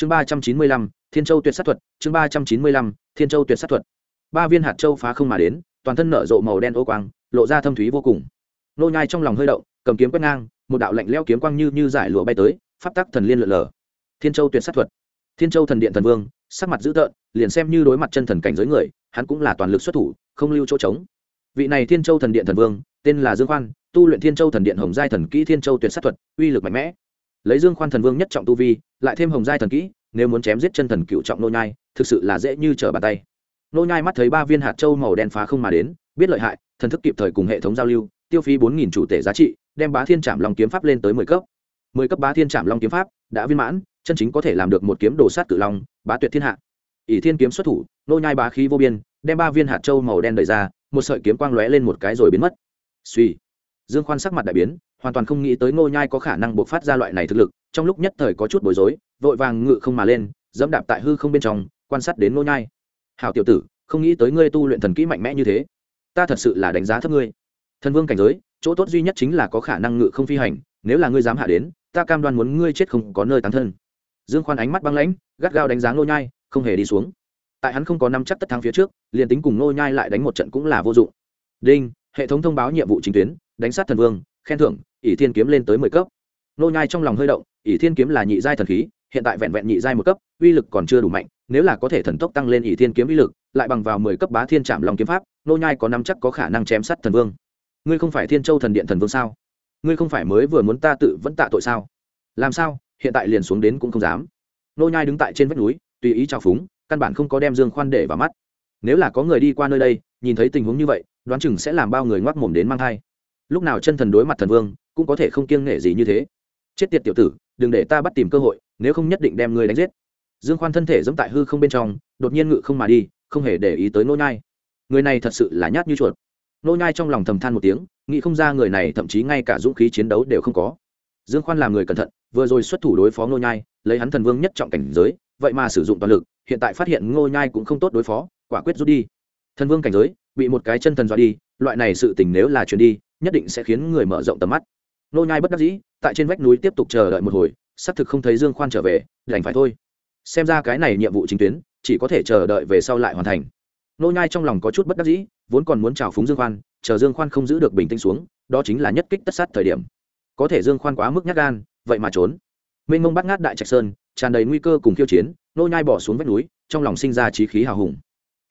chương ba trăm chín mươi lăm, thiên châu tuyệt sát thuật, chương ba trăm chín mươi lăm, thiên châu tuyệt sát thuật. Ba viên hạt châu phá không mà đến, toàn thân nở rộ màu đen ô quang, lộ ra thâm thúy vô cùng. Nô nhai trong lòng hơi động, cầm kiếm quét ngang, một đạo lạnh lẽo kiếm quang như như giải lụa bay tới, pháp tắc thần liên lượn lờ. Thiên châu tuyệt sát thuật. Thiên châu thần điện thần vương, sắc mặt dữ tợn, liền xem như đối mặt chân thần cảnh giới người, hắn cũng là toàn lực xuất thủ, không lưu chỗ trống. Vị này thiên châu thần điện thần vương, tên là dương khoan, tu luyện thiên châu thần điện hồng giai thần kỹ thiên châu tuyệt sát thuật, uy lực mạnh mẽ lấy dương khoan thần vương nhất trọng tu vi, lại thêm hồng giai thần kỹ, nếu muốn chém giết chân thần cựu trọng nô nhai, thực sự là dễ như trở bàn tay. Nô nhai mắt thấy ba viên hạt châu màu đen phá không mà đến, biết lợi hại, thần thức kịp thời cùng hệ thống giao lưu, tiêu phí bốn nghìn chủ tể giá trị, đem bá thiên trảm long kiếm pháp lên tới mười cấp. Mười cấp bá thiên trảm long kiếm pháp, đã viên mãn, chân chính có thể làm được một kiếm đồ sát cự long, bá tuyệt thiên hạ. Ỷ thiên kiếm xuất thủ, nô nhai bá khí vô biên, đem ba viên hạt châu màu đen đẩy ra, một sợi kiếm quang lóe lên một cái rồi biến mất. Suy dương khoan sắc mặt đại biến, hoàn toàn không nghĩ tới nô nhai có khả năng bộc phát ra loại này thực lực, trong lúc nhất thời có chút bối rối, vội vàng ngự không mà lên, dẫm đạp tại hư không bên trong, quan sát đến nô nhai. Hảo tiểu tử, không nghĩ tới ngươi tu luyện thần kỹ mạnh mẽ như thế. Ta thật sự là đánh giá thấp ngươi. Thần vương cảnh giới, chỗ tốt duy nhất chính là có khả năng ngự không phi hành, nếu là ngươi dám hạ đến, ta cam đoan muốn ngươi chết không có nơi tán thân. Dương khoan ánh mắt băng lãnh, gắt gao đánh giá nô nhai, không hề đi xuống. Tại hắn không có năm chắc tất thắng phía trước, liền tính cùng nô nhai lại đánh một trận cũng là vô dụng. Đinh, hệ thống thông báo nhiệm vụ chính tuyến đánh sát thần vương, khen thưởng, ỷ thiên kiếm lên tới mười cấp. Nô nhai trong lòng hơi động, ỷ thiên kiếm là nhị giai thần khí, hiện tại vẹn vẹn nhị giai một cấp, uy lực còn chưa đủ mạnh, nếu là có thể thần tốc tăng lên ỷ thiên kiếm uy lực, lại bằng vào mười cấp bá thiên trạm long kiếm pháp, nô nhai có năm chắc có khả năng chém sát thần vương. Ngươi không phải thiên châu thần điện thần vương sao? Ngươi không phải mới vừa muốn ta tự vẫn tạ tội sao? Làm sao? Hiện tại liền xuống đến cũng không dám. Nô nhai đứng tại trên vách núi, tùy ý trào phúng, căn bản không có đem dương khoan để vào mắt. Nếu là có người đi qua nơi đây, nhìn thấy tình huống như vậy, đoán chừng sẽ làm bao người ngoác mồm đến mang thai lúc nào chân thần đối mặt thần vương, cũng có thể không kiêng nể gì như thế. Chết tiệt tiểu tử, đừng để ta bắt tìm cơ hội, nếu không nhất định đem ngươi đánh giết. Dương khoan thân thể dẫm tại hư không bên trong, đột nhiên ngự không mà đi, không hề để ý tới nô nhai. Người này thật sự là nhát như chuột. Nô nhai trong lòng thầm than một tiếng, nghĩ không ra người này thậm chí ngay cả dũng khí chiến đấu đều không có. Dương khoan làm người cẩn thận, vừa rồi xuất thủ đối phó nô nhai, lấy hắn thần vương nhất trọng cảnh giới, vậy mà sử dụng toàn lực, hiện tại phát hiện Nô nhai cũng không tốt đối phó, quả quyết rút đi. Thần vương cảnh giới, bị một cái chân thần dọa đi, loại này sự tình nếu là chuyển đi nhất định sẽ khiến người mở rộng tầm mắt. Nô nhai bất đắc dĩ, tại trên vách núi tiếp tục chờ đợi một hồi, xác thực không thấy dương khoan trở về, đành phải thôi. Xem ra cái này nhiệm vụ chính tuyến, chỉ có thể chờ đợi về sau lại hoàn thành. Nô nhai trong lòng có chút bất đắc dĩ, vốn còn muốn chào phúng dương khoan, chờ dương khoan không giữ được bình tĩnh xuống, đó chính là nhất kích tất sát thời điểm. Có thể dương khoan quá mức nhát gan, vậy mà trốn. Mênh mông bắt ngát đại trạch sơn, tràn đầy nguy cơ cùng khiêu chiến, nô nhai bỏ xuống vách núi, trong lòng sinh ra trí khí hào hùng.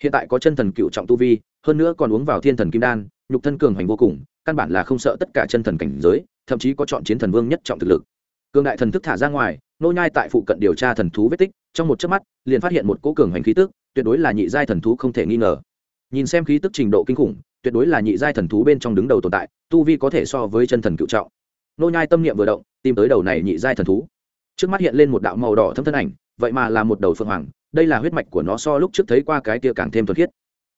Hiện tại có chân thần cựu trọng tu vi, hơn nữa còn uống vào thiên thần kim đan, nhục thân cường hành vô cùng căn bản là không sợ tất cả chân thần cảnh giới, thậm chí có chọn chiến thần vương nhất trọng thực lực. Cường đại thần thức thả ra ngoài, nô nhai tại phụ cận điều tra thần thú vết tích, trong một chớp mắt, liền phát hiện một cỗ cường hành khí tức, tuyệt đối là nhị giai thần thú không thể nghi ngờ. Nhìn xem khí tức trình độ kinh khủng, tuyệt đối là nhị giai thần thú bên trong đứng đầu tồn tại, tu vi có thể so với chân thần cựu trọng. Nô nhai tâm niệm vừa động, tìm tới đầu này nhị giai thần thú. Trước mắt hiện lên một đạo màu đỏ thâm thân ảnh, vậy mà là một đầu phượng hoàng, đây là huyết mạch của nó so lúc trước thấy qua cái kia càng thêm thuần khiết.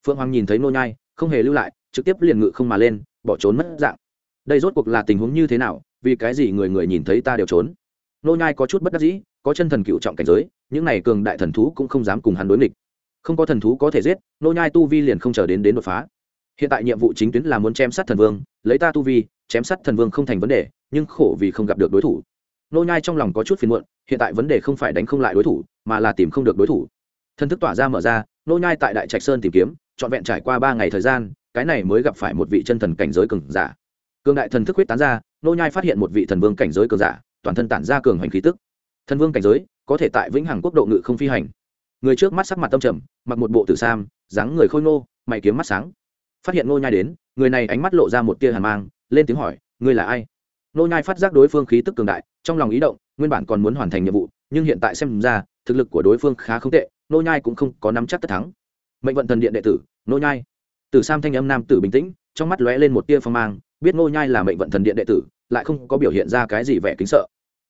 Phượng hoàng nhìn thấy nô nhai, không hề lưu lại, trực tiếp liền ngự không mà lên bỏ trốn mất dạng. Đây rốt cuộc là tình huống như thế nào, vì cái gì người người nhìn thấy ta đều trốn? Nô nhai có chút bất đắc dĩ, có chân thần cựu trọng cảnh giới, những này cường đại thần thú cũng không dám cùng hắn đối nghịch. Không có thần thú có thể giết, nô nhai tu vi liền không chờ đến đến đột phá. Hiện tại nhiệm vụ chính tuyến là muốn chém sát thần vương, lấy ta tu vi, chém sát thần vương không thành vấn đề, nhưng khổ vì không gặp được đối thủ. Nô nhai trong lòng có chút phiền muộn, hiện tại vấn đề không phải đánh không lại đối thủ, mà là tìm không được đối thủ. Thân thức tỏa ra mở ra, nô nhai tại đại trạch sơn tìm kiếm, trọn vẹn trải qua ba ngày thời gian cái này mới gặp phải một vị chân thần cảnh giới cường giả. Cường đại thần thức huyết tán ra nô nhai phát hiện một vị thần vương cảnh giới cường giả toàn thân tản ra cường hành khí tức. Thần vương cảnh giới có thể tại vĩnh hằng quốc độ ngự không phi hành. Người trước mắt sắc mặt tâm trầm mặc một bộ tử sam dáng người khôi nô, mày kiếm mắt sáng. Phát hiện nô nhai đến người này ánh mắt lộ ra một tia hàn mang lên tiếng hỏi ngươi là ai? Nô nhai phát giác đối phương khí tức cường đại trong lòng ý động nguyên bản còn muốn hoàn thành nhiệm vụ nhưng hiện tại xem ra thực lực của đối phương khá không tệ nô nhai cũng không có nắm chắc tất thắng. Mệnh vận thần điện đệ tử nô nhai tử sam thanh âm nam tử bình tĩnh, trong mắt lóe lên một tia phong mang, biết ngô nhai là mệnh vận thần điện đệ tử, lại không có biểu hiện ra cái gì vẻ kính sợ.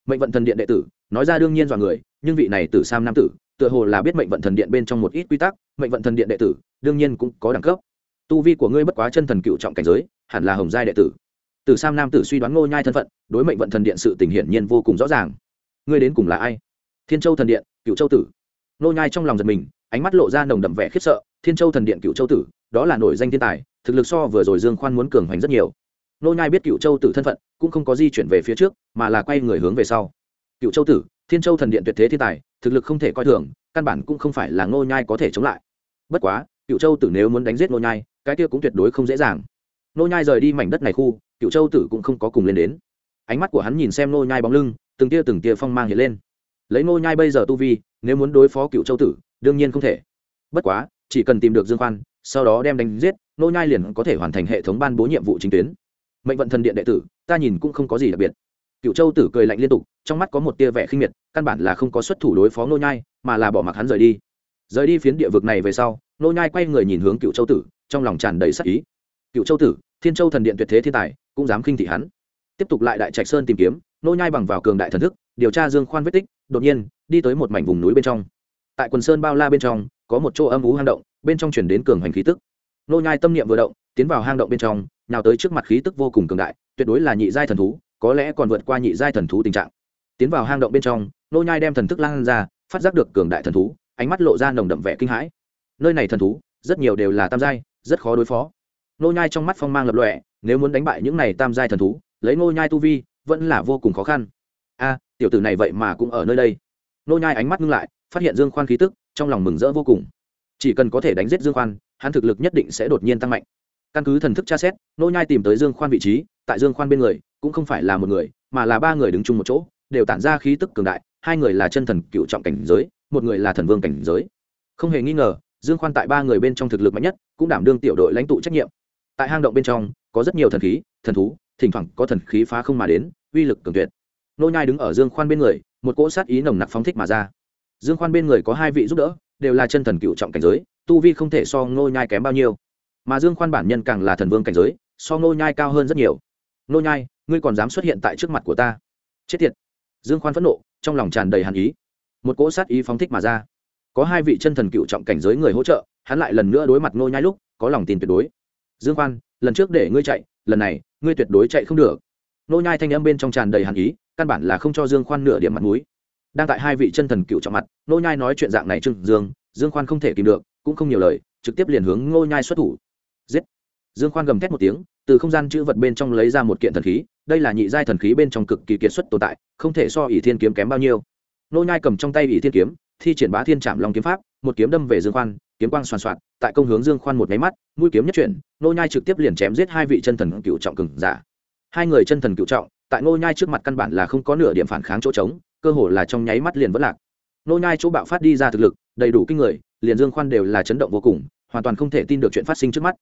Mệnh vận thần điện đệ tử, nói ra đương nhiên dọa người, nhưng vị này tử sam nam tử, tựa hồ là biết mệnh vận thần điện bên trong một ít quy tắc, mệnh vận thần điện đệ tử, đương nhiên cũng có đẳng cấp. Tu vi của ngươi bất quá chân thần cựu trọng cảnh giới, hẳn là hồng giai đệ tử. Từ sam nam tử suy đoán ngô nhai thân phận, đối mệnh vận thần điện sự tình hiển nhiên vô cùng rõ ràng. Ngươi đến cùng là ai? Thiên châu thần điện cựu châu tử. Ngô nhai trong lòng giật mình, ánh mắt lộ ra nồng đậm vẻ khiếp sợ, thiên châu thần điện cựu châu tử đó là nổi danh thiên tài, thực lực so vừa rồi dương khoan muốn cường hoành rất nhiều. Nô nhai biết cựu châu tử thân phận, cũng không có di chuyển về phía trước, mà là quay người hướng về sau. Cựu châu tử, thiên châu thần điện tuyệt thế thiên tài, thực lực không thể coi thường, căn bản cũng không phải là nô nhai có thể chống lại. Bất quá, cựu châu tử nếu muốn đánh giết nô nhai, cái kia cũng tuyệt đối không dễ dàng. Nô nhai rời đi mảnh đất này khu, cựu châu tử cũng không có cùng lên đến. Ánh mắt của hắn nhìn xem nô nhai bóng lưng, từng tia từng tia phong mang hiện lên. Lấy nô nhai bây giờ tu vi, nếu muốn đối phó cựu châu tử, đương nhiên không thể. Bất quá, chỉ cần tìm được dương khoan sau đó đem đánh giết, nô nhai liền có thể hoàn thành hệ thống ban bố nhiệm vụ chính tuyến. Mệnh vận thần điện đệ tử, ta nhìn cũng không có gì đặc biệt. Cựu châu tử cười lạnh liên tục, trong mắt có một tia vẻ khinh miệt, căn bản là không có xuất thủ đối phó nô nhai, mà là bỏ mặc hắn rời đi. Rời đi phiến địa vực này về sau, nô nhai quay người nhìn hướng cựu châu tử, trong lòng tràn đầy sắc ý. Cựu châu tử, thiên châu thần điện tuyệt thế thiên tài, cũng dám khinh thị hắn. Tiếp tục lại đại trạch sơn tìm kiếm, nô nhai bằng vào cường đại thần thức, điều tra dương khoan vết tích, đột nhiên, đi tới một mảnh vùng núi bên trong. Tại quần sơn bao la bên trong, có một chỗ âm ú hang động bên trong chuyển đến cường hành khí tức. Nô nhai tâm niệm vừa động, tiến vào hang động bên trong, nào tới trước mặt khí tức vô cùng cường đại, tuyệt đối là nhị giai thần thú, có lẽ còn vượt qua nhị giai thần thú tình trạng. Tiến vào hang động bên trong, nô nhai đem thần thức lan ra, phát giác được cường đại thần thú, ánh mắt lộ ra nồng đậm vẻ kinh hãi. Nơi này thần thú, rất nhiều đều là tam giai, rất khó đối phó. Nô nhai trong mắt phong mang lập lòe, nếu muốn đánh bại những này tam giai thần thú, lấy nô nhai tu vi, vẫn là vô cùng khó khăn. A, tiểu tử này vậy mà cũng ở nơi đây. Nô nhai ánh mắt ngưng lại, phát hiện dương khoan khí tức, trong lòng mừng rỡ vô cùng chỉ cần có thể đánh giết dương khoan, hắn thực lực nhất định sẽ đột nhiên tăng mạnh. Căn cứ thần thức tra xét, nô nhai tìm tới dương khoan vị trí, tại dương khoan bên người, cũng không phải là một người, mà là ba người đứng chung một chỗ, đều tản ra khí tức cường đại, hai người là chân thần cựu trọng cảnh giới, một người là thần vương cảnh giới. Không hề nghi ngờ, dương khoan tại ba người bên trong thực lực mạnh nhất, cũng đảm đương tiểu đội lãnh tụ trách nhiệm. Tại hang động bên trong, có rất nhiều thần khí, thần thú, thỉnh thoảng có thần khí phá không mà đến, uy lực cường tuyệt. Nô nhai đứng ở dương khoan bên người, một cỗ sát ý nồng nặc phóng thích mà ra. Dương khoan bên người có hai vị giúp đỡ đều là chân thần cựu trọng cảnh giới, tu vi không thể so Ngô nhai kém bao nhiêu. Mà dương khoan bản nhân càng là thần vương cảnh giới, so Ngô nhai cao hơn rất nhiều. Ngô nhai, ngươi còn dám xuất hiện tại trước mặt của ta? Chết tiệt. Dương khoan phẫn nộ, trong lòng tràn đầy hàn ý. Một cỗ sát ý phóng thích mà ra. Có hai vị chân thần cựu trọng cảnh giới người hỗ trợ, hắn lại lần nữa đối mặt Ngô nhai lúc, có lòng tin tuyệt đối. Dương khoan, lần trước để ngươi chạy, lần này, ngươi tuyệt đối chạy không được. Ngô nhai thanh âm bên trong tràn đầy hàn ý, căn bản là không cho dương khoan nửa điểm mặt mũi đang tại hai vị chân thần cựu trọng mặt nô nhai nói chuyện dạng này trương dương dương khoan không thể kìm được, cũng không nhiều lời, trực tiếp liền hướng nô nhai xuất thủ. Giết! Dương khoan gầm thét một tiếng, từ không gian chữ vật bên trong lấy ra một kiện thần khí, đây là nhị giai thần khí bên trong cực kỳ kiệt xuất tồn tại, không thể so ỷ thiên kiếm kém bao nhiêu. Nô nhai cầm trong tay ỷ thiên kiếm, thi triển bá thiên trảm long kiếm pháp, một kiếm đâm về dương khoan, kiếm quang xoan xoạt, tại công hướng dương khoan một máy mắt, mũi kiếm nhất chuyển nô nhai trực tiếp liền chém giết hai vị chân thần cựu trọng cường giả. Hai người chân thần cựu trọng, tại nô nhai trước mặt căn bản là không có nửa điểm phản kháng chỗ trống cơ hồ là trong nháy mắt liền vỡ lạc. Nô nhai chỗ bạo phát đi ra thực lực, đầy đủ kinh người, liền dương khoan đều là chấn động vô cùng, hoàn toàn không thể tin được chuyện phát sinh trước mắt.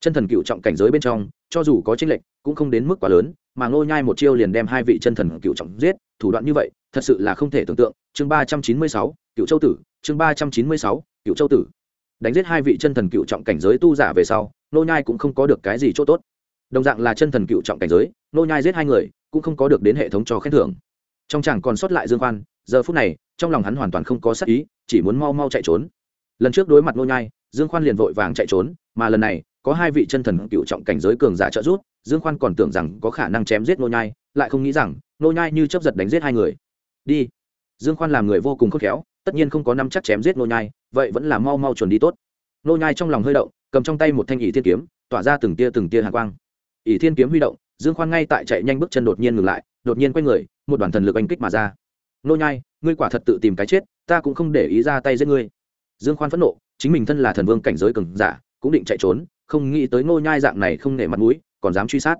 Chân thần cựu trọng cảnh giới bên trong, cho dù có tranh lệch, cũng không đến mức quá lớn, mà ngô nhai một chiêu liền đem hai vị chân thần cựu trọng giết, thủ đoạn như vậy, thật sự là không thể tưởng tượng. Chương ba trăm chín mươi sáu, cựu châu tử, chương ba trăm chín mươi sáu, cựu châu tử. Đánh giết hai vị chân thần cựu trọng cảnh giới tu giả về sau, ngô nhai cũng không có được cái gì chỗ tốt. Đồng dạng là chân thần cựu trọng cảnh giới, ngô nhai giết hai người, cũng không có được đến hệ thống cho khen thưởng trong chẳng còn sót lại dương khoan, giờ phút này, trong lòng hắn hoàn toàn không có sắc ý, chỉ muốn mau mau chạy trốn. Lần trước đối mặt ngô nhai, dương khoan liền vội vàng chạy trốn, mà lần này, có hai vị chân thần cựu trọng cảnh giới cường giả trợ giúp, dương khoan còn tưởng rằng có khả năng chém giết nô nhai, lại không nghĩ rằng nô nhai như chấp giật đánh giết hai người. Đi. Dương khoan làm người vô cùng khôn khéo, tất nhiên không có năm chắc chém giết nô nhai, vậy vẫn là mau mau chuẩn đi tốt. Nô nhai trong lòng hơi động, cầm trong tay một thanh ỷ thiên kiếm, tỏa ra từng tia từng tia hàn quang. Ỷ thiên kiếm huy động, dương khoan ngay tại chạy nhanh bước chân đột nhiên ngừng lại đột nhiên quay người, một đoàn thần lực oanh kích mà ra. Nô nhai, ngươi quả thật tự tìm cái chết, ta cũng không để ý ra tay giết ngươi. Dương khoan phẫn nộ, chính mình thân là thần vương cảnh giới cường giả, cũng định chạy trốn, không nghĩ tới nô nhai dạng này không nể mặt mũi, còn dám truy sát.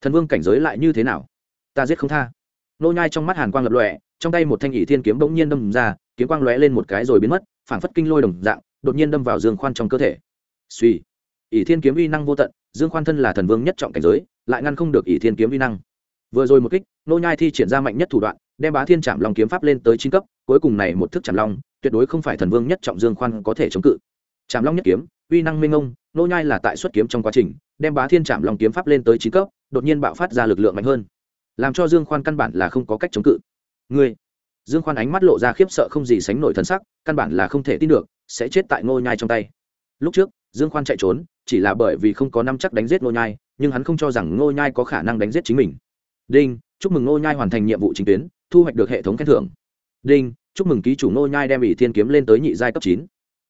Thần vương cảnh giới lại như thế nào? Ta giết không tha. Nô nhai trong mắt hàn quang lập lòe, trong tay một thanh ỷ thiên kiếm bỗng nhiên đâm ra, kiếm quang lóe lên một cái rồi biến mất, phảng phất kinh lôi đồng dạng, đột nhiên đâm vào dương khoan trong cơ thể. Suy ỷ thiên kiếm uy năng vô tận, dương khoan thân là thần vương nhất trọng cảnh giới, lại ngăn không được ỷ thiên kiếm uy năng vừa rồi một kích, nô nhai thi triển ra mạnh nhất thủ đoạn, đem bá thiên trạm long kiếm pháp lên tới chín cấp, cuối cùng này một thức trạm long, tuyệt đối không phải thần vương nhất trọng dương khoan có thể chống cự. Trạm long nhất kiếm, uy năng minh ông nô nhai là tại xuất kiếm trong quá trình, đem bá thiên trạm Long kiếm pháp lên tới chín cấp, đột nhiên bạo phát ra lực lượng mạnh hơn. Làm cho dương khoan căn bản là không có cách chống cự. Ngươi, dương khoan ánh mắt lộ ra khiếp sợ không gì sánh nổi thần sắc, căn bản là không thể tin được, sẽ chết tại nô nhai trong tay. Lúc trước, dương khoan chạy trốn, chỉ là bởi vì không có năm chắc đánh giết nô nhai, nhưng hắn không cho rằng nô nhai có khả năng đánh giết chính mình đinh, chúc mừng nô nhai hoàn thành nhiệm vụ chính tuyến, thu hoạch được hệ thống khen thưởng. Đinh, chúc mừng ký chủ nô nhai đem ỷ thiên kiếm lên tới nhị giai cấp chín.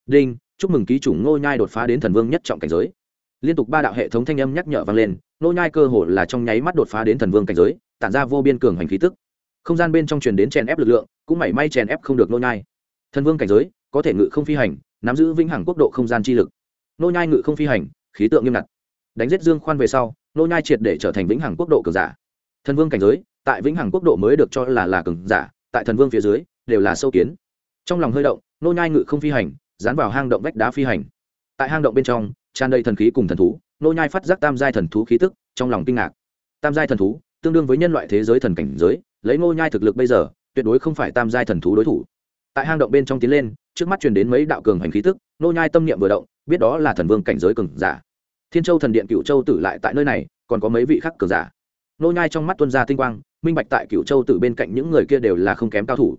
Đinh, chúc mừng ký chủ ngô nhai đột phá đến thần vương nhất trọng cảnh giới. Liên tục ba đạo hệ thống thanh âm nhắc nhở vang lên, ngô nhai cơ hồ là trong nháy mắt đột phá đến thần vương cảnh giới, tản ra vô biên cường hành khí tức. Không gian bên trong truyền đến chèn ép lực lượng, cũng mảy may chèn ép không được nô nhai. Thần vương cảnh giới, có thể ngự không phi hành, nắm giữ vĩnh hằng quốc độ không gian chi lực. Nô nhai ngự không phi hành, khí tượng nghiêm ngặt. Đánh giết dương khoan về sau nô nhai triệt để trở thành vĩnh hằng quốc độ cường giả thần vương cảnh giới, tại vĩnh hằng quốc độ mới được cho là là cường giả, tại thần vương phía dưới, đều là sâu kiến. Trong lòng hơi động, nô nhai ngự không phi hành, dán vào hang động vách đá phi hành. Tại hang động bên trong, tràn đầy thần khí cùng thần thú, nô nhai phát giác tam giai thần thú khí tức, trong lòng kinh ngạc. Tam giai thần thú, tương đương với nhân loại thế giới thần cảnh giới, lấy nô nhai thực lực bây giờ, tuyệt đối không phải tam giai thần thú đối thủ. Tại hang động bên trong tiến lên, trước mắt truyền đến mấy đạo cường hành khí tức, nô nhai tâm niệm vừa động, biết đó là thần vương cảnh giới cường giả. Thiên châu thần điện cựu châu tử lại tại nơi này, còn có mấy vị khác cường giả nô nhai trong mắt tuân ra tinh quang, minh bạch tại cựu châu tử bên cạnh những người kia đều là không kém cao thủ.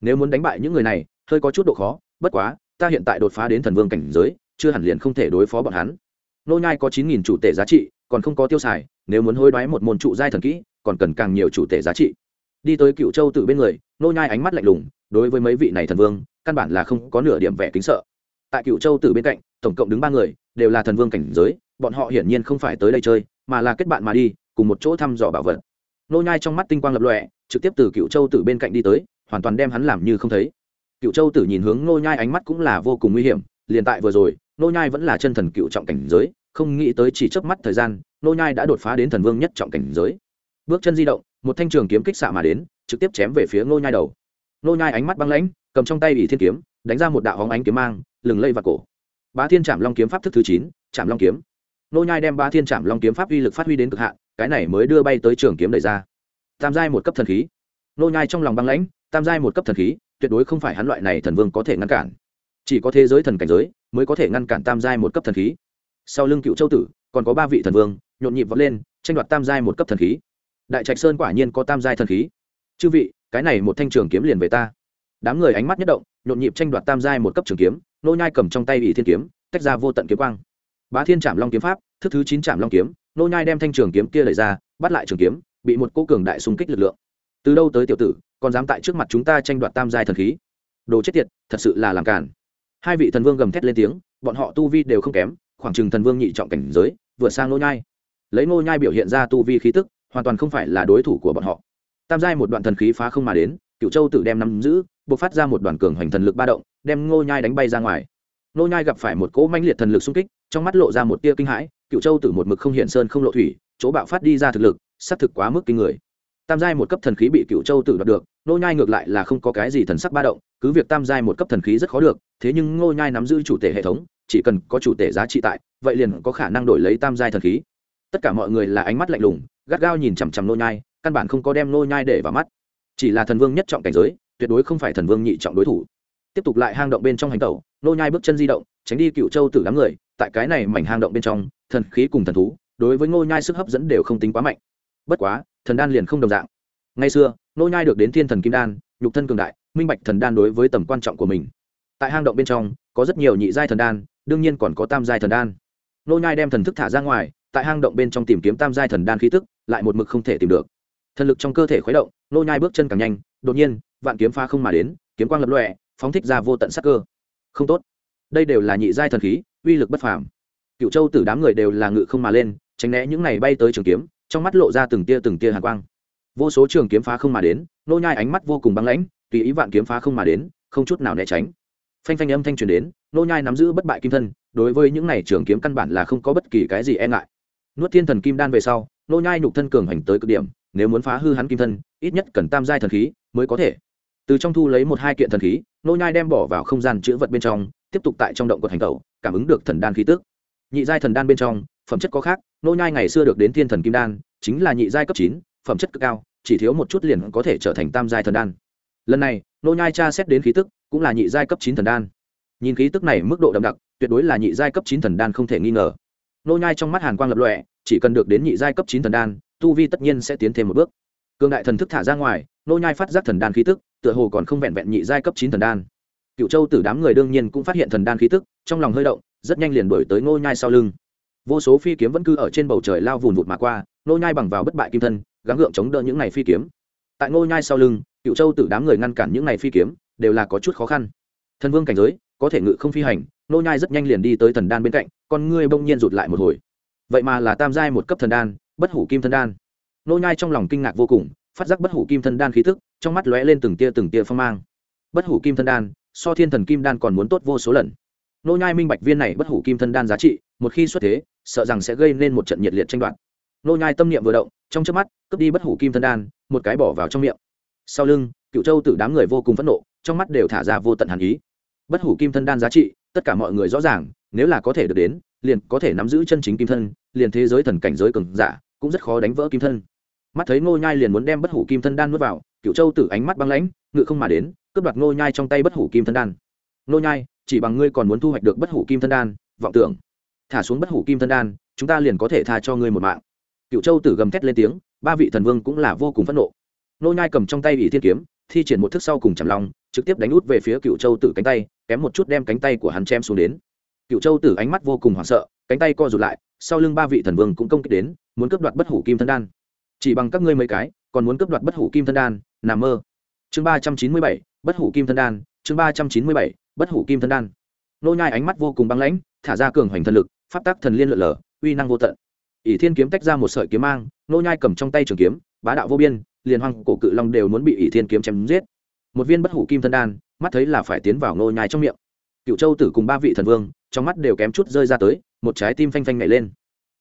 Nếu muốn đánh bại những người này, hơi có chút độ khó, bất quá, ta hiện tại đột phá đến thần vương cảnh giới, chưa hẳn liền không thể đối phó bọn hắn. Nô nhai có chín nghìn chủ tệ giá trị, còn không có tiêu xài, nếu muốn hối đoái một môn trụ giai thần kỹ, còn cần càng nhiều chủ tệ giá trị. Đi tới cựu châu tử bên người, nô nhai ánh mắt lạnh lùng, đối với mấy vị này thần vương, căn bản là không có nửa điểm vẻ kính sợ. Tại cựu châu tử bên cạnh, tổng cộng đứng ba người, đều là thần vương cảnh giới, bọn họ hiển nhiên không phải tới đây chơi, mà là kết bạn mà đi cùng một chỗ thăm dò bảo vật. Nô nhai trong mắt tinh quang lập lòe, trực tiếp từ cựu châu tử bên cạnh đi tới, hoàn toàn đem hắn làm như không thấy. Cựu châu tử nhìn hướng nô nhai ánh mắt cũng là vô cùng nguy hiểm, liền tại vừa rồi, nô nhai vẫn là chân thần cựu trọng cảnh giới, không nghĩ tới chỉ chớp mắt thời gian, nô nhai đã đột phá đến thần vương nhất trọng cảnh giới. Bước chân di động, một thanh trường kiếm kích xạ mà đến, trực tiếp chém về phía nô nhai đầu. Nô nhai ánh mắt băng lãnh, cầm trong tay ủy thiên kiếm, đánh ra một đạo hóng ánh kiếm mang, lừng lây vào cổ. Bá thiên trảm long kiếm pháp thức thứ chín, trảm long kiếm nô nhai đem ba thiên trảm long kiếm pháp uy lực phát huy đến cực hạn, cái này mới đưa bay tới trường kiếm đẩy ra. Tam giai một cấp thần khí. Nô nhai trong lòng băng lãnh, tam giai một cấp thần khí, tuyệt đối không phải hắn loại này thần vương có thể ngăn cản. Chỉ có thế giới thần cảnh giới mới có thể ngăn cản tam giai một cấp thần khí. Sau lưng cựu châu tử, còn có ba vị thần vương, nhộn nhịp vọt lên, tranh đoạt tam giai một cấp thần khí. Đại trạch sơn quả nhiên có tam giai thần khí. Chư vị, cái này một thanh trường kiếm liền về ta. Đám người ánh mắt nhất động, nhộn nhịp tranh đoạt tam giai một cấp trường kiếm, nô nhai cầm trong tay ủy thiên kiếm, tách ra vô tận kiếm quang bá thiên trảm long kiếm pháp, thức thứ chín trảm long kiếm, nô nhai đem thanh trường kiếm kia lấy ra, bắt lại trường kiếm, bị một cô cường đại xung kích lực lượng. Từ đâu tới tiểu tử, còn dám tại trước mặt chúng ta tranh đoạt tam giai thần khí? Đồ chết tiệt, thật sự là làm cản hai vị thần vương gầm thét lên tiếng, bọn họ tu vi đều không kém, khoảng chừng thần vương nhị trọng cảnh giới, vượt sang nô nhai. Lấy nô nhai biểu hiện ra tu vi khí tức, hoàn toàn không phải là đối thủ của bọn họ. Tam giai một đoạn thần khí phá không mà đến cựu châu tử đem nắm giữ, buộc phát ra một đoàn cường hoành thần lực ba động, đem ngô nhai đánh bay ra ngoài. Ngô nhai gặp phải một cỗ mãnh liệt thần lực xung kích trong mắt lộ ra một tia kinh hãi cựu châu tử một mực không hiện sơn không lộ thủy, chỗ bạo phát đi ra thực lực sát thực quá mức kinh người. Tam giai một cấp thần khí bị cựu châu tử đoạt được nô nhai ngược lại là không có cái gì thần sắc ba động, cứ việc tam giai một cấp thần khí rất khó được, thế nhưng nô nhai nắm giữ chủ thể hệ thống, chỉ cần có chủ thể giá trị tại, vậy liền có khả năng đổi lấy tam giai thần khí. Tất cả mọi người là ánh mắt lạnh lùng, gắt gao nhìn chằm chằm nô nhai, căn bản không có đem nô nhai để vào mắt. Chỉ là thần vương nhất trọng cảnh giới, tuyệt đối không phải thần vương nhị trọng đối thủ. Tiếp tục lại hang động bên trong hành tẩu nô nhai bước chân di động, tránh đi cựu châu tử đám người tại cái này mảnh hang động bên trong, thần khí cùng thần thú, đối với ngô nhai sức hấp dẫn đều không tính quá mạnh. Bất quá, thần đan liền không đồng dạng. Ngày xưa, ngô nhai được đến thiên thần kim đan, nhục thân cường đại, minh bạch thần đan đối với tầm quan trọng của mình. Tại hang động bên trong, có rất nhiều nhị giai thần đan, đương nhiên còn có tam giai thần đan. Ngô nhai đem thần thức thả ra ngoài, tại hang động bên trong tìm kiếm tam giai thần đan khí tức, lại một mực không thể tìm được. Thần lực trong cơ thể khuấy động, ngô nhai bước chân càng nhanh, đột nhiên, vạn kiếm pha không mà đến, kiếm quang lập lòe, phóng thích ra vô tận sắc cơ. Không tốt đây đều là nhị giai thần khí, uy lực bất phàm. Cựu châu tử đám người đều là ngự không mà lên, tránh né những này bay tới trường kiếm, trong mắt lộ ra từng tia từng tia hàn quang. Vô số trường kiếm phá không mà đến, nô nhai ánh mắt vô cùng băng lãnh, tùy ý vạn kiếm phá không mà đến, không chút nào né tránh. Phanh phanh âm thanh truyền đến, nô nhai nắm giữ bất bại kim thân, đối với những này trường kiếm căn bản là không có bất kỳ cái gì e ngại. Nuốt thiên thần kim đan về sau, nô nhai nhục thân cường hành tới cực điểm, nếu muốn phá hư hắn kim thân, ít nhất cần tam giai thần khí mới có thể từ trong thu lấy một hai kiện thần khí, nô nhai đem bỏ vào không gian chữ vật bên trong, tiếp tục tại trong động quật hành tẩu, cảm ứng được thần đan khí tức. Nhị giai thần đan bên trong, phẩm chất có khác, nô nhai ngày xưa được đến thiên thần kim đan, chính là nhị giai cấp chín, phẩm chất cực cao, chỉ thiếu một chút liền có thể trở thành tam giai thần đan. Lần này, nô nhai tra xét đến khí tức, cũng là nhị giai cấp chín thần đan. Nhìn khí tức này mức độ đậm đặc, tuyệt đối là nhị giai cấp chín thần đan không thể nghi ngờ. Nô nhai trong mắt hàn quang lập lòe, chỉ cần được đến nhị giai cấp chín thần đan, tu vi tất nhiên sẽ tiến thêm một bước. Cương đại thần thức thả ra ngoài, nô nhai phát giác thần đan khí tức tựa hồ còn không vẹn vẹn nhị giai cấp chín thần đan. Cựu châu tử đám người đương nhiên cũng phát hiện thần đan khí tức, trong lòng hơi động, rất nhanh liền đuổi tới nô nhai sau lưng. Vô số phi kiếm vẫn cứ ở trên bầu trời lao vùn vụt mà qua nô nhai bằng vào bất bại kim thân, gắng gượng chống đỡ những này phi kiếm. Tại nô nhai sau lưng, cựu châu tử đám người ngăn cản những này phi kiếm, đều là có chút khó khăn. Thần vương cảnh giới, có thể ngự không phi hành nô nhai rất nhanh liền đi tới thần đan bên cạnh, con ngươi bỗng nhiên rụt lại một hồi. Vậy mà là tam giai một cấp thần đan, bất hủ kim thần đan. Nô nhai trong lòng kinh ngạc vô cùng phát giác bất hủ kim thân đan khí thức, trong mắt lóe lên từng tia từng tia phong mang. Bất hủ kim thân đan, so thiên thần kim đan còn muốn tốt vô số lần. Nô nhai minh bạch viên này bất hủ kim thân đan giá trị, một khi xuất thế, sợ rằng sẽ gây nên một trận nhiệt liệt tranh đoạt. Nô nhai tâm niệm vừa động, trong chớp mắt, cướp đi bất hủ kim thân đan, một cái bỏ vào trong miệng. Sau lưng cựu châu tử đám người vô cùng phẫn nộ, trong mắt đều thả ra vô tận hàn ý. Bất hủ kim thân đan giá trị, tất cả mọi người rõ ràng, nếu là có thể được đến, liền có thể nắm giữ chân chính kim thân, liền thế giới thần cảnh giới cường giả, cũng rất khó đánh vỡ kim thân mắt thấy ngô nhai liền muốn đem bất hủ kim thân đan nuốt vào cựu châu tử ánh mắt băng lãnh, ngự không mà đến, cướp đoạt ngô nhai trong tay bất hủ kim thân đan. Ngô nhai, chỉ bằng ngươi còn muốn thu hoạch được bất hủ kim thân đan, vọng tưởng, thả xuống bất hủ kim thân đan, chúng ta liền có thể tha cho ngươi một mạng. Cựu châu tử gầm thét lên tiếng, ba vị thần vương cũng là vô cùng phẫn nộ. Ngô nhai cầm trong tay ủy thiên kiếm, thi triển một thức sau cùng chầm lòng trực tiếp đánh út về phía cựu châu tử cánh tay, kém một chút đem cánh tay của hắn chém xuống đến. Cựu châu tử ánh mắt vô cùng hoảng sợ, cánh tay co rụt lại, sau lưng ba vị thần vương cũng công kích đến, muốn cướp đoạt bất hủ kim thân đan chỉ bằng các ngươi mấy cái, còn muốn cướp đoạt bất hủ kim thân đan nằm mơ. Chương ba trăm chín mươi bảy, bất hủ kim thân đan, chương ba trăm chín mươi bảy, bất hủ kim thân đan. Nô nhai ánh mắt vô cùng băng lãnh, thả ra cường hoành thần lực, pháp tác thần liên lượn lờ, uy năng vô tận. Ỷ thiên kiếm tách ra một sợi kiếm mang, nô nhai cầm trong tay trường kiếm, bá đạo vô biên, liền hoang cổ cự long đều muốn bị ỷ thiên kiếm chém giết. Một viên bất hủ kim thân đan, mắt thấy là phải tiến vào nô nhai trong miệng. Cựu châu tử cùng ba vị thần vương, trong mắt đều kém chút rơi ra tới, một trái tim phanh phanh nhảy lên.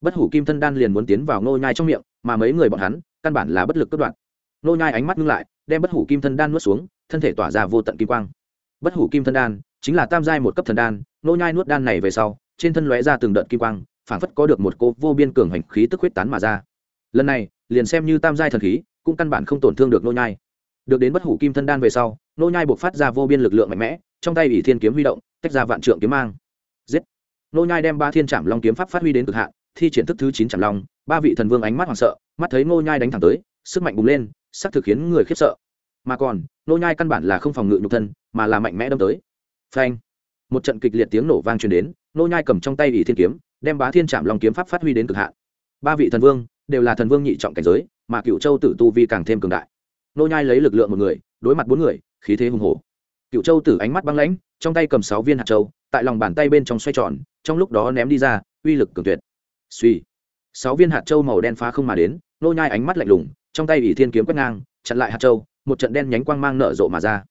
Bất hủ kim thân đan liền muốn tiến vào nô nhai trong miệng mà mấy người bọn hắn, căn bản là bất lực cất đoạn nô nhai ánh mắt ngưng lại, đem bất hủ kim thân đan nuốt xuống, thân thể tỏa ra vô tận kim quang. Bất hủ kim thân đan, chính là tam giai một cấp thần đan, nô nhai nuốt đan này về sau, trên thân lóe ra từng đợt kim quang, phảng phất có được một cô vô biên cường hành khí tức huyết tán mà ra. Lần này, liền xem như tam giai thần khí, cũng căn bản không tổn thương được nô nhai. Được đến bất hủ kim thân đan về sau, nô nhai buộc phát ra vô biên lực lượng mạnh mẽ, trong tay ủy thiên kiếm huy động, tách ra vạn trượng kiếm mang. Giết! Nô nhai đem ba thiên trảm long kiếm pháp phát huy đến cực hạn, thi triển thức thứ chín trảm long ba vị thần vương ánh mắt hoảng sợ, mắt thấy Ngô nhai đánh thẳng tới, sức mạnh bùng lên sắc thực khiến người khiếp sợ. Mà còn, Ngô nhai căn bản là không phòng ngự nhục thân, mà là mạnh mẽ đâm tới. Phanh! Một trận kịch liệt tiếng nổ vang truyền đến, Ngô nhai cầm trong tay ủy thiên kiếm, đem bá thiên chạm long kiếm pháp phát huy đến cực hạn. Ba vị thần vương đều là thần vương nhị trọng cảnh giới, mà cựu châu tử tu vi càng thêm cường đại. Ngô nhai lấy lực lượng một người, đối mặt bốn người, khí thế hùng hổ. Cựu châu tử ánh mắt băng lãnh, trong tay cầm sáu viên hạt châu, tại lòng bàn tay bên trong xoay tròn, trong lúc đó ném đi ra, uy lực cường tuyệt. Suy sáu viên hạt châu màu đen phá không mà đến, nô nhai ánh mắt lạnh lùng, trong tay ỷ thiên kiếm quét ngang, chặn lại hạt châu, một trận đen nhánh quang mang nở rộ mà ra.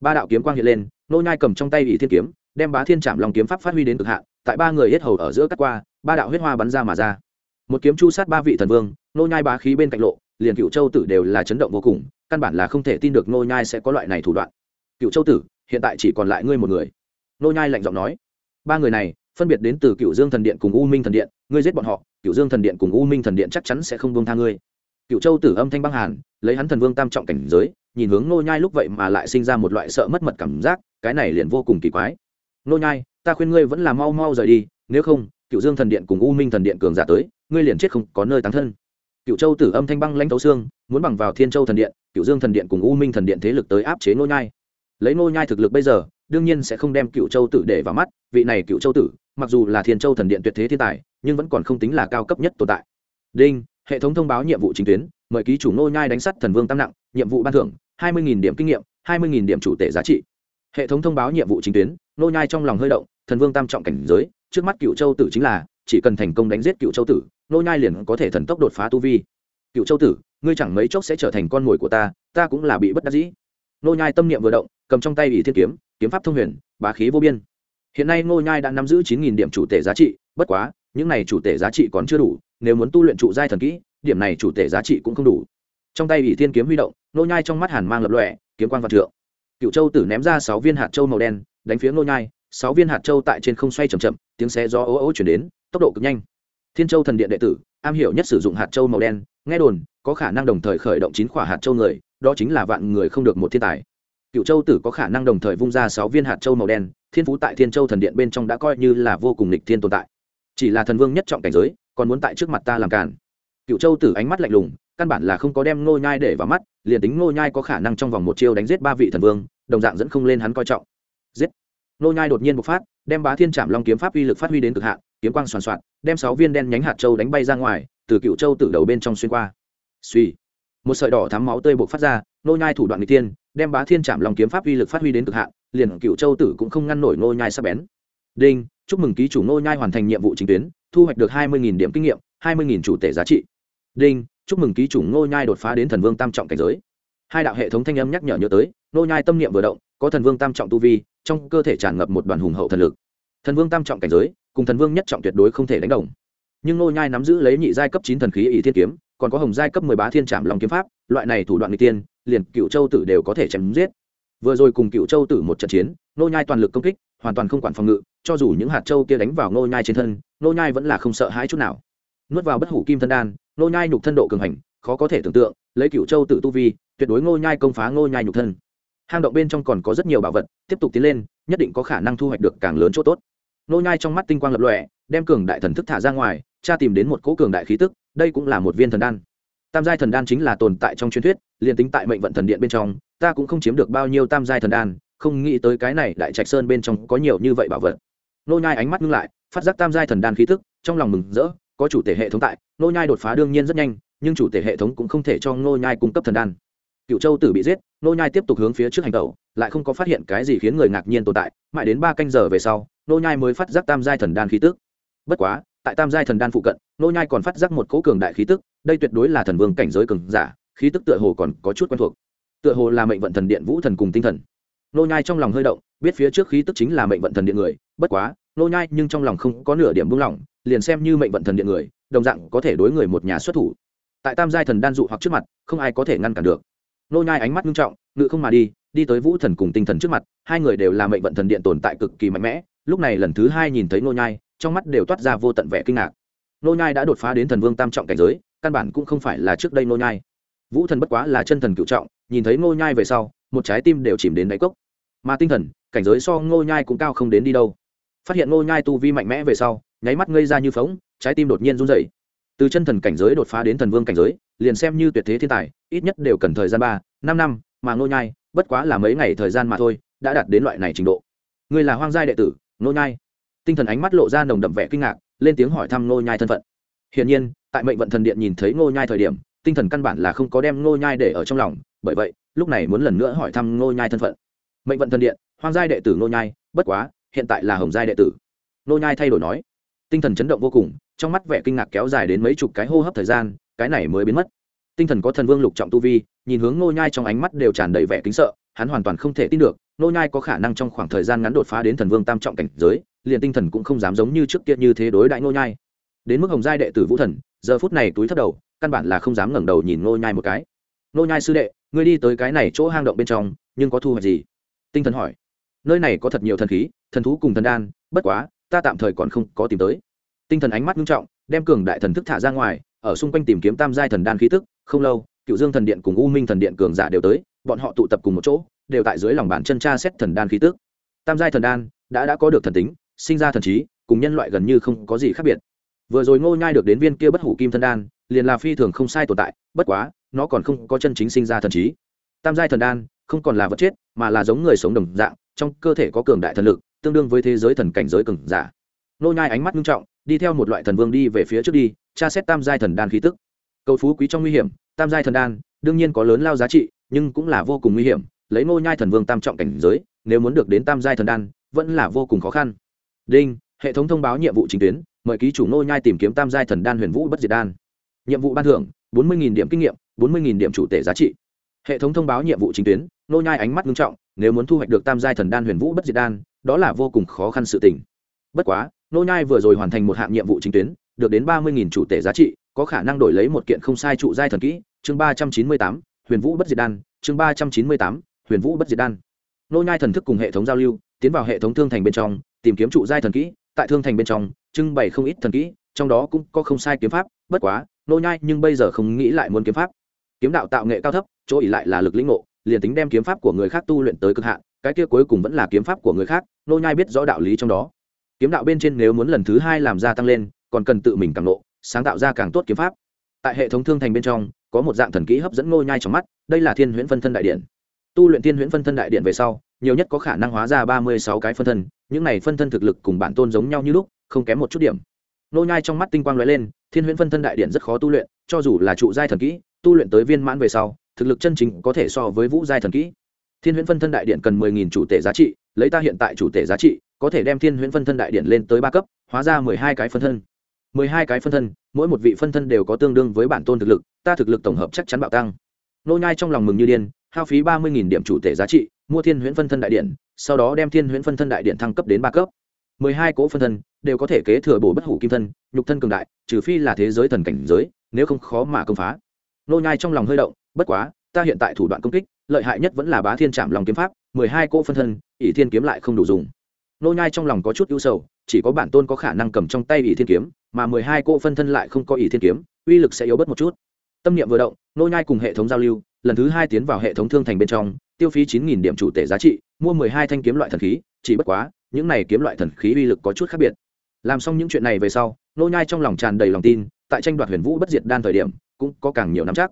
Ba đạo kiếm quang hiện lên, nô nhai cầm trong tay ỷ thiên kiếm, đem bá thiên chạm lòng kiếm pháp phát huy đến cực hạn, tại ba người hết hầu ở giữa cắt qua, ba đạo huyết hoa bắn ra mà ra. Một kiếm chu sát ba vị thần vương, nô nhai bá khí bên cạnh lộ, liền cựu châu tử đều là chấn động vô cùng, căn bản là không thể tin được nô nhai sẽ có loại này thủ đoạn. Cựu châu tử, hiện tại chỉ còn lại ngươi một người. Nô nhai lạnh giọng nói. Ba người này, phân biệt đến từ cựu dương thần điện cùng u minh thần điện, ngươi giết bọn họ cựu dương thần điện cùng u minh thần điện chắc chắn sẽ không buông tha ngươi. Cựu châu tử âm thanh băng hàn, lấy hắn thần vương tam trọng cảnh giới, nhìn hướng nô nhai lúc vậy mà lại sinh ra một loại sợ mất mật cảm giác, cái này liền vô cùng kỳ quái. Nô nhai, ta khuyên ngươi vẫn là mau mau rời đi, nếu không cựu dương thần điện cùng u minh thần điện cường giả tới, ngươi liền chết không có nơi táng thân. Cựu châu tử âm thanh băng lãnh tấu xương, muốn bằng vào thiên châu thần điện cựu dương thần điện cùng u minh thần điện thế lực tới áp chế nô nhai. Lấy nô nhai thực lực bây giờ đương nhiên sẽ không đem cựu châu tử để vào mắt, vị này cựu châu tử, mặc dù là thiên châu thần điện tuyệt thế thiên tài, nhưng vẫn còn không tính là cao cấp nhất tồn tại. Đinh, hệ thống thông báo nhiệm vụ chính tuyến, mời ký chủ nô nhai đánh sắt thần vương tam nặng, nhiệm vụ ban thưởng, hai mươi điểm kinh nghiệm, hai mươi điểm chủ tệ giá trị. Hệ thống thông báo nhiệm vụ chính tuyến nô nhai trong lòng hơi động, thần vương tam trọng cảnh giới, trước mắt cựu châu tử chính là, chỉ cần thành công đánh giết cựu châu tử nô nhai liền có thể thần tốc đột phá tu vi. Cựu châu tử, ngươi chẳng mấy chốc sẽ trở thành con mồi của ta ta cũng là bị bất đắc dĩ nô nhai tâm niệm vừa động, cầm trong tay ủy thiên kiếm kiếm pháp thông huyền, bá khí vô biên. Hiện nay nô nhai đã nắm giữ chín nghìn điểm chủ tể giá trị, bất quá, những này chủ tể giá trị còn chưa đủ, nếu muốn tu luyện trụ giai thần kỹ, điểm này chủ tể giá trị cũng không đủ. Trong tay ủy thiên kiếm huy động nô nhai trong mắt hàn mang lập lòe, kiếm quang vạn trượng. Cựu châu tử ném ra sáu viên hạt châu màu đen, đánh phía nô nhai, sáu viên hạt châu tại trên không xoay chậm chậm, tiếng xé gió ố ố chuyển đến, tốc độ cực nhanh. Thiên châu thần điện đệ tử, am hiểu nhất sử dụng hạt châu màu đen, nghe đồn, có khả năng đồng thời khởi động chín quả hạt châu người đó chính là vạn người không được một thiên tài. Cựu châu tử có khả năng đồng thời vung ra sáu viên hạt châu màu đen thiên phú tại thiên châu thần điện bên trong đã coi như là vô cùng lịch thiên tồn tại. Chỉ là thần vương nhất trọng cảnh giới còn muốn tại trước mặt ta làm cản cựu châu tử ánh mắt lạnh lùng căn bản là không có đem ngô nhai để vào mắt liền tính ngô nhai có khả năng trong vòng một chiêu đánh giết ba vị thần vương đồng dạng dẫn không lên hắn coi trọng. Giết! Ngô nhai đột nhiên bộc phát đem bá thiên trảm long kiếm pháp uy lực phát huy đến cực hạn kiếm quang xoan xoan, đem sáu viên đen nhánh hạt châu đánh bay ra ngoài từ cựu châu tử đầu bên trong xuyên qua. Suy một sợi đỏ thắm máu tươi bộc phát ra nô nhai thủ đoạn n tiên đem bá thiên chạm long kiếm pháp uy lực phát huy đến cực hạn, liền cựu châu tử cũng không ngăn nổi nô nhai sắc bén. Đinh, chúc mừng ký chủ nô nhai hoàn thành nhiệm vụ chính tuyến, thu hoạch được hai mươi điểm kinh nghiệm, hai mươi chủ tể giá trị. Đinh, chúc mừng ký chủ nô nhai đột phá đến thần vương tam trọng cảnh giới. Hai đạo hệ thống thanh âm nhắc nhở nhớ tới nô nhai tâm niệm vừa động, có thần vương tam trọng tu vi, trong cơ thể tràn ngập một đoàn hùng hậu thần lực. Thần vương tam trọng cảnh giới, cùng thần vương nhất trọng tuyệt đối không thể đánh đồng. Nhưng nô nhai nắm giữ lấy nhị giai cấp chín thần khí ỷ thiên kiếm còn có hồng giai cấp mười bá thiên trảm lòng kiếm pháp, loại này thủ đoạn n tiên, liền cựu châu tử đều có thể chém giết. Vừa rồi cùng cựu châu tử một trận chiến nô nhai toàn lực công kích, hoàn toàn không quản phòng ngự, cho dù những hạt châu kia đánh vào nô nhai trên thân nô nhai vẫn là không sợ hãi chút nào. Nuốt vào bất hủ kim thân đan nô nhai nhục thân độ cường hành, khó có thể tưởng tượng, lấy cựu châu tử tu vi, tuyệt đối nô nhai công phá nô nhai nhục thân. Hang động bên trong còn có rất nhiều bảo vật, tiếp tục tiến lên, nhất định có khả năng thu hoạch được càng lớn chỗ tốt. Nô nhai trong mắt tinh quang lập lòe, đem cường đại thần thức thả ra ngoài cha tìm đến một cỗ cường đại khí tức đây cũng là một viên thần đan. Tam giai thần đan chính là tồn tại trong truyền thuyết, liền tính tại mệnh vận thần điện bên trong, ta cũng không chiếm được bao nhiêu tam giai thần đan, không nghĩ tới cái này đại trạch sơn bên trong có nhiều như vậy bảo vật. Nô nhai ánh mắt ngưng lại, phát giác tam giai thần đan khí tức, trong lòng mừng rỡ, có chủ thể hệ thống tại, nô nhai đột phá đương nhiên rất nhanh, nhưng chủ thể hệ thống cũng không thể cho nô nhai cung cấp thần đan. Cựu châu tử bị giết, nô nhai tiếp tục hướng phía trước hành tẩu, lại không có phát hiện cái gì khiến người ngạc nhiên tồn tại, mãi đến ba canh giờ về sau, nô nhai mới phát giác tam giai thần đan khí tức. Bất quá tại tam giai thần đan phụ cận, nô nhai còn phát giác một cỗ cường đại khí tức, đây tuyệt đối là thần vương cảnh giới cường giả, khí tức tựa hồ còn có chút quen thuộc. Tựa hồ là mệnh vận thần điện vũ thần cùng tinh thần. Nô nhai trong lòng hơi động, biết phía trước khí tức chính là mệnh vận thần điện người, bất quá, nô nhai nhưng trong lòng không có nửa điểm buông lỏng, liền xem như mệnh vận thần điện người, đồng dạng có thể đối người một nhà xuất thủ. Tại tam giai thần đan dụ hoặc trước mặt, không ai có thể ngăn cản được. Nô nhai ánh mắt nghiêm trọng, ngự không mà đi đi tới vũ thần cùng tinh thần trước mặt, hai người đều là mệnh vận thần điện tồn tại cực kỳ mạnh mẽ, lúc này lần thứ hai nhìn thấy nô nhai trong mắt đều toát ra vô tận vẻ kinh ngạc. Nô nhai đã đột phá đến thần vương tam trọng cảnh giới, căn bản cũng không phải là trước đây nô nhai. Vũ thần bất quá là chân thần cựu trọng, nhìn thấy nô nhai về sau, một trái tim đều chìm đến đáy cốc. Mà tinh thần, cảnh giới so nô nhai cũng cao không đến đi đâu. Phát hiện nô nhai tu vi mạnh mẽ về sau, nháy mắt ngây ra như phóng, trái tim đột nhiên run rẩy. Từ chân thần cảnh giới đột phá đến thần vương cảnh giới, liền xem như tuyệt thế thiên tài, ít nhất đều cần thời gian ba, năm năm, mà nô nhai, bất quá là mấy ngày thời gian mà thôi, đã đạt đến loại này trình độ. Ngươi là hoang giai đệ tử, nô nhai tinh thần ánh mắt lộ ra nồng đậm vẻ kinh ngạc, lên tiếng hỏi thăm Ngô nhai thân phận. Hiển nhiên, tại mệnh vận thần điện nhìn thấy Ngô nhai thời điểm, tinh thần căn bản là không có đem Ngô nhai để ở trong lòng, bởi vậy, lúc này muốn lần nữa hỏi thăm Ngô nhai thân phận. Mệnh vận thần điện, hoang giai đệ tử Ngô nhai, bất quá, hiện tại là hồng giai đệ tử. Ngô nhai thay đổi nói. Tinh thần chấn động vô cùng, trong mắt vẻ kinh ngạc kéo dài đến mấy chục cái hô hấp thời gian, cái này mới biến mất. Tinh thần có thần vương lục trọng tu vi, nhìn hướng Ngô nhai trong ánh mắt đều tràn đầy vẻ kính sợ, hắn hoàn toàn không thể tin được, Ngô nhai có khả năng trong khoảng thời gian ngắn đột phá đến thần vương tam trọng cảnh giới liền tinh thần cũng không dám giống như trước kia như thế đối đại nô nhai. Đến mức hồng giai đệ tử vũ thần, giờ phút này túi thấp đầu, căn bản là không dám ngẩng đầu nhìn nô nhai một cái. Nô nhai sư đệ, ngươi đi tới cái này chỗ hang động bên trong, nhưng có thu hoạch gì? Tinh thần hỏi. Nơi này có thật nhiều thần khí, thần thú cùng thần đan, bất quá, ta tạm thời còn không có tìm tới. Tinh thần ánh mắt nghiêm trọng, đem cường đại thần thức thả ra ngoài, ở xung quanh tìm kiếm tam giai thần đan khí tức. Không lâu, cựu dương thần điện cùng u minh thần điện cường giả đều tới, bọn họ tụ tập cùng một chỗ, đều tại dưới lòng bàn chân tra xét thần đan khí tức. Tam giai thần đan, đã đã có được thần tính sinh ra thần trí, cùng nhân loại gần như không có gì khác biệt. Vừa rồi ngô nhai được đến viên kia bất hủ kim thân đan, liền là phi thường không sai tồn tại, bất quá, nó còn không có chân chính sinh ra thần trí. Tam giai thần đan, không còn là vật chết, mà là giống người sống đồng dạng, trong cơ thể có cường đại thần lực, tương đương với thế giới thần cảnh giới cường giả. Ngô nhai ánh mắt nghiêm trọng, đi theo một loại thần vương đi về phía trước đi, tra xét tam giai thần đan khí tức. Cầu phú quý trong nguy hiểm, tam giai thần đan, đương nhiên có lớn lao giá trị, nhưng cũng là vô cùng nguy hiểm, lấy ngô nhai thần vương tam trọng cảnh giới, nếu muốn được đến tam giai thần đan, vẫn là vô cùng khó khăn đinh, hệ thống thông báo nhiệm vụ chính tuyến, mời ký chủ ngô nhai tìm kiếm tam giai thần đan huyền vũ bất diệt đan. Nhiệm vụ ban thưởng, bốn mươi điểm kinh nghiệm, bốn mươi điểm chủ tể giá trị. Hệ thống thông báo nhiệm vụ chính tuyến, ngô nhai ánh mắt nghiêm trọng, nếu muốn thu hoạch được tam giai thần đan huyền vũ bất diệt đan, đó là vô cùng khó khăn sự tình. Bất quá, ngô nhai vừa rồi hoàn thành một hạng nhiệm vụ chính tuyến, được đến ba mươi chủ tể giá trị, có khả năng đổi lấy một kiện không sai trụ giai thần kỹ, chương ba trăm chín mươi tám, huyền vũ bất diệt đan, chương ba trăm chín mươi tám, huyền vũ bất diệt đan. Nô nhai thần thức cùng hệ thống giao lưu, tiến vào hệ thống thương thành bên trong tìm kiếm trụ giai thần kỹ, tại thương thành bên trong, trưng bày không ít thần kỹ, trong đó cũng có không sai kiếm pháp, bất quá, nô nhai nhưng bây giờ không nghĩ lại muốn kiếm pháp. Kiếm đạo tạo nghệ cao thấp, chỗ ỉ lại là lực lĩnh ngộ, liền tính đem kiếm pháp của người khác tu luyện tới cực hạn, cái kia cuối cùng vẫn là kiếm pháp của người khác, nô nhai biết rõ đạo lý trong đó. Kiếm đạo bên trên nếu muốn lần thứ hai làm ra tăng lên, còn cần tự mình càng ngộ, sáng tạo ra càng tốt kiếm pháp. Tại hệ thống thương thành bên trong, có một dạng thần kỹ hấp dẫn nô nhai trong mắt, đây là thiên huyễn phân thân đại điện. Tu luyện thiên huyễn phân thân đại điện về sau, nhiều nhất có khả năng hóa ra ba mươi sáu cái phân thân những này phân thân thực lực cùng bản tôn giống nhau như lúc, không kém một chút điểm. Nô nhai trong mắt tinh quang lóe lên, thiên huyễn phân thân đại điện rất khó tu luyện, cho dù là trụ giai thần kỹ, tu luyện tới viên mãn về sau, thực lực chân chính có thể so với vũ giai thần kỹ. Thiên huyễn phân thân đại điện cần mười nghìn chủ tể giá trị, lấy ta hiện tại chủ tể giá trị, có thể đem thiên huyễn phân thân đại điện lên tới ba cấp, hóa ra mười hai cái phân thân. mười hai cái phân thân, mỗi một vị phân thân đều có tương đương với bản tôn thực lực, ta thực lực tổng hợp chắc chắn bạo tăng. Nô nhai trong lòng mừng như điên, hao phí ba mươi điểm chủ tể giá trị, mua thiên huyễn phân thân đại điện sau đó đem thiên huyễn phân thân đại điện thăng cấp đến ba cấp. mười hai cỗ phân thân đều có thể kế thừa bổ bất hủ kim thân, nhục thân cường đại, trừ phi là thế giới thần cảnh giới, nếu không khó mà công phá. Nô nhai trong lòng hơi động, bất quá, ta hiện tại thủ đoạn công kích, lợi hại nhất vẫn là bá thiên trạm lòng kiếm pháp, mười hai cỗ phân thân, ỷ thiên kiếm lại không đủ dùng. Nô nhai trong lòng có chút ưu sầu, chỉ có bản tôn có khả năng cầm trong tay ỷ thiên kiếm, mà mười hai cỗ phân thân lại không có ỷ thiên kiếm, uy lực sẽ yếu bớt một chút. Tâm niệm vừa động, nô nhai cùng hệ thống giao lưu, lần thứ hai tiến vào hệ thống thương thành bên trong tiêu phí chín nghìn điểm chủ tể giá trị, mua mười hai thanh kiếm loại thần khí, chỉ bất quá, những này kiếm loại thần khí uy lực có chút khác biệt. Làm xong những chuyện này về sau, nô nhai trong lòng tràn đầy lòng tin, tại tranh đoạt huyền vũ bất diệt đan thời điểm, cũng có càng nhiều nắm chắc.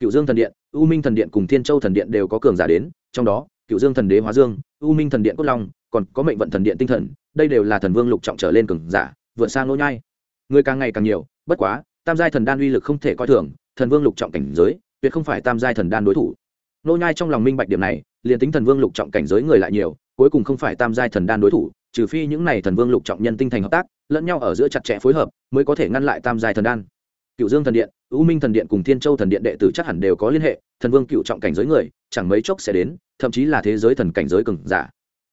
Cựu dương thần điện, u minh thần điện cùng thiên châu thần điện đều có cường giả đến, trong đó, cựu dương thần đế hóa dương, u minh thần điện cốt long, còn có mệnh vận thần điện tinh thần, đây đều là thần vương lục trọng trở lên cường giả, vượt sang nô nhai. Người càng ngày càng nhiều, bất quá, tam giai thần đan uy lực không thể coi thường, thần vương lục trọng cảnh giới, tuyệt không phải tam giai thần đan đối thủ nô nhai trong lòng minh bạch điểm này, liền tính thần vương lục trọng cảnh giới người lại nhiều, cuối cùng không phải tam giai thần đan đối thủ, trừ phi những này thần vương lục trọng nhân tinh thành hợp tác, lẫn nhau ở giữa chặt chẽ phối hợp, mới có thể ngăn lại tam giai thần đan. Cựu dương thần điện, u minh thần điện cùng thiên châu thần điện đệ tử chắc hẳn đều có liên hệ, thần vương cựu trọng cảnh giới người, chẳng mấy chốc sẽ đến, thậm chí là thế giới thần cảnh giới cường giả.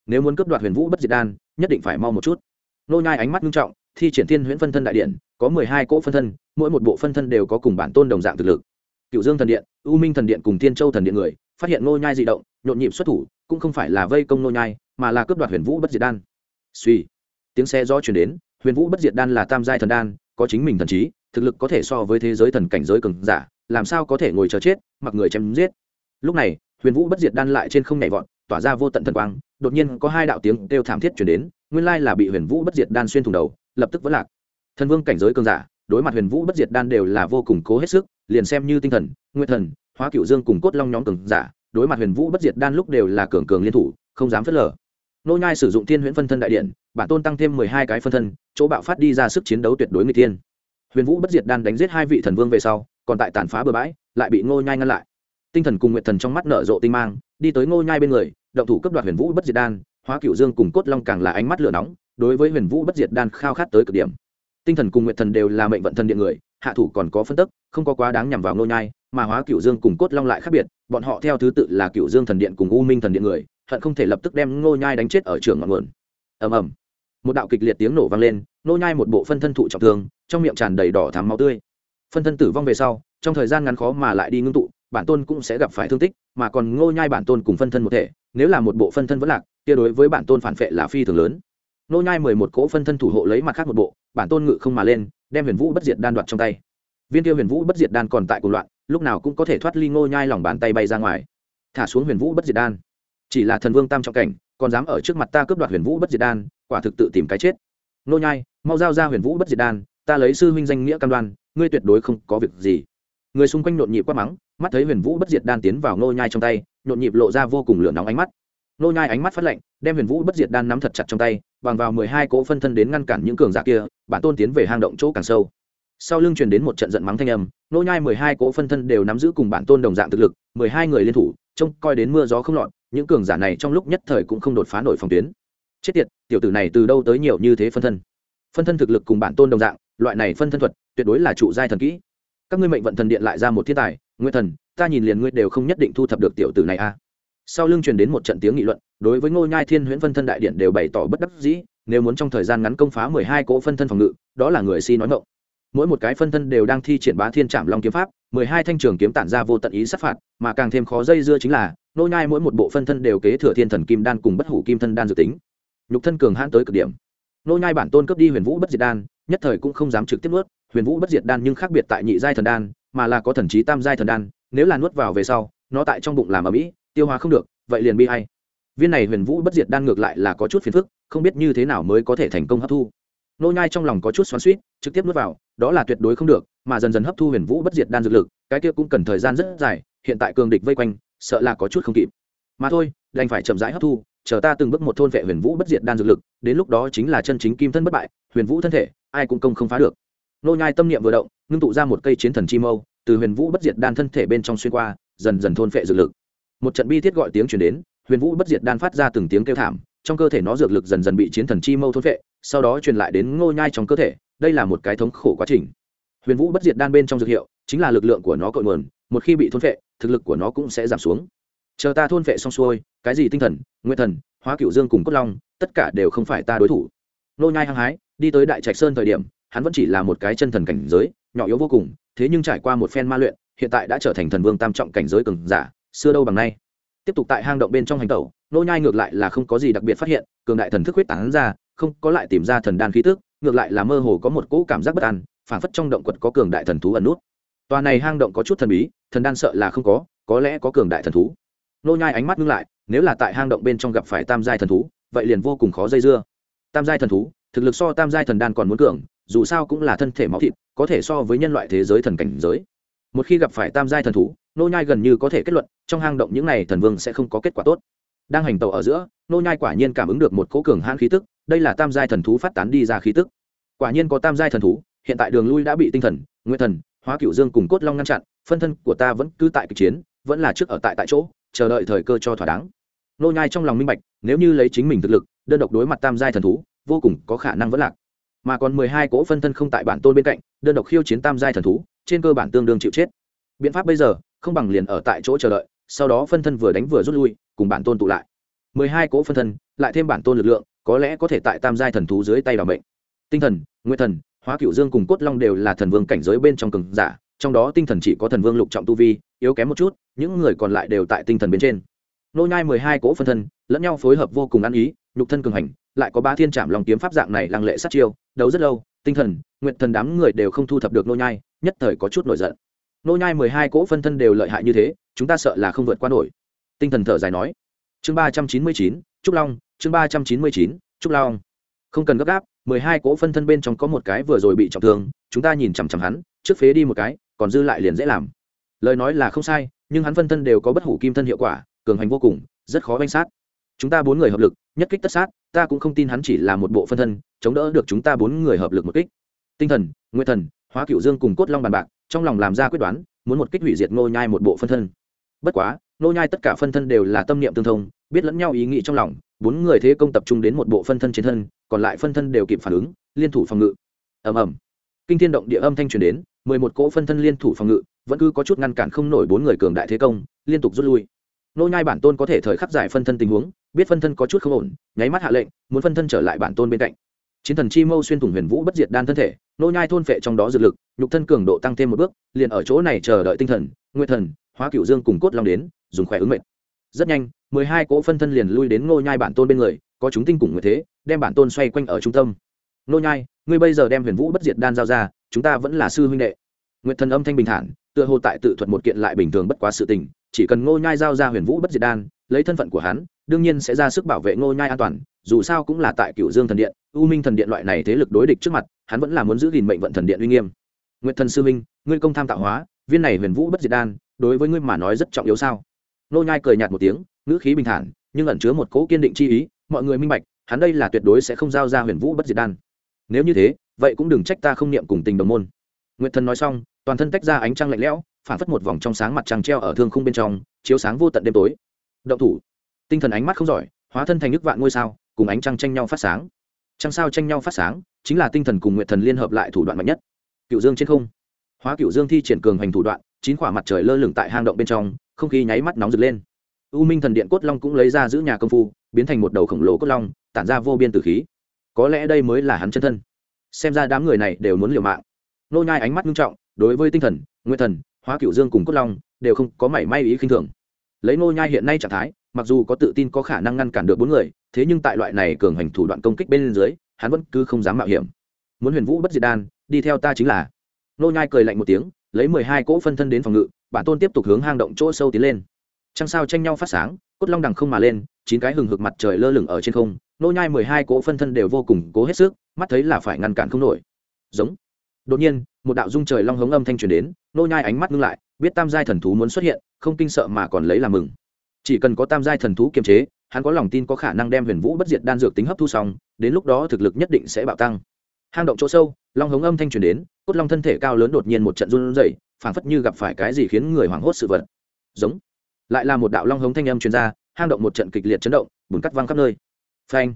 Nếu muốn cướp đoạt huyền vũ bất diệt đan, nhất định phải mau một chút. Nô nhai ánh mắt nghiêm trọng, thi triển thiên huyễn phân thân đại điện, có mười hai cỗ phân thân, mỗi một bộ phân thân đều có cùng bản tôn đồng dạng thực lực cựu dương thần điện, u minh thần điện cùng thiên châu thần điện người, phát hiện nô nhai dị động, nhộn nhịp xuất thủ, cũng không phải là vây công nô nhai, mà là cướp đoạt huyền vũ bất diệt đan. Suy. Tiếng xe do truyền đến, huyền vũ bất diệt đan là tam giai thần đan, có chính mình thần trí, thực lực có thể so với thế giới thần cảnh giới cường giả, làm sao có thể ngồi chờ chết, mặc người chém giết. Lúc này, huyền vũ bất diệt đan lại trên không nhảy vọt, tỏa ra vô tận thần quang, đột nhiên có hai đạo tiếng kêu thảm thiết chuyển đến, nguyên lai là bị huyền vũ bất diệt đan xuyên thủng đầu, lập tức vẫn lạc. Thần vương cảnh giới cường giả, đối mặt huyền vũ bất diệt đan đều là vô cùng cố hết sức liền xem như tinh thần nguyên thần, hóa cựu dương cùng cốt long nhóm cường giả, đối mặt huyền vũ bất diệt đan lúc đều là cường cường liên thủ, không dám phớt lờ. Nô nhai sử dụng thiên huyễn phân thân đại điện, bản tôn tăng thêm mười hai cái phân thân, chỗ bạo phát đi ra sức chiến đấu tuyệt đối người tiên huyền vũ bất diệt đan đánh giết hai vị thần vương về sau, còn tại tàn phá bừa bãi, lại bị ngô nhai ngăn lại. Tinh thần cùng nguyện thần trong mắt nở rộ tinh mang, đi tới ngô nhai bên người, động thủ cấp đoạt huyền vũ bất diệt đan, hóa cựu dương cùng cốt long càng là ánh mắt lửa nóng, đối với huyền vũ bất diệt đan khao khát tới cực điểm. Tinh thần cùng nguyện thần đều là mệnh vận thần điện người hạ thủ còn có phân tức, không có quá đáng nhằm vào ngô nhai, mà hóa cựu dương cùng cốt long lại khác biệt, bọn họ theo thứ tự là cựu dương thần điện cùng u minh thần điện người, hận không thể lập tức đem ngô nhai đánh chết ở trường ngọn nguồn. Ầm ầm. Một đạo kịch liệt tiếng nổ vang lên, ngô nhai một bộ phân thân thụ trọng thương, trong miệng tràn đầy đỏ thắm máu tươi. Phân thân tử vong về sau, trong thời gian ngắn khó mà lại đi ngưng tụ, bản tôn cũng sẽ gặp phải thương tích, mà còn ngô nhai bản tôn cùng phân thân một thể, nếu là một bộ phân thân vẫn lạc, kia đối với bản tôn phản phệ là phi thường lớn. Nô nhai mười một cỗ phân thân thủ hộ lấy mặt khác một bộ, bản tôn ngự không mà lên, đem huyền vũ bất diệt đan đoạt trong tay. Viên tiêu huyền vũ bất diệt đan còn tại cuộc loạn, lúc nào cũng có thể thoát ly ngô nhai lòng bàn tay bay ra ngoài. Thả xuống huyền vũ bất diệt đan. Chỉ là thần vương tam trọng cảnh, còn dám ở trước mặt ta cướp đoạt huyền vũ bất diệt đan, quả thực tự tìm cái chết. Nô nhai, mau giao ra huyền vũ bất diệt đan, ta lấy sư huynh danh nghĩa cam đoan, ngươi tuyệt đối không có việc gì. Người xung quanh nhộn nhịp quát mắng, mắt thấy huyền vũ bất diệt đan tiến vào nô nhai trong tay, nhộn nhịp lộ ra vô cùng lửa nóng ánh mắt nô nhai ánh mắt phát lạnh, đem huyền vũ bất diệt đan nắm thật chặt trong tay, bằng vào mười hai cỗ phân thân đến ngăn cản những cường giả kia, bản tôn tiến về hang động chỗ càng sâu. Sau lưng truyền đến một trận giận mắng thanh âm, nô nhai mười hai cỗ phân thân đều nắm giữ cùng bản tôn đồng dạng thực lực, mười hai người liên thủ, trông coi đến mưa gió không lọt, những cường giả này trong lúc nhất thời cũng không đột phá nổi phòng tuyến. Chết tiệt, tiểu tử này từ đâu tới nhiều như thế phân thân? Phân thân thực lực cùng bản tôn đồng dạng, loại này phân thân thuật, tuyệt đối là trụ giai thần kỹ. Các ngươi mệnh vận thần điện lại ra một thiên tài nguyên thần, ta nhìn liền ngươi đều không nhất định thu thập được tiểu tử này a à sau lưng truyền đến một trận tiếng nghị luận, đối với ngô nhai thiên huyễn phân thân đại điện đều bày tỏ bất đắc dĩ, nếu muốn trong thời gian ngắn công phá mười hai cỗ phân thân phòng ngự, đó là người si nói ngọng mỗi một cái phân thân đều đang thi triển bá thiên trảm long kiếm pháp, mười hai thanh trường kiếm tản ra vô tận ý sát phạt, mà càng thêm khó dây dưa chính là nô nhai mỗi một bộ phân thân đều kế thừa thiên thần kim đan cùng bất hủ kim thân đan dự tính. Nhục thân cường hãn tới cực điểm. Nô nhai bản tôn cướp đi huyền vũ bất diệt đan, nhất thời cũng không dám trực tiếp nuốt, huyền vũ bất diệt đan nhưng khác biệt tại nhị giai thần đan, mà là có thần trí tam giai thần đan, nếu là nuốt vào về sau, nó tại trong bụng làm ở mỹ tiêu hóa không được, vậy liền bi hay viên này huyền vũ bất diệt đan ngược lại là có chút phiền phức, không biết như thế nào mới có thể thành công hấp thu. Nô nhai trong lòng có chút xoắn xuýt, trực tiếp nuốt vào, đó là tuyệt đối không được, mà dần dần hấp thu huyền vũ bất diệt đan dược lực, cái kia cũng cần thời gian rất dài, hiện tại cường địch vây quanh, sợ là có chút không kịp. Mà thôi, đành phải chậm rãi hấp thu, chờ ta từng bước một thôn vệ huyền vũ bất diệt đan dược lực, đến lúc đó chính là chân chính kim thân bất bại, huyền vũ thân thể, ai cũng công không phá được. Nô nhai tâm niệm vừa động, ngưng tụ ra một cây chiến thần chi mâu, từ huyền vũ bất diệt đan thân thể bên trong xuyên qua, dần dần thôn vệ dược lực một trận bi thiết gọi tiếng truyền đến, huyền vũ bất diệt đan phát ra từng tiếng kêu thảm, trong cơ thể nó dược lực dần dần bị chiến thần chi mâu thôn phệ, sau đó truyền lại đến ngô nhai trong cơ thể, đây là một cái thống khổ quá trình. Huyền vũ bất diệt đan bên trong dược hiệu, chính là lực lượng của nó cội nguồn, một khi bị thôn phệ, thực lực của nó cũng sẽ giảm xuống. Chờ ta thôn phệ xong xuôi, cái gì tinh thần nguyên thần, hóa cựu dương cùng cốt long, tất cả đều không phải ta đối thủ. Nô nhai hăng hái, đi tới đại trạch sơn thời điểm, hắn vẫn chỉ là một cái chân thần cảnh giới, nhỏ yếu vô cùng, thế nhưng trải qua một phen ma luyện, hiện tại đã trở thành thần vương tam trọng cảnh giới cường giả xưa đâu bằng nay. Tiếp tục tại hang động bên trong hành tẩu, nô nhai ngược lại là không có gì đặc biệt phát hiện, cường đại thần thức huyết tán ra, không có lại tìm ra thần đan khí tức, ngược lại là mơ hồ có một cỗ cảm giác bất an phản phất trong động quật có cường đại thần thú ẩn nút. Tòa này hang động có chút thần bí, thần đan sợ là không có có lẽ có cường đại thần thú. Nô nhai ánh mắt ngưng lại, nếu là tại hang động bên trong gặp phải tam giai thần thú, vậy liền vô cùng khó dây dưa. Tam giai thần thú, thực lực so tam giai thần đan còn muốn cường, dù sao cũng là thân thể máu thịt, có thể so với nhân loại thế giới thần cảnh giới. Một khi gặp phải tam giai thần thú nô nhai gần như có thể kết luận, trong hang động những này thần vương sẽ không có kết quả tốt. Đang hành tàu ở giữa, nô nhai quả nhiên cảm ứng được một cỗ cường hãn khí tức, đây là tam giai thần thú phát tán đi ra khí tức. Quả nhiên có tam giai thần thú, hiện tại đường lui đã bị tinh thần, nguyên thần, hóa cửu dương cùng cốt long ngăn chặn, phân thân của ta vẫn cứ tại kịch chiến, vẫn là trước ở tại tại chỗ, chờ đợi thời cơ cho thỏa đáng. Nô nhai trong lòng minh bạch, nếu như lấy chính mình thực lực, đơn độc đối mặt tam giai thần thú, vô cùng có khả năng vẫn lạc. Mà còn mười hai cỗ phân thân không tại bản tôn bên cạnh, đơn độc khiêu chiến tam giai thần thú, trên cơ bản tương đương chịu chết. Biện pháp bây giờ không bằng liền ở tại chỗ chờ đợi, sau đó phân thân vừa đánh vừa rút lui, cùng bản tôn tụ lại. Mười hai cỗ phân thân, lại thêm bản tôn lực lượng, có lẽ có thể tại tam giai thần thú dưới tay bảo mệnh. Tinh thần nguyên thần, hóa cựu dương cùng cốt long đều là thần vương cảnh giới bên trong cường giả, trong đó tinh thần chỉ có thần vương lục trọng tu vi, yếu kém một chút, những người còn lại đều tại tinh thần bên trên. Nô nhai mười hai cỗ phân thân, lẫn nhau phối hợp vô cùng ăn ý, nhục thân cường hành, lại có ba thiên trảm lòng kiếm pháp dạng này lăng lệ sát chiêu, đấu rất lâu, tinh thần, nguyện thần đám người đều không thu thập được nô nhai, nhất thời có chút nổi giận nô nhai mười hai cỗ phân thân đều lợi hại như thế, chúng ta sợ là không vượt qua nổi. Tinh thần thở dài nói. Chương ba trăm chín mươi chín, trúc long, chương ba trăm chín mươi chín, trúc long. Không cần gấp gáp, mười hai cỗ phân thân bên trong có một cái vừa rồi bị trọng thương, chúng ta nhìn chằm chằm hắn, trước phế đi một cái, còn dư lại liền dễ làm. Lời nói là không sai, nhưng hắn phân thân đều có bất hủ kim thân hiệu quả, cường hành vô cùng, rất khó banh sát. Chúng ta bốn người hợp lực, nhất kích tất sát, ta cũng không tin hắn chỉ là một bộ phân thân, chống đỡ được chúng ta bốn người hợp lực một kích. Tinh thần nguyên thần, hóa cựu dương cùng cốt long bàn bạc trong lòng làm ra quyết đoán, muốn một kích hủy diệt ngô nhai một bộ phân thân. Bất quá, ngô nhai tất cả phân thân đều là tâm niệm tương thông, biết lẫn nhau ý nghĩ trong lòng, bốn người thế công tập trung đến một bộ phân thân trên thân, còn lại phân thân đều kịp phản ứng, liên thủ phòng ngự. Ầm ầm. Kinh thiên động địa âm thanh truyền đến, mười một cỗ phân thân liên thủ phòng ngự, vẫn cứ có chút ngăn cản không nổi bốn người cường đại thế công, liên tục rút lui. Nô nhai bản tôn có thể thời khắc giải phân thân tình huống, biết phân thân có chút không ổn, nháy mắt hạ lệnh, muốn phân thân trở lại bản tôn bên cạnh chiến thần chi mâu xuyên thủng huyền vũ bất diệt đan thân thể, nô nhai thôn phệ trong đó dược lực, nhục thân cường độ tăng thêm một bước, liền ở chỗ này chờ đợi tinh thần, nguyệt thần, hóa cửu dương cùng cốt long đến, dùng khỏe ứng mệnh. Rất nhanh, mười hai cỗ phân thân liền lui đến nô nhai bản tôn bên người, có chúng tinh cùng người thế, đem bản tôn xoay quanh ở trung tâm. Nô nhai, ngươi bây giờ đem huyền vũ bất diệt đan giao ra, chúng ta vẫn là sư huynh đệ. Nguyệt thần âm thanh bình thản, tựa hồ tại tự thuật một kiện lại bình thường bất quá sự tình, chỉ cần ngô nhai giao ra huyền vũ bất diệt đan, lấy thân phận của hắn, đương nhiên sẽ ra sức bảo vệ ngô nhai an toàn dù sao cũng là tại cựu dương thần điện, u minh thần điện loại này thế lực đối địch trước mặt, hắn vẫn là muốn giữ gìn mệnh vận thần điện uy nghiêm. Nguyện thần sư minh, ngươi công tham tạo hóa, viên này huyền vũ bất diệt đan, đối với ngươi mà nói rất trọng yếu sao? Nô nhai cười nhạt một tiếng, ngữ khí bình thản, nhưng ẩn chứa một cỗ kiên định chi ý, mọi người minh bạch, hắn đây là tuyệt đối sẽ không giao ra huyền vũ bất diệt đan. Nếu như thế, vậy cũng đừng trách ta không niệm cùng tình đồng môn. Nguyện thần nói xong, toàn thân tách ra ánh trăng lạnh lẽo, phản phất một vòng trong sáng mặt trăng treo ở thương khung bên trong, chiếu sáng vô tận đêm tối. Động thủ. Tinh thần ánh mắt không giỏi, hóa thân thành nước vạn ngôi sao cùng ánh trăng tranh nhau phát sáng. Trăng sao tranh nhau phát sáng, chính là tinh thần cùng nguyệt thần liên hợp lại thủ đoạn mạnh nhất. Cựu dương trên không. Hóa cựu dương thi triển cường hành thủ đoạn, chín quả mặt trời lơ lửng tại hang động bên trong, không khí nháy mắt nóng rực lên. U minh thần điện cốt long cũng lấy ra giữ nhà công phu, biến thành một đầu khổng lồ cốt long, tản ra vô biên tử khí. Có lẽ đây mới là hắn chân thân. Xem ra đám người này đều muốn liều mạng. Nô nhai ánh mắt nghiêm trọng, đối với tinh thần nguyên thần, hóa cựu dương cùng cốt long, đều không có mảy may ý khinh thường. Lấy nô nhai hiện nay trạng thái mặc dù có tự tin có khả năng ngăn cản được bốn người, thế nhưng tại loại này cường hành thủ đoạn công kích bên dưới, hắn vẫn cứ không dám mạo hiểm. Muốn huyền vũ bất diệt đan, đi theo ta chính là. Nô nhai cười lạnh một tiếng, lấy mười hai cỗ phân thân đến phòng ngự, bản tôn tiếp tục hướng hang động chỗ sâu tiến lên. Trăng sao tranh nhau phát sáng, cốt long đằng không mà lên, chín cái hừng hực mặt trời lơ lửng ở trên không, nô nhai mười hai cỗ phân thân đều vô cùng cố hết sức, mắt thấy là phải ngăn cản không nổi. Giống. Đột nhiên, một đạo dung trời long hống âm thanh truyền đến, nô nhai ánh mắt ngưng lại, biết tam giai thần thú muốn xuất hiện, không kinh sợ mà còn lấy làm mừng chỉ cần có tam giai thần thú kiềm chế, hắn có lòng tin có khả năng đem huyền vũ bất diệt đan dược tính hấp thu xong, đến lúc đó thực lực nhất định sẽ bạo tăng. Hang động chỗ sâu, long hống âm thanh truyền đến, cốt long thân thể cao lớn đột nhiên một trận run rẩy, phảng phất như gặp phải cái gì khiến người hoảng hốt sự vật. Giống. Lại là một đạo long hống thanh âm truyền ra, hang động một trận kịch liệt chấn động, bùn cắt văng khắp nơi. Phanh.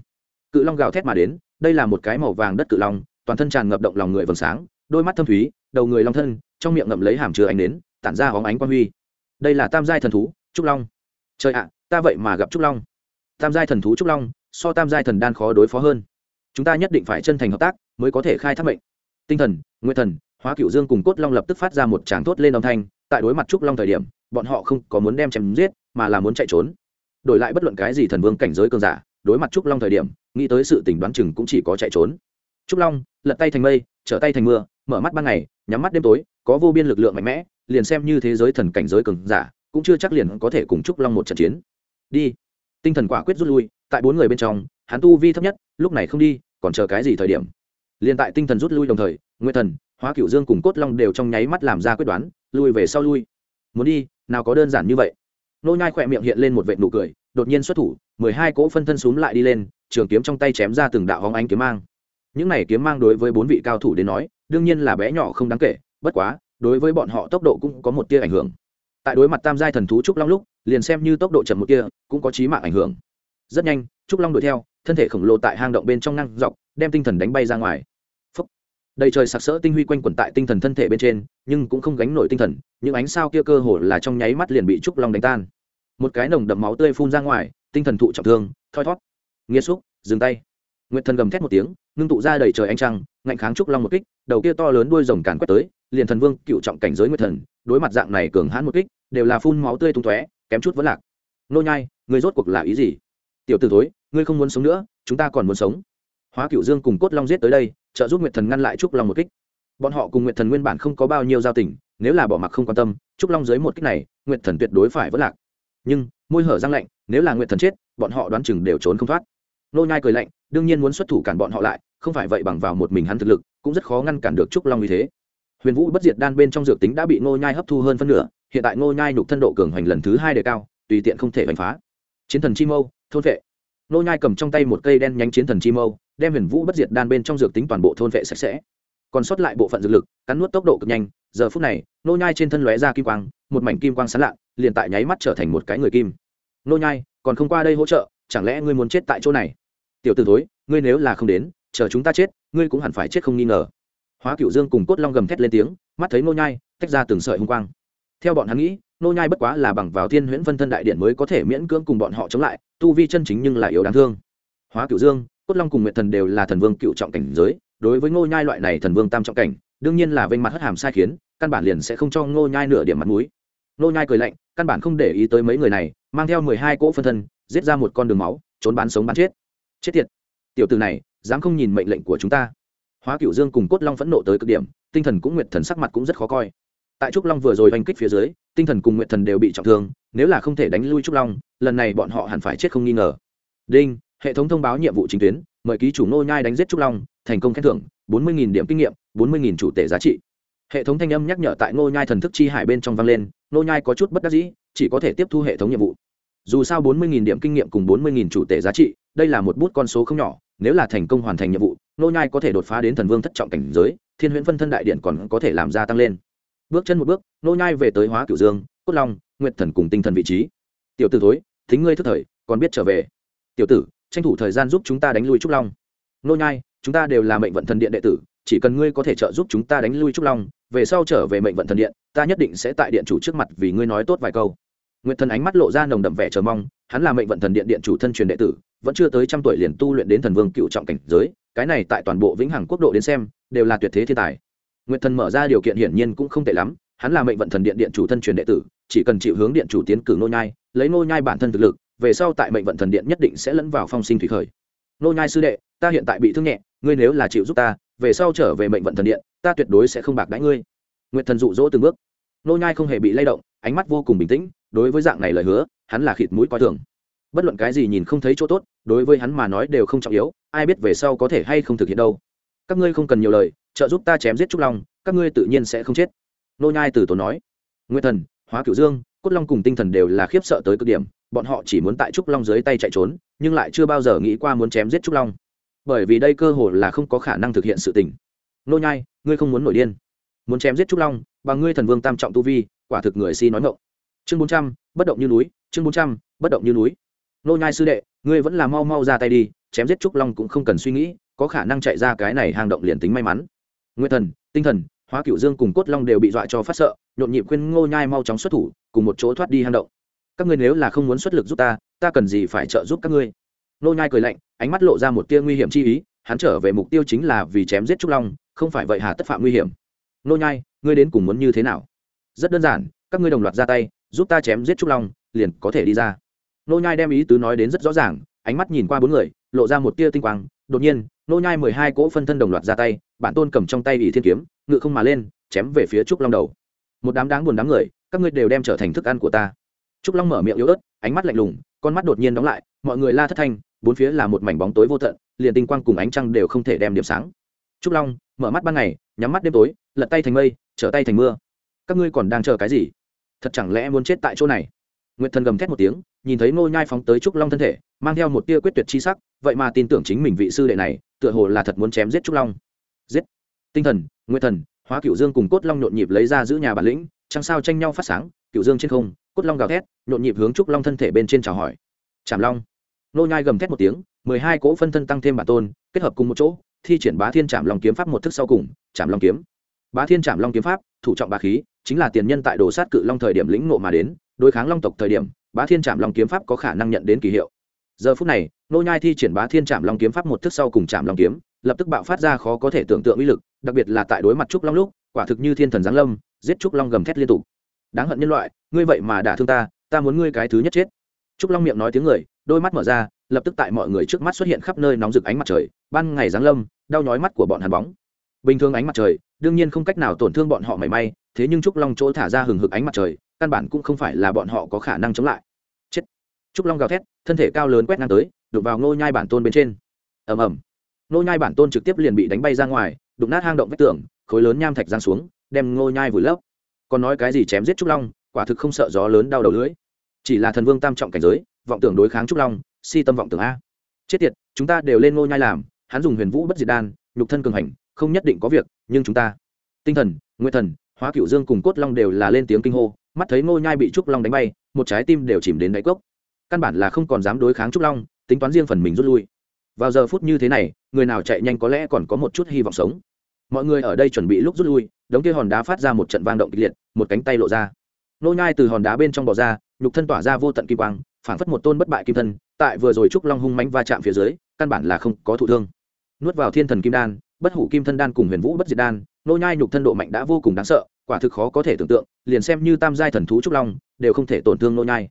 Cự long gào thét mà đến, đây là một cái màu vàng đất cự long, toàn thân tràn ngập động lòng người vầng sáng, đôi mắt thâm thúy, đầu người long thân, trong miệng ngậm lấy hàm chứa ánh đến tản ra hóng ánh quang huy. Đây là tam giai thần thú, trúc long trời ạ, ta vậy mà gặp trúc long. Tam giai thần thú trúc long, so tam giai thần đan khó đối phó hơn. Chúng ta nhất định phải chân thành hợp tác mới có thể khai thác mệnh. Tinh thần nguyên thần, hóa cựu dương cùng cốt long lập tức phát ra một tràng thốt lên âm thanh, tại đối mặt trúc long thời điểm, bọn họ không có muốn đem chém giết, mà là muốn chạy trốn. Đổi lại bất luận cái gì thần vương cảnh giới cường giả, đối mặt trúc long thời điểm, nghĩ tới sự tình đoán chừng cũng chỉ có chạy trốn. Trúc long, lật tay thành mây, trở tay thành mưa, mở mắt ban ngày, nhắm mắt đêm tối, có vô biên lực lượng mạnh mẽ, liền xem như thế giới thần cảnh giới cường giả cũng chưa chắc liền có thể cùng trúc long một trận chiến. Đi. Tinh thần quả quyết rút lui, tại bốn người bên trong, hắn tu vi thấp nhất, lúc này không đi, còn chờ cái gì thời điểm? Liền tại tinh thần rút lui đồng thời nguyên thần, hóa cựu dương cùng cốt long đều trong nháy mắt làm ra quyết đoán, lui về sau lui. Muốn đi, nào có đơn giản như vậy. Nô nhai khỏe miệng hiện lên một vệt nụ cười, đột nhiên xuất thủ, mười hai cỗ phân thân xúm lại đi lên, trường kiếm trong tay chém ra từng đạo hóng ánh kiếm mang. Những này kiếm mang đối với bốn vị cao thủ đến nói, đương nhiên là bé nhỏ không đáng kể, bất quá, đối với bọn họ tốc độ cũng có một tia ảnh hưởng tại đối mặt tam giai thần thú trúc long lúc liền xem như tốc độ chậm một kia, cũng có trí mạng ảnh hưởng. Rất nhanh trúc long đuổi theo thân thể khổng lồ tại hang động bên trong năng dọc đem tinh thần đánh bay ra ngoài. Phúc. đầy trời sặc sỡ tinh huy quanh quẩn tại tinh thần thân thể bên trên nhưng cũng không gánh nổi tinh thần những ánh sao kia cơ hồ là trong nháy mắt liền bị trúc long đánh tan. Một cái nồng đậm máu tươi phun ra ngoài tinh thần thụ trọng thương thoi thót nghĩa xúc dừng tay. Nguyệt thần gầm thét một tiếng ngưng tụ ra đầy trời ánh trăng ngạnh kháng trúc long một kích đầu kia to lớn đuôi rồng càn quét tới liền thần vương cựu trọng cảnh giới nguyệt thần đối mặt dạng này cường hãn một kích, đều là phun máu tươi tung tóe, kém chút vẫn lạc. Nô nhai, ngươi rốt cuộc là ý gì? Tiểu tử thối, ngươi không muốn sống nữa, chúng ta còn muốn sống. Hóa cựu dương cùng cốt long giết tới đây, trợ giúp nguyệt thần ngăn lại trúc long một kích. Bọn họ cùng nguyệt thần nguyên bản không có bao nhiêu giao tình, nếu là bỏ mặc không quan tâm, trúc long dưới một kích này, nguyệt thần tuyệt đối phải vất lạc. Nhưng, môi hở răng lạnh, nếu là nguyệt thần chết, bọn họ đoán chừng đều trốn không thoát. Nô nhai cười lạnh, đương nhiên muốn xuất thủ cản bọn họ lại, không phải vậy bằng vào một mình hắn thực lực, cũng rất khó ngăn cản được trúc long như thế huyền vũ bất diệt đan bên trong dược tính đã bị Ngô nhai hấp thu hơn phân nửa, hiện tại Ngô nhai nhục thân độ cường hoành lần thứ hai đề cao, tùy tiện không thể đánh phá. Chiến thần chi mâu, thôn vệ. Ngô nhai cầm trong tay một cây đen nhánh chiến thần chi mâu, đem huyền vũ bất diệt đan bên trong dược tính toàn bộ thôn vệ sạch sẽ. Còn sót lại bộ phận dược lực, cắn nuốt tốc độ cực nhanh, giờ phút này, Ngô nhai trên thân lóe ra kim quang, một mảnh kim quang sáng lạ, liền tại nháy mắt trở thành một cái người kim. Ngô nhai, còn không qua đây hỗ trợ, chẳng lẽ ngươi muốn chết tại chỗ này? Tiểu tử thối, ngươi nếu là không đến, chờ chúng ta chết, ngươi cũng hẳn phải chết không nghi ngờ hóa cựu dương cùng cốt long gầm thét lên tiếng, mắt thấy nô nhai, tách ra từng sợi hung quang. Theo bọn hắn nghĩ nô nhai bất quá là bằng vào thiên huyễn phân thân đại điện mới có thể miễn cưỡng cùng bọn họ chống lại, tu vi chân chính nhưng là yếu đáng thương. Hóa cựu dương, cốt long cùng nguyệt thần đều là thần vương cựu trọng cảnh giới, đối với ngô nhai loại này thần vương tam trọng cảnh, đương nhiên là vênh mặt hất hàm sai khiến, căn bản liền sẽ không cho ngô nhai nửa điểm mặt mũi. Ngô nhai cười lạnh, căn bản không để ý tới mấy người này, mang theo mười hai cỗ phân thân, giết ra một con đường máu, trốn bán sống bán chết. Chết tiệt. Tiểu tử này, dám không nhìn mệnh lệnh của chúng ta hóa cựu dương cùng cốt long phẫn nộ tới cực điểm, tinh thần cũng nguyệt thần sắc mặt cũng rất khó coi. Tại trúc long vừa rồi oanh kích phía dưới, tinh thần cùng nguyệt thần đều bị trọng thương, nếu là không thể đánh lui trúc long, lần này bọn họ hẳn phải chết không nghi ngờ. Đinh, hệ thống thông báo nhiệm vụ chính tuyến, mời ký chủ nô nhai đánh giết trúc long, thành công khen thưởng, bốn mươi điểm kinh nghiệm, bốn mươi chủ tệ giá trị. Hệ thống thanh âm nhắc nhở tại nô nhai thần thức chi hải bên trong vang lên nô nhai có chút bất đắc dĩ, chỉ có thể tiếp thu hệ thống nhiệm vụ. Dù sao bốn mươi điểm kinh nghiệm cùng bốn mươi chủ tệ giá trị, đây là một bút con số không nhỏ, nếu là thành công hoàn thành nhiệm vụ nô nhai có thể đột phá đến thần vương thất trọng cảnh giới, thiên huyễn phân thân đại điện còn có thể làm gia tăng lên. Bước chân một bước, nô nhai về tới hóa cửu dương, cốt long, nguyệt thần cùng tinh thần vị trí. Tiểu tử thối, thính ngươi thức thời, còn biết trở về. Tiểu tử, tranh thủ thời gian giúp chúng ta đánh lui trúc long. Nô nhai, chúng ta đều là mệnh vận thần điện đệ tử, chỉ cần ngươi có thể trợ giúp chúng ta đánh lui trúc long, về sau trở về mệnh vận thần điện, ta nhất định sẽ tại điện chủ trước mặt vì ngươi nói tốt vài câu. Nguyệt thần ánh mắt lộ ra nồng đậm vẻ chờ mong, hắn là mệnh vận thần điện điện chủ thân truyền đệ tử vẫn chưa tới trăm tuổi liền tu luyện đến thần vương cựu trọng cảnh giới, cái này tại toàn bộ vĩnh hằng quốc độ đến xem, đều là tuyệt thế thiên tài. Nguyệt thần mở ra điều kiện hiển nhiên cũng không tệ lắm, hắn là mệnh vận thần điện điện chủ thân truyền đệ tử, chỉ cần chịu hướng điện chủ tiến cử nô nhai, lấy nô nhai bản thân thực lực, về sau tại mệnh vận thần điện nhất định sẽ lẫn vào phong sinh thủy khởi. Nô nhai sư đệ, ta hiện tại bị thương nhẹ, ngươi nếu là chịu giúp ta, về sau trở về mệnh vận thần điện, ta tuyệt đối sẽ không bạc đãi ngươi. Nguyệt thần dụ dỗ từng bước. Nô nhai không hề bị lay động, ánh mắt vô cùng bình tĩnh, đối với dạng này lời hứa, hắn là khịt mũi coi thường. Bất luận cái gì nhìn không thấy chỗ tốt đối với hắn mà nói đều không trọng yếu, ai biết về sau có thể hay không thực hiện đâu. Các ngươi không cần nhiều lời, trợ giúp ta chém giết trúc long, các ngươi tự nhiên sẽ không chết. Nô nhai từ tốn nói. Nguyên thần, hóa cửu dương, cốt long cùng tinh thần đều là khiếp sợ tới cực điểm, bọn họ chỉ muốn tại trúc long dưới tay chạy trốn, nhưng lại chưa bao giờ nghĩ qua muốn chém giết trúc long. Bởi vì đây cơ hội là không có khả năng thực hiện sự tình. Nô nhai, ngươi không muốn nổi điên. Muốn chém giết trúc long, bằng ngươi thần vương tam trọng tu vi, quả thực người si nói ngọng chương bốn trăm, bất động như núi, chương bốn trăm, bất động như núi. Nô nhai sư đệ ngươi vẫn là mau mau ra tay đi, chém giết trúc long cũng không cần suy nghĩ, có khả năng chạy ra cái này hang động liền tính may mắn. Nguyên thần, tinh thần, hóa cựu dương cùng cốt long đều bị dọa cho phát sợ, nhộn nhịp khuyên ngô nhai mau chóng xuất thủ, cùng một chỗ thoát đi hang động. Các ngươi nếu là không muốn xuất lực giúp ta ta cần gì phải trợ giúp các ngươi? Ngô nhai cười lạnh, ánh mắt lộ ra một tia nguy hiểm chi ý, hắn trở về mục tiêu chính là vì chém giết trúc long, không phải vậy hà tất phạm nguy hiểm. Ngô nhai, ngươi đến cùng muốn như thế nào? Rất đơn giản, các ngươi đồng loạt ra tay, giúp ta chém giết trúc long, liền có thể đi ra. Nô nhai đem ý tứ nói đến rất rõ ràng, ánh mắt nhìn qua bốn người, lộ ra một tia tinh quang. Đột nhiên, nô nhai mười hai cỗ phân thân đồng loạt ra tay, bản tôn cầm trong tay ỷ thiên kiếm, ngự không mà lên, chém về phía trúc long đầu. Một đám đáng buồn đám người, các ngươi đều đem trở thành thức ăn của ta. Trúc long mở miệng yếu ớt, ánh mắt lạnh lùng, con mắt đột nhiên đóng lại, mọi người la thất thanh, bốn phía là một mảnh bóng tối vô tận, liền tinh quang cùng ánh trăng đều không thể đem điểm sáng. Trúc long, mở mắt ban ngày, nhắm mắt đêm tối, lật tay thành mây, trở tay thành mưa. Các ngươi còn đang chờ cái gì? Thật chẳng lẽ muốn chết tại chỗ này? Nguyệt thần gầm thét một tiếng nhìn thấy ngô nhai phóng tới trúc long thân thể, mang theo một tia quyết tuyệt chi sắc, vậy mà tin tưởng chính mình vị sư đệ này, tựa hồ là thật muốn chém giết trúc long. Giết! Tinh thần nguyên thần, hóa cựu dương cùng cốt long nhộn nhịp lấy ra giữ nhà bản lĩnh, trăng sao tranh nhau phát sáng cựu dương trên không, cốt long gào thét, nhộn nhịp hướng trúc long thân thể bên trên chào hỏi. Chạm long! Nô nhai gầm thét một tiếng, mười hai cỗ phân thân tăng thêm bản tôn, kết hợp cùng một chỗ, thi triển bá thiên chạm long kiếm pháp một thức sau cùng chạm long kiếm. Bá thiên chạm long kiếm pháp, thủ trọng bá khí, chính là tiền nhân tại đồ sát cự long thời điểm lĩnh ngộ mà đến, đối kháng long tộc thời điểm bá thiên trạm long kiếm pháp có khả năng nhận đến kỳ hiệu. Giờ phút này, nô nhai thi triển bá thiên trạm long kiếm pháp một thức sau cùng trạm long kiếm, lập tức bạo phát ra khó có thể tưởng tượng uy lực, đặc biệt là tại đối mặt trúc long lúc, quả thực như thiên thần giáng lâm, giết trúc long gầm thét liên tục. Đáng hận nhân loại, ngươi vậy mà đả thương ta ta muốn ngươi cái thứ nhất chết. Trúc long miệng nói tiếng người, đôi mắt mở ra, lập tức tại mọi người trước mắt xuất hiện khắp nơi nóng rực ánh mặt trời, ban ngày giáng lâm, đau nhói mắt của bọn hàn bóng. Bình thường ánh mặt trời, đương nhiên không cách nào tổn thương bọn họ mảy may, thế nhưng trúc long chỗ thả ra hừng hực ánh mặt trời căn bản cũng không phải là bọn họ có khả năng chống lại. Chết. Trúc long gào thét, thân thể cao lớn quét ngang tới, đụng vào ngô nhai bản tôn bên trên. Ầm ầm. Ngô nhai bản tôn trực tiếp liền bị đánh bay ra ngoài, đụng nát hang động vách tường, khối lớn nham thạch giang xuống, đem ngô nhai vùi lấp. Còn nói cái gì chém giết trúc long, quả thực không sợ gió lớn đau đầu lưỡi. Chỉ là thần vương tam trọng cảnh giới, vọng tưởng đối kháng trúc long, si tâm vọng tưởng a. Chết tiệt, chúng ta đều lên ngô nhai làm, hắn dùng huyền vũ bất diệt đan, nhục thân cường hành, không nhất định có việc, nhưng chúng ta, tinh thần nguyên thần, hóa cửu dương cùng cốt long đều là lên tiếng kinh hô mắt thấy ngô nhai bị trúc long đánh bay, một trái tim đều chìm đến đáy cốc. Căn bản là không còn dám đối kháng trúc long, tính toán riêng phần mình rút lui. Vào giờ phút như thế này, người nào chạy nhanh có lẽ còn có một chút hy vọng sống. Mọi người ở đây chuẩn bị lúc rút lui, đống kia hòn đá phát ra một trận vang động kịch liệt, một cánh tay lộ ra. Nô nhai từ hòn đá bên trong bò ra, nhục thân tỏa ra vô tận kim quang, phảng phất một tôn bất bại kim thân, tại vừa rồi trúc long hung mãnh va chạm phía dưới, căn bản là không có thụ thương. Nuốt vào thiên thần kim đan, bất hủ kim thân đan cùng huyền vũ bất diệt đan nô nhai nhục thân độ mạnh đã vô cùng đáng sợ quả thực khó có thể tưởng tượng, liền xem như tam giai thần thú trúc long, đều không thể tổn thương nô nhai.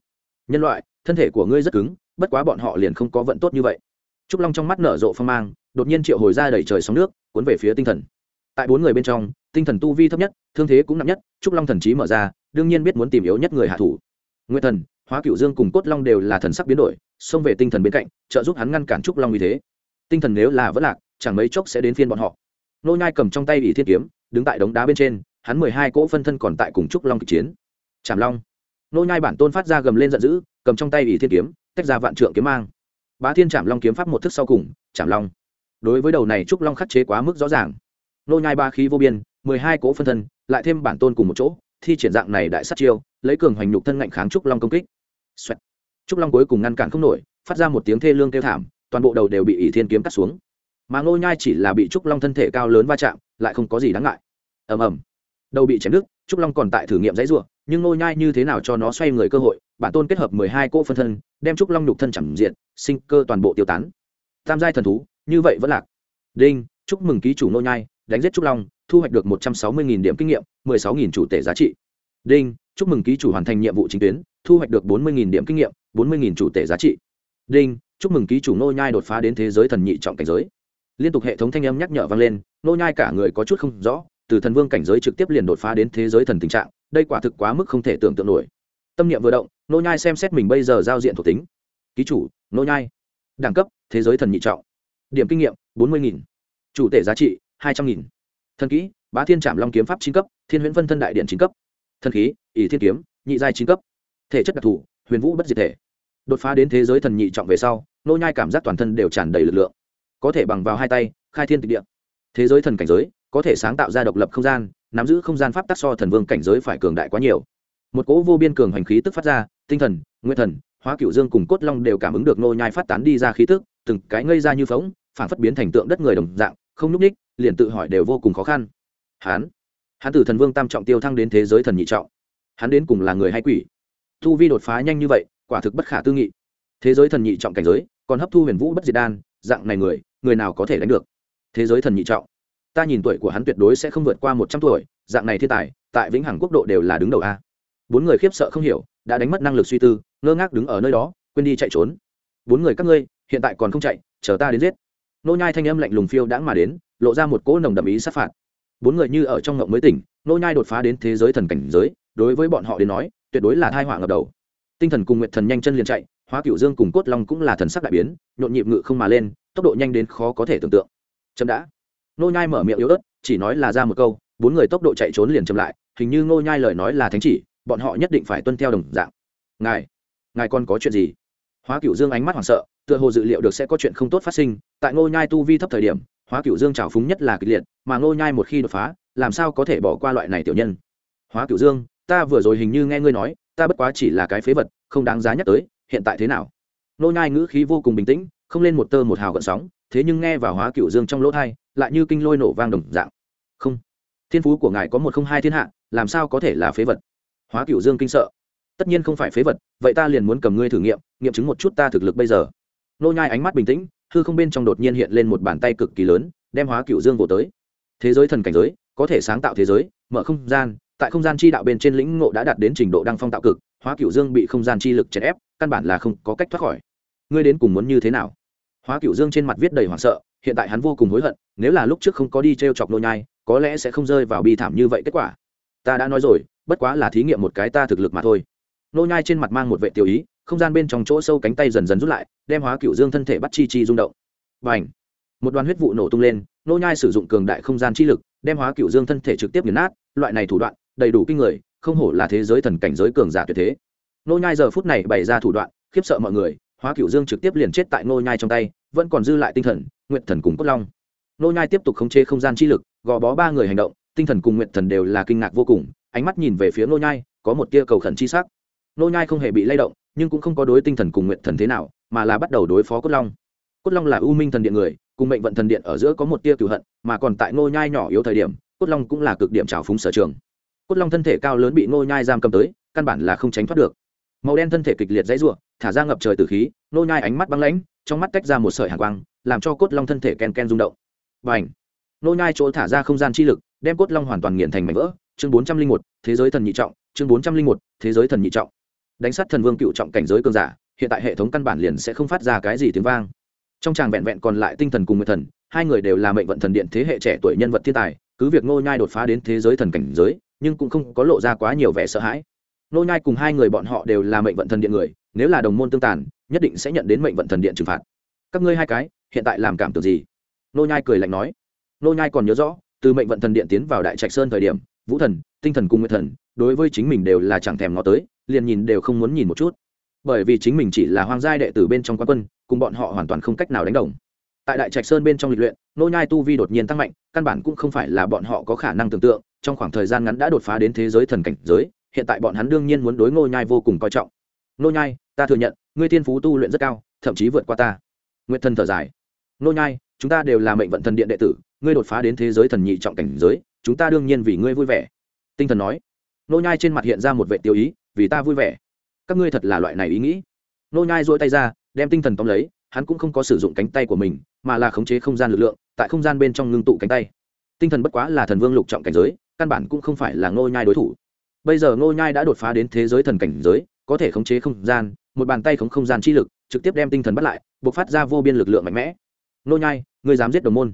Nhân loại, thân thể của ngươi rất cứng, bất quá bọn họ liền không có vận tốt như vậy. Trúc long trong mắt nở rộ phong mang, đột nhiên triệu hồi ra đẩy trời sóng nước, cuốn về phía tinh thần. Tại bốn người bên trong, tinh thần tu vi thấp nhất, thương thế cũng nặng nhất, trúc long thần trí mở ra, đương nhiên biết muốn tìm yếu nhất người hạ thủ. Nguyên thần, hóa cựu dương cùng cốt long đều là thần sắc biến đổi, xông về tinh thần bên cạnh, trợ giúp hắn ngăn cản trúc long như thế. Tinh thần nếu là vỡ lạc, chẳng mấy chốc sẽ đến phiên bọn họ. Nô nhai cầm trong tay ỷ thiên kiếm, đứng tại đống đá bên trên hắn mười hai cỗ phân thân còn tại cùng trúc long kịch chiến. Trảm long. Nô nhai bản tôn phát ra gầm lên giận dữ, cầm trong tay ỷ thiên kiếm, tách ra vạn trượng kiếm mang. Bá thiên trảm long kiếm pháp một thức sau cùng, trảm long. Đối với đầu này trúc long khắc chế quá mức rõ ràng. Nô nhai ba khí vô biên, mười hai cỗ phân thân, lại thêm bản tôn cùng một chỗ, thi triển dạng này đại sát chiêu, lấy cường hoành nhục thân ngạnh kháng trúc long công kích. Xoẹt. trúc long cuối cùng ngăn cản không nổi, phát ra một tiếng thê lương kêu thảm, toàn bộ đầu đều bị ỷ thiên kiếm cắt xuống. Mà ngô nhai chỉ là bị trúc long thân thể cao lớn va chạm, lại không có gì đáng ngại. Ầm ầm đầu bị chém đứt, trúc long còn tại thử nghiệm dãy ruộng nhưng nô nhai như thế nào cho nó xoay người cơ hội, bản tôn kết hợp mười hai cỗ phân thân, đem trúc long nhục thân chẳng diện, sinh cơ toàn bộ tiêu tán. Tam giai thần thú, như vậy vẫn lạc. Đinh, chúc mừng ký chủ nô nhai, đánh giết trúc long, thu hoạch được một trăm sáu mươi điểm kinh nghiệm, mười sáu chủ tể giá trị. Đinh, chúc mừng ký chủ hoàn thành nhiệm vụ chính tuyến, thu hoạch được bốn mươi điểm kinh nghiệm, bốn mươi chủ tể giá trị. Đinh, chúc mừng ký chủ nô nhai đột phá đến thế giới thần nhị trọng cảnh giới. Liên tục hệ thống thanh âm nhắc nhở vang lên nô nhai cả người có chút không rõ từ thần vương cảnh giới trực tiếp liền đột phá đến thế giới thần tình trạng, đây quả thực quá mức không thể tưởng tượng nổi. Tâm niệm vừa động, nô nhai xem xét mình bây giờ giao diện thuộc tính. Ký chủ, nô nhai. Đẳng cấp, thế giới thần nhị trọng. Điểm kinh nghiệm, bốn mươi nghìn. Chủ thể giá trị, hai trăm nghìn. Thần kỹ, bá thiên trảm long kiếm pháp chín cấp, thiên huyễn phân thân đại điện chín cấp. Thần khí, ỷ thiên kiếm, nhị giai chín cấp. Thể chất đặc thù, huyền vũ bất diệt thể. Đột phá đến thế giới thần nhị trọng về sau, nô nhai cảm giác toàn thân đều tràn đầy lực lượng. Có thể bằng vào hai tay, khai thiên tịch địa. Thế giới thần cảnh giới có thể sáng tạo ra độc lập không gian, nắm giữ không gian pháp tắc so thần vương cảnh giới phải cường đại quá nhiều. Một cỗ vô biên cường hành khí tức phát ra, tinh thần nguyên thần, hóa cựu dương cùng cốt long đều cảm ứng được nô nhai phát tán đi ra khí tức, từng cái ngây ra như phóng phản phất biến thành tượng đất người đồng dạng, không núp ních liền tự hỏi đều vô cùng khó khăn. Hắn hắn từ thần vương tam trọng tiêu thăng đến thế giới thần nhị trọng. Hắn đến cùng là người hay quỷ? Thu vi đột phá nhanh như vậy, quả thực bất khả tư nghị. Thế giới thần nhị trọng cảnh giới, còn hấp thu huyền vũ bất diệt đan, dạng này người người nào có thể đánh được? Thế giới thần nhị trọng ta nhìn tuổi của hắn tuyệt đối sẽ không vượt qua một trăm tuổi, dạng này thiên tài, tại vĩnh hằng quốc độ đều là đứng đầu a. Bốn người khiếp sợ không hiểu, đã đánh mất năng lực suy tư, ngơ ngác đứng ở nơi đó, quên đi chạy trốn. Bốn người các ngươi, hiện tại còn không chạy, chờ ta đến giết. Nô nhai thanh âm lạnh lùng phiêu đãng mà đến, lộ ra một cỗ nồng đậm ý sát phạt. Bốn người như ở trong ngộng mới tỉnh, nô nhai đột phá đến thế giới thần cảnh giới, đối với bọn họ đến nói, tuyệt đối là tai họa ngập đầu. Tinh thần cùng nguyệt thần nhanh chân liền chạy, hóa cửu dương cùng cốt long cũng là thần sắc đại biến, nhộn nhịp ngự không mà lên, tốc độ nhanh đến khó có thể tưởng tượng. Chậm đã nô nhai mở miệng yếu ớt, chỉ nói là ra một câu, bốn người tốc độ chạy trốn liền chậm lại, hình như nô nhai lời nói là thánh chỉ, bọn họ nhất định phải tuân theo đồng dạng. Ngài ngài còn có chuyện gì? Hóa cửu dương ánh mắt hoảng sợ, tựa hồ dự liệu được sẽ có chuyện không tốt phát sinh, tại Nô nhai tu vi thấp thời điểm, hóa cửu dương trào phúng nhất là kịch liệt, mà Nô nhai một khi đột phá, làm sao có thể bỏ qua loại này tiểu nhân? Hóa cửu dương, ta vừa rồi hình như nghe ngươi nói, ta bất quá chỉ là cái phế vật, không đáng giá nhắc tới, hiện tại thế nào? Nô nhai ngữ khí vô cùng bình tĩnh, không lên một tơ một hào gợn sóng, thế nhưng nghe vào hóa cửu dương trong lỗ thay lại như kinh lôi nổ vang đồng dạng. Không, thiên phú của ngài có một không hai thiên hạ, làm sao có thể là phế vật? Hóa Cựu dương kinh sợ. Tất nhiên không phải phế vật, vậy ta liền muốn cầm ngươi thử nghiệm nghiệm chứng một chút ta thực lực bây giờ. Nô nhai ánh mắt bình tĩnh, hư không bên trong đột nhiên hiện lên một bàn tay cực kỳ lớn, đem hóa cựu dương vỗ tới. Thế giới thần cảnh giới, có thể sáng tạo thế giới, mở không gian, tại không gian chi đạo bên trên lĩnh ngộ đã đạt đến trình độ đăng phong tạo cực, hóa cựu dương bị không gian chi lực chèn ép, căn bản là không có cách thoát khỏi. Ngươi đến cùng muốn như thế nào? Hóa cựu dương trên mặt viết đầy hoảng sợ hiện tại hắn vô cùng hối hận, nếu là lúc trước không có đi t chọc nô nhai, có lẽ sẽ không rơi vào bi thảm như vậy kết quả. Ta đã nói rồi, bất quá là thí nghiệm một cái ta thực lực mà thôi. Nô nhai trên mặt mang một vệ tiểu ý, không gian bên trong chỗ sâu cánh tay dần dần rút lại, đem hóa cựu dương thân thể bắt chi chi rung động. Và ảnh một đoàn huyết vụ nổ tung lên nô nhai sử dụng cường đại không gian chi lực, đem hóa cựu dương thân thể trực tiếp nghiền nát, loại này thủ đoạn, đầy đủ kinh người, không hổ là thế giới thần cảnh giới cường giả tuyệt thế. Nô nhai giờ phút này bày ra thủ đoạn, khiếp sợ mọi người, hóa cựu dương trực tiếp liền chết tại nô nhai trong tay, vẫn còn dư lại tinh thần nguyện thần cùng cốt long. Nô nhai tiếp tục khống chế không gian chi lực, gò bó ba người hành động, tinh thần cùng nguyện thần đều là kinh ngạc vô cùng, ánh mắt nhìn về phía nô nhai, có một tia cầu khẩn chi sắc. Nô nhai không hề bị lay động, nhưng cũng không có đối tinh thần cùng nguyện thần thế nào, mà là bắt đầu đối phó cốt long. Cốt long là u minh thần điện người, cùng mệnh vận thần điện ở giữa có một tia cửu hận, mà còn tại nô nhai nhỏ yếu thời điểm, cốt long cũng là cực điểm trào phúng sở trường. Cốt long thân thể cao lớn bị nô nhai giam cầm tới, căn bản là không tránh thoát được. Màu đen thân thể kịch liệt dãy rủa, thả ra ngập trời tử khí, nô nhai ánh mắt băng lãnh, trong mắt tách ra một sợi hàn quang làm cho cốt long thân thể ken ken rung động. Bành! Nô nhai chỗ thả ra không gian chi lực, đem cốt long hoàn toàn nghiền thành mảnh vỡ. Chương bốn trăm linh một, thế giới thần nhị trọng. Chương bốn trăm linh một, thế giới thần nhị trọng. Đánh sát thần vương cựu trọng cảnh giới cơn giả, hiện tại hệ thống căn bản liền sẽ không phát ra cái gì tiếng vang. Trong tràng vẹn vẹn còn lại tinh thần cùng người thần, hai người đều là mệnh vận thần điện thế hệ trẻ tuổi nhân vật thiên tài, cứ việc ngô nhai đột phá đến thế giới thần cảnh giới, nhưng cũng không có lộ ra quá nhiều vẻ sợ hãi. Ngô nhai cùng hai người bọn họ đều là mệnh vận thần điện người, nếu là đồng môn tương tàn, nhất định sẽ nhận đến mệnh vận thần điện trừng phạt các ngươi hai cái, hiện tại làm cảm tưởng gì? Nô nhai cười lạnh nói. Nô nhai còn nhớ rõ, từ mệnh vận thần điện tiến vào đại trạch sơn thời điểm, vũ thần, tinh thần cùng nguyệt thần, đối với chính mình đều là chẳng thèm ngó tới, liền nhìn đều không muốn nhìn một chút. Bởi vì chính mình chỉ là hoang giai đệ tử bên trong quan quân, cùng bọn họ hoàn toàn không cách nào đánh đồng. Tại đại trạch sơn bên trong lịch luyện, nô nhai tu vi đột nhiên tăng mạnh, căn bản cũng không phải là bọn họ có khả năng tưởng tượng, trong khoảng thời gian ngắn đã đột phá đến thế giới thần cảnh giới, hiện tại bọn hắn đương nhiên muốn đối nô nhai vô cùng coi trọng. Nô nhai, ta thừa nhận, ngươi thiên phú tu luyện rất cao, thậm chí vượt qua ta nguyệt thần thở dài. Nô nhai, chúng ta đều là mệnh vận thần điện đệ tử, ngươi đột phá đến thế giới thần nhị trọng cảnh giới, chúng ta đương nhiên vì ngươi vui vẻ. Tinh thần nói. Nô nhai trên mặt hiện ra một vẻ tiêu ý, vì ta vui vẻ. Các ngươi thật là loại này ý nghĩ. Nô nhai duỗi tay ra, đem tinh thần tóm lấy, hắn cũng không có sử dụng cánh tay của mình, mà là khống chế không gian lực lượng, tại không gian bên trong ngưng tụ cánh tay. Tinh thần bất quá là thần vương lục trọng cảnh giới, căn bản cũng không phải là nô nhai đối thủ. Bây giờ nô nhai đã đột phá đến thế giới thần cảnh giới, có thể khống chế không gian, một bàn tay khống không gian chi lực trực tiếp đem tinh thần bắt lại, buộc phát ra vô biên lực lượng mạnh mẽ. Nô nhai, ngươi dám giết đồng môn.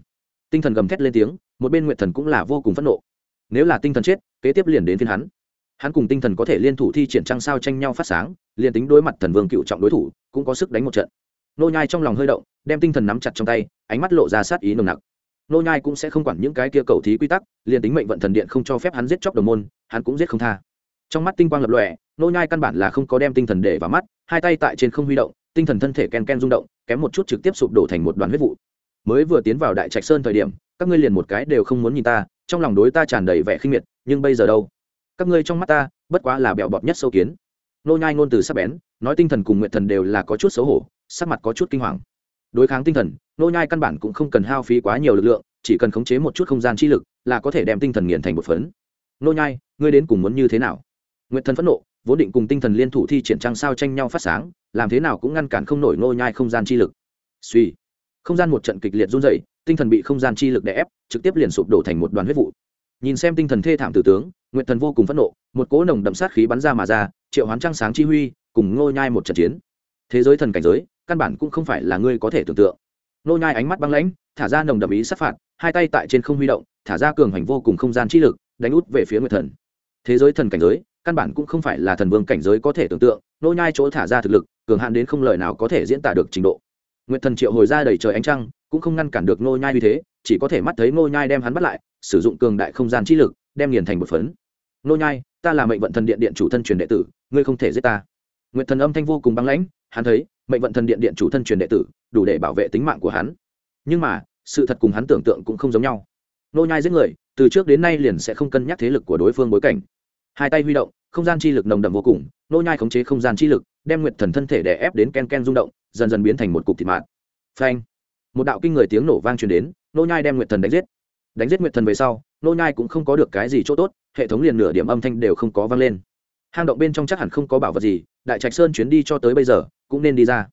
Tinh thần gầm thét lên tiếng, một bên nguyệt thần cũng là vô cùng phẫn nộ. Nếu là tinh thần chết, kế tiếp liền đến phiên hắn. Hắn cùng tinh thần có thể liên thủ thi triển trăng sao tranh nhau phát sáng, liền tính đối mặt thần vương cựu trọng đối thủ, cũng có sức đánh một trận. Nô nhai trong lòng hơi động, đem tinh thần nắm chặt trong tay, ánh mắt lộ ra sát ý nồng nặc. Nô nhai cũng sẽ không quản những cái kia cầu thí quy tắc, liền tính mệnh vận thần điện không cho phép hắn giết chóc đồng môn, hắn cũng giết không tha. Trong mắt tinh quang lập lòe, nô nhai căn bản là không có đem tinh thần để vào mắt, hai tay tại trên không huy động tinh thần thân thể ken ken rung động, kém một chút trực tiếp sụp đổ thành một đoàn huyết vụ. Mới vừa tiến vào đại trạch sơn thời điểm, các ngươi liền một cái đều không muốn nhìn ta, trong lòng đối ta tràn đầy vẻ khinh miệt, nhưng bây giờ đâu? Các ngươi trong mắt ta, bất quá là bẹo bọt nhất sâu kiến. Nô nhai ngôn từ sắc bén, nói tinh thần cùng nguyện thần đều là có chút xấu hổ, sắc mặt có chút kinh hoàng. Đối kháng tinh thần, nô nhai căn bản cũng không cần hao phí quá nhiều lực lượng, chỉ cần khống chế một chút không gian chi lực, là có thể đem tinh thần nghiền thành một phấn. Nô nhai, ngươi đến cùng muốn như thế nào? Nguyện thần phẫn nộ vốn định cùng tinh thần liên thủ thi triển trang sao tranh nhau phát sáng, làm thế nào cũng ngăn cản không nổi nô nhai không gian chi lực. Suy. Không gian một trận kịch liệt run rẩy, tinh thần bị không gian chi lực đè ép, trực tiếp liền sụp đổ thành một đoàn huyết vụ. Nhìn xem tinh thần thê thảm tử tướng, nguyệt thần vô cùng phẫn nộ, một cỗ nồng đậm sát khí bắn ra mà ra, triệu hoán trăng sáng chi huy, cùng nô nhai một trận chiến. Thế giới thần cảnh giới, căn bản cũng không phải là ngươi có thể tưởng tượng. Nô nhai ánh mắt băng lãnh, thả ra nồng đậm ý sát phạt, hai tay tại trên không huy động, thả ra cường hành vô cùng không gian chi lực, đánh út về phía nguyệt thần. Thế giới thần cảnh giới căn bản cũng không phải là thần vương cảnh giới có thể tưởng tượng, nô nhai chỗ thả ra thực lực, cường hạn đến không lời nào có thể diễn tả được trình độ. Nguyệt thần triệu hồi ra đầy trời ánh trăng, cũng không ngăn cản được nô nhai như thế, chỉ có thể mắt thấy nô nhai đem hắn bắt lại, sử dụng cường đại không gian chi lực, đem nghiền thành một phấn. Nô nhai, ta là mệnh vận thần điện điện chủ thân truyền đệ tử, ngươi không thể giết ta. Nguyệt thần âm thanh vô cùng băng lãnh, hắn thấy, mệnh vận thần điện điện chủ thân truyền đệ tử, đủ để bảo vệ tính mạng của hắn. Nhưng mà, sự thật cùng hắn tưởng tượng cũng không giống nhau. Nô nhai giết người, từ trước đến nay liền sẽ không cân nhắc thế lực của đối phương bối cảnh hai tay huy động, không gian chi lực nồng đậm vô cùng, nô nhai khống chế không gian chi lực, đem nguyệt thần thân thể đè ép đến ken ken rung động, dần dần biến thành một cục thịt mạt. Phanh! Một đạo kinh người tiếng nổ vang truyền đến, nô nhai đem nguyệt thần đánh giết. Đánh giết nguyệt thần về sau, nô nhai cũng không có được cái gì chỗ tốt, hệ thống liền nửa điểm âm thanh đều không có vang lên. Hang động bên trong chắc hẳn không có bảo vật gì, đại trạch sơn chuyến đi cho tới bây giờ, cũng nên đi ra.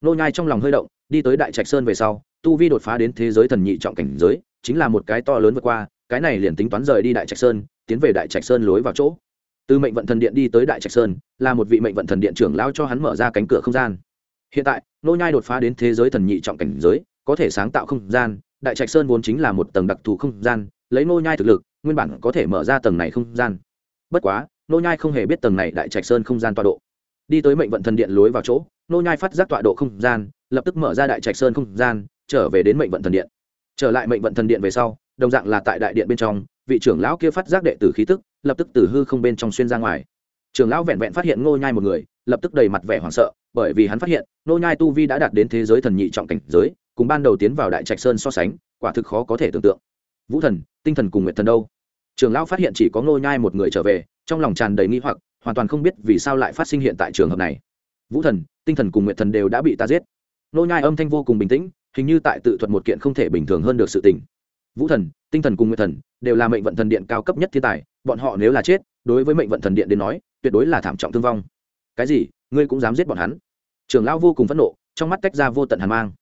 Nô nhai trong lòng hơi động, đi tới đại trạch sơn về sau, tu vi đột phá đến thế giới thần nhị trọng cảnh giới, chính là một cái to lớn vượt qua, cái này liền tính toán rời đi đại trạch sơn tiến về đại trạch sơn lối vào chỗ. Từ mệnh vận thần điện đi tới đại trạch sơn, là một vị mệnh vận thần điện trưởng lao cho hắn mở ra cánh cửa không gian. Hiện tại, nô nhai đột phá đến thế giới thần nhị trọng cảnh giới, có thể sáng tạo không gian, đại trạch sơn vốn chính là một tầng đặc thù không gian, lấy nô nhai thực lực, nguyên bản có thể mở ra tầng này không gian. Bất quá, nô nhai không hề biết tầng này đại trạch sơn không gian tọa độ. Đi tới mệnh vận thần điện lối vào chỗ, nô nhai phát giác tọa độ không gian, lập tức mở ra đại trạch sơn không gian, trở về đến mệnh vận thần điện. Trở lại mệnh vận thần điện về sau, đồng dạng là tại đại điện bên trong vị trưởng lão kia phát giác đệ tử khí tức, lập tức từ hư không bên trong xuyên ra ngoài. Trưởng lão vẹn vẹn phát hiện ngô nhai một người, lập tức đầy mặt vẻ hoảng sợ, bởi vì hắn phát hiện, ngô nhai tu vi đã đạt đến thế giới thần nhị trọng cảnh giới, cùng ban đầu tiến vào đại trạch sơn so sánh, quả thực khó có thể tưởng tượng. Vũ thần, tinh thần cùng nguyệt thần đâu? Trưởng lão phát hiện chỉ có ngô nhai một người trở về, trong lòng tràn đầy nghi hoặc, hoàn toàn không biết vì sao lại phát sinh hiện tại trường hợp này. Vũ thần, tinh thần cùng nguyệt thần đều đã bị ta giết. Ngô nhai âm thanh vô cùng bình tĩnh, hình như tại tự thuật một kiện không thể bình thường hơn được sự tình vũ thần, tinh thần cùng nguyệt thần đều là mệnh vận thần điện cao cấp nhất thiên tài, bọn họ nếu là chết, đối với mệnh vận thần điện đến nói, tuyệt đối là thảm trọng thương vong. Cái gì? Ngươi cũng dám giết bọn hắn? Trưởng lão vô cùng phẫn nộ, trong mắt tách ra vô tận hàn mang.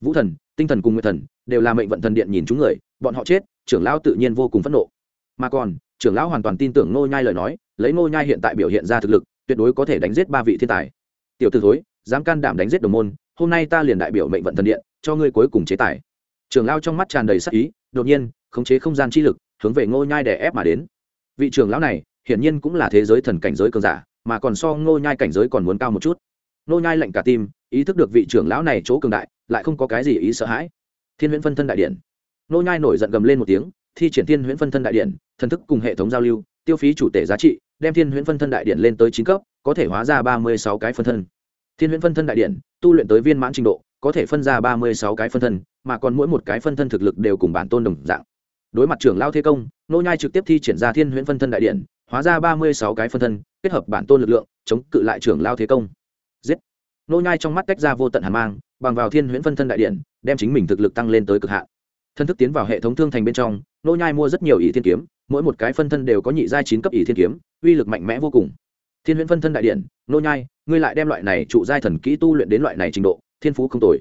Vũ thần, tinh thần cùng nguyệt thần đều là mệnh vận thần điện nhìn chúng người, bọn họ chết, trưởng lão tự nhiên vô cùng phẫn nộ. Mà còn, trưởng lão hoàn toàn tin tưởng nô nhai lời nói, lấy nô nhai hiện tại biểu hiện ra thực lực, tuyệt đối có thể đánh giết ba vị thiên tài. Tiểu tử thối, dám can đảm đánh giết đồng môn, hôm nay ta liền đại biểu mệnh vận thần điện, cho ngươi cuối cùng chế tài. Trưởng lão trong mắt tràn đầy sắc ý đột nhiên, khống chế không gian chi lực, hướng về ngô nhai đè ép mà đến. Vị trưởng lão này, hiển nhiên cũng là thế giới thần cảnh giới cường giả, mà còn so ngô nhai cảnh giới còn muốn cao một chút. Ngô nhai lạnh cả tim, ý thức được vị trưởng lão này chỗ cường đại, lại không có cái gì ý sợ hãi. Thiên huyễn phân thân đại điện. Ngô nhai nổi giận gầm lên một tiếng, thi triển thiên huyễn phân thân đại điện, thần thức cùng hệ thống giao lưu, tiêu phí chủ tể giá trị, đem thiên huyễn phân thân đại điện lên tới chín cấp, có thể hóa ra ba mươi sáu cái phân thân. Thiên huyễn phân thân đại điện, tu luyện tới viên mãn trình độ có thể phân ra ba mươi sáu cái phân thân, mà còn mỗi một cái phân thân thực lực đều cùng bản tôn đồng dạng. Đối mặt trưởng lao thế công, nô nhai trực tiếp thi triển ra thiên huyễn phân thân đại điện, hóa ra ba mươi sáu cái phân thân, kết hợp bản tôn lực lượng, chống cự lại trưởng lao thế công. Giết! Nô nhai trong mắt tách ra vô tận hàn mang, bằng vào thiên huyễn phân thân đại điện, đem chính mình thực lực tăng lên tới cực hạn. Thân thức tiến vào hệ thống thương thành bên trong, nô nhai mua rất nhiều ỷ thiên kiếm, mỗi một cái phân thân đều có nhị giai chín cấp ỷ thiên kiếm, uy lực mạnh mẽ vô cùng. Thiên huyễn phân thân đại điện, nô nhai, ngươi lại đem loại này trụ giai thần kỹ tu luyện đến loại này trình độ thiên phú không tồi.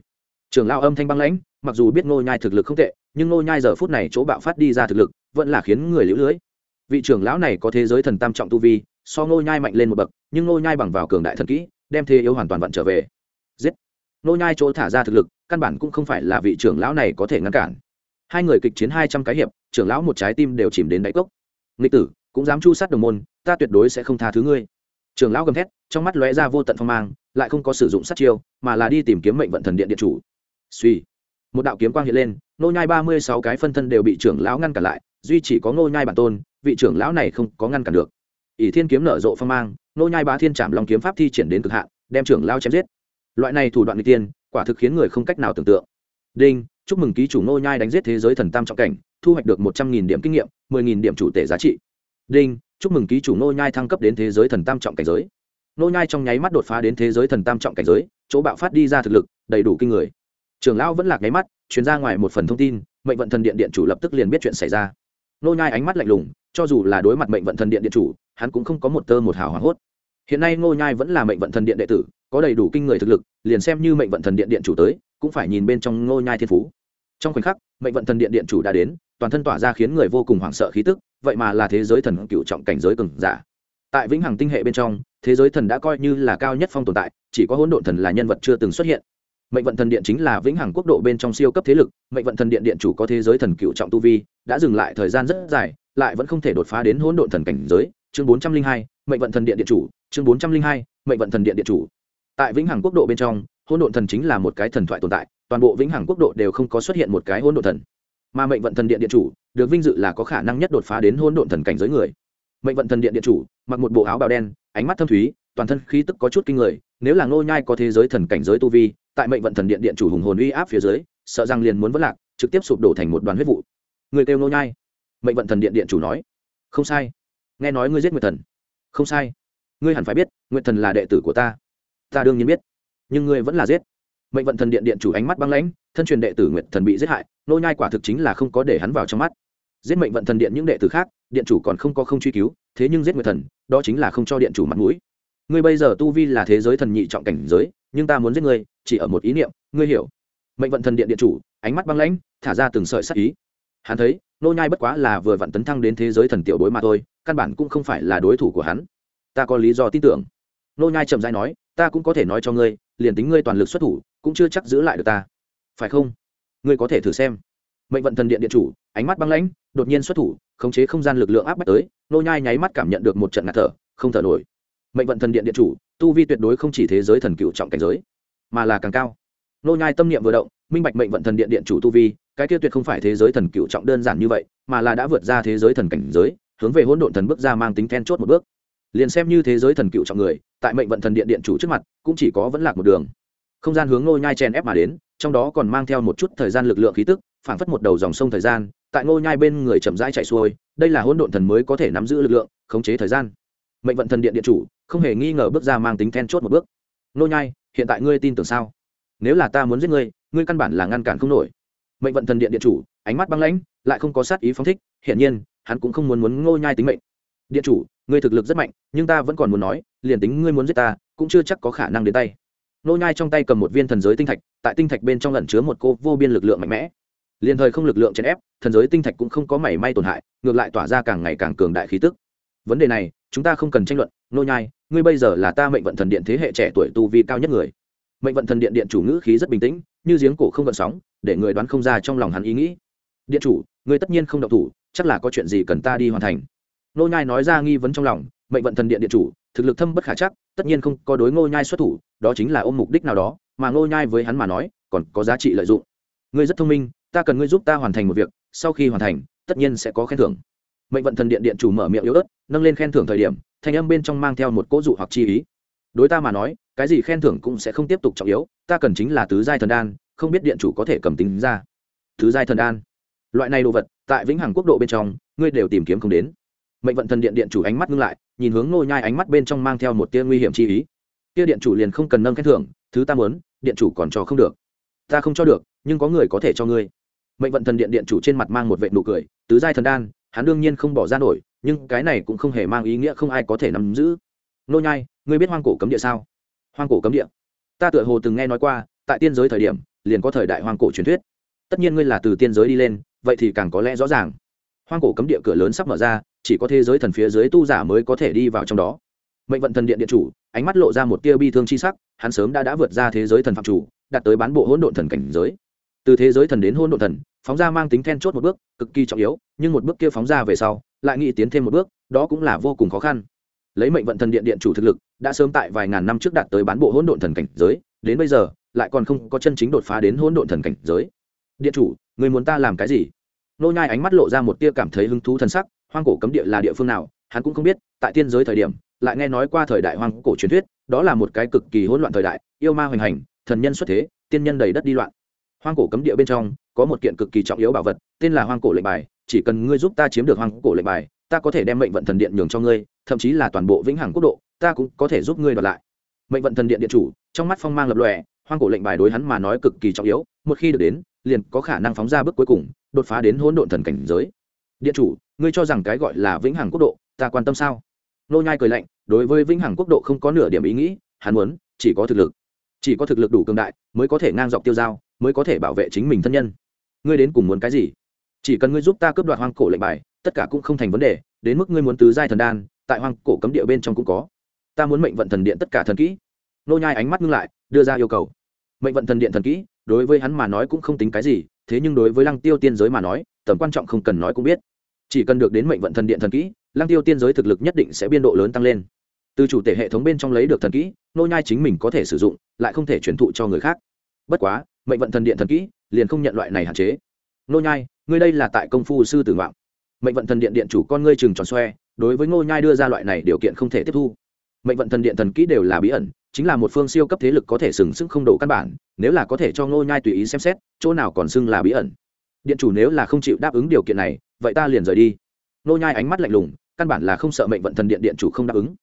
Trưởng lao âm thanh băng lãnh, mặc dù biết Ngô nhai thực lực không tệ, nhưng Ngô nhai giờ phút này chỗ bạo phát đi ra thực lực, vẫn là khiến người liễu lưới. Vị trưởng lão này có thế giới thần tam trọng tu vi, so Ngô nhai mạnh lên một bậc, nhưng Ngô nhai bằng vào cường đại thần kỹ, đem thế yếu hoàn toàn vận trở về. Giết! Ngô nhai chỗ thả ra thực lực, căn bản cũng không phải là vị trưởng lão này có thể ngăn cản. Hai người kịch chiến hai trăm cái hiệp, trưởng lão một trái tim đều chìm đến đáy cốc. Nghịch tử, cũng dám chu sát đồng môn, ta tuyệt đối sẽ không tha thứ ngươi trưởng lão gầm thét, trong mắt lóe ra vô tận phong mang, lại không có sử dụng sát chiêu, mà là đi tìm kiếm mệnh vận thần điện điện chủ. Suy một đạo kiếm quang hiện lên nô nhai ba mươi sáu cái phân thân đều bị trưởng lão ngăn cản lại, duy chỉ có nô nhai bản tôn, vị trưởng lão này không có ngăn cản được. Ỷ thiên kiếm nở rộ phong mang nô nhai bá thiên chạm long kiếm pháp thi triển đến cực hạn, đem trưởng lão chém giết. Loại này thủ đoạn n tiên quả thực khiến người không cách nào tưởng tượng. Đinh, chúc mừng ký chủ nô nhai đánh giết thế giới thần tam trọng cảnh, thu hoạch được một trăm nghìn điểm kinh nghiệm, mười nghìn điểm chủ tể giá trị. Đinh chúc mừng ký chủ nô nhai thăng cấp đến thế giới thần tam trọng cảnh giới. Nô nhai trong nháy mắt đột phá đến thế giới thần tam trọng cảnh giới, chỗ bạo phát đi ra thực lực, đầy đủ kinh người. Trưởng lão vẫn lạc nháy mắt, truyền ra ngoài một phần thông tin, mệnh vận thần điện điện chủ lập tức liền biết chuyện xảy ra. Nô nhai ánh mắt lạnh lùng, cho dù là đối mặt mệnh vận thần điện điện chủ, hắn cũng không có một tơ một hào hoảng hốt. Hiện nay nô nhai vẫn là mệnh vận thần điện đệ tử, có đầy đủ kinh người thực lực, liền xem như mệnh vận thần điện điện chủ tới, cũng phải nhìn bên trong nô nhai thiên phú. Trong khoảnh khắc, mệnh vận thần điện điện chủ đã đến, toàn thân tỏa ra khiến người vô cùng hoảng sợ khí tức vậy mà là thế giới thần cựu trọng cảnh giới cường giả. Tại vĩnh hằng tinh hệ bên trong, thế giới thần đã coi như là cao nhất phong tồn tại, chỉ có hỗn độn thần là nhân vật chưa từng xuất hiện. Mệnh vận thần điện chính là vĩnh hằng quốc độ bên trong siêu cấp thế lực, mệnh vận thần điện điện chủ có thế giới thần cựu trọng tu vi, đã dừng lại thời gian rất dài, lại vẫn không thể đột phá đến hỗn độn thần cảnh giới. Chương bốn trăm linh hai, mệnh vận thần điện điện chủ, chương bốn trăm linh hai, mệnh vận thần điện điện chủ. Tại vĩnh hằng quốc độ bên trong, hỗn độn thần chính là một cái thần thoại tồn tại, toàn bộ vĩnh hằng quốc độ đều không có xuất hiện một cái hỗn độn thần mà mệnh vận thần điện điện chủ, được vinh dự là có khả năng nhất đột phá đến hôn độn thần cảnh giới người. Mệnh vận thần điện điện chủ, mặc một bộ áo bào đen, ánh mắt thâm thúy, toàn thân khí tức có chút kinh người, nếu là ngô nhai có thế giới thần cảnh giới tu vi, tại mệnh vận thần điện điện chủ hùng hồn uy áp phía dưới, sợ rằng liền muốn vỡ lạc, trực tiếp sụp đổ thành một đoàn huyết vụ. Người kêu ngô nhai. Mệnh vận thần điện điện chủ nói. Không sai. Nghe nói ngươi giết nguyệt thần. Không sai. Ngươi hẳn phải biết, nguyệt thần là đệ tử của ta. Ta đương nhiên biết. Nhưng ngươi vẫn là giết mệnh vận thần điện điện chủ ánh mắt băng lãnh, thân truyền đệ tử nguyệt thần bị giết hại, nô nhai quả thực chính là không có để hắn vào trong mắt. Giết mệnh vận thần điện những đệ tử khác, điện chủ còn không có không truy cứu, thế nhưng giết nguyệt thần, đó chính là không cho điện chủ mặt mũi. Ngươi bây giờ tu vi là thế giới thần nhị trọng cảnh giới, nhưng ta muốn giết ngươi, chỉ ở một ý niệm, ngươi hiểu. Mệnh vận thần điện điện chủ, ánh mắt băng lãnh, thả ra từng sợi sắc ý. Hắn thấy, nô nhai bất quá là vừa vặn tấn thăng đến thế giới thần tiểu bối mà thôi, căn bản cũng không phải là đối thủ của hắn. Ta có lý do tin tưởng. Nô nhai chậm rãi nói, ta cũng có thể nói cho ngươi, liền tính ngươi toàn lực xuất thủ cũng chưa chắc giữ lại được ta. Phải không? Ngươi có thể thử xem. Mệnh vận thần điện điện chủ, ánh mắt băng lãnh, đột nhiên xuất thủ, khống chế không gian lực lượng áp bách tới, nô nhai nháy mắt cảm nhận được một trận ngạt thở, không thở nổi. Mệnh vận thần điện điện chủ, tu vi tuyệt đối không chỉ thế giới thần cựu trọng cảnh giới, mà là càng cao. Nô nhai tâm niệm vừa động, minh bạch mệnh vận thần điện điện chủ tu vi, cái kia tuyệt không phải thế giới thần cựu trọng đơn giản như vậy, mà là đã vượt ra thế giới thần cảnh giới, hướng về hỗn độn thần bước ra mang tính then chốt một bước. Liền xem như thế giới thần cựu trọng người, tại mệnh vận thần điện điện chủ trước mặt, cũng chỉ có vẫn lạc một đường không gian hướng Ngô nhai chen ép mà đến, trong đó còn mang theo một chút thời gian lực lượng khí tức, phảng phất một đầu dòng sông thời gian, tại ngô nhai bên người chậm rãi chạy xuôi, đây là hỗn độn thần mới có thể nắm giữ lực lượng, khống chế thời gian. Mệnh vận thần điện điện chủ, không hề nghi ngờ bước ra mang tính then chốt một bước. Ngô nhai, hiện tại ngươi tin tưởng sao? Nếu là ta muốn giết ngươi ngươi căn bản là ngăn cản không nổi. Mệnh vận thần điện điện chủ, ánh mắt băng lãnh, lại không có sát ý phóng thích, hiển nhiên, hắn cũng không muốn muốn ngô nhai tính mệnh. Điện chủ, ngươi thực lực rất mạnh, nhưng ta vẫn còn muốn nói, liền tính ngươi muốn giết ta, cũng chưa chắc có khả năng đến tay nô nhai trong tay cầm một viên thần giới tinh thạch, tại tinh thạch bên trong ẩn chứa một cô vô biên lực lượng mạnh mẽ. Liên thời không lực lượng chèn ép, thần giới tinh thạch cũng không có mảy may tổn hại, ngược lại tỏa ra càng ngày càng cường đại khí tức. Vấn đề này, chúng ta không cần tranh luận nô nhai, ngươi bây giờ là ta mệnh vận thần điện thế hệ trẻ tuổi tu vi cao nhất người. Mệnh vận thần điện điện chủ ngữ khí rất bình tĩnh, như giếng cổ không gợn sóng, để người đoán không ra trong lòng hắn ý nghĩ. Điện chủ, ngươi tất nhiên không động thủ, chắc là có chuyện gì cần ta đi hoàn thành. Nô nhai nói ra nghi vấn trong lòng, mệnh vận thần điện điện chủ, thực lực thâm bất khả chắc tất nhiên không có đối ngô nhai xuất thủ, đó chính là ôm mục đích nào đó, mà ngô nhai với hắn mà nói, còn có giá trị lợi dụng. Ngươi rất thông minh, ta cần ngươi giúp ta hoàn thành một việc, sau khi hoàn thành, tất nhiên sẽ có khen thưởng. Mệnh vận thần điện điện chủ mở miệng yếu ớt, nâng lên khen thưởng thời điểm, thanh âm bên trong mang theo một cỗ dụ hoặc chi ý. Đối ta mà nói, cái gì khen thưởng cũng sẽ không tiếp tục trọng yếu, ta cần chính là tứ giai thần đan, không biết điện chủ có thể cầm tính ra. Tứ giai thần đan. Loại này đồ vật, tại vĩnh hằng quốc độ bên trong, ngươi đều tìm kiếm không đến mệnh vận thần điện điện chủ ánh mắt ngưng lại, nhìn hướng nô nhai ánh mắt bên trong mang theo một tia nguy hiểm chi ý. Kia điện chủ liền không cần nâng khen thưởng, thứ ta muốn, điện chủ còn cho không được. Ta không cho được, nhưng có người có thể cho ngươi. Mệnh vận thần điện điện chủ trên mặt mang một vệ nụ cười, tứ giai thần đan, hắn đương nhiên không bỏ ra nổi, nhưng cái này cũng không hề mang ý nghĩa không ai có thể nắm giữ. Nô nhai, ngươi biết hoang cổ cấm địa sao? Hoang cổ cấm địa. Ta tựa hồ từng nghe nói qua, tại tiên giới thời điểm, liền có thời đại hoang cổ truyền thuyết. Tất nhiên ngươi là từ tiên giới đi lên, vậy thì càng có lẽ rõ ràng. Hoang cổ cấm địa cửa lớn sắp mở ra chỉ có thế giới thần phía dưới tu giả mới có thể đi vào trong đó. Mệnh vận thần điện điện chủ, ánh mắt lộ ra một tia bi thương chi sắc, hắn sớm đã đã vượt ra thế giới thần phạm chủ, đạt tới bán bộ hỗn độn thần cảnh giới. Từ thế giới thần đến hỗn độn thần, phóng ra mang tính then chốt một bước, cực kỳ trọng yếu, nhưng một bước kia phóng ra về sau, lại nghĩ tiến thêm một bước, đó cũng là vô cùng khó khăn. Lấy mệnh vận thần điện điện chủ thực lực, đã sớm tại vài ngàn năm trước đạt tới bán bộ hỗn độn thần cảnh giới, đến bây giờ, lại còn không có chân chính đột phá đến hỗn độn thần cảnh giới. Điện chủ, người muốn ta làm cái gì? Nô nhai ánh mắt lộ ra một tia cảm thấy hứng thú thần sắc hoang cổ cấm địa là địa phương nào, hắn cũng không biết, tại tiên giới thời điểm, lại nghe nói qua thời đại hoang cổ truyền thuyết, đó là một cái cực kỳ hỗn loạn thời đại, yêu ma hoành hành, thần nhân xuất thế, tiên nhân đầy đất đi loạn. Hoang cổ cấm địa bên trong, có một kiện cực kỳ trọng yếu bảo vật, tên là hoang cổ lệnh bài, chỉ cần ngươi giúp ta chiếm được hoang cổ lệnh bài, ta có thể đem mệnh vận thần điện nhường cho ngươi, thậm chí là toàn bộ vĩnh hằng quốc độ, ta cũng có thể giúp ngươi đoạt lại. Mệnh vận thần điện điện chủ, trong mắt phong mang lập lòe, hoang cổ lệnh bài đối hắn mà nói cực kỳ trọng yếu, một khi được đến, liền có khả năng phóng ra bước cuối cùng, đột phá đến hỗn độn thần cảnh giới. Điện chủ ngươi cho rằng cái gọi là vĩnh hằng quốc độ, ta quan tâm sao? Nô nhai cười lạnh, đối với vĩnh hằng quốc độ không có nửa điểm ý nghĩ, hắn muốn, chỉ có thực lực. Chỉ có thực lực đủ cường đại, mới có thể ngang dọc tiêu giao, mới có thể bảo vệ chính mình thân nhân. Ngươi đến cùng muốn cái gì? Chỉ cần ngươi giúp ta cướp đoạt hoang cổ lệnh bài, tất cả cũng không thành vấn đề, đến mức ngươi muốn tứ giai thần đan, tại hoang cổ cấm địa bên trong cũng có. Ta muốn mệnh vận thần điện tất cả thần kỹ. Nô nhai ánh mắt ngưng lại, đưa ra yêu cầu. Mệnh vận thần điện thần kỹ, đối với hắn mà nói cũng không tính cái gì, thế nhưng đối với lăng tiêu tiên giới mà nói, tầm quan trọng không cần nói cũng biết chỉ cần được đến mệnh vận thần điện thần kỹ, lăng tiêu tiên giới thực lực nhất định sẽ biên độ lớn tăng lên. Từ chủ thể hệ thống bên trong lấy được thần kỹ, nô nhai chính mình có thể sử dụng, lại không thể truyền thụ cho người khác. Bất quá, mệnh vận thần điện thần kỹ liền không nhận loại này hạn chế. Nô nhai, ngươi đây là tại công phu sư tử ngoạn. Mệnh vận thần điện điện chủ con ngươi trừng tròn xoe, đối với nô nhai đưa ra loại này điều kiện không thể tiếp thu. Mệnh vận thần điện thần kỹ đều là bí ẩn, chính là một phương siêu cấp thế lực có thể sừng sững không đủ căn bản, nếu là có thể cho nô nhai tùy ý xem xét, chỗ nào còn xưng là bí ẩn. Điện chủ nếu là không chịu đáp ứng điều kiện này vậy ta liền rời đi. Nô nhai ánh mắt lạnh lùng, căn bản là không sợ mệnh vận thần điện điện chủ không đáp ứng.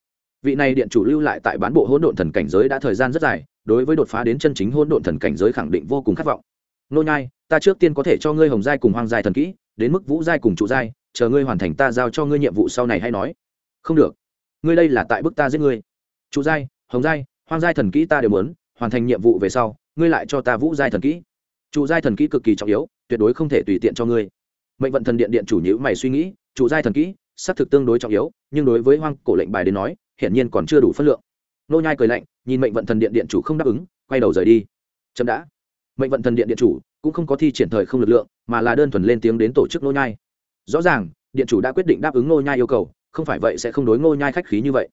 Vị này điện chủ lưu lại tại bán bộ hỗn độn thần cảnh giới đã thời gian rất dài, đối với đột phá đến chân chính hỗn độn thần cảnh giới khẳng định vô cùng khát vọng. Nô nhai, ta trước tiên có thể cho ngươi hồng giai cùng hoang giai thần kỹ, đến mức vũ giai cùng trụ giai, chờ ngươi hoàn thành ta giao cho ngươi nhiệm vụ sau này hay nói. Không được. Ngươi đây là tại bức ta giết ngươi. Trụ giai, hồng giai, hoang giai thần kỹ ta đều muốn, hoàn thành nhiệm vụ về sau, ngươi lại cho ta vũ giai thần kỹ. Trụ giai thần kỹ cực kỳ trọng yếu, tuyệt đối không thể tùy tiện cho ngươi mệnh vận thần điện điện chủ nhữ mày suy nghĩ, chủ giai thần kỹ, xác thực tương đối trọng yếu, nhưng đối với hoang cổ lệnh bài đến nói, hiển nhiên còn chưa đủ phân lượng. Nô nhai cười lạnh, nhìn mệnh vận thần điện điện chủ không đáp ứng, quay đầu rời đi. Chậm đã. Mệnh vận thần điện điện chủ cũng không có thi triển thời không lực lượng, mà là đơn thuần lên tiếng đến tổ chức nô nhai. Rõ ràng, điện chủ đã quyết định đáp ứng nô nhai yêu cầu, không phải vậy sẽ không đối nô nhai khách khí như vậy.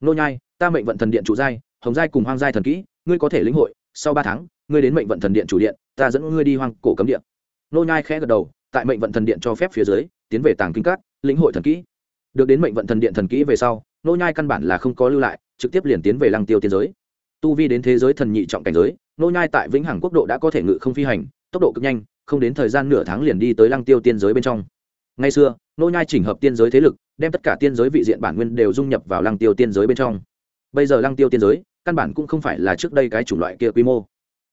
Nô nhai, ta mệnh vận thần điện chủ giai, hồng giai cùng hoang giai thần kỹ, ngươi có thể lĩnh hội, sau ba tháng, ngươi đến mệnh vận thần điện chủ điện, ta dẫn ngươi đi hoang cổ cấm điện nô nhai khẽ gật đầu tại mệnh vận thần điện cho phép phía dưới, tiến về tàng kinh cát lĩnh hội thần kỹ. Được đến mệnh vận thần điện thần kỹ về sau, nô nhai căn bản là không có lưu lại, trực tiếp liền tiến về lăng tiêu tiên giới. Tu vi đến thế giới thần nhị trọng cảnh giới, nô nhai tại vĩnh hằng quốc độ đã có thể ngự không phi hành, tốc độ cực nhanh, không đến thời gian nửa tháng liền đi tới lăng tiêu tiên giới bên trong. Ngay xưa, nô nhai chỉnh hợp tiên giới thế lực, đem tất cả tiên giới vị diện bản nguyên đều dung nhập vào lăng tiêu tiên giới bên trong. Bây giờ lăng tiêu tiên giới, căn bản cũng không phải là trước đây cái chủng loại kia quy mô,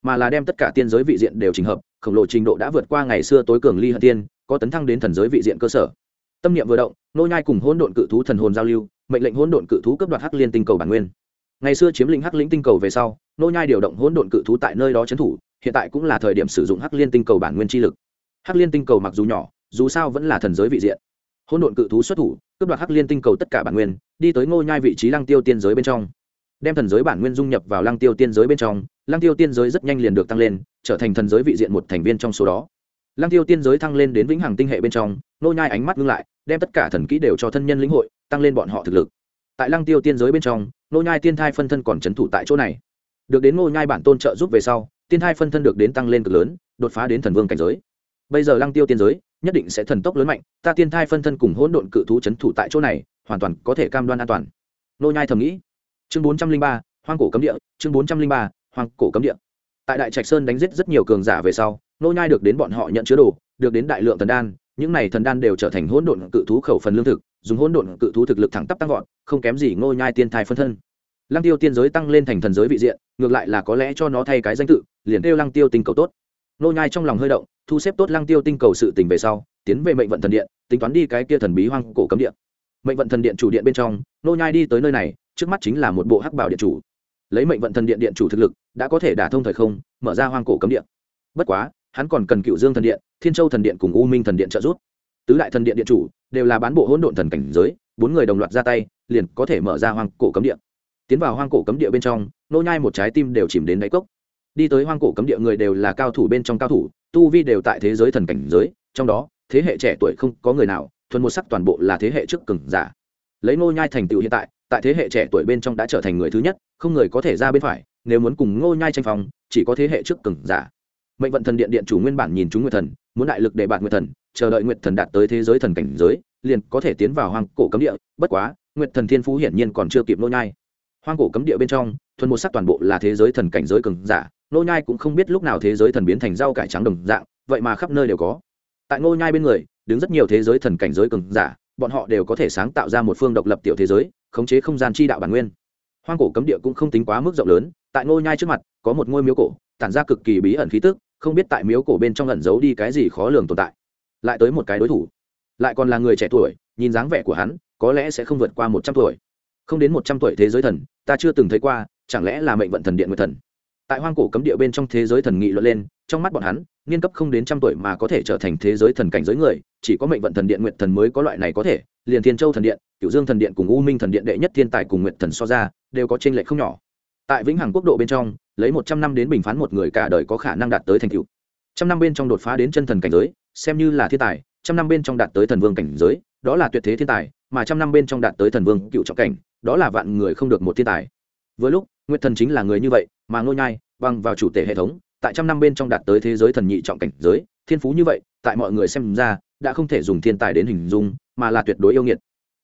mà là đem tất cả tiên giới vị diện đều chỉnh hợp khổng lồ trình độ đã vượt qua ngày xưa tối cường ly hận tiên, có tấn thăng đến thần giới vị diện cơ sở. Tâm niệm vừa động, nô nhai cùng hỗn độn cự thú thần hồn giao lưu, mệnh lệnh hỗn độn cự thú cấp đoạt hắc liên tinh cầu bản nguyên. Ngày xưa chiếm lĩnh hắc lĩnh tinh cầu về sau, nô nhai điều động hỗn độn cự thú tại nơi đó chiến thủ, hiện tại cũng là thời điểm sử dụng hắc liên tinh cầu bản nguyên chi lực. Hắc liên tinh cầu mặc dù nhỏ, dù sao vẫn là thần giới vị diện. Hỗn độn cự thú xuất thủ, cướp đoạt hắc liên tinh cầu tất cả bản nguyên, đi tới ngôi nhai vị trí lăng tiêu tiên giới bên trong đem thần giới bản nguyên dung nhập vào lăng tiêu tiên giới bên trong, lăng tiêu tiên giới rất nhanh liền được tăng lên, trở thành thần giới vị diện một thành viên trong số đó. Lăng tiêu tiên giới thăng lên đến vĩnh hằng tinh hệ bên trong, nô nhai ánh mắt ngưng lại, đem tất cả thần kỹ đều cho thân nhân lĩnh hội, tăng lên bọn họ thực lực. Tại lăng tiêu tiên giới bên trong, nô nhai tiên thai phân thân còn chấn thủ tại chỗ này. Được đến nô nhai bản tôn trợ giúp về sau, tiên thai phân thân được đến tăng lên cực lớn, đột phá đến thần vương cảnh giới. Bây giờ lăng tiêu tiên giới, nhất định sẽ thần tốc lớn mạnh, ta tiên thai phân thân cùng hỗn độn cự thú chấn thủ tại chỗ này, hoàn toàn có thể cam đoan an toàn. Nô nhai thầm nghĩ chương bốn trăm linh ba, hoang cổ cấm địa, chương bốn trăm linh ba, hoang cổ cấm địa. Tại đại trạch sơn đánh giết rất nhiều cường giả về sau, nô nhai được đến bọn họ nhận chứa đồ, được đến đại lượng thần đan, những này thần đan đều trở thành hỗn độn cự thú khẩu phần lương thực, dùng hỗn độn cự thú thực lực thẳng tắp tăng vọt, không kém gì nô nhai tiên thai phân thân. Lăng tiêu tiên giới tăng lên thành thần giới vị diện, ngược lại là có lẽ cho nó thay cái danh tự, liền kêu lăng tiêu tinh cầu tốt. Nô nhai trong lòng hơi động, thu xếp tốt lăng tiêu tinh cầu sự tình về sau, tiến về mệnh vận thần điện, tính toán đi cái kia thần bí hoang cổ cấm điện mệnh vận thần điện chủ điện bên trong, nô nhai đi tới nơi này, trước mắt chính là một bộ hắc bảo điện chủ. Lấy mệnh vận thần điện điện chủ thực lực, đã có thể đả thông thời không, mở ra hoang cổ cấm điện bất quá, hắn còn cần cựu dương thần điện, thiên châu thần điện cùng u minh thần điện trợ giúp. Tứ đại thần điện điện chủ đều là bán bộ hỗn độn thần cảnh giới, bốn người đồng loạt ra tay, liền có thể mở ra hoang cổ cấm điện tiến vào hoang cổ cấm địa bên trong, nô nhai một trái tim đều chìm đến đáy cốc. Đi tới hoang cổ cấm địa người đều là cao thủ bên trong cao thủ, tu vi đều tại thế giới thần cảnh giới, trong đó, thế hệ trẻ tuổi không có người nào thuần một sắc toàn bộ là thế hệ trước cường giả. Lấy ngô nhai thành tựu hiện tại tại thế hệ trẻ tuổi bên trong đã trở thành người thứ nhất, không người có thể ra bên phải, nếu muốn cùng ngô nhai tranh phòng chỉ có thế hệ trước cường giả. Mệnh vận thần điện điện chủ nguyên bản nhìn chúng nguyệt thần, muốn đại lực để bạt nguyệt thần, chờ đợi nguyệt thần đạt tới thế giới thần cảnh giới, liền có thể tiến vào hoang cổ cấm địa, bất quá, nguyệt thần thiên phú hiển nhiên còn chưa kịp ngô nhai. Hoang cổ cấm địa bên trong, thuần một sắc toàn bộ là thế giới thần cảnh giới cường giả nô nhai cũng không biết lúc nào thế giới thần biến thành rau cải trắng đồng dạng, vậy mà khắp nơi đều có. Tại nô nhai bên người đứng rất nhiều thế giới thần cảnh giới cường giả, bọn họ đều có thể sáng tạo ra một phương độc lập tiểu thế giới, khống chế không gian chi đạo bản nguyên. Hoang cổ cấm địa cũng không tính quá mức rộng lớn, tại ngôi nhai trước mặt, có một ngôi miếu cổ, tản ra cực kỳ bí ẩn khí tức, không biết tại miếu cổ bên trong ẩn giấu đi cái gì khó lường tồn tại. Lại tới một cái đối thủ, lại còn là người trẻ tuổi, nhìn dáng vẻ của hắn, có lẽ sẽ không vượt qua một trăm tuổi. Không đến một trăm tuổi thế giới thần, ta chưa từng thấy qua, chẳng lẽ là mệnh vận thần điện nguyệt thần? Tại hoang cổ cấm địa bên trong thế giới thần nghị luận lên, trong mắt bọn hắn, niên cấp không đến trăm tuổi mà có thể trở thành thế giới thần cảnh giới người chỉ có mệnh vận thần điện, nguyệt thần mới có loại này có thể. Liền thiên châu thần điện cựu dương thần điện cùng u minh thần điện đệ nhất thiên tài cùng nguyệt thần so ra, đều có t r ê n lệch không nhỏ. Tại vĩnh hằng quốc độ bên trong, lấy một trăm năm đến bình phán một người cả đời có khả năng đạt tới thành cựu trăm năm bên trong đột phá đến chân thần cảnh giới, xem như là thiên tài, trăm năm bên trong đạt tới thần vương cảnh giới, đó là tuyệt thế thiên tài, mà trăm năm bên trong đạt tới thần vương cựu trọng cảnh, đó là vạn người không được một thiên tài. Với lúc, nguyệt thần chính là người như vậy, mà ngôi nhai băng vào chủ tể hệ thống, tại trăm năm bên trong đạt tới thế giới thần nhị trọng cảnh giới, thiên phú như vậy tại mọi người xem ra, đã không thể dùng thiên tài đến hình dung, mà là tuyệt đối yêu nghiệt.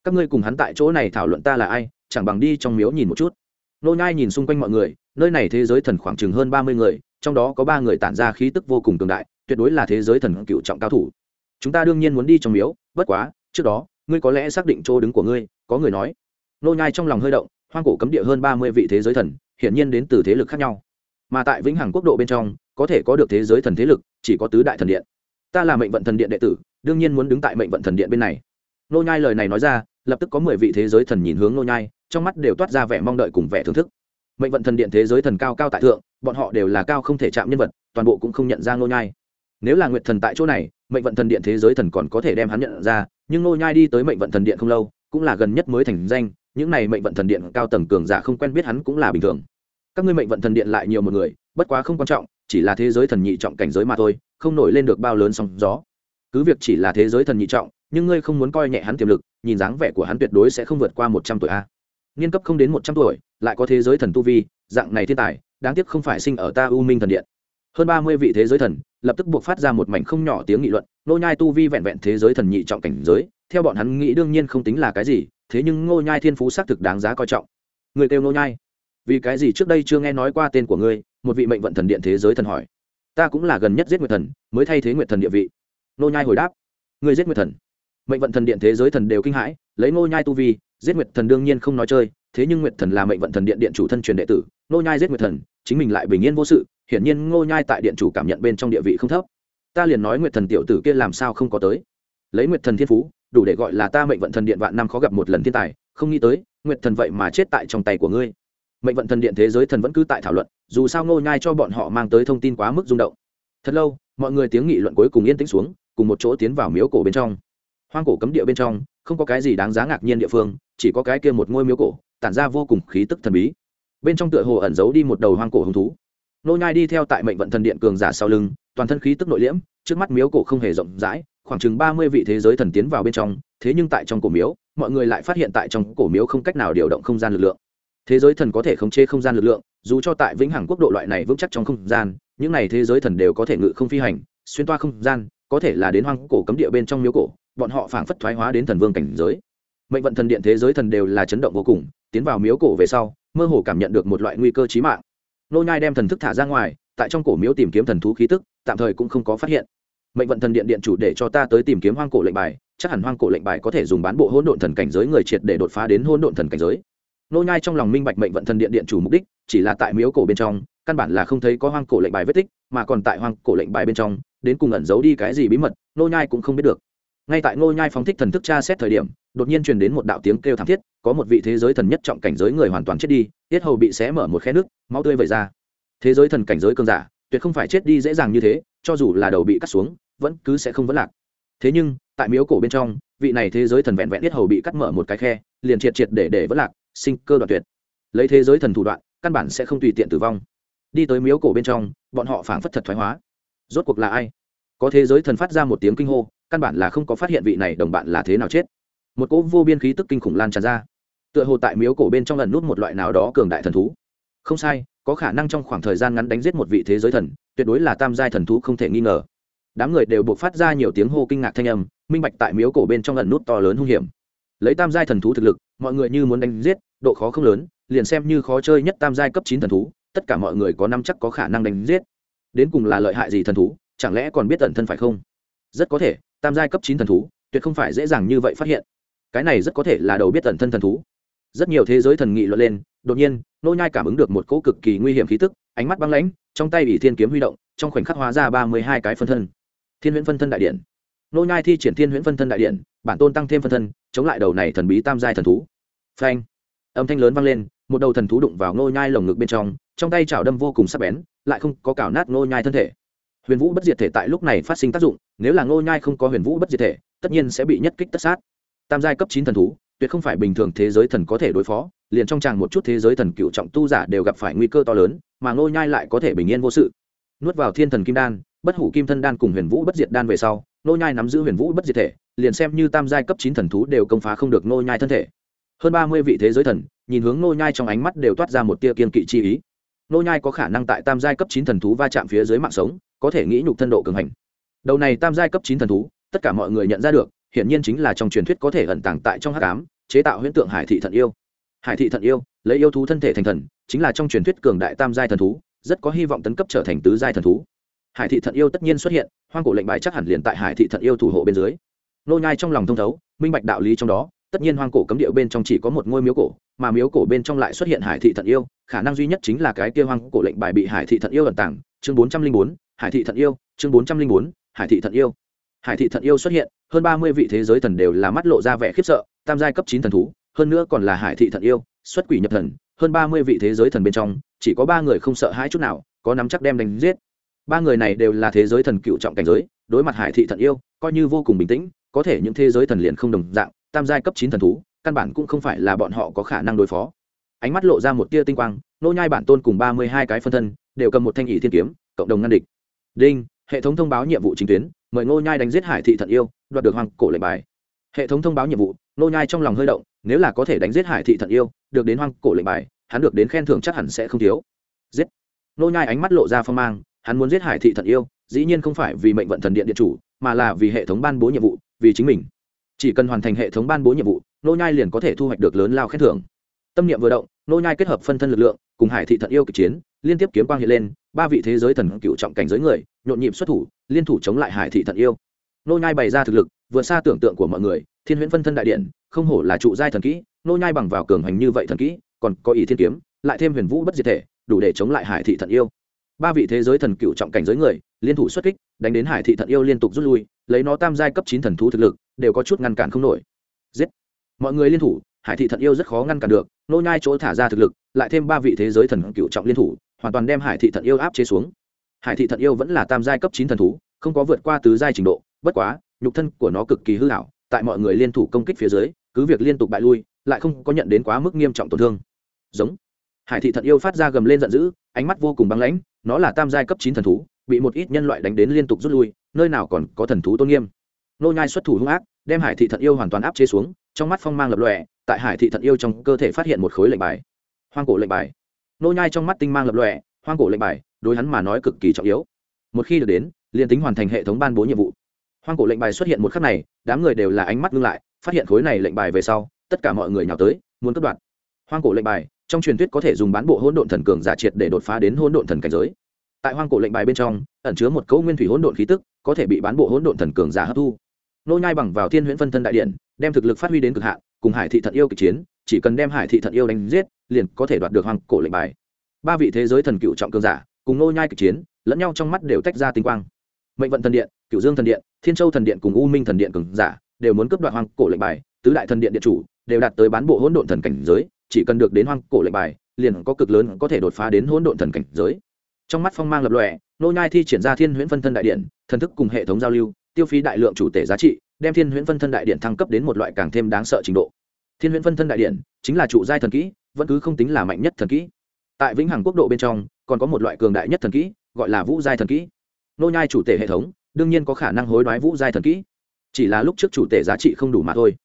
Các ngươi cùng hắn tại chỗ này thảo luận ta là ai, chẳng bằng đi trong miếu nhìn một chút. Nô nhai nhìn xung quanh mọi người, nơi này thế giới thần khoảng chừng hơn ba mươi người, trong đó có ba người tản ra khí tức vô cùng cường đại, tuyệt đối là thế giới thần cựu trọng cao thủ. Chúng ta đương nhiên muốn đi trong miếu, bất quá, trước đó, ngươi có lẽ xác định chỗ đứng của ngươi, có người nói. Nô nhai trong lòng hơi động, hoang cổ cấm địa hơn ba mươi vị thế giới thần, hiển nhiên đến từ thế lực khác nhau. Mà tại vĩnh hằng quốc độ bên trong, có thể có được thế giới thần thế lực, chỉ có tứ đại thần điện ta là mệnh vận thần điện đệ tử, đương nhiên muốn đứng tại mệnh vận thần điện bên này. Nô nhai lời này nói ra, lập tức có mười vị thế giới thần nhìn hướng nô nhai, trong mắt đều toát ra vẻ mong đợi cùng vẻ thưởng thức. Mệnh vận thần điện thế giới thần cao cao tại thượng, bọn họ đều là cao không thể chạm nhân vật, toàn bộ cũng không nhận ra nô nhai. Nếu là nguyệt thần tại chỗ này, mệnh vận thần điện thế giới thần còn có thể đem hắn nhận ra, nhưng nô nhai đi tới mệnh vận thần điện không lâu, cũng là gần nhất mới thành danh, những này mệnh vận thần điện cao tầng cường giả không quen biết hắn cũng là bình thường các ngươi mệnh vận thần điện lại nhiều một người, bất quá không quan trọng, chỉ là thế giới thần nhị trọng cảnh giới mà thôi, không nổi lên được bao lớn sóng gió. Cứ việc chỉ là thế giới thần nhị trọng, nhưng ngươi không muốn coi nhẹ hắn tiềm lực, nhìn dáng vẻ của hắn tuyệt đối sẽ không vượt qua một trăm tuổi a. Niên cấp không đến một trăm tuổi, lại có thế giới thần tu vi, dạng này thiên tài, đáng tiếc không phải sinh ở ta u minh thần điện. Hơn ba mươi vị thế giới thần, lập tức buộc phát ra một mảnh không nhỏ tiếng nghị luận nô nhai tu vi vẹn vẹn thế giới thần nhị trọng cảnh giới, theo bọn hắn nghĩ đương nhiên không tính là cái gì, thế nhưng ngô nhai thiên phú xác thực đáng giá coi trọng. Người kêu ngô nhai vì cái gì trước đây chưa nghe nói qua tên của ngươi, một vị mệnh vận thần điện thế giới thần hỏi. Ta cũng là gần nhất giết nguyệt thần, mới thay thế nguyệt thần địa vị. Ngô nhai hồi đáp. Ngươi giết nguyệt thần. Mệnh vận thần điện thế giới thần đều kinh hãi, lấy ngô nhai tu vi, giết nguyệt thần đương nhiên không nói chơi, thế nhưng nguyệt thần là mệnh vận thần điện điện chủ thân truyền đệ tử, ngô nhai giết nguyệt thần, chính mình lại bình yên vô sự, hiển nhiên ngô nhai tại điện chủ cảm nhận bên trong địa vị không thấp. Ta liền nói nguyệt thần tiểu tử kia làm sao không có tới. Lấy nguyệt thần thiên phú, đủ để gọi là ta mệnh vận thần điện vạn năm khó gặp một lần thiên tài, không nghĩ tới, nguyệt thần vậy mà chết tại trong tay của ngươi mệnh vận thần điện thế giới thần vẫn cứ tại thảo luận, dù sao ngô nhai cho bọn họ mang tới thông tin quá mức rung động. Thật lâu, mọi người tiếng nghị luận cuối cùng yên tĩnh xuống, cùng một chỗ tiến vào miếu cổ bên trong. Hoang cổ cấm địa bên trong, không có cái gì đáng giá ngạc nhiên địa phương, chỉ có cái kia một ngôi miếu cổ, tản ra vô cùng khí tức thần bí. Bên trong tựa hồ ẩn giấu đi một đầu hoang cổ hứng thú. Nô nhai đi theo tại mệnh vận thần điện cường giả sau lưng, toàn thân khí tức nội liễm, trước mắt miếu cổ không hề rộng rãi, khoảng chừng ba mươi vị thế giới thần tiến vào bên trong, thế nhưng tại trong cổ miếu, mọi người lại phát hiện tại trong cổ miếu không cách nào điều động không gian lực lượng thế giới thần có thể khống chế không gian lực lượng, dù cho tại vĩnh hằng quốc độ loại này vững chắc trong không gian, những này thế giới thần đều có thể ngự không phi hành, xuyên toa không gian, có thể là đến hoang cổ cấm địa bên trong miếu cổ, bọn họ phảng phất thoái hóa đến thần vương cảnh giới. Mệnh vận thần điện thế giới thần đều là chấn động vô cùng, tiến vào miếu cổ về sau, mơ hồ cảm nhận được một loại nguy cơ chí mạng. Nô nhai đem thần thức thả ra ngoài, tại trong cổ miếu tìm kiếm thần thú khí tức, tạm thời cũng không có phát hiện. Mệnh vận thần điện điện chủ để cho ta tới tìm kiếm hoang cổ lệnh bài, chắc hẳn hoang cổ lệnh bài có thể dùng bán bộ hỗn độn thần cảnh giới người triệt để đột phá đến hỗn độn thần cảnh giới nô nhai trong lòng minh bạch mệnh vận thần điện điện chủ mục đích, chỉ là tại miếu cổ bên trong, căn bản là không thấy có hoang cổ lệnh bài vết tích, mà còn tại hoang cổ lệnh bài bên trong, đến cùng ẩn giấu đi cái gì bí mật, nô nhai cũng không biết được. Ngay tại nô nhai phóng thích thần thức tra xét thời điểm, đột nhiên truyền đến một đạo tiếng kêu thảm thiết, có một vị thế giới thần nhất trọng cảnh giới người hoàn toàn chết đi, tiết hầu bị xé mở một khe nước, máu tươi vẩy ra. Thế giới thần cảnh giới cường giả, tuyệt không phải chết đi dễ dàng như thế, cho dù là đầu bị cắt xuống, vẫn cứ sẽ không vấn lạc. Thế nhưng, tại miếu cổ bên trong, vị này thế giới thần vẹn vẹn tiết hầu bị cắt mở một cái khe, liền triệt triệt để để vỡ lạc sinh cơ đoạn tuyệt. Lấy thế giới thần thủ đoạn, căn bản sẽ không tùy tiện tử vong. Đi tới miếu cổ bên trong, bọn họ phảng phất thật thoái hóa. Rốt cuộc là ai? Có thế giới thần phát ra một tiếng kinh hô, căn bản là không có phát hiện vị này đồng bạn là thế nào chết. Một cỗ vô biên khí tức kinh khủng lan tràn ra. Tựa hồ tại miếu cổ bên trong lần nút một loại nào đó cường đại thần thú. Không sai, có khả năng trong khoảng thời gian ngắn đánh giết một vị thế giới thần, tuyệt đối là tam giai thần thú không thể nghi ngờ. Đám người đều buộc phát ra nhiều tiếng hô kinh ngạc thanh âm, minh bạch tại miếu cổ bên trong lần nút to lớn hung hiểm lấy tam giai thần thú thực lực, mọi người như muốn đánh giết, độ khó không lớn, liền xem như khó chơi nhất tam giai cấp chín thần thú, tất cả mọi người có năm chắc có khả năng đánh giết. Đến cùng là lợi hại gì thần thú, chẳng lẽ còn biết tận thân phải không? Rất có thể, tam giai cấp chín thần thú, tuyệt không phải dễ dàng như vậy phát hiện. Cái này rất có thể là đầu biết tận thân thần thú. Rất nhiều thế giới thần nghị luận lên, đột nhiên, nô nhai cảm ứng được một cỗ cực kỳ nguy hiểm khí tức, ánh mắt băng lãnh, trong tay ủy thiên kiếm huy động, trong khoảnh khắc hóa ra ba mươi hai cái phân thân. Thiên huyễn phân thân đại điện. Nô nhai thi triển thiên huyễn phân thân đại điện bản tôn tăng thêm phân thân, chống lại đầu này thần bí tam giai thần thú. Phanh! Âm thanh lớn vang lên, một đầu thần thú đụng vào ngô nhai lồng ngực bên trong trong tay chảo đâm vô cùng sắc bén, lại không có cào nát ngô nhai thân thể. Huyền vũ bất diệt thể tại lúc này phát sinh tác dụng, nếu là ngô nhai không có huyền vũ bất diệt thể, tất nhiên sẽ bị nhất kích tất sát. Tam giai cấp chín thần thú, tuyệt không phải bình thường thế giới thần có thể đối phó, liền trong tràng một chút thế giới thần cựu trọng tu giả đều gặp phải nguy cơ to lớn, mà ngô nhai lại có thể bình yên vô sự. Nuốt vào thiên thần kim đan bất hủ kim thân đan cùng huyền vũ bất diệt đan về sau, nô nhai nắm giữ huyền vũ bất diệt thể, liền xem như tam giai cấp chín thần thú đều công phá không được nô nhai thân thể. Hơn ba mươi vị thế giới thần, nhìn hướng nô nhai trong ánh mắt đều toát ra một tia kiên kỵ chi ý. Nô nhai có khả năng tại tam giai cấp chín thần thú va chạm phía dưới mạng sống, có thể nghĩ nhục thân độ cường hành. Đầu này tam giai cấp chín thần thú, tất cả mọi người nhận ra được, hiển nhiên chính là trong truyền thuyết có thể ẩn tàng tại trong hắc ám, chế tạo huyễn tượng hải thị thận yêu. Hải thị thận yêu, lấy yêu thú thân thể thành thần, chính là trong truyền thuyết cường đại tam giai thần thú, rất có hy vọng tấn cấp trở thành tứ giai thần thú hải thị thận yêu tất nhiên xuất hiện, hoang cổ lệnh bài chắc hẳn liền tại hải thị thận yêu thủ hộ bên dưới. Nô nhai trong lòng thông thấu, minh bạch đạo lý trong đó, tất nhiên hoang cổ cấm địa bên trong chỉ có một ngôi miếu cổ, mà miếu cổ bên trong lại xuất hiện hải thị thận yêu, khả năng duy nhất chính là cái kia hoang cổ lệnh bài bị hải thị thận yêu ẩn tàng. Chương bốn trăm linh bốn, hải thị thận yêu, chương bốn trăm linh bốn, hải thị thận yêu. Hải thị thận yêu xuất hiện, hơn ba mươi vị thế giới thần đều là mắt lộ ra vẻ khiếp sợ, tam giai cấp chín thần thú, hơn nữa còn là hải thị thận yêu, xuất quỷ nhập thần, hơn ba mươi vị thế giới thần bên trong, chỉ có ba người không sợ hãi chút nào, có nắm chắc đem đánh giết ba người này đều là thế giới thần cựu trọng cảnh giới, đối mặt hải thị thận yêu, coi như vô cùng bình tĩnh, có thể những thế giới thần liền không đồng dạng, tam giai cấp chín thần thú, căn bản cũng không phải là bọn họ có khả năng đối phó. Ánh mắt lộ ra một tia tinh quang, nô nhai bản tôn cùng ba mươi hai cái phân thân, đều cầm một thanh ỷ thiên kiếm, cộng đồng ngăn địch. Đinh, hệ thống thông báo nhiệm vụ chính tuyến, mời ngô nhai đánh giết hải thị thận yêu, đoạt được hoàng cổ lệnh bài. Hệ thống thông báo nhiệm vụ ngô nhai trong lòng hơi động, nếu là có thể đánh giết hải thị thận yêu, được đến hoang cổ lệnh bài, hắn được đến khen thưởng chắc hẳn sẽ không thiếu. Giết. Ngô nhai ánh mắt lộ ra phong mang hắn muốn giết hải thị thận yêu, dĩ nhiên không phải vì mệnh vận thần điện điện chủ, mà là vì hệ thống ban bố nhiệm vụ, vì chính mình. Chỉ cần hoàn thành hệ thống ban bố nhiệm vụ, Nô nhai liền có thể thu hoạch được lớn lao khen thưởng. Tâm niệm vừa động, Nô nhai kết hợp phân thân lực lượng, cùng hải thị thận yêu kịch chiến, liên tiếp kiếm quang hiện lên, ba vị thế giới thần cựu trọng cảnh giới người, nhộn nhịp xuất thủ, liên thủ chống lại hải thị thận yêu. Nô nhai bày ra thực lực, vượt xa tưởng tượng của mọi người, thiên huyễn phân thân đại điện, không hổ là trụ giai thần kỹ, nô nhai bằng vào cường hành như vậy thần kỹ, còn có ý thiên kiếm, lại thêm huyền vũ bất diệt thể, đủ để chống lại hải thị thận yêu ba vị thế giới thần cựu trọng cảnh giới người, liên thủ xuất kích, đánh đến hải thị thận yêu liên tục rút lui, lấy nó tam giai cấp chín thần thú thực lực, đều có chút ngăn cản không nổi. Giết! Mọi người liên thủ, hải thị thận yêu rất khó ngăn cản được, nô nhai chỗ thả ra thực lực, lại thêm ba vị thế giới thần cựu trọng liên thủ, hoàn toàn đem hải thị thận yêu áp chế xuống. Hải thị thận yêu vẫn là tam giai cấp chín thần thú, không có vượt qua tứ giai trình độ, bất quá, nhục thân của nó cực kỳ hư hảo tại mọi người liên thủ công kích phía dưới, cứ việc liên tục bại lui, lại không có nhận đến quá mức nghiêm trọng tổn thương. Giống! Hải thị thận yêu phát ra gầm lên giận dữ, ánh mắt vô cùng băng lãnh, nó là tam giai cấp chín thần thú, bị một ít nhân loại đánh đến liên tục rút lui, nơi nào còn có thần thú tôn nghiêm. Nô nhai xuất thủ hung ác, đem hải thị thận yêu hoàn toàn áp chế xuống, trong mắt phong mang lập lòe, tại hải thị thận yêu trong cơ thể phát hiện một khối lệnh bài. Hoang cổ lệnh bài. Nô nhai trong mắt tinh mang lập lòe, hoang cổ lệnh bài, đối hắn mà nói cực kỳ trọng yếu. Một khi được đến, liền tính hoàn thành hệ thống ban bố nhiệm vụ. Hoang cổ lệnh bài xuất hiện một khắc này, đám người đều là ánh mắt ngưng lại, phát hiện khối này lệnh bài về sau, tất cả mọi người nhào tới, muốn cất đoạn hoang cổ lệnh bài trong truyền thuyết có thể dùng bán bộ hỗn độn thần cường giả triệt để đột phá đến hỗn độn thần cảnh giới. Tại hoang cổ lệnh bài bên trong, ẩn chứa một cấu nguyên thủy hỗn độn khí tức, có thể bị bán bộ hỗn độn thần cường giả hấp thu. Nô nhai bằng vào thiên huyễn phân thân đại điện, đem thực lực phát huy đến cực hạn, cùng hải thị thận yêu kịch chiến, chỉ cần đem hải thị thận yêu đánh giết, liền có thể đoạt được hoang cổ lệnh bài. Ba vị thế giới thần cựu trọng cường giả, cùng nô nhai kịch chiến, lẫn nhau trong mắt đều tách ra tinh quang. Mệnh vận thần điện cựu dương thần điện, thiên châu thần điện cùng u minh thần điện cường giả đều muốn cướp đoạt hoang cổ lệnh bài, tứ đại thần điện điện chủ đều đạt tới bán bộ hỗn độn thần cảnh giới chỉ cần được đến hoang cổ lệnh bài, liền có cực lớn có thể đột phá đến hỗn độn thần cảnh giới. Trong mắt phong mang lập lòe, nô nhai thi triển ra thiên huyễn phân thân đại điện, thần thức cùng hệ thống giao lưu, tiêu phí đại lượng chủ tể giá trị, đem thiên huyễn phân thân đại điện thăng cấp đến một loại càng thêm đáng sợ trình độ. Thiên huyễn phân thân đại điện chính là trụ giai thần kỹ, vẫn cứ không tính là mạnh nhất thần kỹ. Tại vĩnh hằng quốc độ bên trong, còn có một loại cường đại nhất thần kỹ, gọi là vũ giai thần kỹ. Nô nhai chủ tể hệ thống, đương nhiên có khả năng hối đoái vũ giai thần kỹ. Chỉ là lúc trước chủ tể giá trị không đủ mà thôi.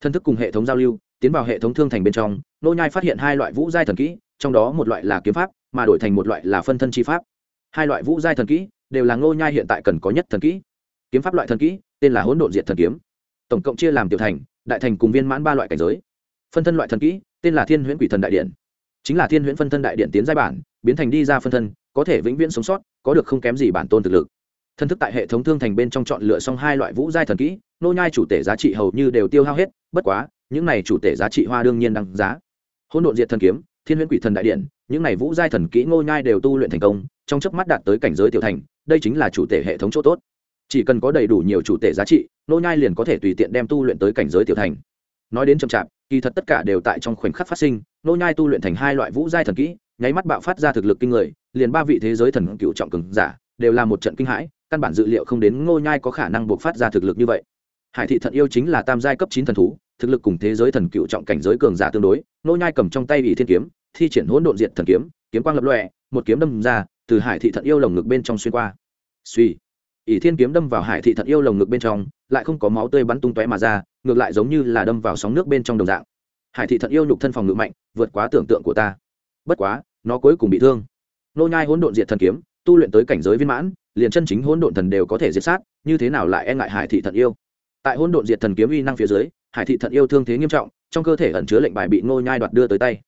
Thần thức cùng hệ thống giao lưu tiến vào hệ thống thương thành bên trong, nô nhai phát hiện hai loại vũ giai thần kỹ, trong đó một loại là kiếm pháp, mà đổi thành một loại là phân thân chi pháp. Hai loại vũ giai thần kỹ đều là nô nhai hiện tại cần có nhất thần kỹ. Kiếm pháp loại thần kỹ tên là hỗn độn diệt thần kiếm. Tổng cộng chia làm tiểu thành, đại thành cùng viên mãn ba loại cảnh giới. Phân thân loại thần kỹ tên là thiên huyễn quỷ thần đại điện. Chính là thiên huyễn phân thân đại điện tiến giai bản, biến thành đi ra phân thân, có thể vĩnh viễn sống sót, có được không kém gì bản tôn thực lực. Thân thức tại hệ thống thương thành bên trong chọn lựa xong hai loại vũ giai thần kỹ, nô nhai chủ tể giá trị hầu như đều tiêu hao hết, bất quá những này chủ tể giá trị hoa đương nhiên đăng giá. Hôn độn diệt thần kiếm, thiên huyễn quỷ thần đại điện, những này vũ giai thần kỹ ngô nhai đều tu luyện thành công, trong chớp mắt đạt tới cảnh giới tiểu thành, đây chính là chủ tể hệ thống chỗ tốt. Chỉ cần có đầy đủ nhiều chủ tể giá trị, ngô nhai liền có thể tùy tiện đem tu luyện tới cảnh giới tiểu thành. Nói đến chậm chạp, kỳ thật tất cả đều tại trong khoảnh khắc phát sinh, ngô nhai tu luyện thành hai loại vũ giai thần kỹ, nháy mắt bạo phát ra thực lực kinh người, liền ba vị thế giới thần cựu trọng cường giả, đều là một trận kinh hãi, căn bản dự liệu không đến ngô nhai có khả năng buộc phát ra thực lực như vậy hải thị thận yêu chính là tam giai cấp chín thần thú, thực lực cùng thế giới thần cựu trọng cảnh giới cường giả tương đối, Nô nhai cầm trong tay ủy thiên kiếm, thi triển hỗn độn diệt thần kiếm kiếm quang lập lòe, một kiếm đâm ra, từ hải thị thận yêu lồng ngực bên trong xuyên qua. Suy. Ỷ thiên kiếm đâm vào hải thị thận yêu lồng ngực bên trong, lại không có máu tươi bắn tung tóe mà ra, ngược lại giống như là đâm vào sóng nước bên trong đồng dạng. Hải thị thận yêu nhục thân phòng ngự mạnh, vượt quá tưởng tượng của ta. Bất quá, nó cuối cùng bị thương. Nô nhai hỗn độn diệt thần kiếm, tu luyện tới cảnh giới viên mãn, liền chân chính hỗn độn thần đều có thể diệt sát, như thế nào lại e ngại hải thị thận yêu? Tại hỗn độn diệt thần kiếm uy năng phía dưới, hải thị thận yêu thương thế nghiêm trọng, trong cơ thể ẩn chứa lệnh bài bị nô nhai đoạt đưa tới tay.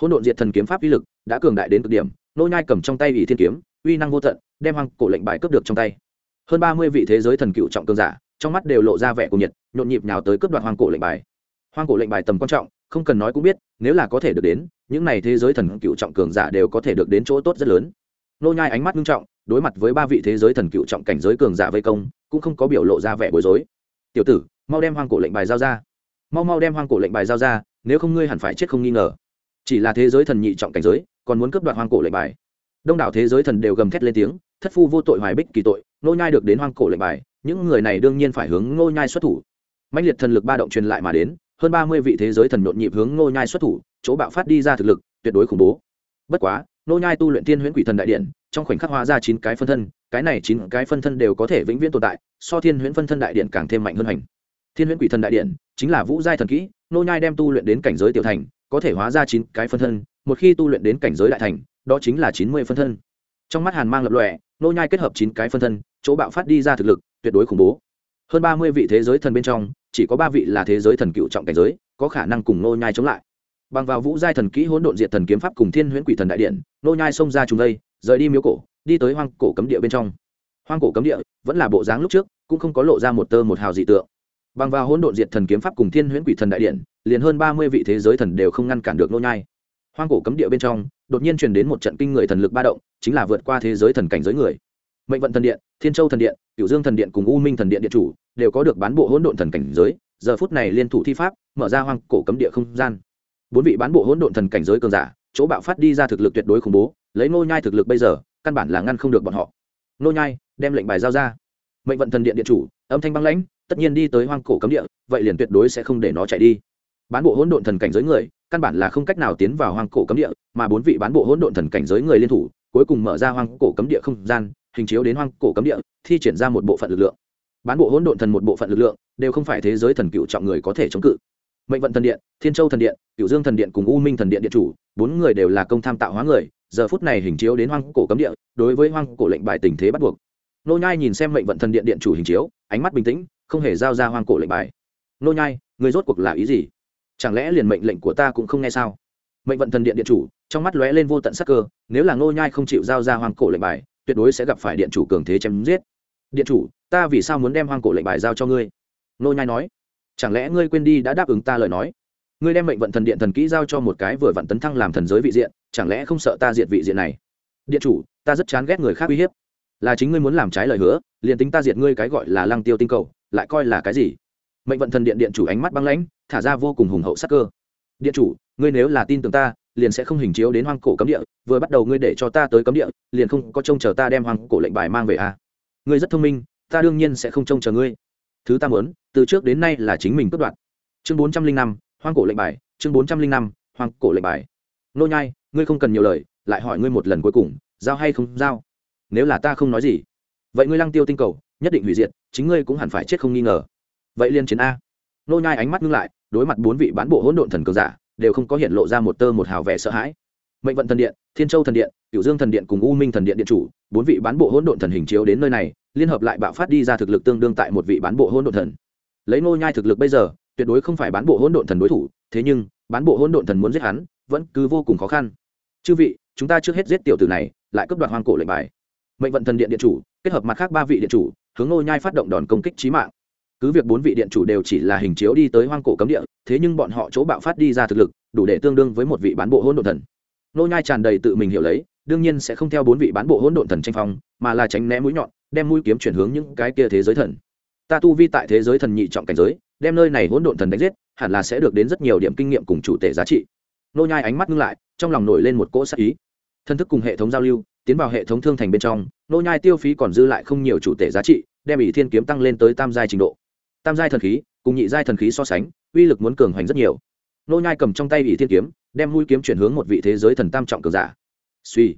Hỗn độn diệt thần kiếm pháp uy lực đã cường đại đến cực điểm nô nhai cầm trong tay ủy thiên kiếm, uy năng vô tận, đem hoang cổ lệnh bài cướp được trong tay. Hơn ba mươi vị thế giới thần cựu trọng cường giả, trong mắt đều lộ ra vẻ cuồng nhiệt, nhộn nhịp nhào tới cướp đoạt hoang cổ lệnh bài. Hoang cổ lệnh bài tầm quan trọng, không cần nói cũng biết, nếu là có thể được đến, những này thế giới thần cựu trọng cường giả đều có thể được đến chỗ tốt rất lớn. Nô nhai ánh mắt nghiêm trọng, đối mặt với ba vị thế giới thần cựu trọng cảnh giới cường giả vây công, cũng không có biểu lộ ra vẻ bối rối tiểu tử, mau đem hoang cổ lệnh bài giao ra. Mau mau đem hoang cổ lệnh bài giao ra, nếu không ngươi hẳn phải chết không nghi ngờ. Chỉ là thế giới thần nhị trọng cảnh giới, còn muốn cướp đoạt hoang cổ lệnh bài. Đông đảo thế giới thần đều gầm thét lên tiếng, thất phu vô tội hoài bích kỳ tội nô nhai được đến hoang cổ lệnh bài, những người này đương nhiên phải hướng nô nhai xuất thủ. Mãnh liệt thần lực ba động truyền lại mà đến, hơn ba mươi vị thế giới thần nhộn nhịp hướng nô nhai xuất thủ, chỗ bạo phát đi ra thực lực, tuyệt đối khủng bố. Bất quá nô nhai tu luyện tiên huyễn quỷ thần đại điện, trong khoảnh khắc hóa ra chín cái phân thân, cái này chín cái phân thân đều có thể vĩnh viễn tồn tại, so thiên huyễn phân thân đại điện càng thêm mạnh hơn hành. Thiên huyễn quỷ thần đại điện chính là vũ giai thần kỹ, nô nhai đem tu luyện đến cảnh giới tiểu thành, có thể hóa ra chín cái phân thân, một khi tu luyện đến cảnh giới đại thành, đó chính là chín mươi phân thân. Trong mắt hàn mang lập lòe, nô nhai kết hợp chín cái phân thân, chỗ bạo phát đi ra thực lực, tuyệt đối khủng bố. Hơn ba mươi vị thế giới thần bên trong, chỉ có ba vị là thế giới thần cựu trọng cảnh giới, có khả năng cùng nô nhai chống lại. Bằng vào vũ giai thần kỹ hỗn độn diệt thần kiếm pháp cùng thiên huyễn quỷ thần đại điện nô nhai xông ra trùng đây, rời đi miếu cổ, đi tới hoang cổ cấm địa bên trong. Hoang cổ cấm địa vẫn là bộ dáng lúc trước, cũng không có lộ ra một tơ một hào dị tượng. Bằng vào hỗn độn diệt thần kiếm pháp cùng thiên huyễn quỷ thần đại điện, liền hơn ba mươi vị thế giới thần đều không ngăn cản được nô nhai. Hoang cổ cấm địa bên trong, đột nhiên truyền đến một trận kinh người thần lực ba động, chính là vượt qua thế giới thần cảnh giới người. Mệnh vận thần điện, thiên châu thần điện, cửu dương thần điện cùng u minh thần điện điện chủ đều có được bán bộ hỗn độn thần cảnh giới, giờ phút này liên thủ thi pháp, mở ra hoang cổ cấm địa không gian. Bốn vị bán bộ hỗn độn thần cảnh giới cường giả chỗ bạo phát đi ra thực lực tuyệt đối khủng bố, lấy nô nhai thực lực bây giờ, căn bản là ngăn không được bọn họ. Nô nhai, đem lệnh bài giao ra. Mệnh vận thần điện điện chủ, âm thanh băng lãnh, tất nhiên đi tới hoang cổ cấm địa, vậy liền tuyệt đối sẽ không để nó chạy đi. Bán bộ hỗn độn thần cảnh giới người, căn bản là không cách nào tiến vào hoang cổ cấm địa, mà bốn vị bán bộ hỗn độn thần cảnh giới người liên thủ, cuối cùng mở ra hoang cổ cấm địa không gian, hình chiếu đến hoang cổ cấm địa, thi triển ra một bộ phận lực lượng. Bán bộ hỗn độn thần một bộ phận lực lượng, đều không phải thế giới thần cựu trọng người có thể chống cự mệnh vận thần điện, thiên châu thần điện cựu dương thần điện cùng u minh thần điện điện chủ, bốn người đều là công tham tạo hóa người, giờ phút này hình chiếu đến hoang cổ cấm địa, đối với hoang cổ lệnh bài tình thế bắt buộc. Nô nhai nhìn xem mệnh vận thần điện điện chủ hình chiếu, ánh mắt bình tĩnh, không hề giao ra hoang cổ lệnh bài. Nô nhai, người rốt cuộc là ý gì? Chẳng lẽ liền mệnh lệnh của ta cũng không nghe sao? Mệnh vận thần điện điện chủ, trong mắt lóe lên vô tận sắc cơ, nếu là nô nhai không chịu giao ra hoang cổ lệnh bài, tuyệt đối sẽ gặp phải điện chủ cường thế chém giết. Điện chủ, ta vì sao muốn đem hoang cổ lệnh bài giao cho ngươi? Nô nhai nói chẳng lẽ ngươi quên đi đã đáp ứng ta lời nói? Ngươi đem mệnh vận thần điện thần kỹ giao cho một cái vừa vặn tấn thăng làm thần giới vị diện, chẳng lẽ không sợ ta diệt vị diện này? Điện chủ, ta rất chán ghét người khác uy hiếp. Là chính ngươi muốn làm trái lời hứa, liền tính ta diệt ngươi cái gọi là lăng tiêu tinh cầu, lại coi là cái gì? Mệnh vận thần điện điện chủ ánh mắt băng lãnh, thả ra vô cùng hùng hậu sắc cơ. Điện chủ, ngươi nếu là tin tưởng ta, liền sẽ không hình chiếu đến hoang cổ cấm địa, vừa bắt đầu ngươi để cho ta tới cấm địa, liền không có trông chờ ta đem hoang cổ lệnh bài mang về à. ngươi rất thông minh, ta đương nhiên sẽ không trông chờ ngươi thứ ta muốn, từ trước đến nay là chính mình cướp đoạt. Chương bốn trăm linh năm, hoang cổ lệnh bài, chương bốn trăm linh năm, hoang cổ lệnh bài. Nô nhai, ngươi không cần nhiều lời, lại hỏi ngươi một lần cuối cùng, giao hay không giao? Nếu là ta không nói gì. Vậy ngươi lăng tiêu tinh cầu, nhất định hủy diệt, chính ngươi cũng hẳn phải chết không nghi ngờ. Vậy liên chiến a. Nô nhai ánh mắt ngưng lại, đối mặt bốn vị bán bộ hỗn độn thần cường giả, đều không có hiện lộ ra một tơ một hào vẻ sợ hãi. Mệnh vận thần điện, thiên châu thần điện, cửu dương thần điện cùng u minh thần điện điện chủ, bốn vị bán bộ hỗn độn thần hình chiếu đến nơi này liên hợp lại bạo phát đi ra thực lực tương đương tại một vị bán bộ hỗn độn thần. Lấy nô nhai thực lực bây giờ, tuyệt đối không phải bán bộ hỗn độn thần đối thủ, thế nhưng, bán bộ hỗn độn thần muốn giết hắn, vẫn cứ vô cùng khó khăn. Chư vị, chúng ta trước hết giết tiểu tử này, lại cấp đoạt hoang cổ lệnh bài. Mệnh vận thần điện điện chủ, kết hợp mặt khác ba vị điện chủ, hướng nô nhai phát động đòn công kích chí mạng. Cứ việc bốn vị điện chủ đều chỉ là hình chiếu đi tới hoang cổ cấm địa, thế nhưng bọn họ chỗ bạo phát đi ra thực lực, đủ để tương đương với một vị bán bộ hỗn độn thần nô nhai tràn đầy tự mình hiểu lấy, đương nhiên sẽ không theo bốn vị bán bộ hỗn độn thần tranh phong, mà là tránh né mũi nhọn, đem mũi kiếm chuyển hướng những cái kia thế giới thần. Ta tu vi tại thế giới thần nhị trọng cảnh giới, đem nơi này hỗn độn thần đánh giết, hẳn là sẽ được đến rất nhiều điểm kinh nghiệm cùng chủ tể giá trị. Nô nhai ánh mắt ngưng lại, trong lòng nổi lên một cỗ sắc ý. Thân thức cùng hệ thống giao lưu, tiến vào hệ thống thương thành bên trong, nô nhai tiêu phí còn dư lại không nhiều chủ tể giá trị, đem ỷ thiên kiếm tăng lên tới tam giai trình độ. Tam giai thần khí, cùng nhị giai thần khí so sánh, uy lực muốn cường hoành rất nhiều. Nô nhai cầm trong tay ỷ thiên kiếm đem mũi kiếm chuyển hướng một vị thế giới thần tam trọng cường giả. Suy.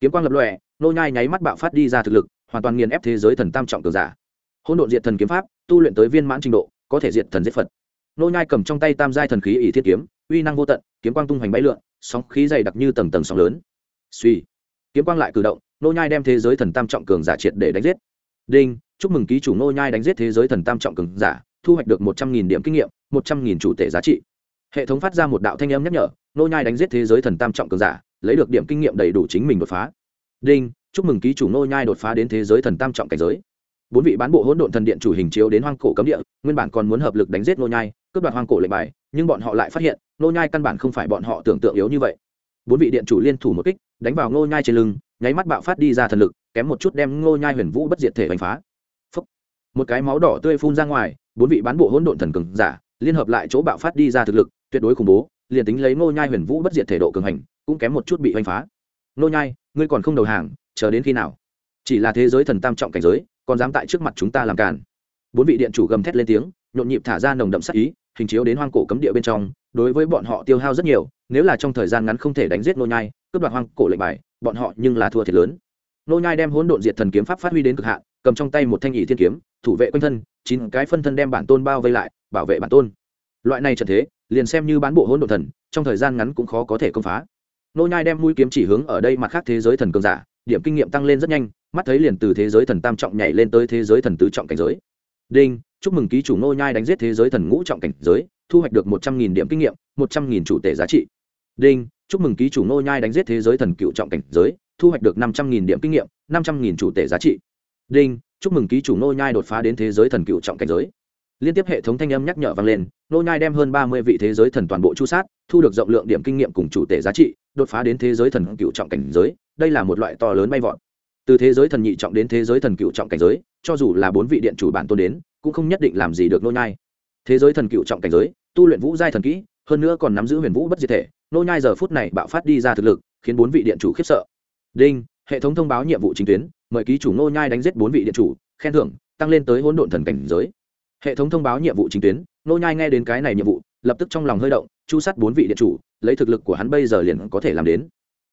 Kiếm quang lập lòe, nô nhai nháy mắt bạo phát đi ra thực lực, hoàn toàn nghiền ép thế giới thần tam trọng cường giả. Hỗn độn diệt thần kiếm pháp, tu luyện tới viên mãn trình độ, có thể diệt thần giết phật. Nô nhai cầm trong tay tam giai thần khí ỷ thiết kiếm, uy năng vô tận, kiếm quang tung hoành bay lượn, sóng khí dày đặc như tầng tầng sóng lớn. Suy. Kiếm quang lại cử động, nô nhai đem thế giới thần tam trọng cường giả triệt để đánh giết. Đinh, chúc mừng ký chủ nô nhai đánh giết thế giới thần tam trọng cường giả, thu hoạch được một trăm nghìn điểm kinh nghiệm, một trăm nghìn chủ tệ giá trị hệ thống phát ra một đạo thanh âm nhắc nhở, nô nhai đánh giết thế giới thần tam trọng cường giả, lấy được điểm kinh nghiệm đầy đủ chính mình đột phá. Đinh, chúc mừng ký chủ nô nhai đột phá đến thế giới thần tam trọng cảnh giới. Bốn vị bán bộ hỗn độn thần điện chủ hình chiếu đến hoang cổ cấm địa, nguyên bản còn muốn hợp lực đánh giết nô nhai, cướp đoạt hoang cổ lệnh bài, nhưng bọn họ lại phát hiện, nô nhai căn bản không phải bọn họ tưởng tượng yếu như vậy. Bốn vị điện chủ liên thủ một kích, đánh vào nô nhai trên lưng, nháy mắt bạo phát đi ra thần lực, kém một chút đem nô nhai huyền vũ bất diệt thể đánh phá. Phúc. một cái máu đỏ tươi phun ra ngoài, bốn vị bán bộ hỗn độn thần cường giả, liên hợp lại chỗ bạo phát đi ra thực lực tuyệt đối khủng bố, liền tính lấy nô nhai huyền vũ bất diệt thể độ cường hành, cũng kém một chút bị hoành phá. Nô nhai, ngươi còn không đầu hàng, chờ đến khi nào? Chỉ là thế giới thần tam trọng cảnh giới, còn dám tại trước mặt chúng ta làm cản bốn vị điện chủ gầm thét lên tiếng, nhộn nhịp thả ra nồng đậm sát ý, hình chiếu đến hoang cổ cấm địa bên trong, đối với bọn họ tiêu hao rất nhiều, nếu là trong thời gian ngắn không thể đánh giết nô nhai, cướp đoạt hoang cổ lệnh bài, bọn họ nhưng là thua thiệt lớn. Nô nhai đem hỗn độn diệt thần kiếm pháp phát huy đến cực hạn, cầm trong tay một thanh nhị thiên kiếm, thủ vệ quanh thân, chín cái phân thân đem bản tôn bao vây lại, bảo vệ bản tôn. Loại này trận thế liền xem như bán bộ hỗn độn thần, trong thời gian ngắn cũng khó có thể công phá. Nô nhai đem mũi kiếm chỉ hướng ở đây mặt khác thế giới thần cường giả, điểm kinh nghiệm tăng lên rất nhanh, mắt thấy liền từ thế giới thần tam trọng nhảy lên tới thế giới thần tứ trọng cảnh giới. Đinh, chúc mừng ký chủ nô nhai đánh giết thế giới thần ngũ trọng cảnh giới, thu hoạch được một trăm nghìn điểm kinh nghiệm, một trăm nghìn chủ tệ giá trị. Đinh, chúc mừng ký chủ nô nhai đánh giết thế giới thần cựu trọng cảnh giới, thu hoạch được năm trăm nghìn điểm kinh nghiệm, năm trăm nghìn chủ tệ giá trị. Đinh, chúc mừng ký chủ nô nhai đột phá đến thế giới thần cựu trọng cảnh giới liên tiếp hệ thống thanh âm nhắc nhở vang lên, nô nhai đem hơn ba mươi vị thế giới thần toàn bộ chu sát, thu được rộng lượng điểm kinh nghiệm cùng chủ tể giá trị, đột phá đến thế giới thần cựu trọng cảnh giới, đây là một loại to lớn bay vọt. Từ thế giới thần nhị trọng đến thế giới thần cựu trọng cảnh giới, cho dù là bốn vị điện chủ bản tôn đến, cũng không nhất định làm gì được nô nhai. Thế giới thần cựu trọng cảnh giới, tu luyện vũ giai thần kỹ, hơn nữa còn nắm giữ huyền vũ bất diệt thể, nô nhai giờ phút này bạo phát đi ra thực lực, khiến bốn vị điện chủ khiếp sợ. Đinh, hệ thống thông báo nhiệm vụ chính tuyến, mời ký chủ nô nhai đánh giết bốn vị điện chủ, khen thưởng, tăng lên tới hỗn độn thần cảnh giới hệ thống thông báo nhiệm vụ chính tuyến, nô nhai nghe đến cái này nhiệm vụ, lập tức trong lòng hơi động, chu sát bốn vị điện chủ, lấy thực lực của hắn bây giờ liền có thể làm đến.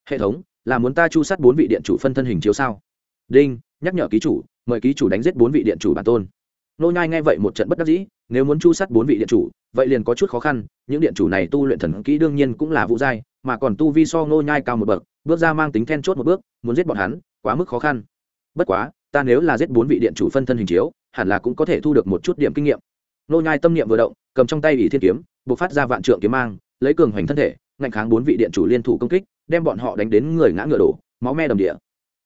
Hệ thống, là muốn ta chu sát bốn vị điện chủ phân thân hình chiếu sao? Đinh, nhắc nhở ký chủ, mời ký chủ đánh giết bốn vị điện chủ bản tôn. Nô nhai nghe vậy một trận bất đắc dĩ, nếu muốn chu sát bốn vị điện chủ, vậy liền có chút khó khăn, những điện chủ này tu luyện thần kỹ đương nhiên cũng là vũ giai mà còn tu vi so nô nhai cao một bậc, bước ra mang tính then chốt một bước, muốn giết bọn hắn, quá mức khó khăn. Bất quá, ta nếu là giết bốn vị điện chủ phân thân hình chiếu hẳn là cũng có thể thu được một chút điểm kinh nghiệm. Nô nhai tâm niệm vừa động, cầm trong tay ủy thiên kiếm bộc phát ra vạn trượng kiếm mang, lấy cường hoành thân thể ngạnh kháng bốn vị điện chủ liên thủ công kích, đem bọn họ đánh đến người ngã ngựa đổ, máu me đầm địa.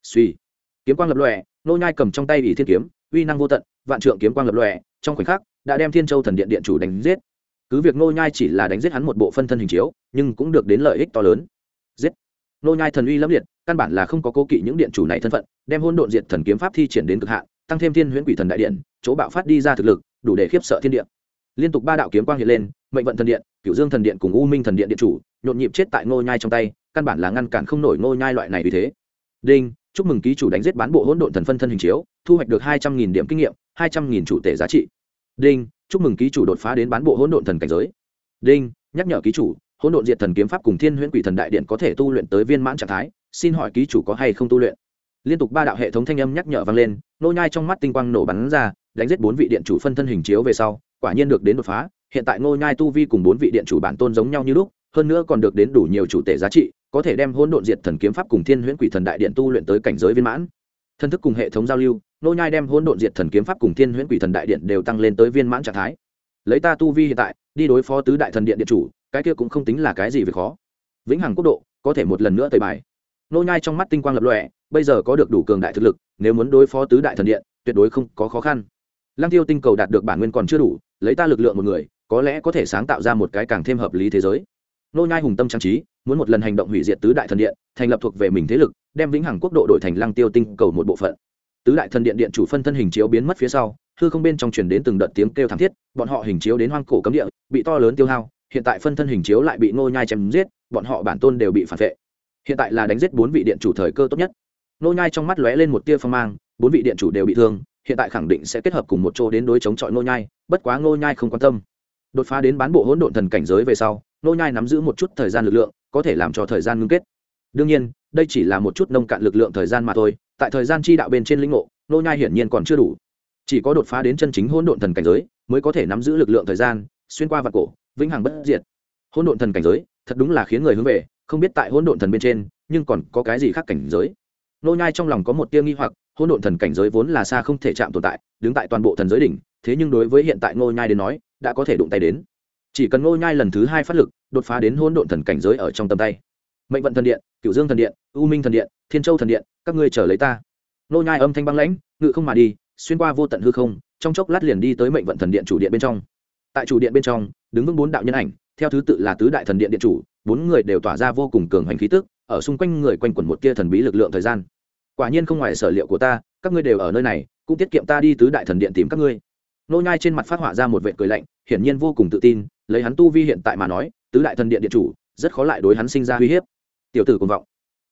Suy kiếm quang lập lòe, nô nhai cầm trong tay ủy thiên kiếm, uy năng vô tận, vạn trượng kiếm quang lập lòe, trong khoảnh khắc, đã đem thiên châu thần điện điện chủ đánh giết. Cứ việc nô nhai chỉ là đánh giết hắn một bộ phân thân hình chiếu, nhưng cũng được đến lợi ích to lớn. Giết. Nô nhai thần uy lẫm liệt, căn bản là không có cố kỵ những điện chủ này thân phận, đem hôn độn diệt thần kiếm pháp thi triển đến cực hạn tăng thêm thiên huyễn quỷ thần đại điện, chỗ bạo phát đi ra thực lực, đủ để khiếp sợ thiên địa. Liên tục ba đạo kiếm quang hiện lên, mệnh vận thần điện, cửu dương thần điện cùng u minh thần điện điện chủ, nhộn nhịp chết tại ngô nhai trong tay, căn bản là ngăn cản không nổi ngô nhai loại này vì thế. Đinh, chúc mừng ký chủ đánh giết bán bộ hỗn độn thần phân thân hình chiếu, thu hoạch được hai trăm nghìn điểm kinh nghiệm, hai trăm nghìn chủ tể giá trị. Đinh, chúc mừng ký chủ đột phá đến bán bộ hỗn độn thần cảnh giới. Đinh, nhắc nhở ký chủ, hỗn độn diệt thần kiếm pháp cùng thiên huyễn quỷ thần đại điện có thể tu luyện tới viên mãn trạng thái, xin hỏi ký chủ có hay không tu luyện? Liên tục ba đạo hệ thống thanh âm nhắc nhở vang lên nô nhai trong mắt tinh quang nổ bắn ra, đánh giết bốn vị điện chủ phân thân hình chiếu về sau, quả nhiên được đến đột phá. Hiện tại nô nhai tu vi cùng bốn vị điện chủ bản tôn giống nhau như lúc, hơn nữa còn được đến đủ nhiều chủ tể giá trị, có thể đem hỗn độn diệt thần kiếm pháp cùng thiên huyễn quỷ thần đại điện tu luyện tới cảnh giới viên mãn. Thân thức cùng hệ thống giao lưu, nô nhai đem hỗn độn diệt thần kiếm pháp cùng thiên huyễn quỷ thần đại điện đều tăng lên tới viên mãn trạng thái. Lấy ta tu vi hiện tại, đi đối phó tứ đại thần điện điện chủ, cái kia cũng không tính là cái gì về khó. Vĩnh hằng quốc độ, có thể một lần nữa tẩy bài nô nhai trong mắt tinh quang lập lòe, bây giờ có được đủ cường đại thực lực, nếu muốn đối phó tứ đại thần điện, tuyệt đối không có khó khăn. Lăng tiêu tinh cầu đạt được bản nguyên còn chưa đủ, lấy ta lực lượng một người, có lẽ có thể sáng tạo ra một cái càng thêm hợp lý thế giới. Nô nhai hùng tâm trang trí, muốn một lần hành động hủy diệt tứ đại thần điện, thành lập thuộc về mình thế lực, đem vĩnh hằng quốc độ đổi thành lăng tiêu tinh cầu một bộ phận. Tứ đại thần điện điện chủ phân thân hình chiếu biến mất phía sau, hư không bên trong truyền đến từng đợt tiếng kêu thảm thiết, bọn họ hình chiếu đến hoang cổ cấm địa, bị to lớn tiêu hao, hiện tại phân thân hình chiếu lại bị Nô nhai chém giết, bọn họ bản tôn đều bị phản vệ hiện tại là đánh giết bốn vị điện chủ thời cơ tốt nhất. Nô nhai trong mắt lóe lên một tia phong mang, bốn vị điện chủ đều bị thương, hiện tại khẳng định sẽ kết hợp cùng một chỗ đến đối chống chọi nô nhai, bất quá nô nhai không quan tâm. Đột phá đến bán bộ hỗn độn thần cảnh giới về sau, nô nhai nắm giữ một chút thời gian lực lượng, có thể làm cho thời gian ngưng kết. Đương nhiên, đây chỉ là một chút nông cạn lực lượng thời gian mà thôi, tại thời gian chi đạo bên trên linh ngộ, nô nhai hiển nhiên còn chưa đủ. Chỉ có đột phá đến chân chính hỗn độn thần cảnh giới, mới có thể nắm giữ lực lượng thời gian, xuyên qua vạn cổ, vĩnh hằng bất diệt. Hỗn độn thần cảnh giới, thật đúng là khiến người hướng về không biết tại hỗn độn thần bên trên, nhưng còn có cái gì khác cảnh giới. Nô nhai trong lòng có một tia nghi hoặc, hỗn độn thần cảnh giới vốn là xa không thể chạm tồn tại, đứng tại toàn bộ thần giới đỉnh, thế nhưng đối với hiện tại nô nhai đến nói, đã có thể đụng tay đến. Chỉ cần nô nhai lần thứ hai phát lực, đột phá đến hỗn độn thần cảnh giới ở trong tầm tay. Mệnh vận thần điện, cửu dương thần điện, u minh thần điện, thiên châu thần điện, các ngươi chờ lấy ta. Nô nhai âm thanh băng lãnh, ngự không mà đi, xuyên qua vô tận hư không, trong chốc lát liền đi tới mệnh vận thần điện chủ điện bên trong. Tại chủ điện bên trong, đứng vững bốn đạo nhân ảnh theo thứ tự là tứ đại thần điện điện chủ, bốn người đều tỏa ra vô cùng cường hành khí tức, ở xung quanh người quanh quẩn một tia thần bí lực lượng thời gian. Quả nhiên không ngoài sở liệu của ta, các ngươi đều ở nơi này, cũng tiết kiệm ta đi tứ đại thần điện tìm các ngươi. Nô nhai trên mặt phát họa ra một vệt cười lạnh, hiển nhiên vô cùng tự tin, lấy hắn tu vi hiện tại mà nói, tứ đại thần điện điện chủ, rất khó lại đối hắn sinh ra uy hiếp. Tiểu tử cuồng vọng.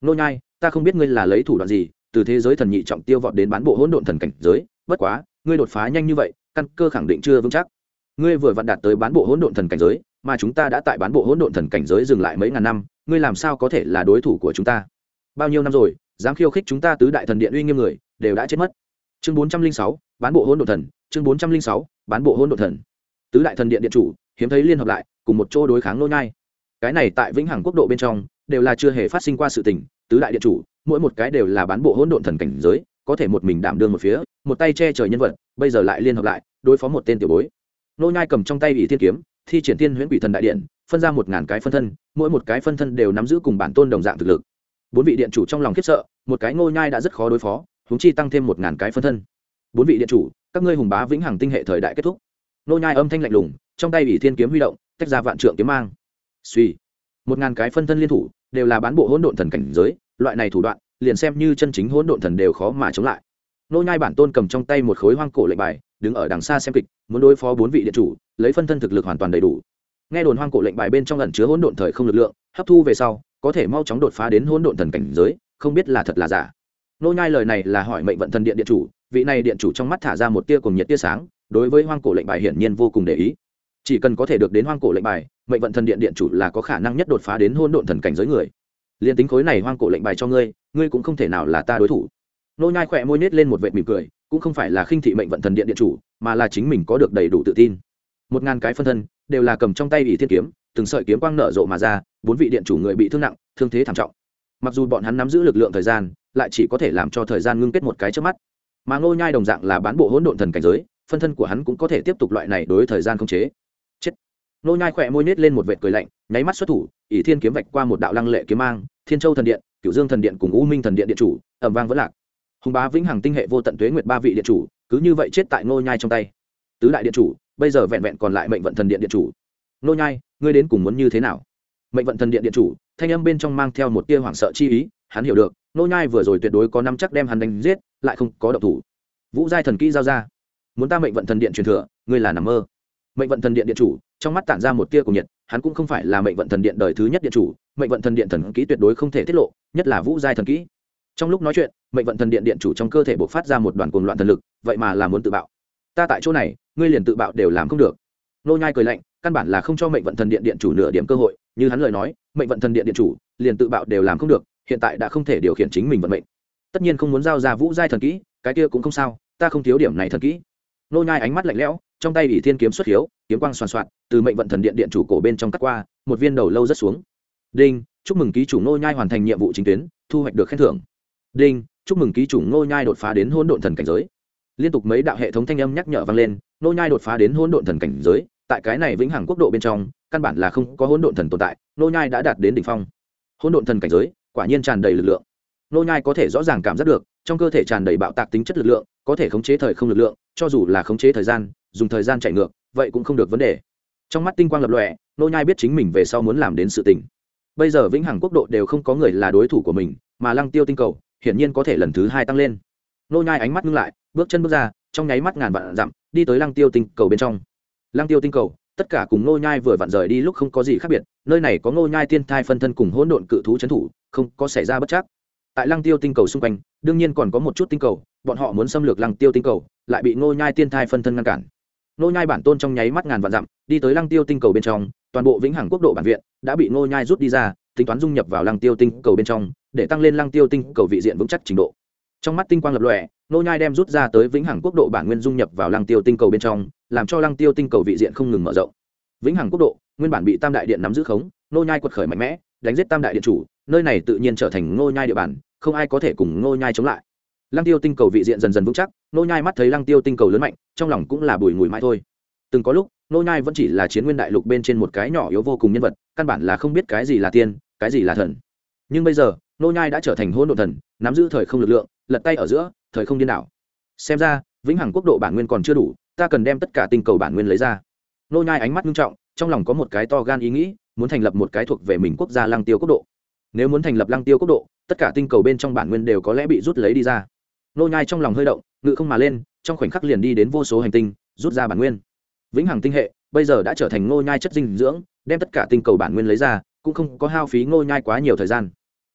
Nô nhai, ta không biết ngươi là lấy thủ đoạn gì, từ thế giới thần nhị trọng tiêu vọt đến bán bộ hỗn độn thần cảnh giới, bất quá, ngươi đột phá nhanh như vậy, căn cơ khẳng định chưa vững chắc. Ngươi vừa vặn đạt tới bán bộ hỗn độn thần cảnh giới mà chúng ta đã tại bán bộ hỗn độn thần cảnh giới dừng lại mấy ngàn năm, ngươi làm sao có thể là đối thủ của chúng ta? Bao nhiêu năm rồi, dám khiêu khích chúng ta tứ đại thần điện uy nghiêm người, đều đã chết mất. Chương bốn trăm linh sáu, bán bộ hỗn độn thần, chương bốn trăm linh sáu, bán bộ hỗn độn thần. Tứ đại thần điện điện chủ, hiếm thấy liên hợp lại, cùng một chỗ đối kháng nô nhai. Cái này tại vĩnh hằng quốc độ bên trong, đều là chưa hề phát sinh qua sự tình, tứ đại điện chủ, mỗi một cái đều là bán bộ hỗn độn thần cảnh giới, có thể một mình đảm đương một phía, một tay che trời nhân vật, bây giờ lại liên hợp lại, đối phó một tên tiểu bối. Nô nhai cầm trong tay ỷ thiên kiếm thi triển tiên huyễn quỷ thần đại điện, phân ra một ngàn cái phân thân, mỗi một cái phân thân đều nắm giữ cùng bản tôn đồng dạng thực lực. Bốn vị điện chủ trong lòng khiếp sợ, một cái ngô nhai đã rất khó đối phó chúng chi tăng thêm một ngàn cái phân thân. Bốn vị điện chủ, các ngươi hùng bá vĩnh hằng tinh hệ thời đại kết thúc. Nô nhai âm thanh lạnh lùng, trong tay ủy thiên kiếm huy động, tách ra vạn trượng kiếm mang. Suy, một ngàn cái phân thân liên thủ, đều là bán bộ hỗn độn thần cảnh giới, loại này thủ đoạn, liền xem như chân chính hỗn độn thần đều khó mà chống lại nô nhai bản tôn cầm trong tay một khối hoang cổ lệnh bài, đứng ở đằng xa xem kịch, muốn đối phó bốn vị điện chủ, lấy phân thân thực lực hoàn toàn đầy đủ. Nghe đồn hoang cổ lệnh bài bên trong ẩn chứa hỗn độn thời không lực lượng, hấp thu về sau, có thể mau chóng đột phá đến hỗn độn thần cảnh giới, không biết là thật là giả. Nô nhai lời này là hỏi mệnh vận thần điện điện chủ, vị này điện chủ trong mắt thả ra một tia cùng nhiệt tia sáng, đối với hoang cổ lệnh bài hiển nhiên vô cùng để ý. Chỉ cần có thể được đến hoang cổ lệnh bài, mệnh vận thần điện điện chủ là có khả năng nhất đột phá đến hỗn độn thần cảnh giới người. Liên tính khối này hoang cổ lệnh bài cho ngươi ngươi cũng không thể nào là ta đối thủ nô nhai khỏe môi nết lên một vệt mỉm cười, cũng không phải là khinh thị mệnh vận thần điện điện chủ, mà là chính mình có được đầy đủ tự tin. Một ngàn cái phân thân, đều là cầm trong tay ỷ thiên kiếm, từng sợi kiếm quang nở rộ mà ra, bốn vị điện chủ người bị thương nặng, thương thế thảm trọng. Mặc dù bọn hắn nắm giữ lực lượng thời gian, lại chỉ có thể làm cho thời gian ngưng kết một cái trước mắt. Mà ngô nhai đồng dạng là bán bộ hỗn độn thần cảnh giới, phân thân của hắn cũng có thể tiếp tục loại này đối thời gian không chế. Chết. Ngô nhai khỏe môi nết lên một vệt cười lạnh, nháy mắt xuất thủ, ỷ thiên kiếm vạch qua một đạo lăng lệ kiếm mang, thiên châu thần điện, cửu dương thần điện cùng u minh thần điện điện chủ, ầm vang vẫn lạc hùng bá vĩnh hằng tinh hệ vô tận tuế nguyệt ba vị điện chủ, cứ như vậy chết tại ngô nhai trong tay. Tứ đại điện chủ, bây giờ vẹn vẹn còn lại mệnh vận thần điện điện chủ. Ngô nhai, ngươi đến cùng muốn như thế nào? Mệnh vận thần điện điện chủ, thanh âm bên trong mang theo một tia hoảng sợ chi ý, hắn hiểu được, ngô nhai vừa rồi tuyệt đối có năm chắc đem hắn đánh giết, lại không có động thủ. Vũ giai thần kỹ giao ra. Muốn ta mệnh vận thần điện truyền thừa, ngươi là nằm mơ. Mệnh vận thần điện điện chủ, trong mắt tản ra một tia cùng nhiệt, hắn cũng không phải là mệnh vận thần điện đời thứ nhất điện chủ, mệnh vận thần điện thần kỹ tuyệt đối không thể tiết lộ, nhất là vũ giai thần kỹ trong lúc nói chuyện, mệnh vận thần điện điện chủ trong cơ thể buộc phát ra một đoàn cuồng loạn thần lực, vậy mà là muốn tự bạo. Ta tại chỗ này, ngươi liền tự bạo đều làm không được. Nô nhai cười lạnh, căn bản là không cho mệnh vận thần điện điện chủ nửa điểm cơ hội, như hắn lời nói, mệnh vận thần điện điện chủ liền tự bạo đều làm không được, hiện tại đã không thể điều khiển chính mình vận mệnh. Tất nhiên không muốn giao ra vũ giai thần kỹ, cái kia cũng không sao, ta không thiếu điểm này thần kỹ. Nô nhai ánh mắt lạnh lẽo, trong tay ủy thiên kiếm xuất hiếu, kiếm quang xoan xoạt, từ mệnh vận thần điện điện chủ cổ bên trong cắt qua, một viên đầu lâu rất xuống. Đinh, chúc mừng ký chủ nô nhai hoàn thành nhiệm vụ chính tuyến, thu hoạch được khen thưởng đinh, chúc mừng ký chủ Ngô nhai đột phá đến hỗn độn thần cảnh giới. Liên tục mấy đạo hệ thống thanh âm nhắc nhở vang lên, Ngô nhai đột phá đến hỗn độn thần cảnh giới, tại cái này vĩnh hằng quốc độ bên trong, căn bản là không có hỗn độn thần tồn tại, Ngô nhai đã đạt đến đỉnh phong. Hỗn độn thần cảnh giới, quả nhiên tràn đầy lực lượng. Ngô nhai có thể rõ ràng cảm giác được, trong cơ thể tràn đầy bạo tạc tính chất lực lượng, có thể khống chế thời không lực lượng, cho dù là khống chế thời gian, dùng thời gian chạy ngược, vậy cũng không được vấn đề. Trong mắt tinh quang lập lòe nô nhai biết chính mình về sau muốn làm đến sự tình. Bây giờ vĩnh hằng quốc độ đều không có người là đối thủ của mình, mà lăng tiêu tinh cầu hiển nhiên có thể lần thứ hai tăng lên. Nô nhai ánh mắt ngưng lại, bước chân bước ra, trong nháy mắt ngàn vạn dặm, đi tới lăng tiêu tinh cầu bên trong. Lăng tiêu tinh cầu, tất cả cùng nô nhai vừa vặn rời đi lúc không có gì khác biệt, nơi này có nô nhai tiên thai phân thân cùng hỗn độn cự thú chấn thủ, không có xảy ra bất chắc. Tại lăng tiêu tinh cầu xung quanh, đương nhiên còn có một chút tinh cầu, bọn họ muốn xâm lược lăng tiêu tinh cầu, lại bị nô nhai tiên thai phân thân ngăn cản. Nô nhai bản tôn trong nháy mắt ngàn vạn dặm, đi tới lăng tiêu tinh cầu bên trong, toàn bộ vĩnh hằng quốc độ bản viện đã bị nô nhai rút đi ra tính toán dung nhập vào lăng tiêu tinh cầu bên trong, để tăng lên lăng tiêu tinh cầu vị diện vững chắc trình độ. Trong mắt tinh quang lập lòe nô nhai đem rút ra tới vĩnh hằng quốc độ bản nguyên dung nhập vào lăng tiêu tinh cầu bên trong, làm cho lăng tiêu tinh cầu vị diện không ngừng mở rộng. Vĩnh hằng quốc độ, nguyên bản bị tam đại điện nắm giữ khống nô nhai quật khởi mạnh mẽ, đánh giết tam đại điện chủ, nơi này tự nhiên trở thành nô nhai địa bàn, không ai có thể cùng nô nhai chống lại. Lăng tiêu tinh cầu vị diện dần dần vững chắc nô nhai mắt thấy lăng tiêu tinh cầu lớn mạnh, trong lòng cũng là bùi ngùi mãi thôi từng có lúc, nô nhai vẫn chỉ là chiến nguyên đại lục bên trên một cái nhỏ yếu vô cùng nhân vật, căn bản là không biết cái gì là tiên, cái gì là thần. Nhưng bây giờ, nô nhai đã trở thành hỗn độn thần, nắm giữ thời không lực lượng, lật tay ở giữa, thời không điên đảo. Xem ra, vĩnh hằng quốc độ bản nguyên còn chưa đủ, ta cần đem tất cả tinh cầu bản nguyên lấy ra. Nô nhai ánh mắt nghiêm trọng, trong lòng có một cái to gan ý nghĩ, muốn thành lập một cái thuộc về mình quốc gia lăng tiêu quốc độ. Nếu muốn thành lập lăng tiêu quốc độ, tất cả tinh cầu bên trong bản nguyên đều có lẽ bị rút lấy đi ra. Nô nhai trong lòng hơi động, ngự không mà lên, trong khoảnh khắc liền đi đến vô số hành tinh, rút ra bản nguyên vĩnh hằng tinh hệ, bây giờ đã trở thành ngô nhai chất dinh dưỡng, đem tất cả tinh cầu bản nguyên lấy ra, cũng không có hao phí ngô nhai quá nhiều thời gian.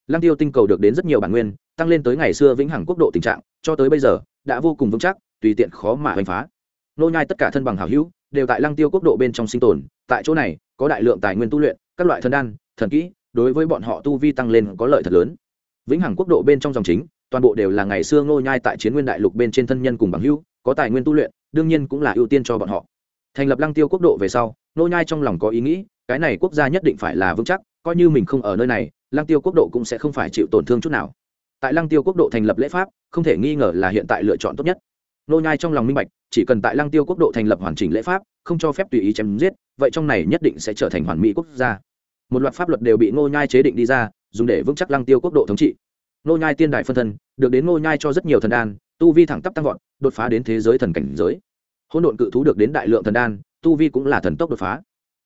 Lăng tiêu tinh cầu được đến rất nhiều bản nguyên, tăng lên tới ngày xưa vĩnh hằng quốc độ tình trạng, cho tới bây giờ, đã vô cùng vững chắc, tùy tiện khó mà hoành phá. Ngô nhai tất cả thân bằng hảo hữu, đều tại lăng tiêu quốc độ bên trong sinh tồn, tại chỗ này, có đại lượng tài nguyên tu luyện, các loại thần đan, thần kỹ, đối với bọn họ tu vi tăng lên có lợi thật lớn. Vĩnh hằng quốc độ bên trong dòng chính, toàn bộ đều là ngày xưa ngô nhai tại chiến nguyên đại lục bên trên thân nhân cùng bằng hữu, có tài nguyên tu luyện, đương nhiên cũng là ưu tiên cho bọn họ thành lập lăng tiêu quốc độ về sau, nô nhai trong lòng có ý nghĩ, cái này quốc gia nhất định phải là vững chắc, coi như mình không ở nơi này, lăng tiêu quốc độ cũng sẽ không phải chịu tổn thương chút nào. Tại lăng tiêu quốc độ thành lập lễ pháp, không thể nghi ngờ là hiện tại lựa chọn tốt nhất. Nô nhai trong lòng minh bạch, chỉ cần tại lăng tiêu quốc độ thành lập hoàn chỉnh lễ pháp, không cho phép tùy ý chém giết, vậy trong này nhất định sẽ trở thành hoàn mỹ quốc gia. Một loạt pháp luật đều bị nô nhai chế định đi ra, dùng để vững chắc lăng tiêu quốc độ thống trị. Nô nhai tiên đại phân thân, được đến nô nhai cho rất nhiều thần đan, tu vi thẳng tắp tăng vọt, đột phá đến thế giới thần cảnh giới hỗn độn cự thú được đến đại lượng thần đan, tu vi cũng là thần tốc đột phá.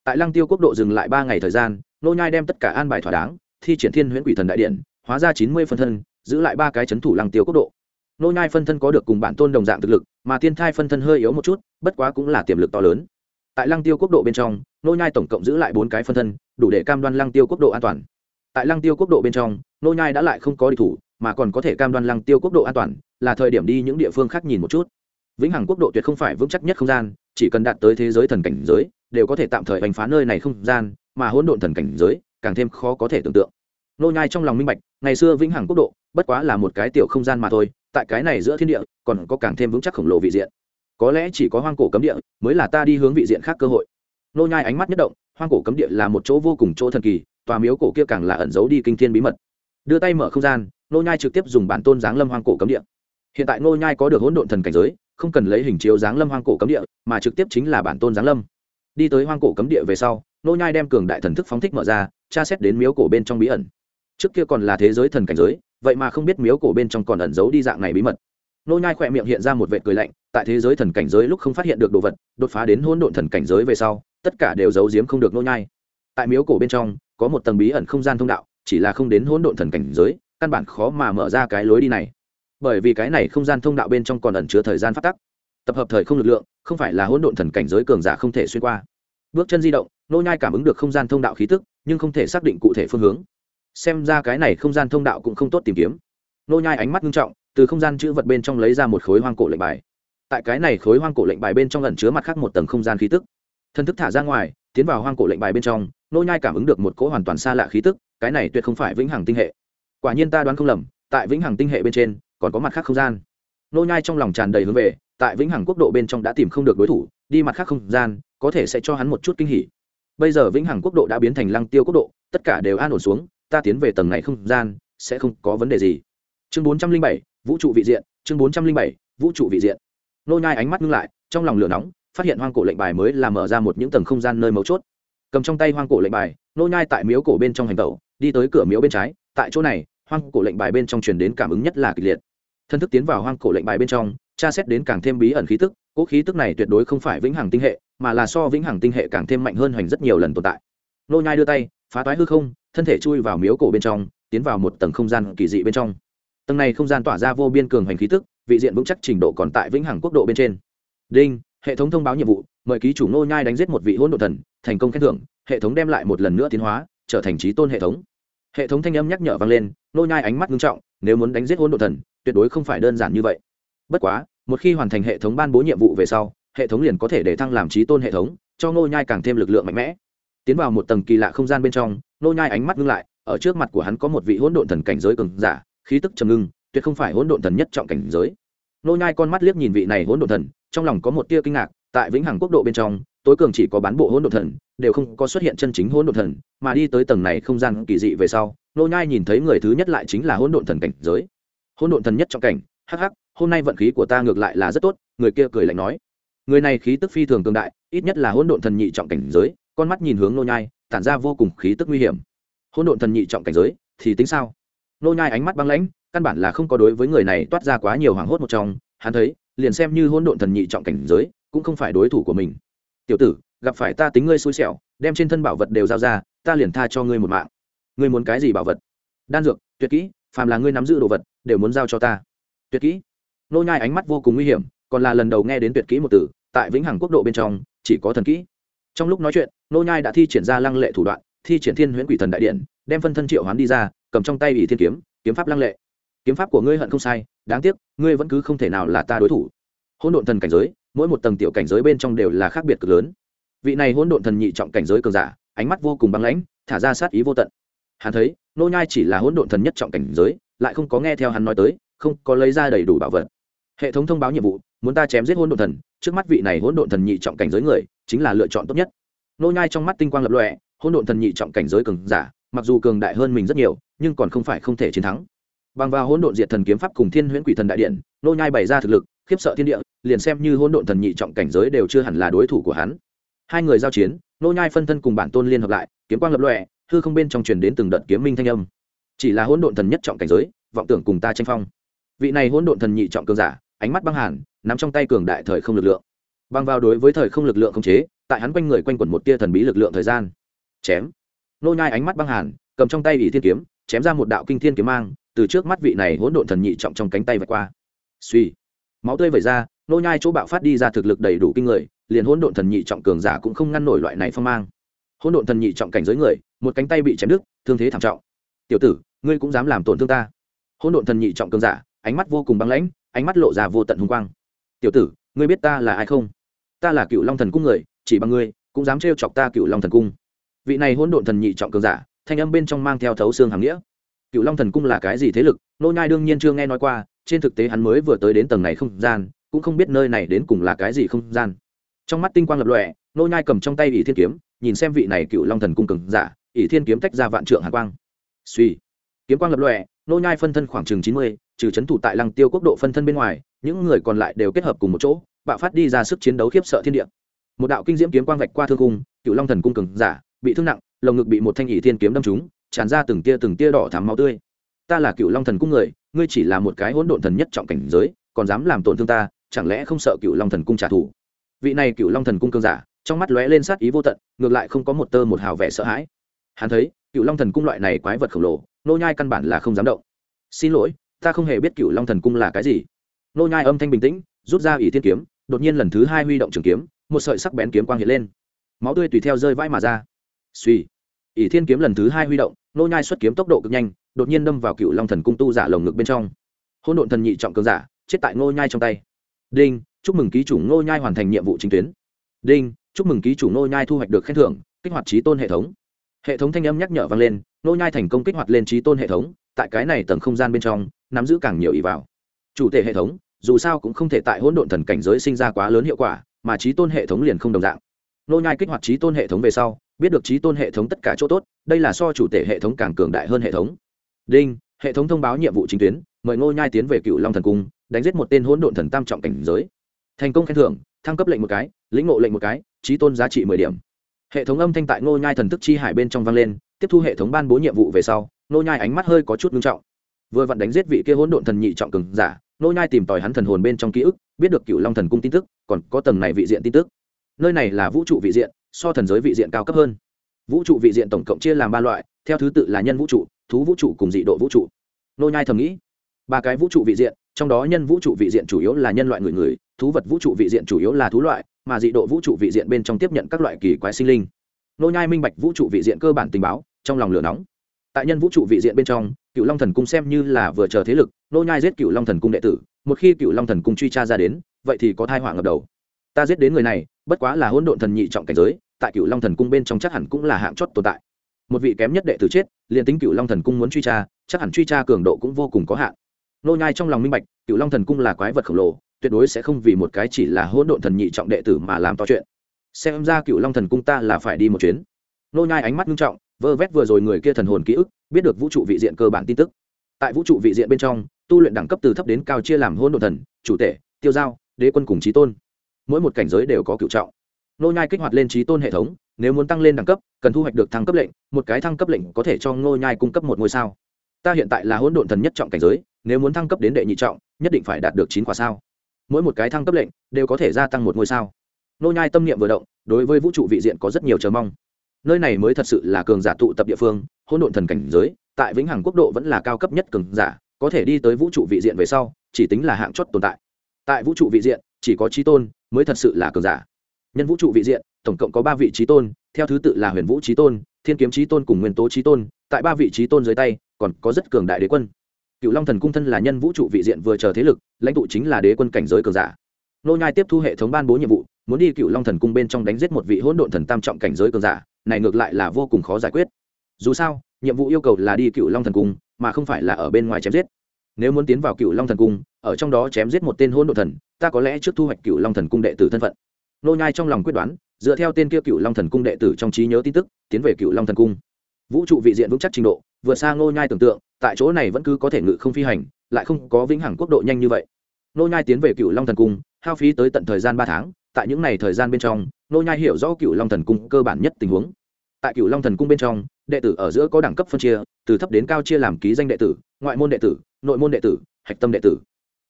Tại lăng tiêu quốc độ dừng lại ba ngày thời gian, nô nhai đem tất cả an bài thỏa đáng, thi triển thiên huyễn quỷ thần đại điện, hóa ra chín mươi phân thân, giữ lại ba cái chấn thủ lăng tiêu quốc độ. Nô nhai phân thân có được cùng bản tôn đồng dạng thực lực, mà Thiên thai phân thân hơi yếu một chút, bất quá cũng là tiềm lực to lớn. Tại lăng tiêu quốc độ bên trong, nô nhai tổng cộng giữ lại bốn cái phân thân, đủ để cam đoan lăng tiêu quốc độ an toàn. Tại lăng tiêu quốc độ bên trong, nô nhai đã lại không có địch thủ, mà còn có thể cam đoan lăng tiêu quốc độ an toàn, là thời điểm đi những địa phương khác nhìn một chút vĩnh hằng quốc độ tuyệt không phải vững chắc nhất không gian, chỉ cần đạt tới thế giới thần cảnh giới, đều có thể tạm thời đánh phá nơi này không gian, mà hỗn độn thần cảnh giới, càng thêm khó có thể tưởng tượng. Nô nhai trong lòng minh bạch, ngày xưa vĩnh hằng quốc độ, bất quá là một cái tiểu không gian mà thôi, tại cái này giữa thiên địa, còn có càng thêm vững chắc khổng lồ vị diện. Có lẽ chỉ có hoang cổ cấm địa mới là ta đi hướng vị diện khác cơ hội. Nô nhai ánh mắt nhất động, hoang cổ cấm địa là một chỗ vô cùng chỗ thần kỳ, tòa miếu cổ kia càng là ẩn giấu đi kinh thiên bí mật. Đưa tay mở không gian, nô nhai trực tiếp dùng bản tôn giáng lâm hoang cổ cấm địa. Hiện tại nô nhai có được hỗn độn thần cảnh giới không cần lấy hình chiếu giáng lâm hoang cổ cấm địa, mà trực tiếp chính là bản tôn giáng lâm. Đi tới hoang cổ cấm địa về sau, nô nhai đem cường đại thần thức phóng thích mở ra, tra xét đến miếu cổ bên trong bí ẩn. Trước kia còn là thế giới thần cảnh giới, vậy mà không biết miếu cổ bên trong còn ẩn giấu đi dạng này bí mật. Nô nhai khỏe miệng hiện ra một vệt cười lạnh, tại thế giới thần cảnh giới lúc không phát hiện được đồ vật, đột phá đến hỗn độn thần cảnh giới về sau, tất cả đều giấu giếm không được nô nhai. Tại miếu cổ bên trong, có một tầng bí ẩn không gian thông đạo, chỉ là không đến hỗn độn thần cảnh giới, căn bản khó mà mở ra cái lối đi này bởi vì cái này không gian thông đạo bên trong còn ẩn chứa thời gian phát tắc. Tập hợp thời không lực lượng, không phải là hỗn độn thần cảnh giới cường giả không thể xuyên qua. Bước chân di động, nô nhai cảm ứng được không gian thông đạo khí tức, nhưng không thể xác định cụ thể phương hướng. Xem ra cái này không gian thông đạo cũng không tốt tìm kiếm. Nô nhai ánh mắt nghiêm trọng, từ không gian chữ vật bên trong lấy ra một khối hoang cổ lệnh bài. Tại cái này khối hoang cổ lệnh bài bên trong ẩn chứa mặt khác một tầng không gian khí tức. Thân thức thả ra ngoài, tiến vào hoang cổ lệnh bài bên trong, nô nhai cảm ứng được một cỗ hoàn toàn xa lạ khí tức, cái này tuyệt không phải vĩnh hằng tinh hệ. Quả nhiên ta đoán không lầm, tại vĩnh hằng tinh hệ bên trên còn có mặt khác không gian. Nô nhai trong lòng tràn đầy hướng về, tại vĩnh hằng quốc độ bên trong đã tìm không được đối thủ, đi mặt khác không gian, có thể sẽ cho hắn một chút kinh hỉ. Bây giờ vĩnh hằng quốc độ đã biến thành lăng tiêu quốc độ, tất cả đều an ổn xuống, ta tiến về tầng này không gian, sẽ không có vấn đề gì. Chương bốn trăm linh bảy, vũ trụ vị diện, chương bốn trăm linh bảy, vũ trụ vị diện. Nô nhai ánh mắt ngưng lại, trong lòng lửa nóng, phát hiện hoang cổ lệnh bài mới là mở ra một những tầng không gian nơi mấu chốt. Cầm trong tay hoang cổ lệnh bài, nô nhai tại miếu cổ bên trong hành tẩu, đi tới cửa miếu bên trái, tại chỗ này, hoang cổ lệnh bài bên trong truyền đến cảm ứng nhất là kịch liệt thân thức tiến vào hoang cổ lệnh bài bên trong, tra xét đến càng thêm bí ẩn khí tức, cỗ khí tức này tuyệt đối không phải vĩnh hằng tinh hệ, mà là so vĩnh hằng tinh hệ càng thêm mạnh hơn hoành rất nhiều lần tồn tại. Nô nhai đưa tay, phá toái hư không, thân thể chui vào miếu cổ bên trong, tiến vào một tầng không gian kỳ dị bên trong. Tầng này không gian tỏa ra vô biên cường hoành khí tức, vị diện vững chắc trình độ còn tại vĩnh hằng quốc độ bên trên. Đinh, hệ thống thông báo nhiệm vụ, mời ký chủ nô nhai đánh giết một vị hỗn độn thần, thành công khen thưởng, hệ thống đem lại một lần nữa tiến hóa, trở thành trí tôn hệ thống. Hệ thống thanh âm nhắc nhở vang lên, nô nhai ánh mắt nghiêm trọng, nếu muốn đánh giết hỗn độn thần tuyệt đối không phải đơn giản như vậy. Bất quá, một khi hoàn thành hệ thống ban bố nhiệm vụ về sau, hệ thống liền có thể để thăng làm trí tôn hệ thống, cho nô nhai càng thêm lực lượng mạnh mẽ. Tiến vào một tầng kỳ lạ không gian bên trong nô nhai ánh mắt ngưng lại, ở trước mặt của hắn có một vị hỗn độn thần cảnh giới cường giả, khí tức trầm ngưng, tuyệt không phải hỗn độn thần nhất trọng cảnh giới. Nô nhai con mắt liếc nhìn vị này hỗn độn thần, trong lòng có một tia kinh ngạc, tại vĩnh hằng quốc độ bên trong, tối cường chỉ có bán bộ hỗn độn thần, đều không có xuất hiện chân chính hỗn độn thần, mà đi tới tầng này không gian kỳ dị về sau nô nhai nhìn thấy người thứ nhất lại chính là hỗn độn thần cảnh giới. Hôn độn thần nhất trọng cảnh, hắc hắc, hôm nay vận khí của ta ngược lại là rất tốt, người kia cười lạnh nói. Người này khí tức phi thường cường đại, ít nhất là hôn độn thần nhị trọng cảnh giới, con mắt nhìn hướng nô nhai, tản ra vô cùng khí tức nguy hiểm. Hôn độn thần nhị trọng cảnh giới, thì tính sao? Nô nhai ánh mắt băng lãnh, căn bản là không có đối với người này toát ra quá nhiều hoảng hốt một trong, hắn thấy, liền xem như hôn độn thần nhị trọng cảnh giới, cũng không phải đối thủ của mình. Tiểu tử, gặp phải ta tính ngươi xui xẻo, đem trên thân bảo vật đều giao ra, ta liền tha cho ngươi một mạng. Ngươi muốn cái gì bảo vật? Đan dược, tuyệt kỹ phàm là ngươi nắm giữ đồ vật, đều muốn giao cho ta. Tuyệt kỹ. Nô nhai ánh mắt vô cùng nguy hiểm, còn là lần đầu nghe đến tuyệt kỹ một từ, tại vĩnh hằng quốc độ bên trong, chỉ có thần kỹ. Trong lúc nói chuyện, nô nhai đã thi triển ra lăng lệ thủ đoạn, thi triển thiên huyễn quỷ thần đại điện, đem phân thân triệu hoán đi ra, cầm trong tay ủy thiên kiếm kiếm pháp lăng lệ. Kiếm pháp của ngươi hận không sai, đáng tiếc, ngươi vẫn cứ không thể nào là ta đối thủ. Hỗn độn thần cảnh giới, mỗi một tầng tiểu cảnh giới bên trong đều là khác biệt cực lớn. Vị này hỗn độn thần nhị trọng cảnh giới cường giả, ánh mắt vô cùng băng lãnh, thả ra sát ý vô tận. Hắn thấy nô nhai chỉ là hỗn độn thần nhất trọng cảnh giới, lại không có nghe theo hắn nói tới, không có lấy ra đầy đủ bảo vật. Hệ thống thông báo nhiệm vụ, muốn ta chém giết hỗn độn thần, trước mắt vị này hỗn độn thần nhị trọng cảnh giới người, chính là lựa chọn tốt nhất. Nô nhai trong mắt tinh quang lập lòe, hỗn độn thần nhị trọng cảnh giới cường giả, mặc dù cường đại hơn mình rất nhiều, nhưng còn không phải không thể chiến thắng. Bằng vào hỗn độn diệt thần kiếm pháp cùng thiên huyễn quỷ thần đại điện, nô nhai bày ra thực lực, khiếp sợ thiên địa, liền xem như hỗn độn thần nhị trọng cảnh giới đều chưa hẳn là đối thủ của hắn. Hai người giao chiến nô nhai phân thân cùng bản tôn liên hợp lại, kiếm quang lập lòe, hư không bên trong truyền đến từng đợt kiếm minh thanh âm. Chỉ là hỗn độn thần nhất trọng cảnh giới, vọng tưởng cùng ta tranh phong. Vị này hỗn độn thần nhị trọng cường giả, ánh mắt băng hàn, nắm trong tay cường đại thời không lực lượng. Băng vào đối với thời không lực lượng không chế, tại hắn quanh người quanh quẩn một tia thần bí lực lượng thời gian. Chém. Nô nhai ánh mắt băng hàn, cầm trong tay ỷ thiên kiếm, chém ra một đạo kinh thiên kiếm mang, từ trước mắt vị này hỗn độn thần nhị trọng trong cánh tay vạch qua. Suy máu tươi vẩy ra, nô nhai chỗ bạo phát đi ra thực lực đầy đủ kinh người liền hỗn độn thần nhị trọng cường giả cũng không ngăn nổi loại này phong mang. Hỗn độn thần nhị trọng cảnh giới người, một cánh tay bị chém đứt, thương thế thảm trọng. Tiểu tử, ngươi cũng dám làm tổn thương ta. Hỗn độn thần nhị trọng cường giả, ánh mắt vô cùng băng lãnh, ánh mắt lộ ra vô tận hung quang. Tiểu tử, ngươi biết ta là ai không? Ta là cựu long thần cung người, chỉ bằng ngươi, cũng dám trêu chọc ta cựu long thần cung. Vị này hỗn độn thần nhị trọng cường giả, thanh âm bên trong mang theo thấu xương hàm nghĩa. Cựu long thần cung là cái gì thế lực? Nô nhai đương nhiên chưa nghe nói qua, trên thực tế hắn mới vừa tới đến tầng này không gian, cũng không biết nơi này đến cùng là cái gì không gian trong mắt tinh quang lập lòe nô nhai cầm trong tay ỷ thiên kiếm, nhìn xem vị này cựu long thần cung cường giả, ỷ thiên kiếm tách ra vạn trượng hàn quang. Suy kiếm quang lập lòe nô nhai phân thân khoảng chừng chín mươi, trừ chấn thủ tại lăng tiêu quốc độ phân thân bên ngoài, những người còn lại đều kết hợp cùng một chỗ, bạo phát đi ra sức chiến đấu khiếp sợ thiên địa. Một đạo kinh diễm kiếm quang vạch qua thương cung, cựu long thần cung cường giả bị thương nặng, lồng ngực bị một thanh ỷ thiên kiếm đâm trúng, tràn ra từng tia từng tia đỏ thắm máu tươi. Ta là cựu long thần cung người, ngươi chỉ là một cái hỗn độn thần nhất trọng cảnh giới, còn dám làm tổn thương ta, chẳng lẽ không sợ cựu long thần cung trả thù? Vị này cựu long thần cung cương giả, trong mắt lóe lên sát ý vô tận, ngược lại không có một tơ một hào vẻ sợ hãi. Hắn thấy, cựu long thần cung loại này quái vật khổng lồ, nô nhai căn bản là không dám động. Xin lỗi, ta không hề biết cựu long thần cung là cái gì. Nô nhai âm thanh bình tĩnh, rút ra ỷ thiên kiếm, đột nhiên lần thứ hai huy động trường kiếm, một sợi sắc bén kiếm quang hiện lên. Máu tươi tùy theo rơi vãi mà ra. Suy. Ỷ thiên kiếm lần thứ hai huy động, nô nhai xuất kiếm tốc độ cực nhanh, đột nhiên đâm vào cựu long thần cung tu giả lồng ngực bên trong. Hỗn độn thần nhị trọng cường giả, chết tại nô nhai trong tay. Đinh chúc mừng ký chủ Ngô nhai hoàn thành nhiệm vụ chính tuyến. Đinh, chúc mừng ký chủ Ngô nhai thu hoạch được khen thưởng, kích hoạt trí tôn hệ thống. Hệ thống thanh âm nhắc nhở vang lên, Ngô nhai thành công kích hoạt lên trí tôn hệ thống, tại cái này tầng không gian bên trong, nắm giữ càng nhiều ý vào. Chủ thể hệ thống, dù sao cũng không thể tại hỗn độn thần cảnh giới sinh ra quá lớn hiệu quả, mà trí tôn hệ thống liền không đồng dạng. Nô nhai kích hoạt trí tôn hệ thống về sau, biết được trí tôn hệ thống tất cả chỗ tốt, đây là so chủ thể hệ thống càng cường đại hơn hệ thống. Đinh, hệ thống thông báo nhiệm vụ chính tuyến, mời ngô nhai tiến về cựu long thần cung, đánh giết một tên hỗn độn thần tam trọng cảnh giới thành công khen thưởng, thăng cấp lệnh một cái, lĩnh ngộ lệnh một cái, trí tôn giá trị mười điểm. Hệ thống âm thanh tại ngô nhai thần thức chi hải bên trong vang lên, tiếp thu hệ thống ban bố nhiệm vụ về sau, ngô nhai ánh mắt hơi có chút nghiêm trọng. Vừa vặn đánh giết vị kia hỗn độn thần nhị trọng cường giả, ngô nhai tìm tòi hắn thần hồn bên trong ký ức, biết được cựu long thần cung tin tức, còn có tầng này vị diện tin tức. Nơi này là vũ trụ vị diện, so thần giới vị diện cao cấp hơn. Vũ trụ vị diện tổng cộng chia làm ba loại, theo thứ tự là nhân vũ trụ, thú vũ trụ cùng dị độ vũ trụ. Nô nhai thầm nghĩ ba cái vũ trụ vị diện, trong đó nhân vũ trụ vị diện chủ yếu là nhân loại người người, thú vật vũ trụ vị diện chủ yếu là thú loại, mà dị độ vũ trụ vị diện bên trong tiếp nhận các loại kỳ quái sinh linh. Nô nhai minh bạch vũ trụ vị diện cơ bản tình báo, trong lòng lửa nóng. Tại nhân vũ trụ vị diện bên trong cựu long thần cung xem như là vừa chờ thế lực, nô nhai giết cựu long thần cung đệ tử, một khi cựu long thần cung truy tra ra đến, vậy thì có thai họa ngập đầu. Ta giết đến người này, bất quá là hỗn độn thần nhị trọng cảnh giới, tại cựu long thần cung bên trong chắc hẳn cũng là hạng chót tồn tại. Một vị kém nhất đệ tử chết, liền tính cựu long thần cung muốn truy tra, chắc hẳn truy tra cường độ cũng vô cùng có hạn nô nhai trong lòng minh bạch cựu long thần cung là quái vật khổng lồ, tuyệt đối sẽ không vì một cái chỉ là hỗn độn thần nhị trọng đệ tử mà làm to chuyện. Xem ra cựu long thần cung ta là phải đi một chuyến. Nô nhai ánh mắt nghiêm trọng, vơ vét vừa rồi người kia thần hồn ký ức, biết được vũ trụ vị diện cơ bản tin tức. Tại vũ trụ vị diện bên trong, tu luyện đẳng cấp từ thấp đến cao chia làm hỗn độn thần, chủ tể, tiêu giao, đế quân cùng trí tôn. Mỗi một cảnh giới đều có cựu trọng. Nô nhai kích hoạt lên trí tôn hệ thống, nếu muốn tăng lên đẳng cấp, cần thu hoạch được thăng cấp lệnh, một cái thăng cấp lệnh có thể cho nô nhai cung cấp một ngôi sao ta hiện tại là hỗn độn thần nhất trọng cảnh giới, nếu muốn thăng cấp đến đệ nhị trọng, nhất định phải đạt được chín quả sao? Mỗi một cái thăng cấp lệnh, đều có thể gia tăng một ngôi sao. Nô nhai tâm niệm vừa động, đối với vũ trụ vị diện có rất nhiều chờ mong. Nơi này mới thật sự là cường giả tụ tập địa phương, hỗn độn thần cảnh giới, tại vĩnh hằng quốc độ vẫn là cao cấp nhất cường giả, có thể đi tới vũ trụ vị diện về sau, chỉ tính là hạng chót tồn tại. Tại vũ trụ vị diện, chỉ có trí tôn mới thật sự là cường giả. Nhân vũ trụ vị diện, tổng cộng có ba vị trí tôn, theo thứ tự là huyền vũ trí tôn, thiên kiếm trí tôn cùng nguyên tố trí tôn, tại ba vị trí tôn dưới tay còn có rất cường đại đế quân. Cựu long thần cung thân là nhân vũ trụ vị diện vừa chờ thế lực, lãnh tụ chính là đế quân cảnh giới cường giả. Nô nhai tiếp thu hệ thống ban bố nhiệm vụ, muốn đi cựu long thần cung bên trong đánh giết một vị hỗn độn thần tam trọng cảnh giới cường giả, này ngược lại là vô cùng khó giải quyết. Dù sao, nhiệm vụ yêu cầu là đi cựu long thần cung, mà không phải là ở bên ngoài chém giết. Nếu muốn tiến vào cựu long thần cung, ở trong đó chém giết một tên hỗn độn thần, ta có lẽ trước thu hoạch cựu long thần cung đệ tử thân phận. Nô nhai trong lòng quyết đoán, dựa theo tên kia cựu long thần cung đệ tử trong trí nhớ tin tức, tiến về cựu long thần cung. Vũ trụ vị diện vững chắc trình độ vượt xa nô nhai tưởng tượng, tại chỗ này vẫn cứ có thể ngự không phi hành, lại không có vĩnh hằng quốc độ nhanh như vậy. Nô nhai tiến về cựu long thần cung, hao phí tới tận thời gian ba tháng, tại những ngày thời gian bên trong nô nhai hiểu rõ cựu long thần cung cơ bản nhất tình huống. Tại cựu long thần cung bên trong, đệ tử ở giữa có đẳng cấp phân chia, từ thấp đến cao chia làm ký danh đệ tử, ngoại môn đệ tử, nội môn đệ tử, hạch tâm đệ tử.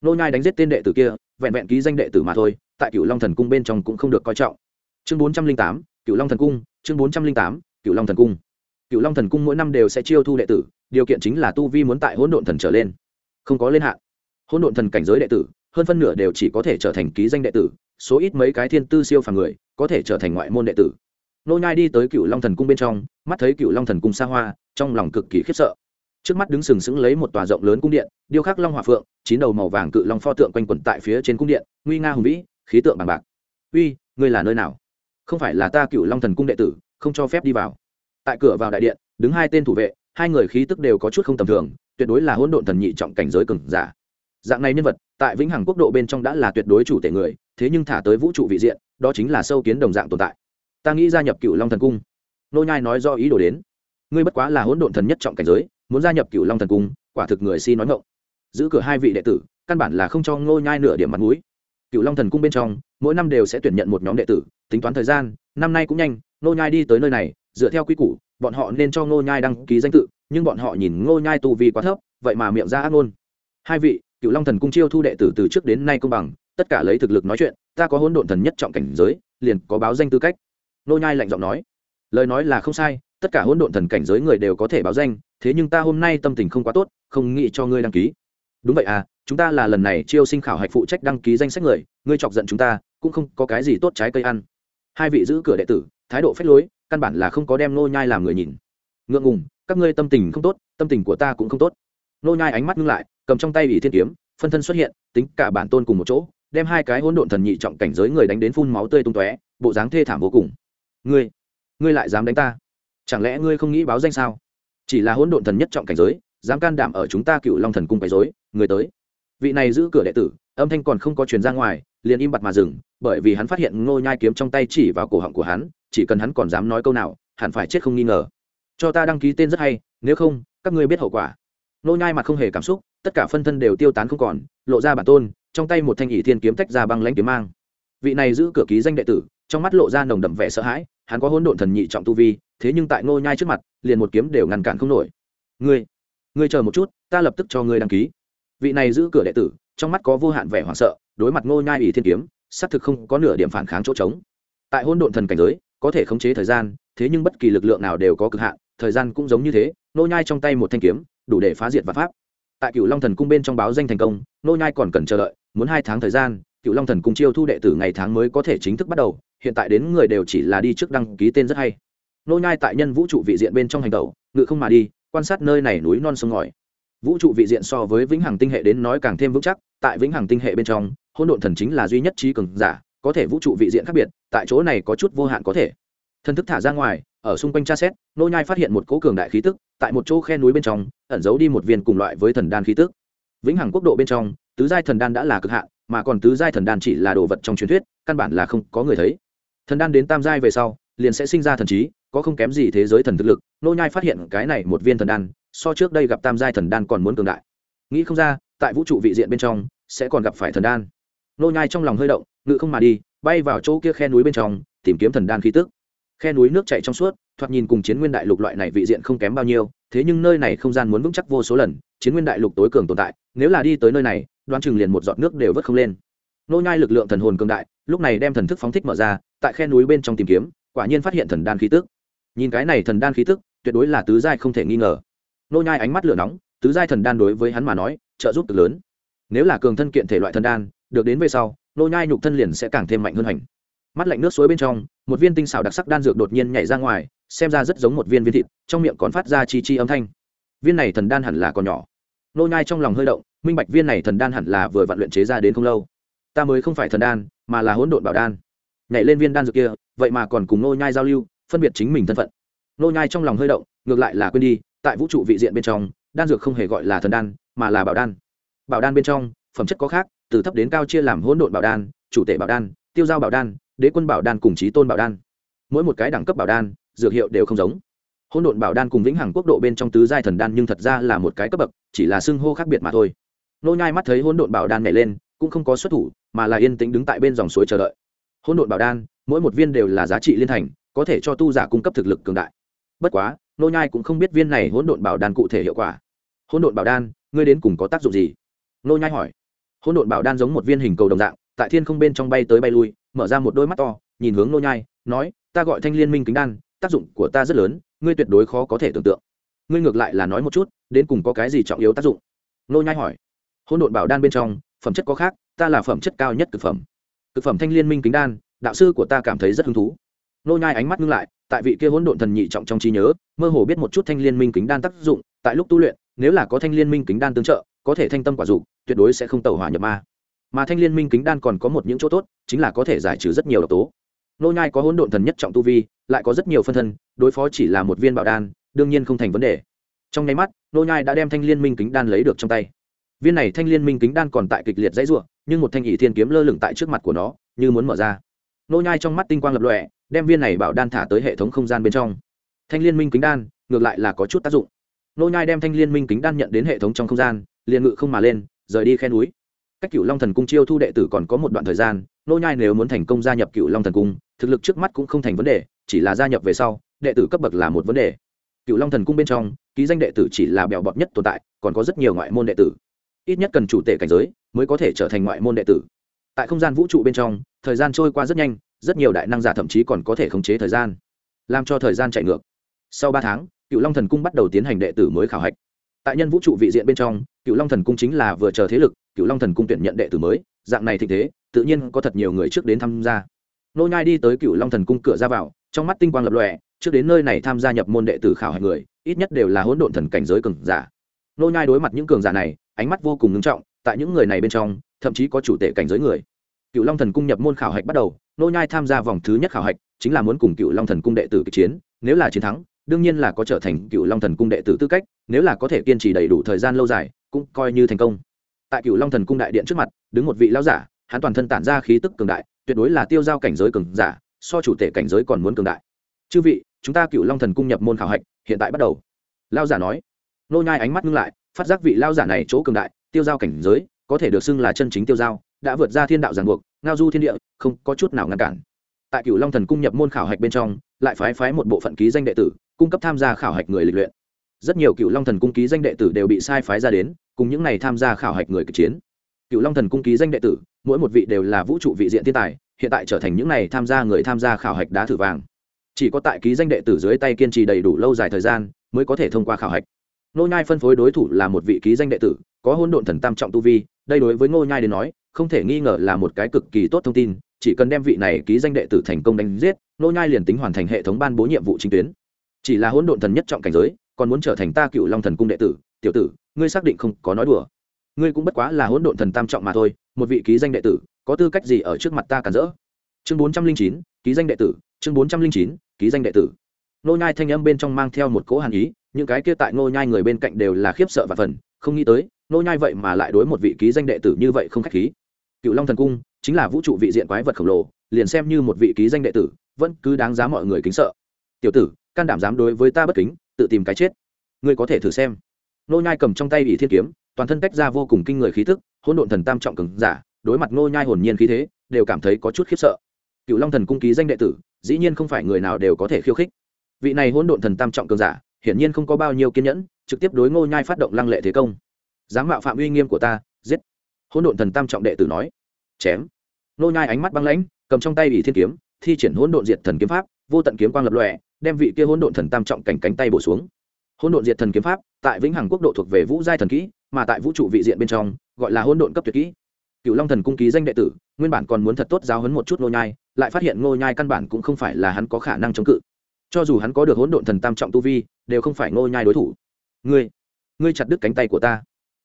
Nô nhai đánh giết tên đệ tử kia, vẹn vẹn ký danh đệ tử mà thôi, tại cựu long thần cung bên trong cũng không được coi trọng. Chương bốn trăm linh tám cựu long thần cung, chương bốn trăm linh tám cựu long thần cung cựu long thần cung mỗi năm đều sẽ chiêu thu đệ tử, điều kiện chính là tu vi muốn tại hỗn độn thần trở lên. Không có lên hạn. Hỗn độn thần cảnh giới đệ tử, hơn phân nửa đều chỉ có thể trở thành ký danh đệ tử, số ít mấy cái thiên tư siêu phàm người, có thể trở thành ngoại môn đệ tử. Nô nhai đi tới cựu long thần cung bên trong, mắt thấy cựu long thần cung xa hoa, trong lòng cực kỳ khiếp sợ. Trước mắt đứng sừng sững lấy một tòa rộng lớn cung điện, điêu khắc long hỏa phượng, chín đầu màu vàng cự long pho tượng quanh quẩn tại phía trên cung điện, nguy nga hùng vĩ, khí tượng bằng bạc. Uy, ngươi là nơi nào? Không phải là ta cựu long thần cung đệ tử, không cho phép đi vào tại cửa vào đại điện, đứng hai tên thủ vệ, hai người khí tức đều có chút không tầm thường, tuyệt đối là hỗn độn thần nhị trọng cảnh giới cường giả. Dạng này nhân vật, tại vĩnh hằng quốc độ bên trong đã là tuyệt đối chủ tể người, thế nhưng thả tới vũ trụ vị diện, đó chính là sâu kiến đồng dạng tồn tại. Ta nghĩ gia nhập cựu long thần cung. Nô nhai nói do ý đồ đến. Ngươi bất quá là hỗn độn thần nhất trọng cảnh giới, muốn gia nhập cựu long thần cung, quả thực người si nói ngọng. Giữ cửa hai vị đệ tử, căn bản là không cho nô nhai nửa điểm mặt mũi. Cựu long thần cung bên trong, mỗi năm đều sẽ tuyển nhận một nhóm đệ tử, tính toán thời gian, năm nay cũng nhanh nô nhai đi tới nơi này dựa theo quy củ, bọn họ nên cho Ngô nhai đăng ký danh tự, nhưng bọn họ nhìn Ngô nhai tu vi quá thấp, vậy mà miệng ra ác ngôn. Hai vị cựu long thần cung chiêu thu đệ tử từ trước đến nay công bằng, tất cả lấy thực lực nói chuyện, ta có hỗn độn thần nhất trọng cảnh giới, liền có báo danh tư cách. Ngô nhai lạnh giọng nói, lời nói là không sai, tất cả hỗn độn thần cảnh giới người đều có thể báo danh, thế nhưng ta hôm nay tâm tình không quá tốt, không nghĩ cho ngươi đăng ký. Đúng vậy à chúng ta là lần này chiêu sinh khảo hạch phụ trách đăng ký danh sách người, ngươi chọc giận chúng ta, cũng không có cái gì tốt trái cây ăn. Hai vị giữ cửa đệ tử, thái độ phách lối căn bản là không có đem nô nhai làm người nhìn. Ngượng ngùng, các ngươi tâm tình không tốt, tâm tình của ta cũng không tốt. Nô nhai ánh mắt ngưng lại, cầm trong tay ủy thiên kiếm, phân thân xuất hiện, tính cả bản tôn cùng một chỗ, đem hai cái hỗn độn thần nhị trọng cảnh giới người đánh đến phun máu tươi tung tóe, bộ dáng thê thảm vô cùng. Ngươi ngươi lại dám đánh ta? Chẳng lẽ ngươi không nghĩ báo danh sao? Chỉ là hỗn độn thần nhất trọng cảnh giới, dám can đảm ở chúng ta cựu long thần cung quấy rối, người tới. Vị này giữ cửa đệ tử, âm thanh còn không có truyền ra ngoài, liền im bặt mà dừng, bởi vì hắn phát hiện ngô nhai kiếm trong tay chỉ vào cổ họng của hắn chỉ cần hắn còn dám nói câu nào, hẳn phải chết không nghi ngờ. Cho ta đăng ký tên rất hay, nếu không, các ngươi biết hậu quả. Ngô nhai mặt không hề cảm xúc, tất cả phân thân đều tiêu tán không còn, lộ ra bản tôn, trong tay một thanh ỷ thiên kiếm tách ra băng lãnh kiếm mang. Vị này giữ cửa ký danh đệ tử, trong mắt lộ ra nồng đậm vẻ sợ hãi, hắn có hỗn độn thần nhị trọng tu vi, thế nhưng tại ngô nhai trước mặt, liền một kiếm đều ngăn cản không nổi. Ngươi ngươi chờ một chút, ta lập tức cho ngươi đăng ký. Vị này giữ cửa đệ tử, trong mắt có vô hạn vẻ hoảng sợ, đối mặt ngô nhai ỷ thiên kiếm, xác thực không có nửa điểm phản kháng chỗ trống. Tại hỗn độn thần cảnh giới có thể khống chế thời gian, thế nhưng bất kỳ lực lượng nào đều có cực hạn, thời gian cũng giống như thế, nô nhai trong tay một thanh kiếm, đủ để phá diệt vạn pháp. Tại cựu long thần cung bên trong báo danh thành công, nô nhai còn cần chờ đợi, muốn hai tháng thời gian cựu long thần cung chiêu thu đệ tử ngày tháng mới có thể chính thức bắt đầu, hiện tại đến người đều chỉ là đi trước đăng ký tên rất hay. Nô nhai tại nhân vũ trụ vị diện bên trong hành tẩu, ngự không mà đi, quan sát nơi này núi non sông ngòi. Vũ trụ vị diện so với vĩnh hằng tinh hệ đến nói càng thêm vững chắc, tại vĩnh hằng tinh hệ bên trong, hỗn độn thần chính là duy nhất trí cường giả có thể vũ trụ vị diện khác biệt, tại chỗ này có chút vô hạn có thể. Thân thức thả ra ngoài, ở xung quanh tra xét, nô nhai phát hiện một cỗ cường đại khí tức, tại một chỗ khe núi bên trong, ẩn giấu đi một viên cùng loại với thần đan khí tức. Vĩnh hằng quốc độ bên trong, tứ giai thần đan đã là cực hạn, mà còn tứ giai thần đan chỉ là đồ vật trong truyền thuyết, căn bản là không có người thấy. Thần đan đến tam giai về sau, liền sẽ sinh ra thần trí, có không kém gì thế giới thần thực lực. Nô nhai phát hiện cái này một viên thần đan, so trước đây gặp tam giai thần đan còn muốn cường đại. Nghĩ không ra, tại vũ trụ vị diện bên trong, sẽ còn gặp phải thần đan nô nhai trong lòng hơi động, ngự không mà đi, bay vào chỗ kia khe núi bên trong, tìm kiếm thần đan khí tức. Khe núi nước chảy trong suốt, thoạt nhìn cùng chiến nguyên đại lục loại này vị diện không kém bao nhiêu, thế nhưng nơi này không gian muốn vững chắc vô số lần, chiến nguyên đại lục tối cường tồn tại, nếu là đi tới nơi này, đoán chừng liền một giọt nước đều vớt không lên. Nô nhai lực lượng thần hồn cường đại, lúc này đem thần thức phóng thích mở ra, tại khe núi bên trong tìm kiếm, quả nhiên phát hiện thần đan khí tức. Nhìn cái này thần đan khí tức, tuyệt đối là tứ giai không thể nghi ngờ. Nô nhai ánh mắt lửa nóng, tứ giai thần đan đối với hắn mà nói, trợ giúp cực lớn. Nếu là cường thân kiện thể loại thần đan được đến về sau, nô nhai nhục thân liền sẽ càng thêm mạnh hơn hành mắt lạnh nước suối bên trong, một viên tinh xảo đặc sắc đan dược đột nhiên nhảy ra ngoài, xem ra rất giống một viên viên thịt, trong miệng còn phát ra chi chi âm thanh. Viên này thần đan hẳn là còn nhỏ. Nô nhai trong lòng hơi động, minh bạch viên này thần đan hẳn là vừa vặn luyện chế ra đến không lâu. Ta mới không phải thần đan, mà là hỗn độn bảo đan. Nhảy lên viên đan dược kia, vậy mà còn cùng nô nhai giao lưu, phân biệt chính mình thân phận. Nô nhai trong lòng hơi động, ngược lại là quên đi, tại vũ trụ vị diện bên trong, đan dược không hề gọi là thần đan, mà là bảo đan. Bảo đan bên trong, phẩm chất có khác từ thấp đến cao chia làm hỗn độn bảo đan, chủ tể bảo đan, tiêu giao bảo đan, đế quân bảo đan cùng trí tôn bảo đan. Mỗi một cái đẳng cấp bảo đan, dược hiệu đều không giống. Hỗn độn bảo đan cùng vĩnh hằng quốc độ bên trong tứ giai thần đan nhưng thật ra là một cái cấp bậc, chỉ là xưng hô khác biệt mà thôi. Nô nhai mắt thấy hỗn độn bảo đan nhảy lên, cũng không có xuất thủ, mà là yên tĩnh đứng tại bên dòng suối chờ đợi. Hỗn độn bảo đan, mỗi một viên đều là giá trị liên thành, có thể cho tu giả cung cấp thực lực cường đại. Bất quá, nô nhai cũng không biết viên này hỗn độn bảo đan cụ thể hiệu quả. Hỗn độn bảo đan, ngươi đến cùng có tác dụng gì? Nô nhai hỏi hỗn độn bảo đan giống một viên hình cầu đồng dạng, tại thiên không bên trong bay tới bay lui, mở ra một đôi mắt to, nhìn hướng nô nhai, nói, ta gọi thanh liên minh kính đan, tác dụng của ta rất lớn, ngươi tuyệt đối khó có thể tưởng tượng. Ngươi ngược lại là nói một chút, đến cùng có cái gì trọng yếu tác dụng? Nô nhai hỏi. Hỗn độn bảo đan bên trong, phẩm chất có khác, ta là phẩm chất cao nhất cực phẩm. Cực phẩm thanh liên minh kính đan, đạo sư của ta cảm thấy rất hứng thú. Nô nhai ánh mắt ngưng lại, tại vị kia hỗn độn thần nhị trọng trong trí nhớ, mơ hồ biết một chút thanh liên minh kính đan tác dụng, tại lúc tu luyện, nếu là có thanh liên minh kính đan tương trợ, có thể thanh tâm quả dục tuyệt đối sẽ không tẩu hỏa nhập ma. Mà thanh liên minh kính đan còn có một những chỗ tốt, chính là có thể giải trừ rất nhiều độc tố. Nô nhai có hỗn độn thần nhất trọng tu vi, lại có rất nhiều phân thân, đối phó chỉ là một viên bảo đan, đương nhiên không thành vấn đề. Trong nháy mắt, nô nhai đã đem thanh liên minh kính đan lấy được trong tay. Viên này thanh liên minh kính đan còn tại kịch liệt dãy rủa, nhưng một thanh ỷ thiên kiếm lơ lửng tại trước mặt của nó, như muốn mở ra. Nô nhai trong mắt tinh quang lập lòe, đem viên này bảo đan thả tới hệ thống không gian bên trong. Thanh liên minh kính đan, ngược lại là có chút tác dụng. Nô nhai đem thanh liên minh kính đan nhận đến hệ thống trong không gian, liền ngự không mà lên rời đi khe núi. Cách cựu long thần cung chiêu thu đệ tử còn có một đoạn thời gian, nô nhai nếu muốn thành công gia nhập cựu long thần cung, thực lực trước mắt cũng không thành vấn đề, chỉ là gia nhập về sau, đệ tử cấp bậc là một vấn đề. Cựu long thần cung bên trong, ký danh đệ tử chỉ là bèo bọt nhất tồn tại, còn có rất nhiều ngoại môn đệ tử. Ít nhất cần chủ tể cảnh giới mới có thể trở thành ngoại môn đệ tử. Tại không gian vũ trụ bên trong, thời gian trôi qua rất nhanh, rất nhiều đại năng giả thậm chí còn có thể khống chế thời gian, làm cho thời gian chạy ngược. Sau ba tháng cựu long thần cung bắt đầu tiến hành đệ tử mới khảo hạch tại nhân vũ trụ vị diện bên trong cựu long thần cung chính là vừa chờ thế lực cựu long thần cung tuyển nhận đệ tử mới, dạng này thịnh thế, tự nhiên có thật nhiều người trước đến tham gia. Nô nhai đi tới cựu long thần cung cửa ra vào, trong mắt tinh quang lập lòe, trước đến nơi này tham gia nhập môn đệ tử khảo hạch người, ít nhất đều là hỗn độn thần cảnh giới cường giả. Nô nhai đối mặt những cường giả này, ánh mắt vô cùng ngưng trọng, tại những người này bên trong, thậm chí có chủ tể cảnh giới người. Cựu long thần cung nhập môn khảo hạch bắt đầu, nô nhai tham gia vòng thứ nhất khảo hạch, chính là muốn cùng cựu long thần cung đệ tử kịch chiến, nếu là chiến thắng đương nhiên là có trở thành cựu long thần cung đệ tử tư cách, nếu là có thể kiên trì đầy đủ thời gian lâu dài, cũng coi như thành công. Tại cựu long thần cung đại điện trước mặt, đứng một vị lão giả, hắn toàn thân tản ra khí tức cường đại, tuyệt đối là tiêu giao cảnh giới cường giả, so chủ tể cảnh giới còn muốn cường đại. Chư vị, chúng ta cựu long thần cung nhập môn khảo hạch, hiện tại bắt đầu. Lão giả nói. Nô nhai ánh mắt ngưng lại, phát giác vị lão giả này chỗ cường đại, tiêu giao cảnh giới, có thể được xưng là chân chính tiêu giao, đã vượt ra thiên đạo giàn buộc, ngao du thiên địa, không có chút nào ngăn cản. Tại cựu long thần cung nhập môn khảo hạch bên trong, lại phái phái một bộ phận ký danh đệ tử cung cấp tham gia khảo hạch người lịch luyện. Rất nhiều cựu long thần cung ký danh đệ tử đều bị sai phái ra đến, cùng những này tham gia khảo hạch người kịch chiến. Cựu long thần cung ký danh đệ tử, mỗi một vị đều là vũ trụ vị diện thiên tài, hiện tại trở thành những này tham gia người tham gia khảo hạch đá thử vàng. Chỉ có tại ký danh đệ tử dưới tay kiên trì đầy đủ lâu dài thời gian, mới có thể thông qua khảo hạch. Nô nhai phân phối đối thủ là một vị ký danh đệ tử, có hôn độn thần tam trọng tu vi, đây đối với ngô nhai đến nói, không thể nghi ngờ là một cái cực kỳ tốt thông tin, chỉ cần đem vị này ký danh đệ tử thành công đánh giết nô nhai liền tính hoàn thành hệ thống ban bố nhiệm vụ chính tuyến chỉ là hỗn độn thần nhất trọng cảnh giới, còn muốn trở thành ta cựu long thần cung đệ tử, tiểu tử, ngươi xác định không có nói đùa. Ngươi cũng bất quá là hỗn độn thần tam trọng mà thôi, một vị ký danh đệ tử, có tư cách gì ở trước mặt ta cản rỡ? Chương bốn trăm linh chín, ký danh đệ tử, chương bốn trăm linh chín, ký danh đệ tử. Nô nhai thanh âm bên trong mang theo một cỗ hàn ý, những cái kia tại nô nhai người bên cạnh đều là khiếp sợ và phần, không nghĩ tới, nô nhai vậy mà lại đối một vị ký danh đệ tử như vậy không khách khí. Cựu long thần cung chính là vũ trụ vị diện quái vật khổng lồ, liền xem như một vị ký danh đệ tử, vẫn cứ đáng giá mọi người kính sợ. Tiểu tử can đảm dám đối với ta bất kính, tự tìm cái chết. Ngươi có thể thử xem. Nô nhai cầm trong tay ỷ thiên kiếm, toàn thân tách ra vô cùng kinh người khí tức, hỗn độn thần tam trọng cường giả, đối mặt nô nhai hồn nhiên khí thế, đều cảm thấy có chút khiếp sợ. Cựu long thần cung ký danh đệ tử, dĩ nhiên không phải người nào đều có thể khiêu khích. Vị này hỗn độn thần tam trọng cường giả, hiển nhiên không có bao nhiêu kiên nhẫn, trực tiếp đối ngô nhai phát động lăng lệ thế công. Dám mạo phạm uy nghiêm của ta, giết. Hỗn độn thần tam trọng đệ tử nói. Chém. Ngô nhai ánh mắt băng lãnh, cầm trong tay ỷ thiên kiếm, thi triển hỗn độn diệt thần kiếm pháp vô tận kiếm quang lập lòe, đem vị kia hỗn độn thần tam trọng cảnh cánh tay bổ xuống. Hỗn độn diệt thần kiếm pháp, tại vĩnh hằng quốc độ thuộc về vũ giai thần kỹ, mà tại vũ trụ vị diện bên trong, gọi là hỗn độn cấp tuyệt kỹ. Cựu long thần cung ký danh đệ tử, nguyên bản còn muốn thật tốt giáo hấn một chút ngô nhai, lại phát hiện ngô nhai căn bản cũng không phải là hắn có khả năng chống cự. Cho dù hắn có được hỗn độn thần tam trọng tu vi, đều không phải ngô nhai đối thủ. Ngươi ngươi chặt đứt cánh tay của ta.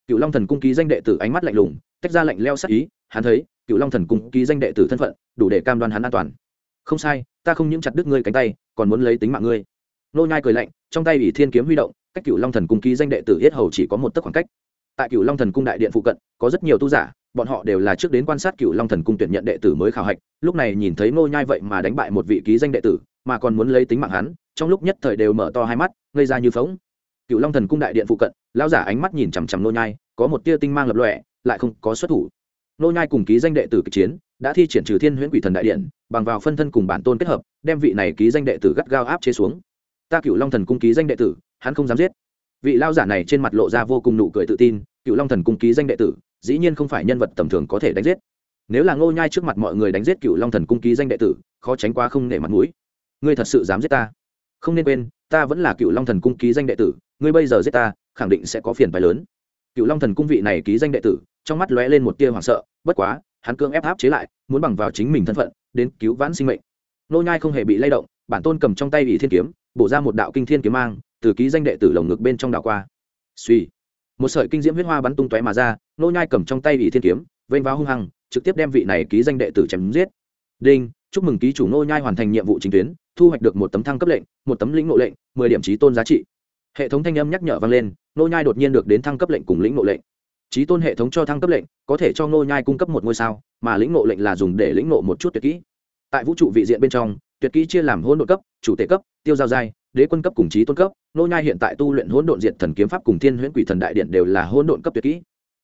Cựu long thần cung ký danh đệ tử ánh mắt lạnh lùng, tách ra lạnh leo sắc ý, hắn thấy cựu long thần cung ký danh đệ tử thân phận, đủ để cam đoan hắn an toàn không sai, ta không những chặt đứt ngươi cánh tay, còn muốn lấy tính mạng ngươi. Nô nhai cười lạnh, trong tay ủy thiên kiếm huy động, cách cựu long thần cung ký danh đệ tử yết hầu chỉ có một tấc khoảng cách. Tại cựu long thần cung đại điện phụ cận, có rất nhiều tu giả, bọn họ đều là trước đến quan sát cựu long thần cung tuyển nhận đệ tử mới khảo hạch, lúc này nhìn thấy nô nhai vậy mà đánh bại một vị ký danh đệ tử, mà còn muốn lấy tính mạng hắn, trong lúc nhất thời đều mở to hai mắt, ngây ra như phóng cựu long thần cung đại điện phụ cận, lão giả ánh mắt nhìn chằm chằm nô nhai, có một tia tinh mang lập lòe, lại không có xuất thủ. Nô nhai cùng ký danh đệ tử kịch chiến, đã thi triển trừ thiên huyễn quỷ thần đại điện bằng vào phân thân cùng bản tôn kết hợp, đem vị này ký danh đệ tử gắt gao áp chế xuống. Ta cựu long thần cung ký danh đệ tử, hắn không dám giết. Vị lao giả này trên mặt lộ ra vô cùng nụ cười tự tin cựu long thần cung ký danh đệ tử, dĩ nhiên không phải nhân vật tầm thường có thể đánh giết. Nếu là ngô nhai trước mặt mọi người đánh giết cựu long thần cung ký danh đệ tử, khó tránh quá không nể mặt mũi. Ngươi thật sự dám giết ta? Không nên quên, ta vẫn là cựu long thần cung ký danh đệ tử, ngươi bây giờ giết ta, khẳng định sẽ có phiền phái lớn. Cựu long thần cung vị này ký danh đệ tử, trong mắt lóe lên một tia hoảng sợ, bất quá, hắn cưỡng ép áp chế lại, muốn bằng vào chính mình thân phận đến cứu vãn sinh mệnh. Nô nhai không hề bị lay động, bản tôn cầm trong tay ủy thiên kiếm, bổ ra một đạo kinh thiên kiếm mang, từ ký danh đệ tử lồng ngực bên trong đảo qua. Suy một sợi kinh diễm huyết hoa bắn tung tóe mà ra, nô nhai cầm trong tay ủy thiên kiếm, vênh váo hung hăng, trực tiếp đem vị này ký danh đệ tử chém giết. Đinh, chúc mừng ký chủ nô nhai hoàn thành nhiệm vụ chính tuyến, thu hoạch được một tấm thăng cấp lệnh, một tấm lĩnh ngộ lệnh, mười điểm trí tôn giá trị. Hệ thống thanh âm nhắc nhở vang lên, nô nhai đột nhiên được đến thăng cấp lệnh cùng lĩnh ngộ lệnh. Trí tôn hệ thống cho thăng cấp lệnh, có thể cho nô nhai cung cấp một ngôi sao mà lĩnh ngộ lệnh là dùng để lĩnh ngộ một chút tuyệt kỹ. Tại vũ trụ vị diện bên trong, tuyệt kỹ chia làm hỗn độn cấp, chủ tể cấp, tiêu giao giai, đế quân cấp cùng trí tôn cấp. Nô nhai hiện tại tu luyện hỗn độn diệt thần kiếm pháp cùng thiên huyễn quỷ thần đại điện đều là hỗn độn cấp tuyệt kỹ.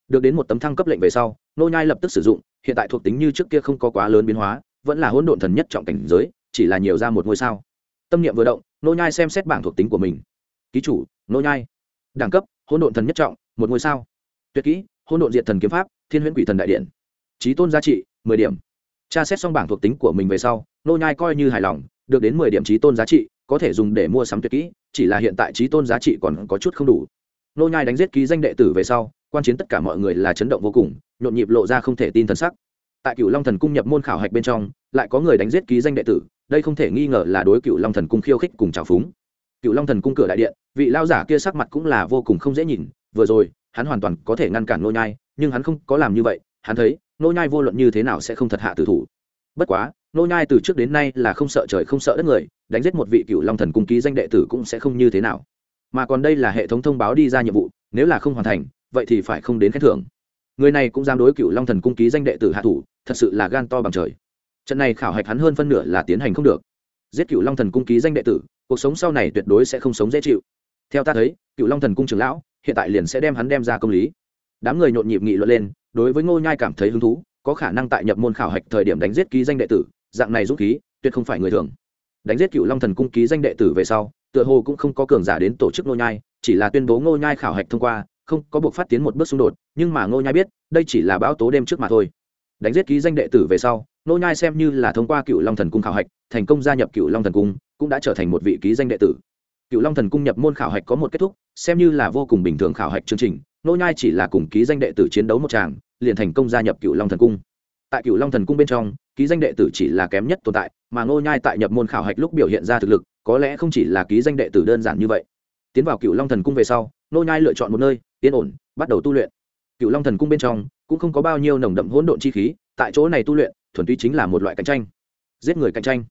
Được đến một tấm thăng cấp lệnh về sau, nô nhai lập tức sử dụng, hiện tại thuộc tính như trước kia không có quá lớn biến hóa, vẫn là hỗn độn thần nhất trọng cảnh giới, chỉ là nhiều ra một ngôi sao. Tâm niệm vừa động, nô nhai xem xét bảng thuộc tính của mình. Ký chủ, nô nhai. Đẳng cấp, hỗn độn thần nhất trọng, một ngôi sao. Tuyệt kỹ, hỗn độn diệt thần kiếm pháp, thiên huyễn quỷ thần đại điện trí tôn giá trị, mười điểm. Tra xét xong bảng thuộc tính của mình về sau, nô nhai coi như hài lòng, được đến mười điểm trí tôn giá trị, có thể dùng để mua sắm tuyệt kỹ, chỉ là hiện tại trí tôn giá trị còn có chút không đủ. Nô nhai đánh giết ký danh đệ tử về sau, quan chiến tất cả mọi người là chấn động vô cùng, nhộn nhịp lộ ra không thể tin thần sắc. Tại cựu long thần cung nhập môn khảo hạch bên trong, lại có người đánh giết ký danh đệ tử, đây không thể nghi ngờ là đối cựu long thần cung khiêu khích cùng trào phúng. Cựu long thần cung cửa đại điện, vị lao giả kia sắc mặt cũng là vô cùng không dễ nhìn, vừa rồi, hắn hoàn toàn có thể ngăn cản nô nhai, nhưng hắn không có làm như vậy, hắn thấy nô nhai vô luận như thế nào sẽ không thật hạ tử thủ. Bất quá, nô nhai từ trước đến nay là không sợ trời không sợ đất người, đánh giết một vị cựu long thần cung ký danh đệ tử cũng sẽ không như thế nào. Mà còn đây là hệ thống thông báo đi ra nhiệm vụ, nếu là không hoàn thành, vậy thì phải không đến khen thưởng. Người này cũng dám đối cựu long thần cung ký danh đệ tử hạ thủ, thật sự là gan to bằng trời. Trận này khảo hạch hắn hơn phân nửa là tiến hành không được. Giết cựu long thần cung ký danh đệ tử, cuộc sống sau này tuyệt đối sẽ không sống dễ chịu. Theo ta thấy, cựu long thần cung trưởng lão, hiện tại liền sẽ đem hắn đem ra công lý. Đám người nhộn nhịp nghị luận lên đối với ngô nhai cảm thấy hứng thú, có khả năng tại nhập môn khảo hạch thời điểm đánh giết ký danh đệ tử, dạng này dũng khí, tuyệt không phải người thường. Đánh giết cựu long thần cung ký danh đệ tử về sau, tựa hồ cũng không có cường giả đến tổ chức ngô nhai, chỉ là tuyên bố ngô nhai khảo hạch thông qua, không có buộc phát tiến một bước xung đột, nhưng mà ngô nhai biết, đây chỉ là bão tố đêm trước mà thôi. Đánh giết ký danh đệ tử về sau, ngô nhai xem như là thông qua cựu long thần cung khảo hạch, thành công gia nhập cựu long thần cung, cũng đã trở thành một vị ký danh đệ tử. Cựu long thần cung nhập môn khảo hạch có một kết thúc, xem như là vô cùng bình thường khảo hạch chương trình nô nhai chỉ là cùng ký danh đệ tử chiến đấu một tràng liền thành công gia nhập cựu long thần cung. Tại cựu long thần cung bên trong, ký danh đệ tử chỉ là kém nhất tồn tại, mà Ngô nhai tại nhập môn khảo hạch lúc biểu hiện ra thực lực, có lẽ không chỉ là ký danh đệ tử đơn giản như vậy. Tiến vào cựu long thần cung về sau, Ngô nhai lựa chọn một nơi, yên ổn, bắt đầu tu luyện. Cựu long thần cung bên trong, cũng không có bao nhiêu nồng đậm hỗn độn chi khí, tại chỗ này tu luyện, thuần túy chính là một loại cạnh tranh. Giết người cạnh tranh.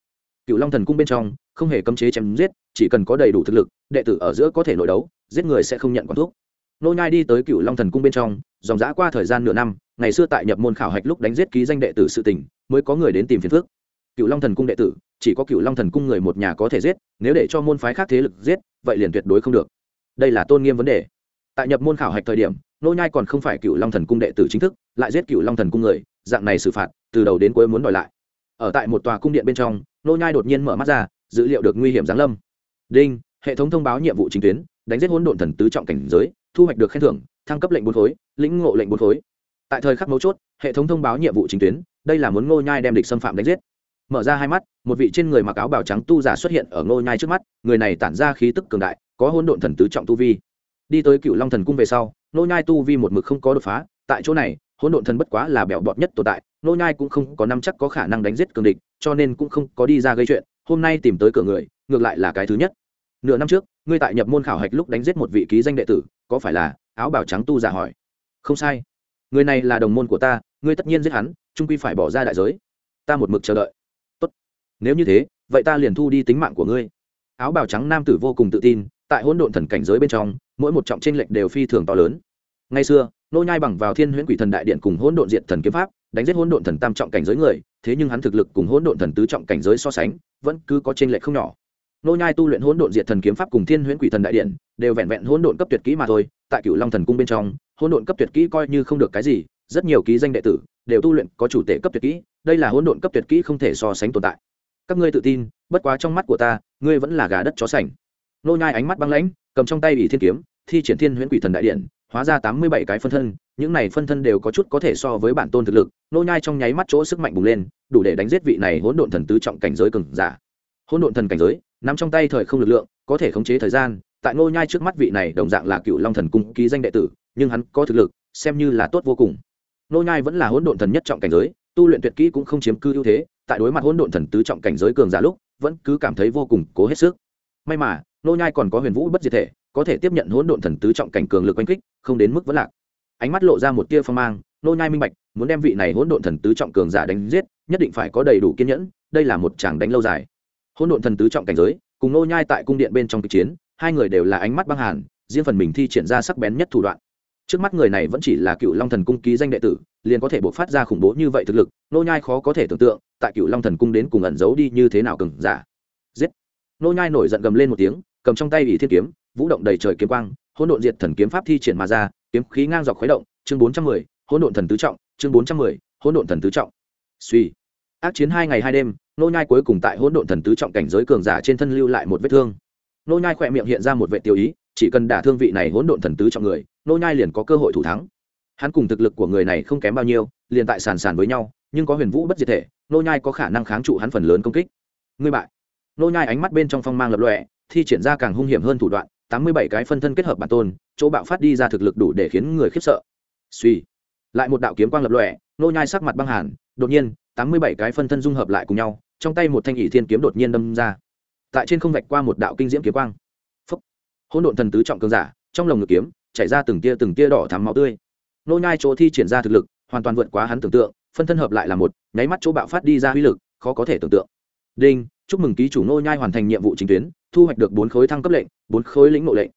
Cựu long thần cung bên trong, không hề cấm chế chém giết, chỉ cần có đầy đủ thực lực, đệ tử ở giữa có thể nội đấu, giết người sẽ không nhận quán thuốc nô nhai đi tới cựu long thần cung bên trong, dòng dã qua thời gian nửa năm, ngày xưa tại nhập môn khảo hạch lúc đánh giết ký danh đệ tử sự tình, mới có người đến tìm phiền phước cựu long thần cung đệ tử, chỉ có cựu long thần cung người một nhà có thể giết, nếu để cho môn phái khác thế lực giết, vậy liền tuyệt đối không được. Đây là tôn nghiêm vấn đề. Tại nhập môn khảo hạch thời điểm, nô nhai còn không phải cựu long thần cung đệ tử chính thức, lại giết cựu long thần cung người, dạng này xử phạt, từ đầu đến cuối muốn đòi lại. Ở tại một tòa cung điện bên trong, nô nhai đột nhiên mở mắt ra dữ liệu được nguy hiểm giáng lâm. Đinh, hệ thống thông báo nhiệm vụ chính tuyến đánh giết hỗn độn thần tứ trọng cảnh giới, thu hoạch được khen thưởng, thăng cấp lệnh bốn khối, lĩnh ngộ lệnh bốn khối. Tại thời khắc mấu chốt, hệ thống thông báo nhiệm vụ chính tuyến, đây là muốn ngô nhai đem địch xâm phạm đánh giết. Mở ra hai mắt, một vị trên người mặc áo bào trắng tu giả xuất hiện ở ngô nhai trước mắt, người này tản ra khí tức cường đại, có hỗn độn thần tứ trọng tu vi. Đi tới cựu long thần cung về sau, ngô nhai tu vi một mực không có đột phá, tại chỗ này, hỗn độn thần bất quá là bẹo bọt nhất tồn tại, ngô nhai cũng không có năm chắc có khả năng đánh giết cường địch, cho nên cũng không có đi ra gây chuyện, hôm nay tìm tới cửa người, ngược lại là cái thứ nhất nửa năm trước, ngươi tại nhập môn khảo hạch lúc đánh giết một vị ký danh đệ tử, có phải là áo bào trắng tu giả hỏi? Không sai. Người này là đồng môn của ta, ngươi tất nhiên giết hắn, trung quy phải bỏ ra đại giới. Ta một mực chờ đợi. Tốt. Nếu như thế, vậy ta liền thu đi tính mạng của ngươi. Áo bào trắng nam tử vô cùng tự tin, tại hỗn độn thần cảnh giới bên trong, mỗi một trọng tranh lệch đều phi thường to lớn. Ngày xưa, nô nhai bằng vào thiên huyễn quỷ thần đại điện cùng hỗn độn diện thần kiếm pháp, đánh giết hỗn độn thần tam trọng cảnh giới người, thế nhưng hắn thực lực cùng hỗn độn thần tứ trọng cảnh giới so sánh, vẫn cứ có tranh lệch không nhỏ nô nhai tu luyện hỗn độn diệt thần kiếm pháp cùng thiên huyễn quỷ thần đại điện, đều vẹn vẹn hỗn độn cấp tuyệt kỹ mà thôi, tại cửu long thần cung bên trong, hỗn độn cấp tuyệt kỹ coi như không được cái gì, rất nhiều ký danh đệ tử đều tu luyện có chủ tể cấp tuyệt kỹ, đây là hỗn độn cấp tuyệt kỹ không thể so sánh tồn tại. Các ngươi tự tin, bất quá trong mắt của ta, ngươi vẫn là gà đất chó sành. Nô nhai ánh mắt băng lãnh, cầm trong tay ủy thiên kiếm, thi triển thiên huyễn quỷ thần đại điện, hóa ra tám mươi bảy cái phân thân, những này phân thân đều có chút có thể so với bản tôn thực lực. Nô nhai trong nháy mắt chỗ sức mạnh bùng lên, đủ để đánh giết vị này hỗn độn thần tứ trọng cảnh giới cường giả. Hỗn độn thần cảnh giới nắm trong tay thời không lực lượng, có thể khống chế thời gian, tại ngô nhai trước mắt vị này đồng dạng là cựu long thần cung ký danh đệ tử, nhưng hắn có thực lực, xem như là tốt vô cùng. Ngô nhai vẫn là hỗn độn thần nhất trọng cảnh giới, tu luyện tuyệt kỹ cũng không chiếm cư ưu thế, tại đối mặt hỗn độn thần tứ trọng cảnh giới cường giả lúc, vẫn cứ cảm thấy vô cùng cố hết sức. May mà, ngô nhai còn có huyền vũ bất diệt thể, có thể tiếp nhận hỗn độn thần tứ trọng cảnh cường lực quanh kích, không đến mức vẫn lạc. Ánh mắt lộ ra một tia phong mang, ngô nhai minh bạch, muốn đem vị này hỗn độn thần tứ trọng cường giả đánh giết, nhất định phải có đầy đủ kiên nhẫn, đây là một chàng đánh lâu dài hỗn độn thần tứ trọng cảnh giới cùng nô nhai tại cung điện bên trong kịch chiến hai người đều là ánh mắt băng hàn riêng phần mình thi triển ra sắc bén nhất thủ đoạn. Trước mắt người này vẫn chỉ là cựu long thần cung ký danh đệ tử liền có thể bộc phát ra khủng bố như vậy thực lực nô nhai khó có thể tưởng tượng tại cựu long thần cung đến cùng ẩn giấu đi như thế nào cừng giả. Giết! Nô nhai nổi giận gầm lên một tiếng cầm trong tay ủy thiên kiếm vũ động đầy trời kiếm quang hỗn độn diệt thần kiếm pháp thi triển mà ra kiếm khí ngang dọc khuấy động chương 410, hỗn độn thần tứ trọng chương 410, hỗn độn thần tứ trọng. Suy ác chiến hai ngày hai đêm nô nhai cuối cùng tại hỗn độn thần tứ trọng cảnh giới cường giả trên thân lưu lại một vết thương. Nô nhai khỏe miệng hiện ra một vệ tiêu ý, chỉ cần đả thương vị này hỗn độn thần tứ trọng người, nô nhai liền có cơ hội thủ thắng. Hắn cùng thực lực của người này không kém bao nhiêu, liền tại sàn sàn với nhau, nhưng có huyền vũ bất diệt thể, nô nhai có khả năng kháng trụ hắn phần lớn công kích. Ngươi bại. Nô nhai ánh mắt bên trong phong mang lập lòe, thi triển ra càng hung hiểm hơn thủ đoạn, tám mươi bảy cái phân thân kết hợp bản tôn, chỗ bạo phát đi ra thực lực đủ để khiến người khiếp sợ. Suy. Lại một đạo kiếm quang lập lòe, nô nhai sắc mặt băng hàn, đột nhiên, tám mươi bảy cái phân thân dung hợp lại cùng nhau trong tay một thanh ỷ thiên kiếm đột nhiên đâm ra. Tại trên không vạch qua một đạo kinh diễm kiếm quang. Phấp hỗn độn thần tứ trọng cường giả, trong lồng ngực kiếm, chảy ra từng tia từng tia đỏ thắm máu tươi. Nô nhai chỗ thi triển ra thực lực, hoàn toàn vượt quá hắn tưởng tượng, phân thân hợp lại là một, nháy mắt chỗ bạo phát đi ra uy lực, khó có thể tưởng tượng. Đinh, chúc mừng ký chủ nô nhai hoàn thành nhiệm vụ chính tuyến, thu hoạch được bốn khối thăng cấp lệnh, bốn khối lĩnh nội lệnh.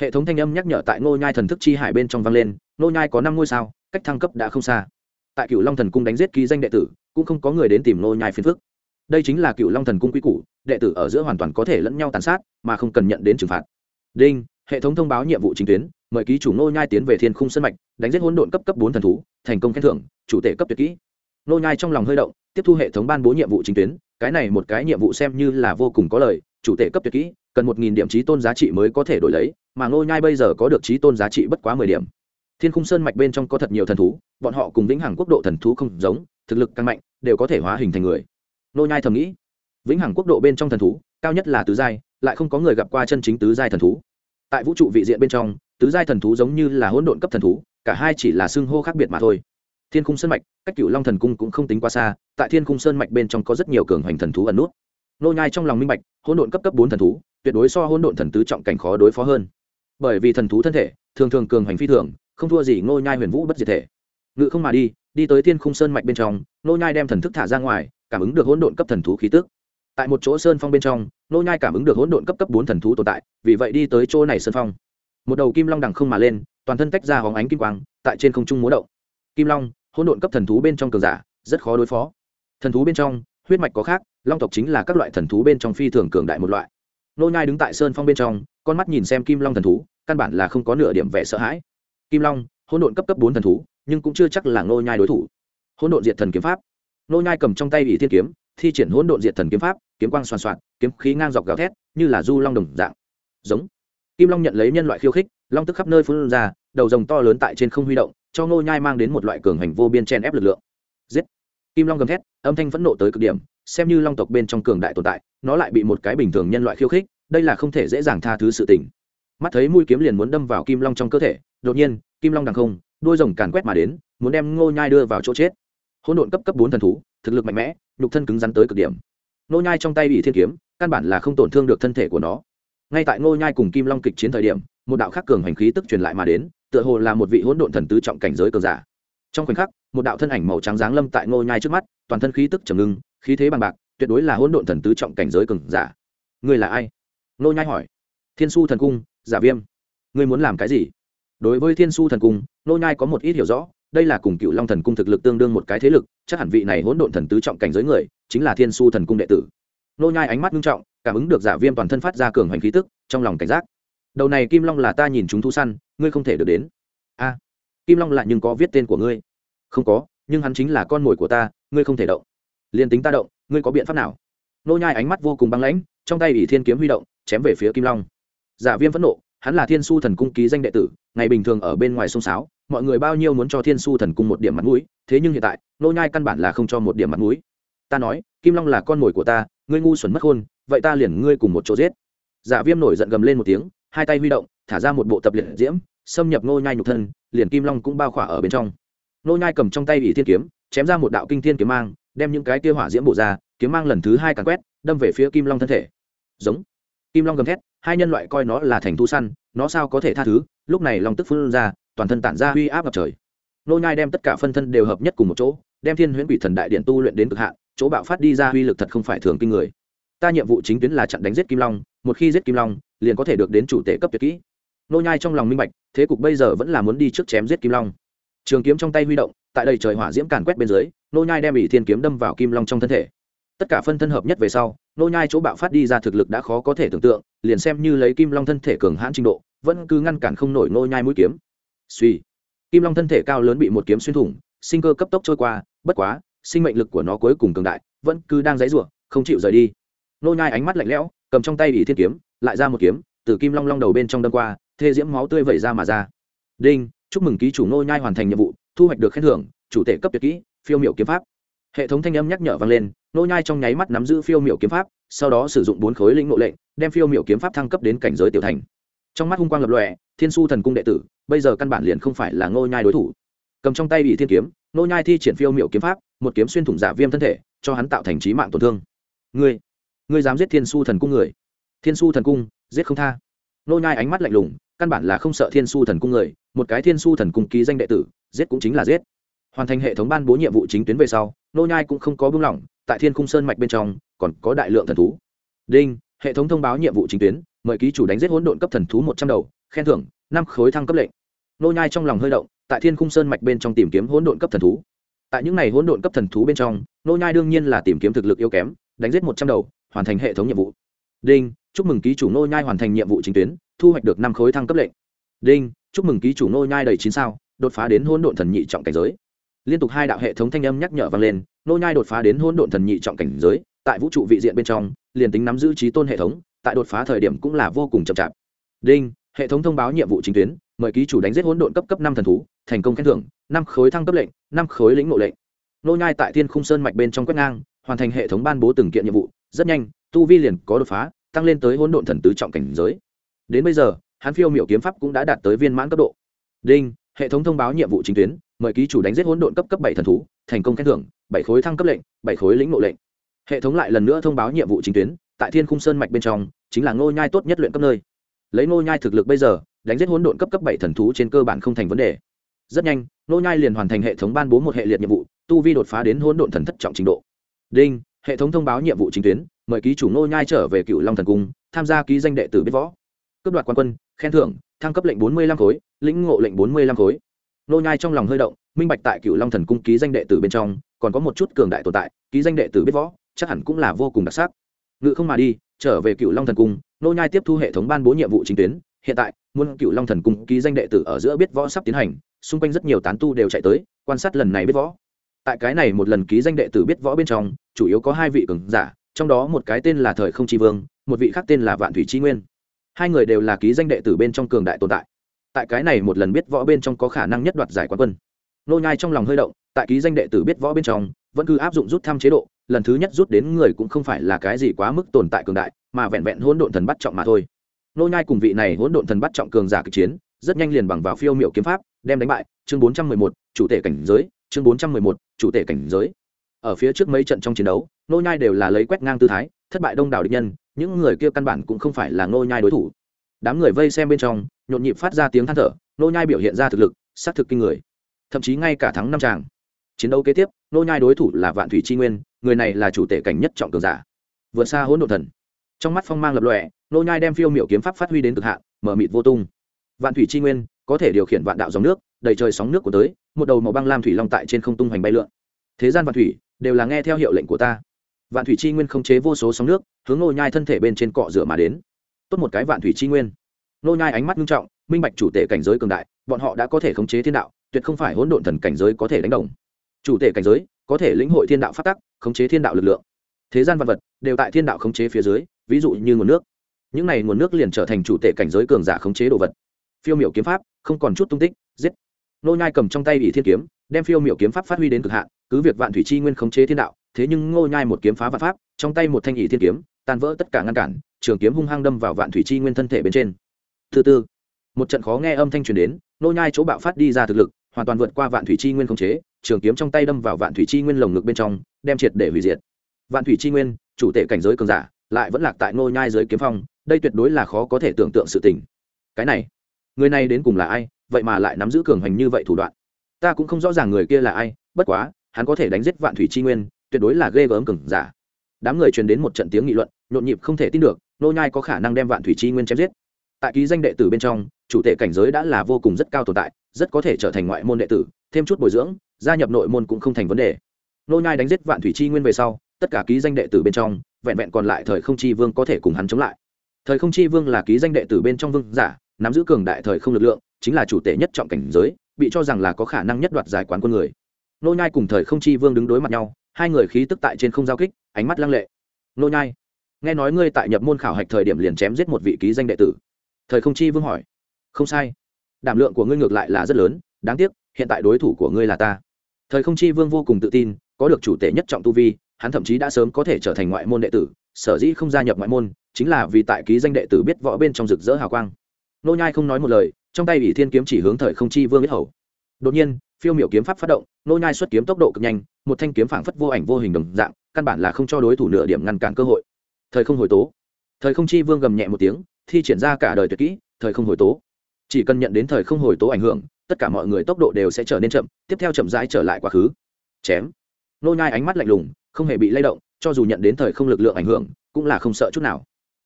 Hệ thống thanh âm nhắc nhở tại nô nhai thần thức chi hải bên trong vang lên, nô nhai có năm ngôi sao, cách thăng cấp đã không xa. Tại cửu long thần cung đánh giết ký danh đệ tử, cũng không có người đến tìm nô nhai phiền phức đây chính là cựu long thần cung quy củ, đệ tử ở giữa hoàn toàn có thể lẫn nhau tàn sát, mà không cần nhận đến trừng phạt. Đinh, hệ thống thông báo nhiệm vụ chính tuyến, mời ký chủ nô nhai tiến về thiên khung sân mạch, đánh giết hỗn độn cấp cấp bốn thần thú, thành công khen thưởng, chủ tể cấp tuyệt kỹ. Nô nhai trong lòng hơi động, tiếp thu hệ thống ban bố nhiệm vụ chính tuyến, cái này một cái nhiệm vụ xem như là vô cùng có lời chủ tể cấp tuyệt kỹ, cần một nghìn điểm trí tôn giá trị mới có thể đổi lấy, mà nô nhai bây giờ có được trí tôn giá trị bất quá mười điểm. Thiên khung sơn mạch bên trong có thật nhiều thần thú, bọn họ cùng vĩnh hằng quốc độ thần thú không giống, thực lực càng mạnh, đều có thể hóa hình thành người nô nhai thầm nghĩ. Vĩnh hằng quốc độ bên trong thần thú, cao nhất là tứ giai, lại không có người gặp qua chân chính tứ giai thần thú. Tại vũ trụ vị diện bên trong, tứ giai thần thú giống như là hỗn độn cấp thần thú, cả hai chỉ là xưng hô khác biệt mà thôi. Thiên cung sơn mạch, cách cựu long thần cung cũng không tính quá xa, tại thiên cung sơn mạch bên trong có rất nhiều cường hoành thần thú ẩn nút. Nô nhai trong lòng minh bạch, hỗn độn cấp cấp bốn thần thú, tuyệt đối so hỗn độn thần tứ trọng cảnh khó đối phó hơn. Bởi vì thần thú thân thể, thường thường cường hoành phi thường, không thua gì nô nhai huyền vũ bất diệt thể. Ngự không mà đi đi tới thiên cung sơn mạch bên trong nô nhai đem thần thức thả ra ngoài cảm ứng được hỗn độn cấp thần thú khí tức. Tại một chỗ sơn phong bên trong, nô nhai cảm ứng được hỗn độn cấp cấp bốn thần thú tồn tại, vì vậy đi tới chỗ này sơn phong. Một đầu kim long đằng không mà lên, toàn thân tách ra hóng ánh kim quang, tại trên không trung múa động. Kim long, hỗn độn cấp thần thú bên trong cường giả, rất khó đối phó. Thần thú bên trong, huyết mạch có khác, long tộc chính là các loại thần thú bên trong phi thường cường đại một loại. Nô nhai đứng tại sơn phong bên trong, con mắt nhìn xem kim long thần thú, căn bản là không có nửa điểm vẻ sợ hãi. Kim long, hỗn độn cấp cấp bốn thần thú, nhưng cũng chưa chắc là nô nhai đối thủ. Hỗn độn diệt thần kiếm pháp nô nhai cầm trong tay ủy thiên kiếm, thi triển hỗn độn diệt thần kiếm pháp, kiếm quang xoan xoạt, kiếm khí ngang dọc gào thét, như là du long đồng dạng. Giống. Kim long nhận lấy nhân loại khiêu khích, long tức khắp nơi phun ra, đầu rồng to lớn tại trên không huy động, cho nô nhai mang đến một loại cường hành vô biên chen ép lực lượng. Giết. Kim long gầm thét, âm thanh phẫn nộ tới cực điểm, xem như long tộc bên trong cường đại tồn tại, nó lại bị một cái bình thường nhân loại khiêu khích, đây là không thể dễ dàng tha thứ sự tình. Mắt thấy mũi kiếm liền muốn đâm vào kim long trong cơ thể, đột nhiên, kim long đằng không, đuôi rồng càn quét mà đến, muốn đem ngô nhai đưa vào chỗ chết hỗn độn cấp cấp bốn thần thú, thực lực mạnh mẽ, nhục thân cứng rắn tới cực điểm. Ngô nhai trong tay bị thiên kiếm, căn bản là không tổn thương được thân thể của nó. Ngay tại ngô nhai cùng kim long kịch chiến thời điểm, một đạo khắc cường hành khí tức truyền lại mà đến, tựa hồ là một vị hỗn độn thần tứ trọng cảnh giới cường giả. Trong khoảnh khắc, một đạo thân ảnh màu trắng giáng lâm tại ngô nhai trước mắt, toàn thân khí tức trầm ngưng, khí thế bằng bạc, tuyệt đối là hỗn độn thần tứ trọng cảnh giới cường giả. Ngươi là ai? Ngô nhai hỏi. Thiên su thần cung, giả viêm. Ngươi muốn làm cái gì? Đối với thiên su thần cung, ngô nhai có một ít hiểu rõ đây là cùng cựu long thần cung thực lực tương đương một cái thế lực, chắc hẳn vị này hỗn độn thần tứ trọng cảnh giới người, chính là thiên su thần cung đệ tử. Nô nhai ánh mắt nghiêm trọng, cảm ứng được giả viêm toàn thân phát ra cường hoành khí tức, trong lòng cảnh giác. Đầu này kim long là ta nhìn chúng thu săn, ngươi không thể được đến. A, kim long lại nhưng có viết tên của ngươi. Không có, nhưng hắn chính là con mồi của ta, ngươi không thể động. Liền tính ta động, ngươi có biện pháp nào? Nô nhai ánh mắt vô cùng băng lãnh, trong tay ủy thiên kiếm huy động, chém về phía kim long. Giả viêm phẫn nộ, hắn là thiên su thần cung ký danh đệ tử ngày bình thường ở bên ngoài sông sáo mọi người bao nhiêu muốn cho thiên su thần cung một điểm mặt mũi thế nhưng hiện tại nô nhai căn bản là không cho một điểm mặt mũi. Ta nói kim long là con mồi của ta ngươi ngu xuẩn mất hôn, vậy ta liền ngươi cùng một chỗ giết. Giả viêm nổi giận gầm lên một tiếng hai tay huy động thả ra một bộ tập liệt diễm xâm nhập nô nhai nhục thân liền kim long cũng bao khỏa ở bên trong. Nô nhai cầm trong tay ủy thiên kiếm chém ra một đạo kinh thiên kiếm mang đem những cái kia hỏa diễm bổ ra kiếm mang lần thứ hai càng quét đâm về phía kim long thân thể. Giống. Kim long gầm thét hai nhân loại coi nó là thành thu săn nó sao có thể tha thứ lúc này long tức phun ra, toàn thân tản ra uy áp ngập trời. Nô nhai đem tất cả phân thân đều hợp nhất cùng một chỗ, đem thiên huyễn quỷ thần đại điện tu luyện đến cực hạn, chỗ bạo phát đi ra uy lực thật không phải thường kinh người. Ta nhiệm vụ chính tuyến là chặn đánh giết kim long, một khi giết kim long, liền có thể được đến chủ tể cấp tuyệt kỹ. Nô nhai trong lòng minh bạch, thế cục bây giờ vẫn là muốn đi trước chém giết kim long. Trường kiếm trong tay huy động, tại đây trời hỏa diễm càn quét bên dưới, nô nhai đem ỷ thiên kiếm đâm vào kim long trong thân thể. Tất cả phân thân hợp nhất về sau, nô nhai chỗ bạo phát đi ra thực lực đã khó có thể tưởng tượng, liền xem như lấy kim long thân thể cường hãn trình độ vẫn cứ ngăn cản không nổi nô nhai mũi kiếm. Suy. Kim long thân thể cao lớn bị một kiếm xuyên thủng, sinh cơ cấp tốc trôi qua, bất quá, sinh mệnh lực của nó cuối cùng cường đại, vẫn cứ đang dãy rủa, không chịu rời đi. Nô nhai ánh mắt lạnh lẽo, cầm trong tay ỷ thiên kiếm, lại ra một kiếm, từ kim long long đầu bên trong đâm qua, thê diễm máu tươi vẩy ra mà ra. Đinh, chúc mừng ký chủ nô nhai hoàn thành nhiệm vụ, thu hoạch được khen thưởng, chủ tể cấp tuyệt kỹ, phiêu miểu kiếm pháp. Hệ thống thanh âm nhắc nhở vang lên nô nhai trong nháy mắt nắm giữ phiêu miểu kiếm pháp, sau đó sử dụng bốn khối linh ngộ lệnh, đem phiêu miểu kiếm pháp thăng cấp đến cảnh giới tiểu thành trong mắt hung quang lập lòe, thiên su thần cung đệ tử, bây giờ căn bản liền không phải là nô nhai đối thủ. Cầm trong tay bị thiên kiếm nô nhai thi triển phiêu miệu kiếm pháp, một kiếm xuyên thủng giả viêm thân thể, cho hắn tạo thành trí mạng tổn thương. Ngươi ngươi dám giết thiên su thần cung người? Thiên su thần cung, giết không tha. Nô nhai ánh mắt lạnh lùng, căn bản là không sợ thiên su thần cung người, một cái thiên su thần cung ký danh đệ tử, giết cũng chính là giết. Hoàn thành hệ thống ban bố nhiệm vụ chính tuyến về sau nô nhai cũng không có buông lỏng, tại thiên cung sơn mạch bên trong, còn có đại lượng thần thú. Đinh, hệ thống thông báo nhiệm vụ chính tuyến mời ký chủ đánh giết hỗn độn cấp thần thú một trăm đầu, khen thưởng, năm khối thăng cấp lệnh. Nô nhai trong lòng hơi động, tại thiên cung sơn mạch bên trong tìm kiếm hỗn độn cấp thần thú. Tại những này hỗn độn cấp thần thú bên trong, nô nhai đương nhiên là tìm kiếm thực lực yếu kém, đánh giết một trăm đầu, hoàn thành hệ thống nhiệm vụ. Đinh, chúc mừng ký chủ nô nhai hoàn thành nhiệm vụ chính tuyến, thu hoạch được năm khối thăng cấp lệnh. Đinh, chúc mừng ký chủ nô nhai đầy chín sao, đột phá đến hỗn độn thần nhị trọng cảnh giới. Liên tục hai đạo hệ thống thanh âm nhắc nhở vang lên, nô nhai đột phá đến hỗn độn thần nhị trọng cảnh giới, tại vũ trụ vị diện bên trong, liền tính nắm giữ trí tôn hệ thống tại đột phá thời điểm cũng là vô cùng chậm chạp. Đinh, hệ thống thông báo nhiệm vụ chính tuyến, mời ký chủ đánh giết hỗn độn cấp cấp năm thần thú, thành công khen thưởng, năm khối thăng cấp lệnh, năm khối lĩnh ngộ lệnh. Nô nhai tại thiên khung sơn mạch bên trong quét ngang, hoàn thành hệ thống ban bố từng kiện nhiệm vụ, rất nhanh, tu vi liền có đột phá, tăng lên tới hỗn độn thần tứ trọng cảnh giới. Đến bây giờ hắn phiêu miểu kiếm pháp cũng đã đạt tới viên mãn cấp độ. Đinh, hệ thống thông báo nhiệm vụ chính tuyến, mời ký chủ đánh giết hỗn độn cấp cấp bảy thần thú, thành công khen thưởng, bảy khối thăng cấp lệnh, bảy khối lĩnh ngộ lệnh. Hệ thống lại lần nữa thông báo nhiệm vụ chính tuyến tại thiên khung sơn mạch bên trong, chính là ngô nhai tốt nhất luyện cấp nơi. Lấy ngô nhai thực lực bây giờ, đánh giết hỗn độn cấp cấp bảy thần thú trên cơ bản không thành vấn đề. Rất nhanh, ngô nhai liền hoàn thành hệ thống ban bố một hệ liệt nhiệm vụ, tu vi đột phá đến hỗn độn thần thất trọng trình độ. Đinh, hệ thống thông báo nhiệm vụ chính tuyến, mời ký chủ ngô nhai trở về cựu long thần cung, tham gia ký danh đệ tử biết võ. Cấp đoạt quan quân, khen thưởng, thăng cấp lệnh bốn mươi lăm khối, lĩnh ngộ lệnh bốn mươi lăm khối. Nô nhai trong lòng hơi động, minh bạch tại cựu long thần cung ký danh đệ tử bên trong, còn có một chút cường đại tồn tại, ký danh đệ tử biết võ, chắc hẳn cũng là vô cùng đặc sắc ngự không mà đi, trở về cựu long thần cung, nô nhai tiếp thu hệ thống ban bố nhiệm vụ chính tuyến. Hiện tại muôn cựu long thần cung ký danh đệ tử ở giữa biết võ sắp tiến hành, xung quanh rất nhiều tán tu đều chạy tới, quan sát lần này biết võ. Tại cái này một lần ký danh đệ tử biết võ bên trong, chủ yếu có hai vị cường giả, trong đó một cái tên là thời không tri vương, một vị khác tên là vạn thủy tri nguyên. Hai người đều là ký danh đệ tử bên trong cường đại tồn tại. Tại cái này một lần biết võ bên trong có khả năng nhất đoạt giải quán quân. Nô nhai trong lòng hơi động, tại ký danh đệ tử biết võ bên trong, vẫn cứ áp dụng rút thăm chế độ lần thứ nhất rút đến người cũng không phải là cái gì quá mức tồn tại cường đại mà vẹn vẹn hỗn độn thần bắt trọng mà thôi. Nô nhai cùng vị này hỗn độn thần bắt trọng cường giả kịch chiến rất nhanh liền bằng vào phiêu miệu kiếm pháp đem đánh bại. Chương 411, chủ thể cảnh giới. Chương 411, chủ thể cảnh giới. Ở phía trước mấy trận trong chiến đấu nô nhai đều là lấy quét ngang tư thái thất bại đông đảo địch nhân những người kia căn bản cũng không phải là nô nhai đối thủ. Đám người vây xem bên trong nhộn nhịp phát ra tiếng than thở nô nhai biểu hiện ra thực lực sát thực kinh người. Thậm chí ngay cả thắng năm tràng. Chiến đấu kế tiếp nô nhai đối thủ là vạn thủy chi nguyên, người này là chủ tể cảnh nhất trọng cường giả. Vượt xa hỗn độn thần. Trong mắt phong mang lập lòe, nô nhai đem phiêu miểu kiếm pháp phát huy đến cực hạn, mở mịt vô tung. Vạn thủy chi nguyên có thể điều khiển vạn đạo dòng nước, đầy trời sóng nước của tới, một đầu màu băng lam thủy long tại trên không tung hoành bay lượn. Thế gian vạn thủy đều là nghe theo hiệu lệnh của ta. Vạn thủy chi nguyên không chế vô số sóng nước, hướng nô nhai thân thể bên trên cọ rửa mà đến. Tốt một cái vạn thủy chi nguyên. Nô nhai ánh mắt nghiêm trọng, minh bạch chủ tể cảnh giới cường đại, bọn họ đã có thể khống chế thiên đạo, tuyệt không phải hỗn độn thần cảnh giới có thể đánh đồng chủ tể cảnh giới, có thể lĩnh hội thiên đạo phát tắc, khống chế thiên đạo lực lượng. Thế gian vật vật, đều tại thiên đạo khống chế phía dưới, ví dụ như nguồn nước. Những này nguồn nước liền trở thành chủ tể cảnh giới cường giả khống chế đồ vật. Phiêu miểu kiếm pháp, không còn chút tung tích, giết. Nô nhai cầm trong tay ỷ thiên kiếm, đem phiêu miểu kiếm pháp phát huy đến cực hạn, cứ việc vạn thủy chi nguyên khống chế thiên đạo, thế nhưng ngô nhai một kiếm phá vạn pháp, trong tay một thanh ỷ thiên kiếm, tan vỡ tất cả ngăn cản, trường kiếm hung hăng đâm vào vạn thủy chi nguyên thân thể bên trên. Thứ tư, một trận khó nghe âm thanh truyền đến, nô nhai chỗ bạo phát đi ra thực lực, hoàn toàn vượt qua vạn thủy chi nguyên khống chế trường kiếm trong tay đâm vào vạn thủy chi nguyên lồng ngực bên trong, đem triệt để hủy diệt. Vạn thủy chi nguyên, chủ tể cảnh giới cường giả, lại vẫn lạc tại ngôi nhai dưới kiếm phong, đây tuyệt đối là khó có thể tưởng tượng sự tình. Cái này, người này đến cùng là ai, vậy mà lại nắm giữ cường hành như vậy thủ đoạn? Ta cũng không rõ ràng người kia là ai, bất quá, hắn có thể đánh giết vạn thủy chi nguyên, tuyệt đối là ghê gớm cường giả. Đám người truyền đến một trận tiếng nghị luận, nhộn nhịp không thể tin được nô nhai có khả năng đem vạn thủy chi nguyên chém giết. Tại ký danh đệ tử bên trong chủ tể cảnh giới đã là vô cùng rất cao tồn tại, rất có thể trở thành ngoại môn đệ tử, thêm chút bồi dưỡng, gia nhập nội môn cũng không thành vấn đề. Nô nhai đánh giết vạn thủy chi nguyên về sau, tất cả ký danh đệ tử bên trong, vẹn vẹn còn lại thời không chi vương có thể cùng hắn chống lại. Thời không chi vương là ký danh đệ tử bên trong vương giả, nắm giữ cường đại thời không lực lượng, chính là chủ tể nhất trọng cảnh giới, bị cho rằng là có khả năng nhất đoạt giải quán quân người. Nô nhai cùng thời không chi vương đứng đối mặt nhau, hai người khí tức tại trên không giao kích, ánh mắt lăng lệ. Nô nhai, nghe nói ngươi tại nhập môn khảo hạch thời điểm liền chém giết một vị ký danh đệ tử. Thời không chi vương hỏi không sai. Đảm lượng của ngươi ngược lại là rất lớn, đáng tiếc, hiện tại đối thủ của ngươi là ta. Thời không chi vương vô cùng tự tin, có được chủ tể nhất trọng tu vi, hắn thậm chí đã sớm có thể trở thành ngoại môn đệ tử, sở dĩ không gia nhập ngoại môn, chính là vì tại ký danh đệ tử biết võ bên trong rực rỡ hào quang. Nô nhai không nói một lời, trong tay ủy thiên kiếm chỉ hướng thời không chi vương biết hầu. Đột nhiên, phiêu miểu kiếm pháp phát động, nô nhai xuất kiếm tốc độ cực nhanh, một thanh kiếm phảng phất vô ảnh vô hình đồng dạng, căn bản là không cho đối thủ nửa điểm ngăn cản cơ hội. Thời không hồi tố. Thời không chi vương gầm nhẹ một tiếng, thi triển ra cả đời tuyệt kỹ, thời không hồi tố chỉ cần nhận đến thời không hồi tố ảnh hưởng, tất cả mọi người tốc độ đều sẽ trở nên chậm, tiếp theo chậm rãi trở lại quá khứ. Chém. Nô nhai ánh mắt lạnh lùng, không hề bị lay động, cho dù nhận đến thời không lực lượng ảnh hưởng, cũng là không sợ chút nào.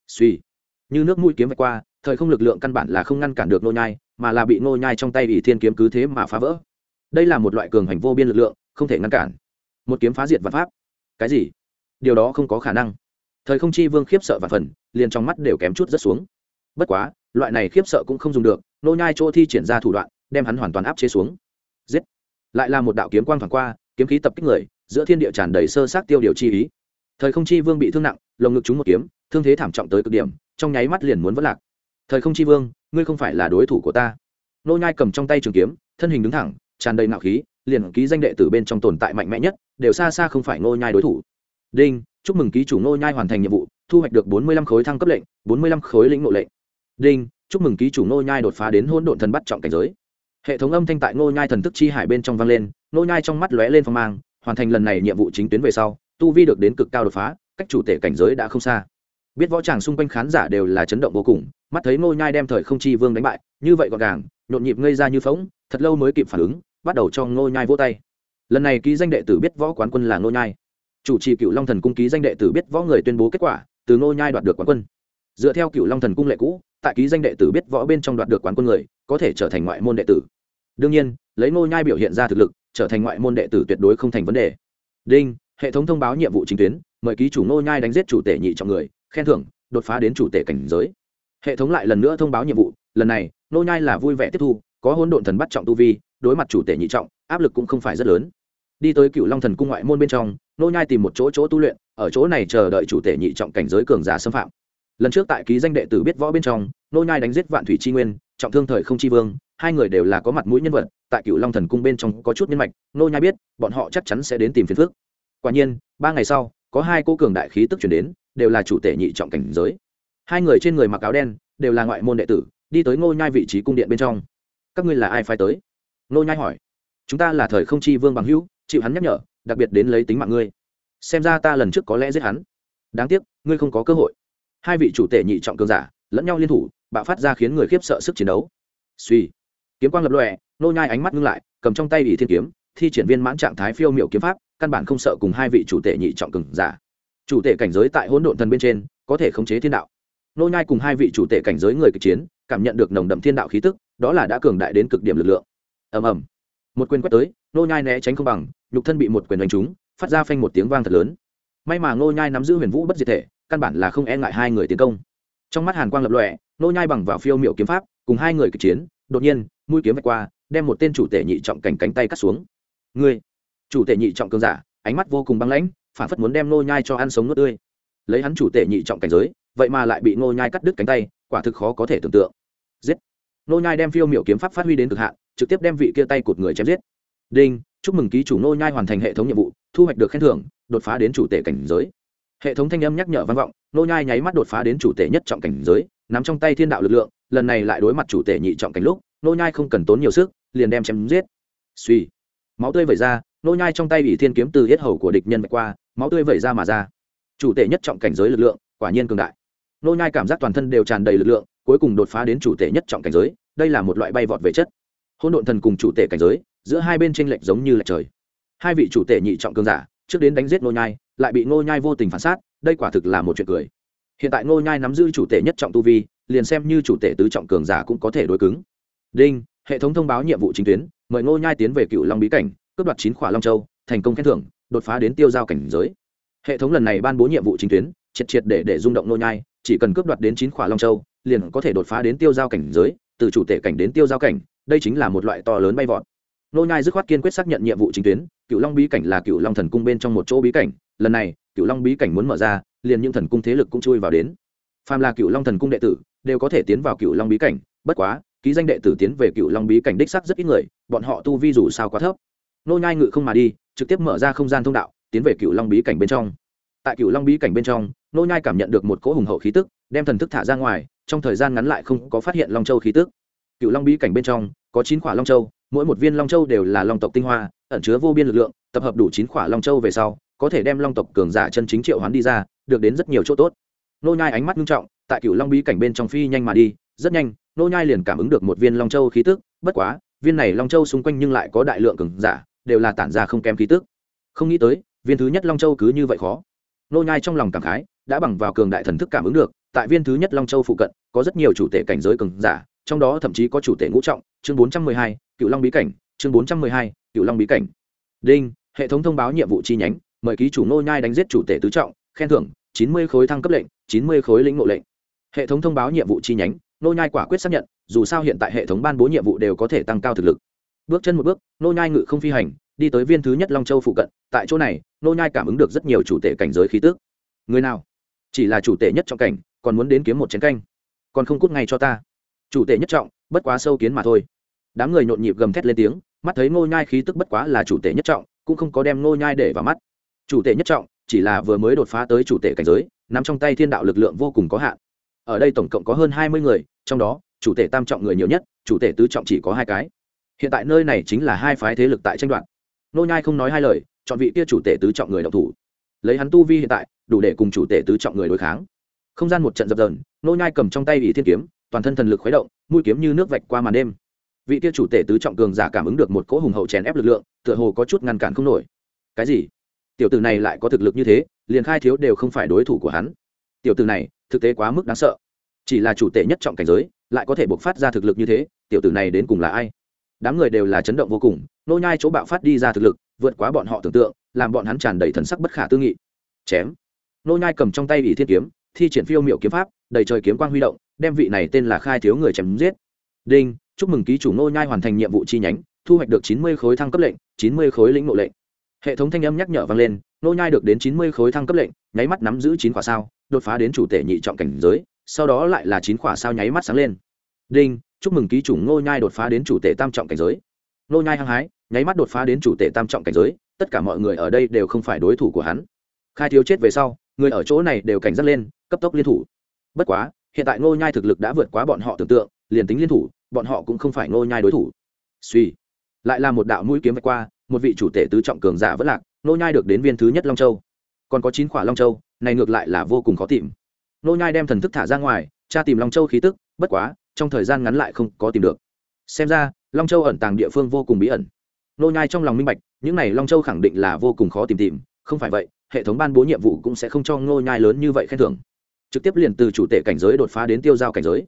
Suy như nước mũi kiếm vạch qua, thời không lực lượng căn bản là không ngăn cản được nô nhai, mà là bị nô nhai trong tay ỷ thiên kiếm cứ thế mà phá vỡ. Đây là một loại cường hành vô biên lực lượng, không thể ngăn cản. Một kiếm phá diệt vạn pháp. Cái gì? Điều đó không có khả năng. Thời không chi vương khiếp sợ và phần, liền trong mắt đều kém chút rất xuống. Bất quá loại này khiếp sợ cũng không dùng được, nô nhai chỗ thi triển ra thủ đoạn, đem hắn hoàn toàn áp chế xuống. Giết! Lại là một đạo kiếm quang thoáng qua, kiếm khí tập kích người, giữa thiên địa tràn đầy sơ sát tiêu điều chi ý. Thời không chi vương bị thương nặng, lồng ngực trúng một kiếm, thương thế thảm trọng tới cực điểm, trong nháy mắt liền muốn vỡ lạc. Thời không chi vương, ngươi không phải là đối thủ của ta. Nô nhai cầm trong tay trường kiếm, thân hình đứng thẳng, tràn đầy nạo khí, liền ký danh đệ tử bên trong tồn tại mạnh mẽ nhất, đều xa xa không phải nô nhai đối thủ. Đinh! Chúc mừng ký chủ nô nhai hoàn thành nhiệm vụ, thu hoạch được bốn mươi lăm khối thăng cấp lệnh, bốn mươi lăm khối lĩnh ngộ lệnh đinh, chúc mừng ký chủ Ngô nhai đột phá đến hỗn độn thần bắt trọng cảnh giới. Hệ thống âm thanh tại Ngô nhai thần thức chi hải bên trong vang lên, Ngô nhai trong mắt lóe lên phong mang, hoàn thành lần này nhiệm vụ chính tuyến về sau, tu vi được đến cực cao đột phá, cách chủ tể cảnh giới đã không xa. Biết võ tràng xung quanh khán giả đều là chấn động vô cùng, mắt thấy Ngô nhai đem thời không chi vương đánh bại, như vậy gọn gàng, nhộn nhịp ngây ra như phóng thật lâu mới kịp phản ứng, bắt đầu cho Ngô nhai vỗ tay. Lần này ký danh đệ tử biết võ quán quân là Ngô nhai. Chủ trì cựu long thần cung ký danh đệ tử biết võ người tuyên bố kết quả, từ Ngô nhai đoạt được quán quân. Dựa theo cựu long thần cung lệ cũ tại ký danh đệ tử biết võ bên trong đoạt được quán quân người, có thể trở thành ngoại môn đệ tử. Đương nhiên, lấy nô nhai biểu hiện ra thực lực, trở thành ngoại môn đệ tử tuyệt đối không thành vấn đề. Đinh, hệ thống thông báo nhiệm vụ chính tuyến, mời ký chủ nô nhai đánh giết chủ tể nhị trọng người, khen thưởng, đột phá đến chủ tể cảnh giới. Hệ thống lại lần nữa thông báo nhiệm vụ, lần này nô nhai là vui vẻ tiếp thu, có hỗn độn thần bắt trọng tu vi, đối mặt chủ tể nhị trọng, áp lực cũng không phải rất lớn. Đi tới cựu long thần cung ngoại môn bên trong nô nhai tìm một chỗ chỗ tu luyện, ở chỗ này chờ đợi chủ tể nhị trọng cảnh giới cường giả xâm phạm lần trước tại ký danh đệ tử biết võ bên trong, nô nhai đánh giết vạn thủy chi nguyên, trọng thương thời không chi vương, hai người đều là có mặt mũi nhân vật, tại cựu long thần cung bên trong có chút nhân mạch, nô nhai biết, bọn họ chắc chắn sẽ đến tìm phiền phức. Quả nhiên, ba ngày sau, có hai cô cường đại khí tức chuyển đến, đều là chủ tể nhị trọng cảnh giới. Hai người trên người mặc áo đen, đều là ngoại môn đệ tử, đi tới ngô nhai vị trí cung điện bên trong. Các ngươi là ai phải tới? Nô nhai hỏi. Chúng ta là thời không chi vương bằng hữu, chịu hắn nhắc nhở, đặc biệt đến lấy tính mạng ngươi. Xem ra ta lần trước có lẽ giết hắn. Đáng tiếc, ngươi không có cơ hội hai vị chủ tể nhị trọng cường giả lẫn nhau liên thủ, bạo phát ra khiến người khiếp sợ sức chiến đấu. Suy kiếm quang lập lòe, nô nhai ánh mắt ngưng lại, cầm trong tay ủy thiên kiếm, thi triển viên mãn trạng thái phiêu miểu kiếm pháp, căn bản không sợ cùng hai vị chủ tể nhị trọng cường giả. Chủ tể cảnh giới tại hỗn độn thần bên trên, có thể khống chế thiên đạo. Nô nhai cùng hai vị chủ tể cảnh giới người kịch chiến, cảm nhận được nồng đậm thiên đạo khí tức, đó là đã cường đại đến cực điểm lực lượng. Ầm ầm. Một quyền quét tới, nô nhai né tránh không bằng, nhục thân bị một quyền đánh trúng, phát ra phanh một tiếng vang thật lớn. May mà nô nhai nắm giữ huyền vũ bất diệt thể căn bản là không e ngại hai người tiến công. Trong mắt hàn quang lập lòe, nô nhai bằng vào phiêu miệu kiếm pháp, cùng hai người kịch chiến, đột nhiên, mũi kiếm vạch qua, đem một tên chủ tể nhị trọng cảnh cánh tay cắt xuống. Ngươi, chủ tể nhị trọng cường giả, ánh mắt vô cùng băng lãnh, phản phất muốn đem nô nhai cho ăn sống nuốt tươi. Lấy hắn chủ tể nhị trọng cảnh giới, vậy mà lại bị nô nhai cắt đứt cánh tay, quả thực khó có thể tưởng tượng. Giết. Nô nhai đem phiêu miệu kiếm pháp phát huy đến cực hạn, trực tiếp đem vị kia tay cụt người chém giết. Đinh, chúc mừng ký chủ nô nhai hoàn thành hệ thống nhiệm vụ, thu hoạch được khen thưởng, đột phá đến chủ tể cảnh giới hệ thống thanh âm nhắc nhở vang vọng, nô nhai nháy mắt đột phá đến chủ tể nhất trọng cảnh giới, nắm trong tay thiên đạo lực lượng, lần này lại đối mặt chủ tể nhị trọng cảnh lúc, nô nhai không cần tốn nhiều sức, liền đem chém giết. Suy máu tươi vẩy ra, nô nhai trong tay bị thiên kiếm từ hết hầu của địch nhân vạch qua, máu tươi vẩy ra mà ra. Chủ tể nhất trọng cảnh giới lực lượng, quả nhiên cường đại. Nô nhai cảm giác toàn thân đều tràn đầy lực lượng, cuối cùng đột phá đến chủ tể nhất trọng cảnh giới, đây là một loại bay vọt về chất. Hỗn độn thần cùng chủ tể cảnh giới, giữa hai bên tranh lệch giống như lệch trời. Hai vị chủ tể nhị trọng cường giả, trước đến đánh giết nô nhai lại bị Ngô nhai vô tình phản sát đây quả thực là một chuyện cười. Hiện tại Ngô nhai nắm giữ chủ tể nhất trọng tu vi, liền xem như chủ tể tứ trọng cường giả cũng có thể đối cứng. Đinh, hệ thống thông báo nhiệm vụ chính tuyến, mời Ngô nhai tiến về cựu long bí cảnh, cướp đoạt chín khỏa long châu, thành công khen thưởng, đột phá đến tiêu giao cảnh giới. Hệ thống lần này ban bố nhiệm vụ chính tuyến, triệt triệt để để rung động Ngô nhai, chỉ cần cướp đoạt đến chín khỏa long châu, liền có thể đột phá đến tiêu giao cảnh giới, từ chủ tể cảnh đến tiêu giao cảnh, đây chính là một loại to lớn bay vọt. Nô nhai dứt khoát kiên quyết xác nhận nhiệm vụ chính tuyến, cựu long bí cảnh là cựu long thần cung bên trong một chỗ bí cảnh lần này cựu long bí cảnh muốn mở ra, liền những thần cung thế lực cũng chui vào đến. Phàm là cựu long thần cung đệ tử, đều có thể tiến vào cựu long bí cảnh, bất quá, ký danh đệ tử tiến về cựu long bí cảnh đích sắc rất ít người, bọn họ tu vi dù sao quá thấp. Nô nhai ngự không mà đi, trực tiếp mở ra không gian thông đạo, tiến về cựu long bí cảnh bên trong. Tại cựu long bí cảnh bên trong, nô nhai cảm nhận được một cỗ hùng hậu khí tức, đem thần thức thả ra ngoài, trong thời gian ngắn lại không có phát hiện long châu khí tức. Cựu long bí cảnh bên trong, có chín quả long châu, mỗi một viên long châu đều là long tộc tinh hoa, ẩn chứa vô biên lực lượng, tập hợp đủ chín quả long châu về sau có thể đem long tộc cường giả chân chính triệu hoán đi ra được đến rất nhiều chỗ tốt. Nô nhai ánh mắt nghiêm trọng tại cựu long bí cảnh bên trong phi nhanh mà đi rất nhanh nô nhai liền cảm ứng được một viên long châu khí tức bất quá viên này long châu xung quanh nhưng lại có đại lượng cường giả đều là tản ra không kém khí tức. Không nghĩ tới viên thứ nhất long châu cứ như vậy khó. Nô nhai trong lòng cảm khái đã bằng vào cường đại thần thức cảm ứng được tại viên thứ nhất long châu phụ cận có rất nhiều chủ tể cảnh giới cường giả trong đó thậm chí có chủ tể ngũ trọng chương 412, cựu long bí cảnh chương 412, cựu long bí cảnh. Đinh hệ thống thông báo nhiệm vụ chi nhánh mời ký chủ nô nhai đánh giết chủ tể tứ trọng, khen thưởng 90 khối thăng cấp lệnh 90 khối lĩnh ngộ lệnh. Hệ thống thông báo nhiệm vụ chi nhánh nô nhai quả quyết xác nhận, dù sao hiện tại hệ thống ban bố nhiệm vụ đều có thể tăng cao thực lực. Bước chân một bước nô nhai ngự không phi hành, đi tới viên thứ nhất long châu phụ cận, tại chỗ này nô nhai cảm ứng được rất nhiều chủ tể cảnh giới khí tức. Người nào? Chỉ là chủ tể nhất trọng cảnh, còn muốn đến kiếm một chén canh. Còn không cút ngay cho ta. Chủ tể nhất trọng, bất quá sâu kiến mà thôi. Đám người nhộn nhịp gầm thét lên tiếng, mắt thấy nô nhai khí tức bất quá là chủ tể nhất trọng, cũng không có đem nô nhai để vào mắt chủ tể nhất trọng, chỉ là vừa mới đột phá tới chủ tể cảnh giới nằm trong tay thiên đạo lực lượng vô cùng có hạn. Ở đây tổng cộng có hơn hai mươi người, trong đó, chủ tể tam trọng người nhiều nhất, chủ tể tứ trọng chỉ có hai cái. Hiện tại nơi này chính là hai phái thế lực tại tranh đoạt. Nô nhai không nói hai lời, chọn vị kia chủ tể tứ trọng người độc thủ. Lấy hắn tu vi hiện tại, đủ để cùng chủ tể tứ trọng người đối kháng. Không gian một trận dập dờn, nô nhai cầm trong tay ỷ thiên kiếm, toàn thân thần lực khuấy động, mũi kiếm như nước vạch qua màn đêm. Vị kia chủ tể tứ trọng cường giả cảm ứng được một cỗ hùng hậu chèn ép lực lượng, tựa hồ có chút ngăn cản không nổi. Cái gì? Tiểu tử này lại có thực lực như thế, liền khai thiếu đều không phải đối thủ của hắn. Tiểu tử này, thực tế quá mức đáng sợ. Chỉ là chủ tệ nhất trọng cảnh giới, lại có thể buộc phát ra thực lực như thế, tiểu tử này đến cùng là ai? Đám người đều là chấn động vô cùng, nô nhai chỗ bạo phát đi ra thực lực, vượt quá bọn họ tưởng tượng, làm bọn hắn tràn đầy thần sắc bất khả tư nghị. Chém. Nô nhai cầm trong tay ỷ thiên kiếm, thi triển phiêu miệu kiếm pháp, đầy trời kiếm quang huy động, đem vị này tên là khai thiếu người chém giết. Đinh, chúc mừng ký chủ nô nhai hoàn thành nhiệm vụ chi nhánh, thu hoạch được chín mươi khối thăng cấp lệnh, chín mươi khối lĩnh ngộ lệnh hệ thống thanh âm nhắc nhở vang lên, nô nhai được đến chín mươi khối thăng cấp lệnh, nháy mắt nắm giữ chín quả sao, đột phá đến chủ tể nhị trọng cảnh giới, sau đó lại là chín quả sao nháy mắt sáng lên. Đinh, chúc mừng ký chủ nô nhai đột phá đến chủ tể tam trọng cảnh giới. Nô nhai hăng hái, nháy mắt đột phá đến chủ tể tam trọng cảnh giới, tất cả mọi người ở đây đều không phải đối thủ của hắn. Khai thiếu chết về sau, người ở chỗ này đều cảnh giác lên, cấp tốc liên thủ. Bất quá, hiện tại ngô nhai thực lực đã vượt quá bọn họ tưởng tượng, liền tính liên thủ, bọn họ cũng không phải ngô nhai đối thủ. Suy lại là một đạo mũi kiếm vạch qua một vị chủ tể tứ trọng cường giả vẫn lạc, nô nhai được đến viên thứ nhất long châu. Còn có chín quả long châu, này ngược lại là vô cùng khó tìm. Nô nhai đem thần thức thả ra ngoài, tra tìm long châu khí tức, bất quá, trong thời gian ngắn lại không có tìm được. Xem ra, long châu ẩn tàng địa phương vô cùng bí ẩn. Nô nhai trong lòng minh bạch, những này long châu khẳng định là vô cùng khó tìm tìm, không phải vậy, hệ thống ban bố nhiệm vụ cũng sẽ không cho nô nhai lớn như vậy khen thưởng. Trực tiếp liền từ chủ tể cảnh giới đột phá đến tiêu giao cảnh giới.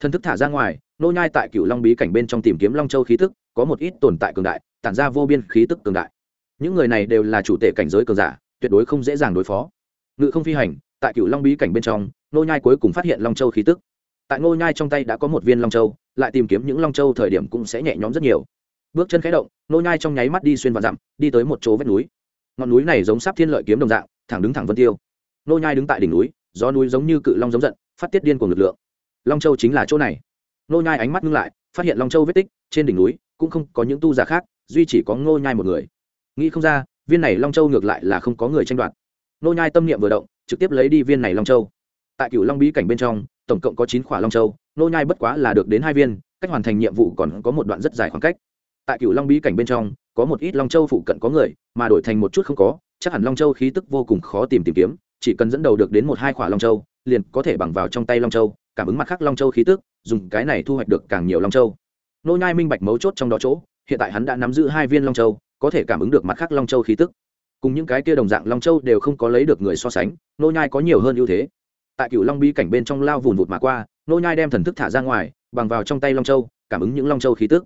Thần thức thả ra ngoài, nô nhai tại cựu long bí cảnh bên trong tìm kiếm long châu khí tức, có một ít tồn tại cường đại tản ra vô biên khí tức cường đại. Những người này đều là chủ tể cảnh giới cường giả, tuyệt đối không dễ dàng đối phó. Ngự không phi hành, tại cựu long bí cảnh bên trong nô nhai cuối cùng phát hiện long châu khí tức. Tại nô nhai trong tay đã có một viên long châu, lại tìm kiếm những long châu thời điểm cũng sẽ nhẹ nhõm rất nhiều. Bước chân khẽ động nô nhai trong nháy mắt đi xuyên vào dặm, đi tới một chỗ vách núi. Ngọn núi này giống sắp thiên lợi kiếm đồng dạng, thẳng đứng thẳng vân tiêu. Nô nhai đứng tại đỉnh núi, gió núi giống như cự long giống giận, phát tiết điên cuồng lực lượng. Long châu chính là chỗ này. Nô nhai ánh mắt ngưng lại, phát hiện long châu vết tích, trên đỉnh núi cũng không có những tu giả khác duy chỉ có ngô nhai một người. Nghĩ không ra, viên này long châu ngược lại là không có người tranh đoạt. Ngô nhai tâm niệm vừa động, trực tiếp lấy đi viên này long châu. Tại cửu long bí cảnh bên trong, tổng cộng có chín khỏa long châu, ngô nhai bất quá là được đến hai viên, cách hoàn thành nhiệm vụ còn có một đoạn rất dài khoảng cách. Tại cửu long bí cảnh bên trong, có một ít long châu phụ cận có người, mà đổi thành một chút không có, chắc hẳn long châu khí tức vô cùng khó tìm tìm kiếm, chỉ cần dẫn đầu được đến một hai khỏa long châu, liền có thể bằng vào trong tay long châu, cảm ứng mặt khác long châu khí tức, dùng cái này thu hoạch được càng nhiều long châu. Nô nhai minh bạch mấu chốt trong đó chỗ hiện tại hắn đã nắm giữ hai viên long châu, có thể cảm ứng được mặt khác long châu khí tức. Cùng những cái kia đồng dạng long châu đều không có lấy được người so sánh, nô nhai có nhiều hơn ưu thế. Tại cựu long bi cảnh bên trong lao vùn vụt mà qua, nô nhai đem thần thức thả ra ngoài, bằng vào trong tay long châu, cảm ứng những long châu khí tức.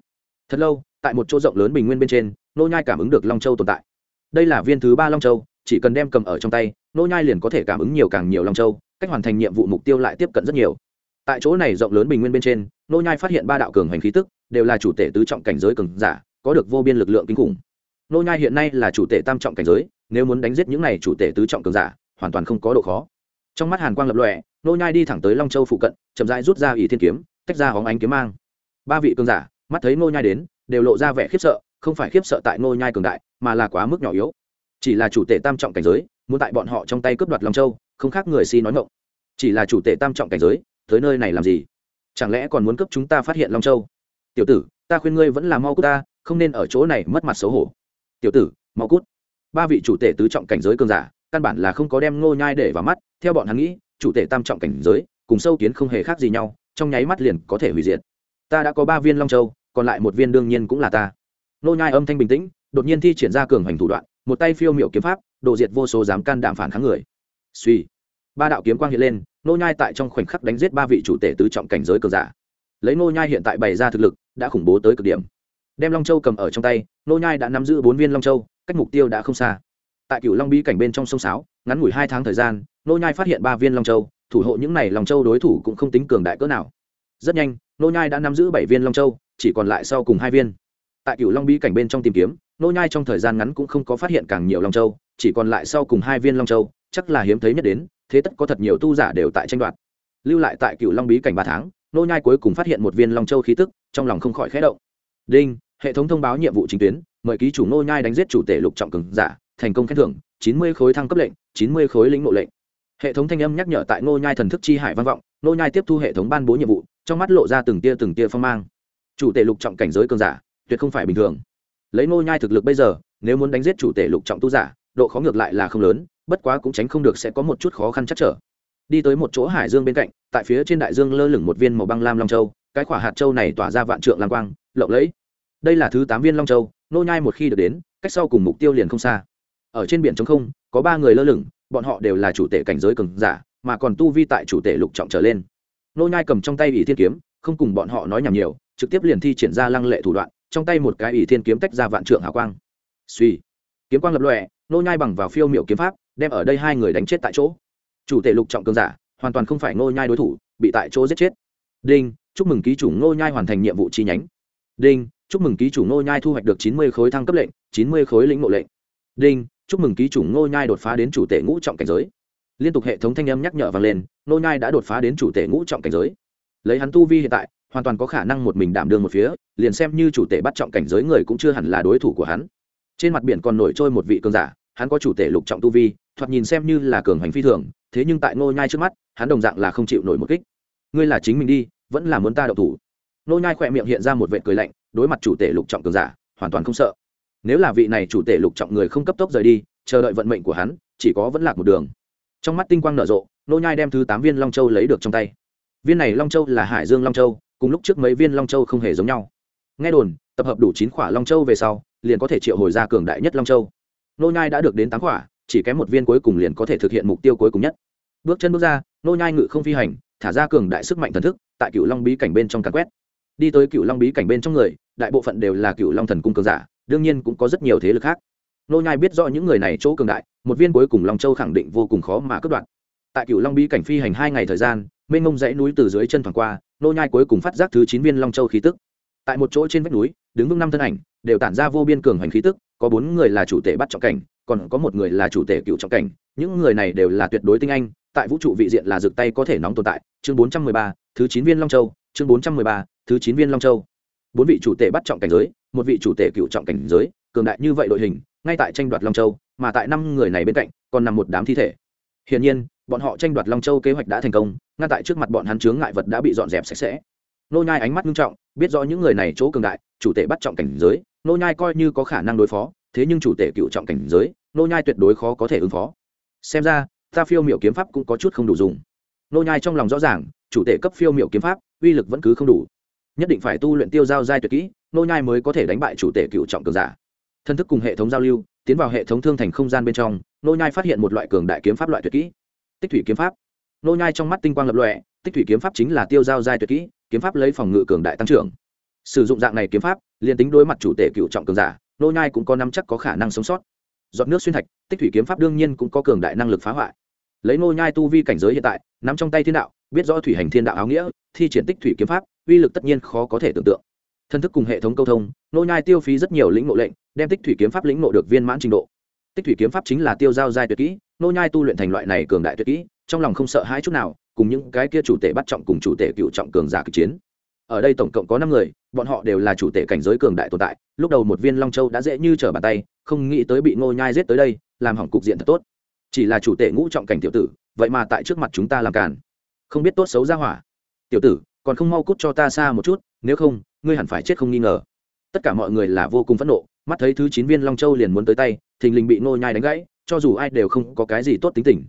Thật lâu, tại một chỗ rộng lớn bình nguyên bên trên, nô nhai cảm ứng được long châu tồn tại. Đây là viên thứ ba long châu, chỉ cần đem cầm ở trong tay, nô nhai liền có thể cảm ứng nhiều càng nhiều long châu, cách hoàn thành nhiệm vụ mục tiêu lại tiếp cận rất nhiều. Tại chỗ này rộng lớn bình nguyên bên trên, nô nhai phát hiện ba đạo cường hành khí tức đều là chủ tể tứ trọng cảnh giới cường giả, có được vô biên lực lượng kinh khủng. Nô nhai hiện nay là chủ tể tam trọng cảnh giới, nếu muốn đánh giết những này chủ tể tứ trọng cường giả, hoàn toàn không có độ khó. Trong mắt hàn quang lập lòe, nô nhai đi thẳng tới long châu phụ cận, chậm rãi rút ra ỷ thiên kiếm, tách ra hóng ánh kiếm mang. Ba vị cường giả, mắt thấy nô nhai đến, đều lộ ra vẻ khiếp sợ, không phải khiếp sợ tại nô nhai cường đại, mà là quá mức nhỏ yếu. Chỉ là chủ tể tam trọng cảnh giới, muốn tại bọn họ trong tay cướp đoạt long châu, không khác người si nói ngọng. Chỉ là chủ tể tam trọng cảnh giới, tới nơi này làm gì? Chẳng lẽ còn muốn cướp chúng ta phát hiện long châu? Tiểu tử, ta khuyên ngươi vẫn là mau cút ta, không nên ở chỗ này mất mặt xấu hổ. Tiểu tử, mau cút. Ba vị chủ tể tứ trọng cảnh giới cường giả, căn bản là không có đem ngô nhai để vào mắt, theo bọn hắn nghĩ, chủ tể tam trọng cảnh giới cùng sâu kiến không hề khác gì nhau, trong nháy mắt liền có thể hủy diệt. Ta đã có ba viên long châu, còn lại một viên đương nhiên cũng là ta. Ngô nhai âm thanh bình tĩnh, đột nhiên thi triển ra cường hành thủ đoạn, một tay phiêu miểu kiếm pháp độ diệt vô số dám can đảm phản kháng người. Suy ba đạo kiếm quang hiện lên nô nhai tại trong khoảnh khắc đánh giết ba vị chủ tể tứ trọng cảnh giới cường giả lấy nô nhai hiện tại bày ra thực lực, đã khủng bố tới cực điểm. Đem long châu cầm ở trong tay nô nhai đã nắm giữ bốn viên long châu, cách mục tiêu đã không xa. Tại cửu long bí cảnh bên trong sông sáo, ngắn ngủi hai tháng thời gian nô nhai phát hiện ba viên long châu, thủ hộ những này long châu đối thủ cũng không tính cường đại cỡ nào. Rất nhanh nô nhai đã nắm giữ bảy viên long châu, chỉ còn lại sau cùng hai viên. Tại cửu long bí cảnh bên trong tìm kiếm nô nhai trong thời gian ngắn cũng không có phát hiện càng nhiều long châu, chỉ còn lại sau cùng hai viên long châu, chắc là hiếm thấy nhất đến, thế tất có thật nhiều tu giả đều tại tranh đoạt. Lưu lại tại cửu long bí cảnh ba tháng nô nhai cuối cùng phát hiện một viên long châu khí tức, trong lòng không khỏi khẽ động. Đinh, hệ thống thông báo nhiệm vụ chính tuyến, mời ký chủ nô nhai đánh giết chủ tể lục trọng cường giả, thành công khen thưởng, chín mươi khối thăng cấp lệnh, chín mươi khối lĩnh ngộ lệnh. Hệ thống thanh âm nhắc nhở tại nô nhai thần thức chi hải vang vọng, nô nhai tiếp thu hệ thống ban bố nhiệm vụ, trong mắt lộ ra từng tia từng tia phong mang. Chủ tể lục trọng cảnh giới cường giả, tuyệt không phải bình thường. Lấy nô nhai thực lực bây giờ, nếu muốn đánh giết chủ tể lục trọng tu giả, độ khó ngược lại là không lớn, bất quá cũng tránh không được sẽ có một chút khó khăn chắc trở đi tới một chỗ hải dương bên cạnh, tại phía trên đại dương lơ lửng một viên màu băng lam long châu, cái quả hạt châu này tỏa ra vạn trượng lam quang, lộng lẫy. Đây là thứ tám viên long châu, nô nhai một khi được đến, cách sau cùng mục tiêu liền không xa. Ở trên biển trống không, có ba người lơ lửng, bọn họ đều là chủ tể cảnh giới cường giả, mà còn tu vi tại chủ tể lục trọng trở lên. Nô nhai cầm trong tay ỷ thiên kiếm, không cùng bọn họ nói nhảm nhiều, trực tiếp liền thi triển ra lăng lệ thủ đoạn, trong tay một cái ỷ thiên kiếm tách ra vạn trượng hào quang. Suy kiếm quang lập lòe, nô nhai bằng vào phiêu miểu kiếm pháp, đem ở đây hai người đánh chết tại chỗ chủ tể lục trọng cường giả, hoàn toàn không phải Ngô nhai đối thủ, bị tại chỗ giết chết. Đinh, chúc mừng ký chủ Ngô nhai hoàn thành nhiệm vụ chi nhánh. Đinh, chúc mừng ký chủ Ngô nhai thu hoạch được chín mươi khối thăng cấp lệnh, chín mươi khối lĩnh ngộ lệnh. Đinh, chúc mừng ký chủ Ngô nhai đột phá đến chủ tể ngũ trọng cảnh giới. Liên tục hệ thống thanh âm nhắc nhở vang lên, Ngô nhai đã đột phá đến chủ tể ngũ trọng cảnh giới. Lấy hắn tu vi hiện tại, hoàn toàn có khả năng một mình đảm đương một phía, liền xem như chủ tể bắt trọng cảnh giới người cũng chưa hẳn là đối thủ của hắn. Trên mặt biển còn nổi trôi một vị cường giả hắn có chủ tể lục trọng tu vi, thoạt nhìn xem như là cường hành phi thường, thế nhưng tại nô nhai trước mắt, hắn đồng dạng là không chịu nổi một kích. Ngươi là chính mình đi, vẫn là muốn ta đậu thủ? Nô nhai khỏe miệng hiện ra một vệt cười lạnh, đối mặt chủ tể lục trọng cường giả, hoàn toàn không sợ. Nếu là vị này chủ tể lục trọng người không cấp tốc rời đi, chờ đợi vận mệnh của hắn, chỉ có vẫn lạc một đường. Trong mắt tinh quang nở rộ nô nhai đem thứ tám viên long châu lấy được trong tay. Viên này long châu là hải dương long châu, cùng lúc trước mấy viên long châu không hề giống nhau. Nghe đồn, tập hợp đủ chín khỏa long châu về sau, liền có thể triệu hồi ra cường đại nhất long châu nô nhai đã được đến tám quả, chỉ kém một viên cuối cùng liền có thể thực hiện mục tiêu cuối cùng nhất. Bước chân bước ra, nô nhai ngự không phi hành, thả ra cường đại sức mạnh thần thức, tại cựu long bí cảnh bên trong càn quét. Đi tới cựu long bí cảnh bên trong người, đại bộ phận đều là cựu long thần cung cường giả, đương nhiên cũng có rất nhiều thế lực khác. Nô nhai biết rõ những người này chỗ cường đại, một viên cuối cùng long châu khẳng định vô cùng khó mà cướp đoạt tại cựu long bí cảnh phi hành hai ngày thời gian, mênh mông dãy núi từ dưới chân thoảng qua, nô nhai cuối cùng phát giác thứ chín viên long châu khí tức tại một chỗ trên vách núi, đứng vững năm thân ảnh, đều tản ra vô biên cường hoành khí tức, có bốn người là chủ tể bắt trọng cảnh, còn có một người là chủ tể cựu trọng cảnh. Những người này đều là tuyệt đối tinh anh, tại vũ trụ vị diện là rực tay có thể nóng tồn tại. Chương bốn trăm mười ba, thứ chín viên long châu. Chương bốn trăm mười ba, thứ chín viên long châu. Bốn vị chủ tể bắt trọng cảnh giới, một vị chủ tể cựu trọng cảnh giới, cường đại như vậy đội hình, ngay tại tranh đoạt long châu, mà tại năm người này bên cạnh, còn nằm một đám thi thể. Hiển nhiên, bọn họ tranh đoạt long châu kế hoạch đã thành công, ngay tại trước mặt bọn hắn chướng ngại vật đã bị dọn dẹp sạch sẽ nô nhai ánh mắt nghiêm trọng, biết rõ những người này chỗ cường đại, chủ tể bắt trọng cảnh giới, nô nhai coi như có khả năng đối phó, thế nhưng chủ tể cựu trọng cảnh giới, nô nhai tuyệt đối khó có thể ứng phó. Xem ra, ta phiêu miểu kiếm pháp cũng có chút không đủ dùng. Nô nhai trong lòng rõ ràng, chủ tể cấp phiêu miểu kiếm pháp, uy lực vẫn cứ không đủ. Nhất định phải tu luyện tiêu giao giai tuyệt kỹ, nô nhai mới có thể đánh bại chủ tể cựu trọng cường giả. Thân thức cùng hệ thống giao lưu, tiến vào hệ thống thương thành không gian bên trong, nô nhai phát hiện một loại cường đại kiếm pháp loại tuyệt kỹ. Tích thủy kiếm pháp. Nô nhai trong mắt tinh quang lập lòe, tích thủy kiếm pháp chính là tiêu giao giai tuyệt kỹ kiếm pháp lấy phòng ngự cường đại tăng trưởng. Sử dụng dạng này kiếm pháp, liền tính đối mặt chủ tể cựu trọng cường giả, nô nhai cũng có nắm chắc có khả năng sống sót. Giọt nước xuyên thạch, tích thủy kiếm pháp đương nhiên cũng có cường đại năng lực phá hoại. Lấy nô nhai tu vi cảnh giới hiện tại, nắm trong tay thiên đạo, biết rõ thủy hành thiên đạo áo nghĩa, thi triển tích thủy kiếm pháp, uy lực tất nhiên khó có thể tưởng tượng. Thân thức cùng hệ thống câu thông, nô nhai tiêu phí rất nhiều lĩnh ngộ lệnh, đem tích thủy kiếm pháp lĩnh ngộ được viên mãn trình độ. Tích thủy kiếm pháp chính là tiêu giao giai tuyệt kỹ, nô nhai tu luyện thành loại này cường đại tuyệt kỹ, trong lòng không sợ hãi chút nào cùng những cái kia chủ tể bắt trọng cùng chủ tể cựu trọng cường giả kịch chiến. Ở đây tổng cộng có năm người, bọn họ đều là chủ tể cảnh giới cường đại tồn tại, lúc đầu một viên long châu đã dễ như trở bàn tay, không nghĩ tới bị ngô nhai giết tới đây, làm hỏng cục diện thật tốt. Chỉ là chủ tể ngũ trọng cảnh tiểu tử, vậy mà tại trước mặt chúng ta làm cản không biết tốt xấu ra hỏa. Tiểu tử, còn không mau cút cho ta xa một chút, nếu không, ngươi hẳn phải chết không nghi ngờ. Tất cả mọi người là vô cùng phẫn nộ, mắt thấy thứ chín viên long châu liền muốn tới tay, thình lình bị ngô nhai đánh gãy, cho dù ai đều không có cái gì tốt tính tình.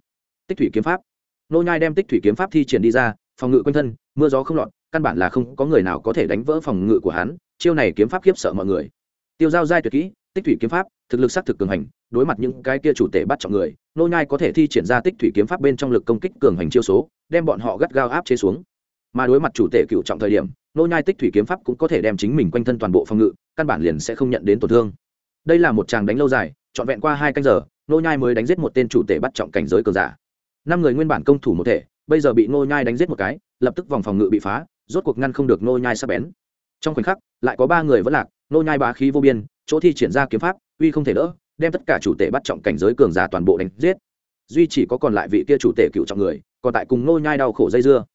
Tích thủy kiếm pháp. Nô nhai đem tích thủy kiếm pháp thi triển đi ra, phòng ngự quanh thân, mưa gió không lọt, căn bản là không có người nào có thể đánh vỡ phòng ngự của hắn, chiêu này kiếm pháp khiếp sợ mọi người. Tiêu giao giai tuyệt kỹ, tích thủy kiếm pháp, thực lực sát thực cường hành, đối mặt những cái kia chủ tể bắt trọng người, nô nhai có thể thi triển ra tích thủy kiếm pháp bên trong lực công kích cường hành chiêu số, đem bọn họ gắt gao áp chế xuống. Mà đối mặt chủ tể cựu trọng thời điểm, nô nhai tích thủy kiếm pháp cũng có thể đem chính mình quanh thân toàn bộ phòng ngự, căn bản liền sẽ không nhận đến tổn thương. Đây là một tràng đánh lâu dài, trọn vẹn qua hai canh giờ, nô nhai mới đánh giết một tên chủ tể bắt trọng cảnh giới cường giả năm người nguyên bản công thủ một thể, bây giờ bị nô nhai đánh giết một cái, lập tức vòng phòng ngự bị phá, rốt cuộc ngăn không được nô nhai sắp bén. Trong khoảnh khắc, lại có ba người vẫn lạc nô nhai bá khí vô biên, chỗ thi triển ra kiếm pháp, uy không thể đỡ, đem tất cả chủ tể bắt trọng cảnh giới cường giả toàn bộ đánh giết. Duy chỉ có còn lại vị kia chủ tể cựu trọng người, còn tại cùng nô nhai đau khổ dây dưa.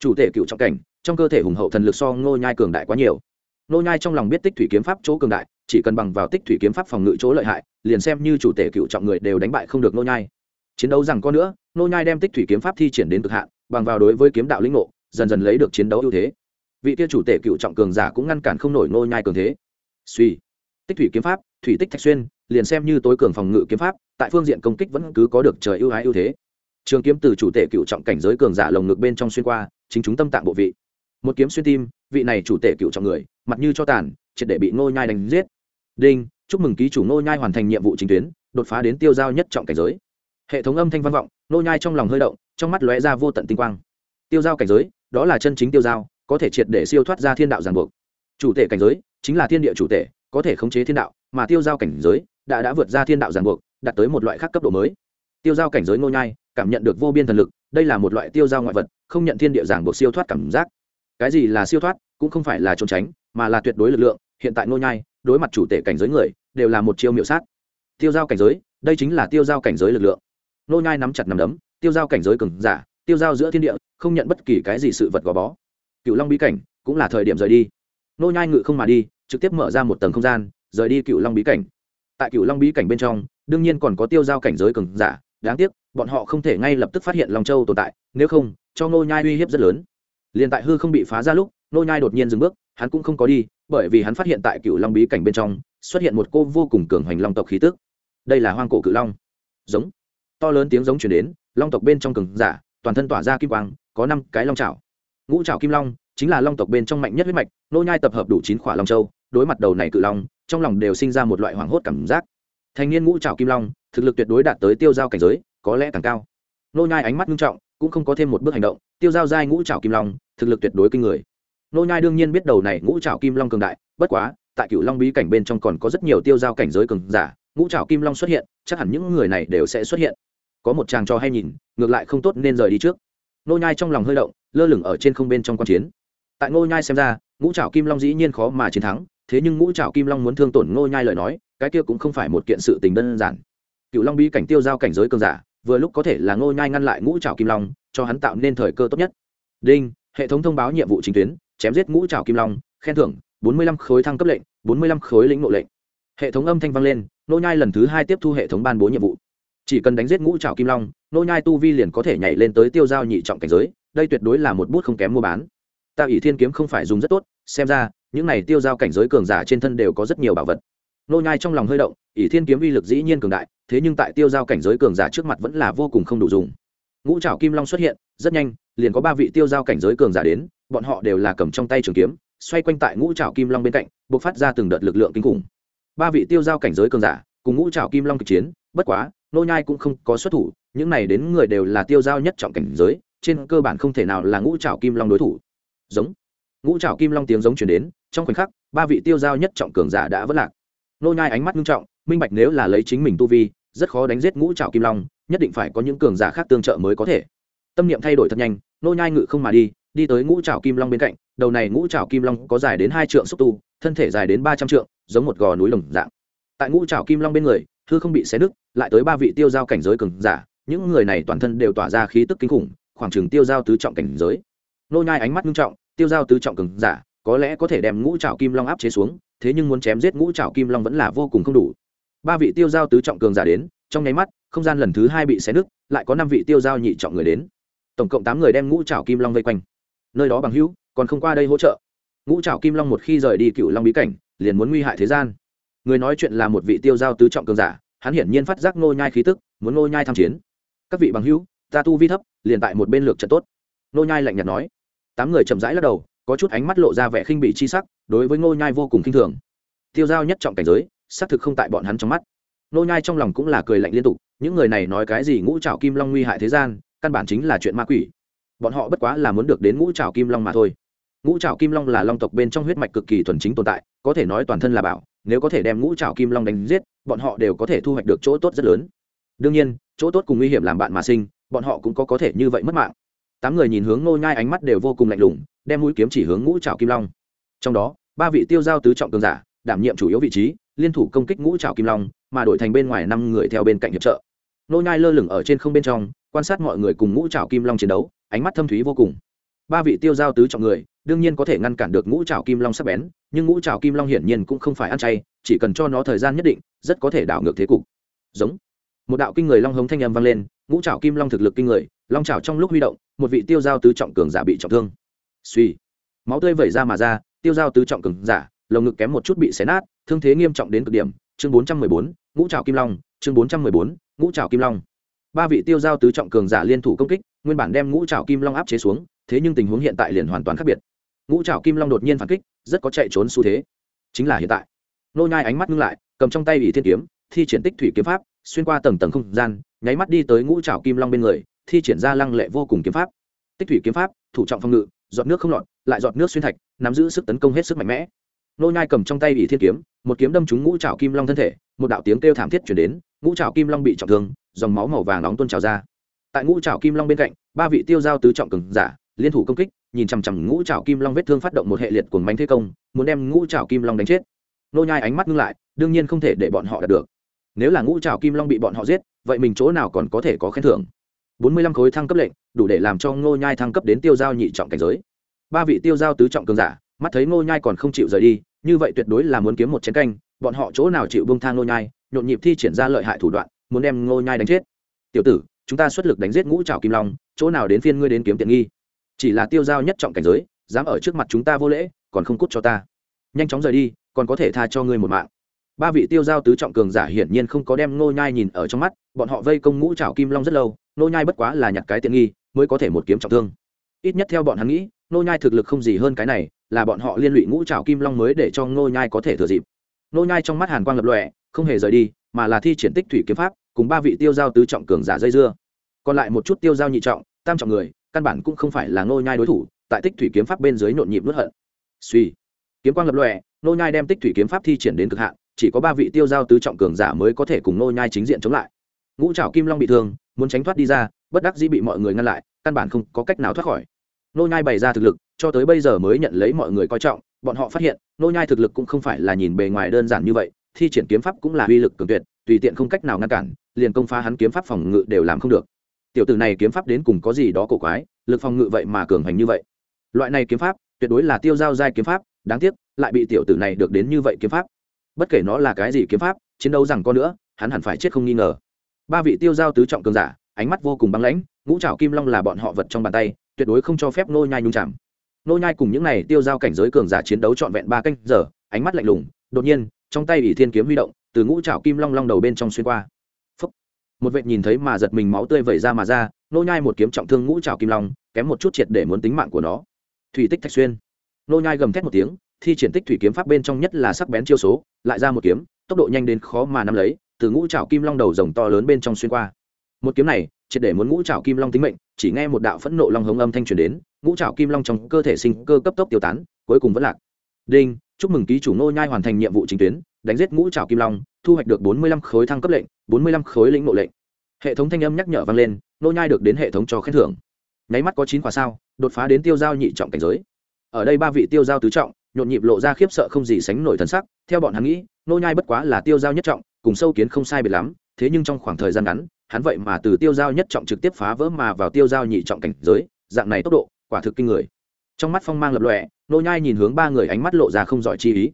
Chủ tể cựu trọng cảnh, trong cơ thể hùng hậu thần lực so nô nhai cường đại quá nhiều. Nô nhai trong lòng biết tích thủy kiếm pháp chỗ cường đại, chỉ cần bằng vào tích thủy kiếm pháp phòng ngự chỗ lợi hại, liền xem như chủ tể cựu trọng người đều đánh bại không được nô nhai chiến đấu rằng có nữa, nô nhai đem tích thủy kiếm pháp thi triển đến cực hạn, bằng vào đối với kiếm đạo lĩnh ngộ, dần dần lấy được chiến đấu ưu thế. Vị kia chủ tể cựu trọng cường giả cũng ngăn cản không nổi nô nhai cường thế. Suy. Tích thủy kiếm pháp, thủy tích thạch xuyên, liền xem như tối cường phòng ngự kiếm pháp, tại phương diện công kích vẫn cứ có được trời ưu ái ưu thế. Trường kiếm từ chủ tể cựu trọng cảnh giới cường giả lồng ngực bên trong xuyên qua, chính chúng tâm tạng bộ vị. Một kiếm xuyên tim, vị này chủ tể cựu trọng người, mặt như cho tàn, triệt để bị nô nhai đánh giết. Đinh, chúc mừng ký chủ nô nhai hoàn thành nhiệm vụ chính tuyến, đột phá đến tiêu giao nhất trọng cảnh giới hệ thống âm thanh vang vọng, nô nhai trong lòng hơi động, trong mắt lóe ra vô tận tinh quang. Tiêu giao cảnh giới, đó là chân chính tiêu giao, có thể triệt để siêu thoát ra thiên đạo giàn buộc. Chủ tể cảnh giới, chính là thiên địa chủ tể có thể khống chế thiên đạo, mà tiêu giao cảnh giới, đã đã vượt ra thiên đạo giàn buộc, đạt tới một loại khác cấp độ mới. Tiêu giao cảnh giới nô nhai, cảm nhận được vô biên thần lực, đây là một loại tiêu giao ngoại vật, không nhận thiên địa giảng buộc siêu thoát cảm giác. Cái gì là siêu thoát, cũng không phải là trốn tránh, mà là tuyệt đối lực lượng, hiện tại nô nhai, đối mặt chủ tể cảnh giới người, đều là một chiêu miểu sát. Tiêu giao cảnh giới, đây chính là tiêu giao cảnh giới lực lượng nô nhai nắm chặt nắm đấm, tiêu giao cảnh giới cường giả, tiêu giao giữa thiên địa, không nhận bất kỳ cái gì sự vật gò bó. Cựu long bí cảnh cũng là thời điểm rời đi. Nô nhai ngự không mà đi, trực tiếp mở ra một tầng không gian, rời đi cựu long bí cảnh. Tại cựu long bí cảnh bên trong, đương nhiên còn có tiêu giao cảnh giới cường giả, đáng tiếc, bọn họ không thể ngay lập tức phát hiện long châu tồn tại, nếu không, cho nô nhai uy hiếp rất lớn. Liền tại hư không bị phá ra lúc, nô nhai đột nhiên dừng bước, hắn cũng không có đi, bởi vì hắn phát hiện tại cựu long bí cảnh bên trong, xuất hiện một cô vô cùng cường hoành long tộc khí tức. Đây là hoang cổ cự long. Giống to lớn tiếng giống truyền đến, long tộc bên trong cường giả, toàn thân tỏa ra kim quang, có năm cái long chảo. Ngũ chảo kim long chính là long tộc bên trong mạnh nhất huyết mạch, nô nhai tập hợp đủ chín khỏa long châu, đối mặt đầu này cự long, trong lòng đều sinh ra một loại hoảng hốt cảm giác. Thành niên ngũ chảo kim long, thực lực tuyệt đối đạt tới tiêu giao cảnh giới, có lẽ càng cao. Nô nhai ánh mắt nghiêm trọng, cũng không có thêm một bước hành động, tiêu giao giai ngũ trào kim long, thực lực tuyệt đối kinh người. Nô nhai đương nhiên biết đầu này ngũ trảo kim long cường đại, bất quá, tại cựu long bí cảnh bên trong còn có rất nhiều tiêu giao cảnh giới cường giả, ngũ trảo kim long xuất hiện, chắc hẳn những người này đều sẽ xuất hiện có một chàng cho hay nhìn, ngược lại không tốt nên rời đi trước. Nô nhai trong lòng hơi động, lơ lửng ở trên không bên trong quan chiến. Tại nô nhai xem ra, ngũ trảo kim long dĩ nhiên khó mà chiến thắng, thế nhưng ngũ trảo kim long muốn thương tổn nô nhai lời nói, cái kia cũng không phải một kiện sự tình đơn giản. Cựu long bí cảnh tiêu giao cảnh giới cường giả, vừa lúc có thể là ngô nhai ngăn lại ngũ trảo kim long, cho hắn tạo nên thời cơ tốt nhất. Đinh, hệ thống thông báo nhiệm vụ chính tuyến, chém giết ngũ trảo kim long, khen thưởng, bốn mươi lăm khối thăng cấp lệnh, bốn mươi lăm khối lĩnh nội lệnh. Hệ thống âm thanh vang lên, ngô nhai lần thứ hai tiếp thu hệ thống ban bố nhiệm vụ chỉ cần đánh giết ngũ trảo kim long, nô nhai tu vi liền có thể nhảy lên tới tiêu giao nhị trọng cảnh giới, đây tuyệt đối là một bút không kém mua bán. Ta ỷ thiên kiếm không phải dùng rất tốt, xem ra, những này tiêu giao cảnh giới cường giả trên thân đều có rất nhiều bảo vật. Nô nhai trong lòng hơi động, ỷ thiên kiếm uy lực dĩ nhiên cường đại, thế nhưng tại tiêu giao cảnh giới cường giả trước mặt vẫn là vô cùng không đủ dùng. Ngũ trảo kim long xuất hiện, rất nhanh, liền có ba vị tiêu giao cảnh giới cường giả đến, bọn họ đều là cầm trong tay trường kiếm, xoay quanh tại ngũ trảo kim long bên cạnh, bộc phát ra từng đợt lực lượng kinh khủng. Ba vị tiêu giao cảnh giới cường giả, cùng ngũ trảo kim long kịch chiến, bất quá nô nhai cũng không có xuất thủ, những này đến người đều là tiêu giao nhất trọng cảnh giới, trên cơ bản không thể nào là ngũ trảo kim long đối thủ. Giống. Ngũ trảo kim long tiếng giống truyền đến, trong khoảnh khắc, ba vị tiêu giao nhất trọng cường giả đã vỡ lạc. Nô nhai ánh mắt nghiêm trọng, minh bạch nếu là lấy chính mình tu vi, rất khó đánh giết ngũ trảo kim long, nhất định phải có những cường giả khác tương trợ mới có thể. Tâm niệm thay đổi thật nhanh, nô nhai ngự không mà đi đi tới ngũ trảo kim long bên cạnh, đầu này ngũ trảo kim long có dài đến hai trượng xúc tu, thân thể dài đến ba trăm trượng, giống một gò núi lồng dạng. Tại ngũ trảo kim long bên người hư không bị xé nứt, lại tới ba vị tiêu giao cảnh giới cường giả, những người này toàn thân đều tỏa ra khí tức kinh khủng, khoảng chừng tiêu giao tứ trọng cảnh giới. Nô nhai ánh mắt nghiêm trọng, tiêu giao tứ trọng cường giả, có lẽ có thể đem ngũ trảo kim long áp chế xuống, thế nhưng muốn chém giết ngũ trảo kim long vẫn là vô cùng không đủ. Ba vị tiêu giao tứ trọng cường giả đến, trong nháy mắt, không gian lần thứ hai bị xé nứt, lại có năm vị tiêu giao nhị trọng người đến. Tổng cộng tám người đem ngũ trảo kim long vây quanh. Nơi đó bằng hữu, còn không qua đây hỗ trợ. Ngũ trảo kim long một khi rời đi cựu long bí cảnh, liền muốn nguy hại thế gian người nói chuyện là một vị tiêu giao tứ trọng cường giả, hắn hiển nhiên phát giác Ngô nhai khí tức, muốn Ngô nhai tham chiến. Các vị bằng hữu, ta tu vi thấp, liền tại một bên lược trận tốt. Ngô nhai lạnh nhạt nói. Tám người chậm rãi lắc đầu, có chút ánh mắt lộ ra vẻ khinh bỉ chi sắc, đối với ngô nhai vô cùng khinh thường. Tiêu giao nhất trọng cảnh giới, xác thực không tại bọn hắn trong mắt. Ngô nhai trong lòng cũng là cười lạnh liên tục, những người này nói cái gì ngũ trảo kim long nguy hại thế gian, căn bản chính là chuyện ma quỷ. Bọn họ bất quá là muốn được đến ngũ trảo kim long mà thôi. Ngũ trảo kim long là long tộc bên trong huyết mạch cực kỳ thuần chính tồn tại, có thể nói toàn thân là bảo nếu có thể đem ngũ trảo kim long đánh giết, bọn họ đều có thể thu hoạch được chỗ tốt rất lớn. Đương nhiên, chỗ tốt cùng nguy hiểm làm bạn mà sinh, bọn họ cũng có có thể như vậy mất mạng. Tám người nhìn hướng ngô nhai ánh mắt đều vô cùng lạnh lùng, đem mũi kiếm chỉ hướng ngũ trảo kim long. Trong đó, ba vị tiêu giao tứ trọng cường giả, đảm nhiệm chủ yếu vị trí, liên thủ công kích ngũ trảo kim long, mà đổi thành bên ngoài năm người theo bên cạnh hiệp trợ. Nô nhai lơ lửng ở trên không bên trong, quan sát mọi người cùng ngũ trảo kim long chiến đấu, ánh mắt thâm thúy vô cùng ba vị tiêu giao tứ trọng người, đương nhiên có thể ngăn cản được ngũ trào kim long sắp bén, nhưng ngũ trào kim long hiển nhiên cũng không phải ăn chay, chỉ cần cho nó thời gian nhất định, rất có thể đảo ngược thế cục. Giống. Một đạo kinh người long hống thanh âm vang lên, ngũ trào kim long thực lực kinh người, long trào trong lúc huy động, một vị tiêu giao tứ trọng cường giả bị trọng thương. Suy. Máu tươi vẩy ra mà ra, tiêu giao tứ trọng cường giả, lồng ngực kém một chút bị xé nát, thương thế nghiêm trọng đến cực điểm. Chương bốn trăm mười bốn, ngũ trào kim long. Chương bốn trăm mười bốn, ngũ trào kim long. Ba vị tiêu giao tứ trọng cường giả liên thủ công kích, nguyên bản đem ngũ trào kim long áp chế xuống thế nhưng tình huống hiện tại liền hoàn toàn khác biệt. Ngũ trào kim long đột nhiên phản kích, rất có chạy trốn xu thế. Chính là hiện tại, nô nhai ánh mắt ngưng lại, cầm trong tay ủy thiên kiếm, thi triển tích thủy kiếm pháp, xuyên qua tầng tầng không gian, nháy mắt đi tới ngũ trào kim long bên người, thi triển ra lăng lệ vô cùng kiếm pháp. Tích thủy kiếm pháp, thủ trọng phong ngự, giọt nước không lọt, lại giọt nước xuyên thạch, nắm giữ sức tấn công hết sức mạnh mẽ. Nô nhai cầm trong tay ủy thiên kiếm, một kiếm đâm trúng ngũ trào kim long thân thể, một đạo tiếng kêu thảm thiết truyền đến, ngũ trào kim long bị trọng thương, dòng máu màu vàng nóng tuôn trào ra. Tại ngũ trào kim long bên cạnh, ba vị tiêu giao tứ trọng cường giả liên thủ công kích, nhìn chằm chằm ngũ trào kim long vết thương phát động một hệ liệt cuồng bánh thế công, muốn đem ngũ trào kim long đánh chết. Nô nhai ánh mắt ngưng lại, đương nhiên không thể để bọn họ đạt được. Nếu là ngũ trào kim long bị bọn họ giết, vậy mình chỗ nào còn có thể có khen thưởng? Bốn mươi lăm khối thăng cấp lệnh, đủ để làm cho ngô nhai thăng cấp đến tiêu giao nhị trọng cảnh giới. Ba vị tiêu giao tứ trọng cường giả, mắt thấy ngô nhai còn không chịu rời đi, như vậy tuyệt đối là muốn kiếm một chén canh, bọn họ chỗ nào chịu buông thang ngô nhai, nhộn nhịp thi triển ra lợi hại thủ đoạn, muốn đem ngô nhai đánh chết. Tiểu tử, chúng ta xuất lực đánh giết ngũ trào kim long, chỗ nào đến phiên ngươi đến kiếm tiện nghi? Chỉ là tiêu giao nhất trọng cảnh giới, dám ở trước mặt chúng ta vô lễ, còn không cút cho ta. Nhanh chóng rời đi, còn có thể tha cho ngươi một mạng. Ba vị tiêu giao tứ trọng cường giả hiển nhiên không có đem ngô nhai nhìn ở trong mắt, bọn họ vây công ngũ trảo kim long rất lâu, ngô nhai bất quá là nhặt cái tiện nghi, mới có thể một kiếm trọng thương. Ít nhất theo bọn hắn nghĩ, ngô nhai thực lực không gì hơn cái này, là bọn họ liên lụy ngũ trảo kim long mới để cho ngô nhai có thể thừa dịp. Ngô nhai trong mắt hàn quang lập lòe, không hề rời đi, mà là thi triển tích thủy kiếm pháp, cùng ba vị tiêu giao tứ trọng cường giả dây dưa. Còn lại một chút tiêu giao nhị trọng, tam trọng người căn bản cũng không phải là nô nhai đối thủ, tại tích thủy kiếm pháp bên dưới nhộn nhịp nuốt hận. Suy, kiếm quang lập lòe nô nhai đem tích thủy kiếm pháp thi triển đến cực hạn, chỉ có ba vị tiêu giao tứ trọng cường giả mới có thể cùng nô nhai chính diện chống lại. Ngũ trảo kim long bị thương, muốn tránh thoát đi ra, bất đắc dĩ bị mọi người ngăn lại, căn bản không có cách nào thoát khỏi. Nô nhai bày ra thực lực, cho tới bây giờ mới nhận lấy mọi người coi trọng, bọn họ phát hiện nô nhai thực lực cũng không phải là nhìn bề ngoài đơn giản như vậy, thi triển kiếm pháp cũng là uy lực cường tuyệt, tùy tiện không cách nào ngăn cản, liền công phá hắn kiếm pháp phòng ngự đều làm không được tiểu tử này kiếm pháp đến cùng có gì đó cổ quái, lực phòng ngự vậy mà cường hành như vậy. Loại này kiếm pháp, tuyệt đối là tiêu giao giai kiếm pháp, đáng tiếc, lại bị tiểu tử này được đến như vậy kiếm pháp. Bất kể nó là cái gì kiếm pháp, chiến đấu rằng có nữa, hắn hẳn phải chết không nghi ngờ. Ba vị tiêu giao tứ trọng cường giả, ánh mắt vô cùng băng lãnh, ngũ trảo kim long là bọn họ vật trong bàn tay, tuyệt đối không cho phép nô nhai nhung chạm. Nô nhai cùng những này tiêu giao cảnh giới cường giả chiến đấu trọn vẹn ba canh giờ, ánh mắt lạnh lùng, đột nhiên, trong tay ỷ thiên kiếm huy động, từ ngũ trảo kim long long đầu bên trong xuyên qua một vệ nhìn thấy mà giật mình máu tươi vẩy ra mà ra, nô nhai một kiếm trọng thương ngũ trảo kim long, kém một chút triệt để muốn tính mạng của nó. Thủy tích thạch xuyên. Nô nhai gầm thét một tiếng, thi triển tích thủy kiếm pháp bên trong nhất là sắc bén chiêu số, lại ra một kiếm, tốc độ nhanh đến khó mà nắm lấy, từ ngũ trảo kim long đầu rồng to lớn bên trong xuyên qua. Một kiếm này, triệt để muốn ngũ trảo kim long tính mệnh, chỉ nghe một đạo phẫn nộ long hống âm thanh truyền đến, ngũ trảo kim long trong cơ thể sinh cơ cấp tốc tiêu tán, cuối cùng vẫn lạc. Đinh, chúc mừng ký chủ nô nhai hoàn thành nhiệm vụ chính tuyến đánh giết ngũ trảo kim long, thu hoạch được bốn mươi lăm khối thăng cấp lệnh, bốn mươi lăm khối lĩnh ngộ lệnh. Hệ thống thanh âm nhắc nhở vang lên, nô nhai được đến hệ thống cho khen thưởng. Nháy mắt có chín quả sao, đột phá đến tiêu giao nhị trọng cảnh giới. Ở đây ba vị tiêu giao tứ trọng, nhộn nhịp lộ ra khiếp sợ không gì sánh nổi thần sắc, theo bọn hắn nghĩ, nô nhai bất quá là tiêu giao nhất trọng, cùng sâu kiến không sai biệt lắm, thế nhưng trong khoảng thời gian ngắn, hắn vậy mà từ tiêu giao nhất trọng trực tiếp phá vỡ mà vào tiêu giao nhị trọng cảnh giới, dạng này tốc độ, quả thực kinh người. Trong mắt phong mang lập lòe, nô nhai nhìn hướng ba người ánh mắt lộ ra không giỏi chi ý.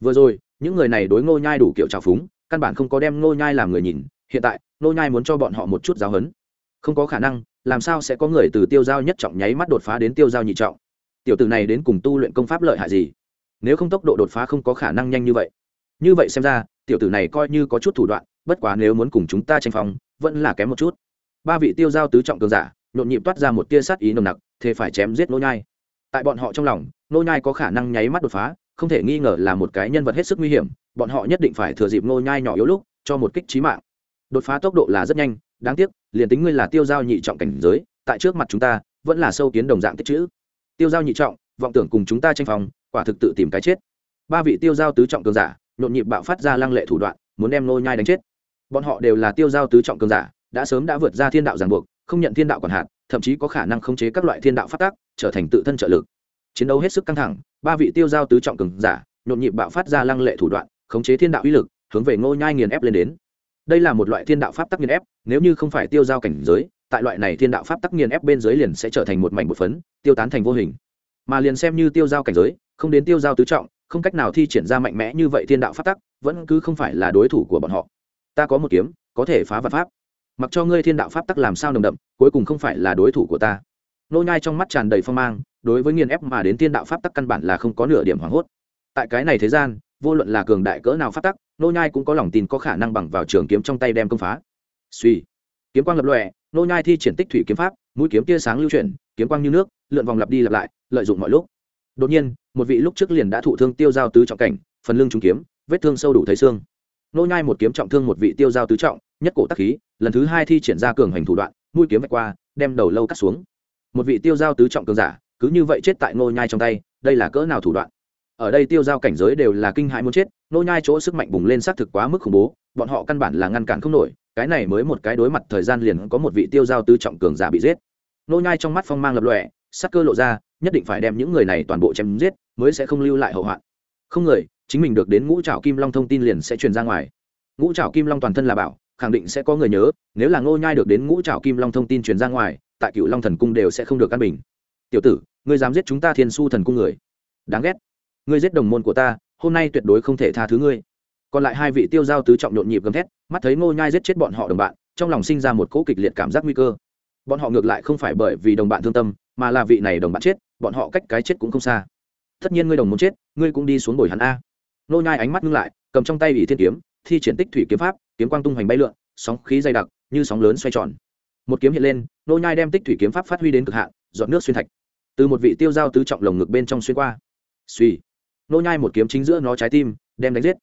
Vừa rồi những người này đối Ngô nhai đủ kiểu trào phúng, căn bản không có đem Ngô nhai làm người nhìn, hiện tại, Ngô nhai muốn cho bọn họ một chút giáo huấn. Không có khả năng, làm sao sẽ có người từ tiêu giao nhất trọng nháy mắt đột phá đến tiêu giao nhị trọng? Tiểu tử này đến cùng tu luyện công pháp lợi hại gì? Nếu không tốc độ đột phá không có khả năng nhanh như vậy. Như vậy xem ra, tiểu tử này coi như có chút thủ đoạn, bất quá nếu muốn cùng chúng ta tranh phong, vẫn là kém một chút. Ba vị tiêu giao tứ trọng cường giả, nhộn nhịp toát ra một tia sát ý nồng nặc, thế phải chém giết nô nhai. Tại bọn họ trong lòng nô nhai có khả năng nháy mắt đột phá không thể nghi ngờ là một cái nhân vật hết sức nguy hiểm, bọn họ nhất định phải thừa dịp nô nhai nhỏ yếu lúc, cho một kích chí mạng. Đột phá tốc độ là rất nhanh, đáng tiếc, liền tính ngươi là tiêu giao nhị trọng cảnh giới, tại trước mặt chúng ta, vẫn là sâu kiến đồng dạng tích chữ. Tiêu giao nhị trọng, vọng tưởng cùng chúng ta tranh phòng, quả thực tự tìm cái chết. Ba vị tiêu giao tứ trọng cường giả, nhộn nhịp bạo phát ra lăng lệ thủ đoạn, muốn đem nô nhai đánh chết. Bọn họ đều là tiêu giao tứ trọng cường giả, đã sớm đã vượt ra thiên đạo giảng buộc, không nhận thiên đạo quản hạt, thậm chí có khả năng khống chế các loại thiên đạo phát tác trở thành tự thân trợ lực chiến đấu hết sức căng thẳng, ba vị tiêu giao tứ trọng cường giả, nhộn nhịp bạo phát ra lăng lệ thủ đoạn, khống chế thiên đạo uy lực, hướng về ngô nhai nghiền ép lên đến. Đây là một loại thiên đạo pháp tắc nghiền ép, nếu như không phải tiêu giao cảnh giới, tại loại này thiên đạo pháp tắc nghiền ép bên dưới liền sẽ trở thành một mảnh bột phấn, tiêu tán thành vô hình. Mà liền xem như tiêu giao cảnh giới, không đến tiêu giao tứ trọng, không cách nào thi triển ra mạnh mẽ như vậy thiên đạo pháp tắc, vẫn cứ không phải là đối thủ của bọn họ. Ta có một kiếm, có thể phá vật pháp. Mặc cho ngươi thiên đạo pháp tắc làm sao nồng đậm, cuối cùng không phải là đối thủ của ta nô nhai trong mắt tràn đầy phong mang, đối với nghiền ép mà đến tiên đạo pháp tắc căn bản là không có nửa điểm hoảng hốt. Tại cái này thế gian, vô luận là cường đại cỡ nào pháp tắc, nô nhai cũng có lòng tin có khả năng bằng vào trường kiếm trong tay đem công phá. Suy kiếm quang lập lòe, nô nhai thi triển tích thủy kiếm pháp, mũi kiếm tia sáng lưu chuyển, kiếm quang như nước, lượn vòng lặp đi lặp lại, lợi dụng mọi lúc. Đột nhiên, một vị lúc trước liền đã thụ thương tiêu giao tứ trọng cảnh, phần lưng trúng kiếm, vết thương sâu đủ thấy xương. Nô nhai một kiếm trọng thương một vị tiêu giao tứ trọng, nhất cổ tắc khí, lần thứ hai thi triển ra cường hành thủ đoạn, mũi kiếm vạch qua, đem đầu lâu cắt xuống một vị tiêu giao tứ trọng cường giả, cứ như vậy chết tại nô nhai trong tay, đây là cỡ nào thủ đoạn? Ở đây tiêu giao cảnh giới đều là kinh hãi muốn chết nô nhai chỗ sức mạnh bùng lên xác thực quá mức khủng bố, bọn họ căn bản là ngăn cản không nổi, cái này mới một cái đối mặt thời gian liền có một vị tiêu giao tứ trọng cường giả bị giết. Nô nhai trong mắt phong mang lập lòe, sắc cơ lộ ra, nhất định phải đem những người này toàn bộ chém giết, mới sẽ không lưu lại hậu hoạn. Không người chính mình được đến ngũ trảo kim long thông tin liền sẽ truyền ra ngoài. Ngũ trảo kim long toàn thân là bảo, khẳng định sẽ có người nhớ, nếu là ngô nhai được đến ngũ trảo kim long thông tin truyền ra ngoài tại cựu long thần cung đều sẽ không được căn bình. Tiểu tử, ngươi dám giết chúng ta thiên su thần cung người. Đáng ghét. Ngươi giết đồng môn của ta, hôm nay tuyệt đối không thể tha thứ ngươi. Còn lại hai vị tiêu giao tứ trọng nhộn nhịp gầm thét, mắt thấy ngô nhai giết chết bọn họ đồng bạn, trong lòng sinh ra một cỗ kịch liệt cảm giác nguy cơ. Bọn họ ngược lại không phải bởi vì đồng bạn thương tâm, mà là vị này đồng bạn chết, bọn họ cách cái chết cũng không xa. Tất nhiên ngươi đồng muốn chết, ngươi cũng đi xuống bồi hắn a. Ngô nhai ánh mắt ngưng lại, cầm trong tay ủy thiên kiếm, thi triển tích thủy kiếm pháp, kiếm quang tung hoành bay lượn, sóng khí dày đặc, như sóng lớn xoay tròn một kiếm hiện lên, nô nhai đem tích thủy kiếm pháp phát huy đến cực hạn dọn nước xuyên thạch. Từ một vị tiêu giao tứ trọng lồng ngực bên trong xuyên qua. Suy nô nhai một kiếm chính giữa nó trái tim, đem đánh giết.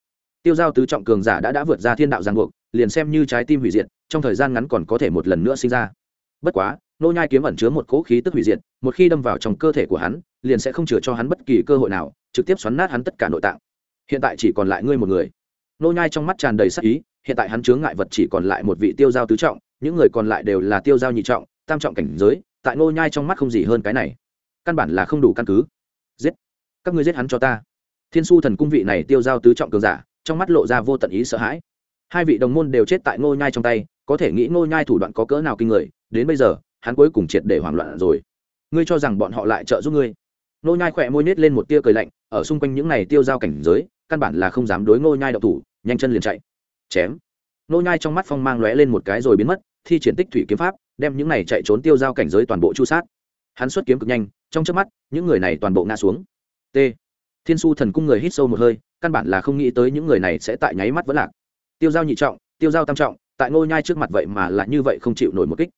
Tiêu giao tứ trọng cường giả đã đã vượt ra thiên đạo giang buộc, liền xem như trái tim hủy diệt, trong thời gian ngắn còn có thể một lần nữa sinh ra. Bất quá, nô nhai kiếm ẩn chứa một cỗ khí tức hủy diệt, một khi đâm vào trong cơ thể của hắn, liền sẽ không chừa cho hắn bất kỳ cơ hội nào, trực tiếp xoắn nát hắn tất cả nội tạng. Hiện tại chỉ còn lại ngươi một người. Nô nhai trong mắt tràn đầy sắc ý, hiện tại hắn chướng ngại vật chỉ còn lại một vị tiêu giao tứ trọng những người còn lại đều là tiêu giao nhị trọng, tam trọng cảnh giới, tại nô nhai trong mắt không gì hơn cái này. Căn bản là không đủ căn cứ. Giết! Các ngươi giết hắn cho ta. Thiên su thần cung vị này tiêu giao tứ trọng cường giả, trong mắt lộ ra vô tận ý sợ hãi. Hai vị đồng môn đều chết tại nô nhai trong tay, có thể nghĩ nô nhai thủ đoạn có cỡ nào kinh người, đến bây giờ, hắn cuối cùng triệt để hoảng loạn rồi. Ngươi cho rằng bọn họ lại trợ giúp ngươi? Nô nhai khỏe môi nết lên một tia cười lạnh, ở xung quanh những này tiêu giao cảnh giới, căn bản là không dám đối nô nhai động thủ, nhanh chân liền chạy. Chém! Nô nhai trong mắt phong mang lóe lên một cái rồi biến mất thi triển tích thủy kiếm pháp, đem những này chạy trốn tiêu giao cảnh giới toàn bộ chu sát. Hắn xuất kiếm cực nhanh, trong chớp mắt, những người này toàn bộ ngã xuống. T. Thiên su thần cung người hít sâu một hơi, căn bản là không nghĩ tới những người này sẽ tại nháy mắt vẫn lạc. Tiêu giao nhị trọng, tiêu giao tam trọng, tại nô nhai trước mặt vậy mà lại như vậy không chịu nổi một kích.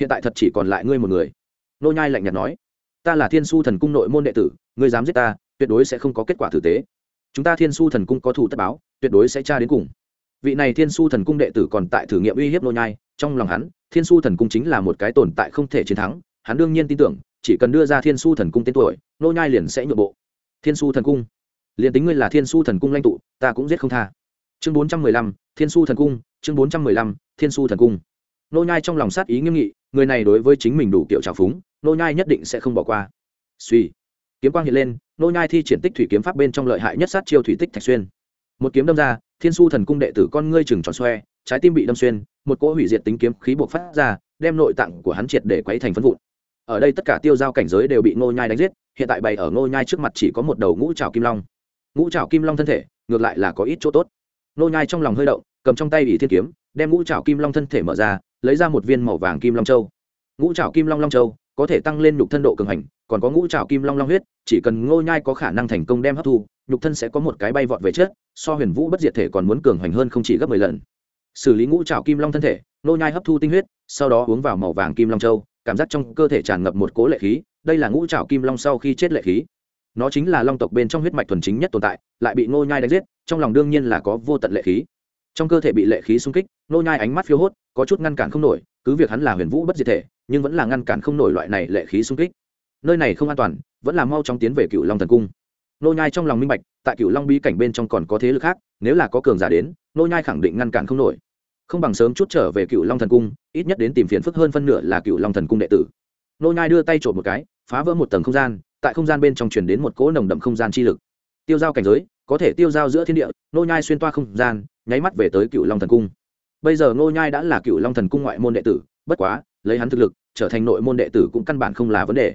Hiện tại thật chỉ còn lại ngươi một người. Nô nhai lạnh nhạt nói, ta là thiên su thần cung nội môn đệ tử, ngươi dám giết ta, tuyệt đối sẽ không có kết quả tử tế. Chúng ta thiên su thần cung có thủ tất báo, tuyệt đối sẽ tra đến cùng. Vị này thiên su thần cung đệ tử còn tại thử nghiệm uy hiếp nô nhai trong lòng hắn, thiên su thần cung chính là một cái tồn tại không thể chiến thắng, hắn đương nhiên tin tưởng, chỉ cần đưa ra thiên su thần cung tên tuổi, nô nhai liền sẽ nhượng bộ. Thiên su thần cung. Liền tính ngươi là thiên su thần cung lãnh tụ, ta cũng giết không tha. Chương bốn trăm mười lăm, thiên su thần cung, chương bốn trăm mười lăm, thiên su thần cung. Nô nhai trong lòng sát ý nghiêm nghị, người này đối với chính mình đủ kiểu trào phúng, nô nhai nhất định sẽ không bỏ qua. Suy kiếm quang hiện lên, nô nhai thi triển tích thủy kiếm pháp bên trong lợi hại nhất sát chiêu thủy tích thạch xuyên. Một kiếm đâm ra, thiên su thần cung đệ tử con ngươi chừng tròn xoe trái tim bị đâm xuyên, một cỗ hủy diệt tính kiếm khí buộc phát ra, đem nội tạng của hắn triệt để quấy thành phân vụn. Ở đây tất cả tiêu giao cảnh giới đều bị Ngô nhai đánh giết, hiện tại bày ở Ngô nhai trước mặt chỉ có một đầu ngũ trảo kim long. Ngũ trảo kim long thân thể, ngược lại là có ít chỗ tốt. Ngô nhai trong lòng hơi động, cầm trong tay ủy thiên kiếm, đem ngũ trảo kim long thân thể mở ra, lấy ra một viên màu vàng kim long châu. Ngũ trảo kim long long châu có thể tăng lên nhục thân độ cường hành, còn có ngũ trảo kim long long huyết, chỉ cần ngô nhai có khả năng thành công đem hấp thu, nhục thân sẽ có một cái bay vọt về chết so huyền vũ bất diệt thể còn muốn cường hành hơn không chỉ gấp mười lần xử lý ngũ trào kim long thân thể, nô nhai hấp thu tinh huyết, sau đó uống vào màu vàng kim long châu, cảm giác trong cơ thể tràn ngập một cỗ lệ khí, đây là ngũ trào kim long sau khi chết lệ khí. Nó chính là long tộc bên trong huyết mạch thuần chính nhất tồn tại, lại bị nô nhai đánh giết, trong lòng đương nhiên là có vô tận lệ khí. Trong cơ thể bị lệ khí xung kích, nô nhai ánh mắt phiêu hốt, có chút ngăn cản không nổi, cứ việc hắn là huyền vũ bất diệt thể, nhưng vẫn là ngăn cản không nổi loại này lệ khí xung kích. Nơi này không an toàn, vẫn là mau chóng tiến về cựu long thần cung. Nô nhai trong lòng minh bạch, tại cựu long bí cảnh bên trong còn có thế lực khác, nếu là có cường giả đến, nô nhai khẳng định ngăn cản không nổi không bằng sớm chút trở về cựu long thần cung, ít nhất đến tìm phiền phức hơn phân nửa là cựu long thần cung đệ tử. Nô nhai đưa tay trộm một cái, phá vỡ một tầng không gian, tại không gian bên trong truyền đến một cỗ nồng đậm không gian chi lực. Tiêu giao cảnh giới, có thể tiêu giao giữa thiên địa, nô nhai xuyên toa không gian, nháy mắt về tới cựu long thần cung. Bây giờ nô nhai đã là cựu long thần cung ngoại môn đệ tử, bất quá, lấy hắn thực lực, trở thành nội môn đệ tử cũng căn bản không là vấn đề.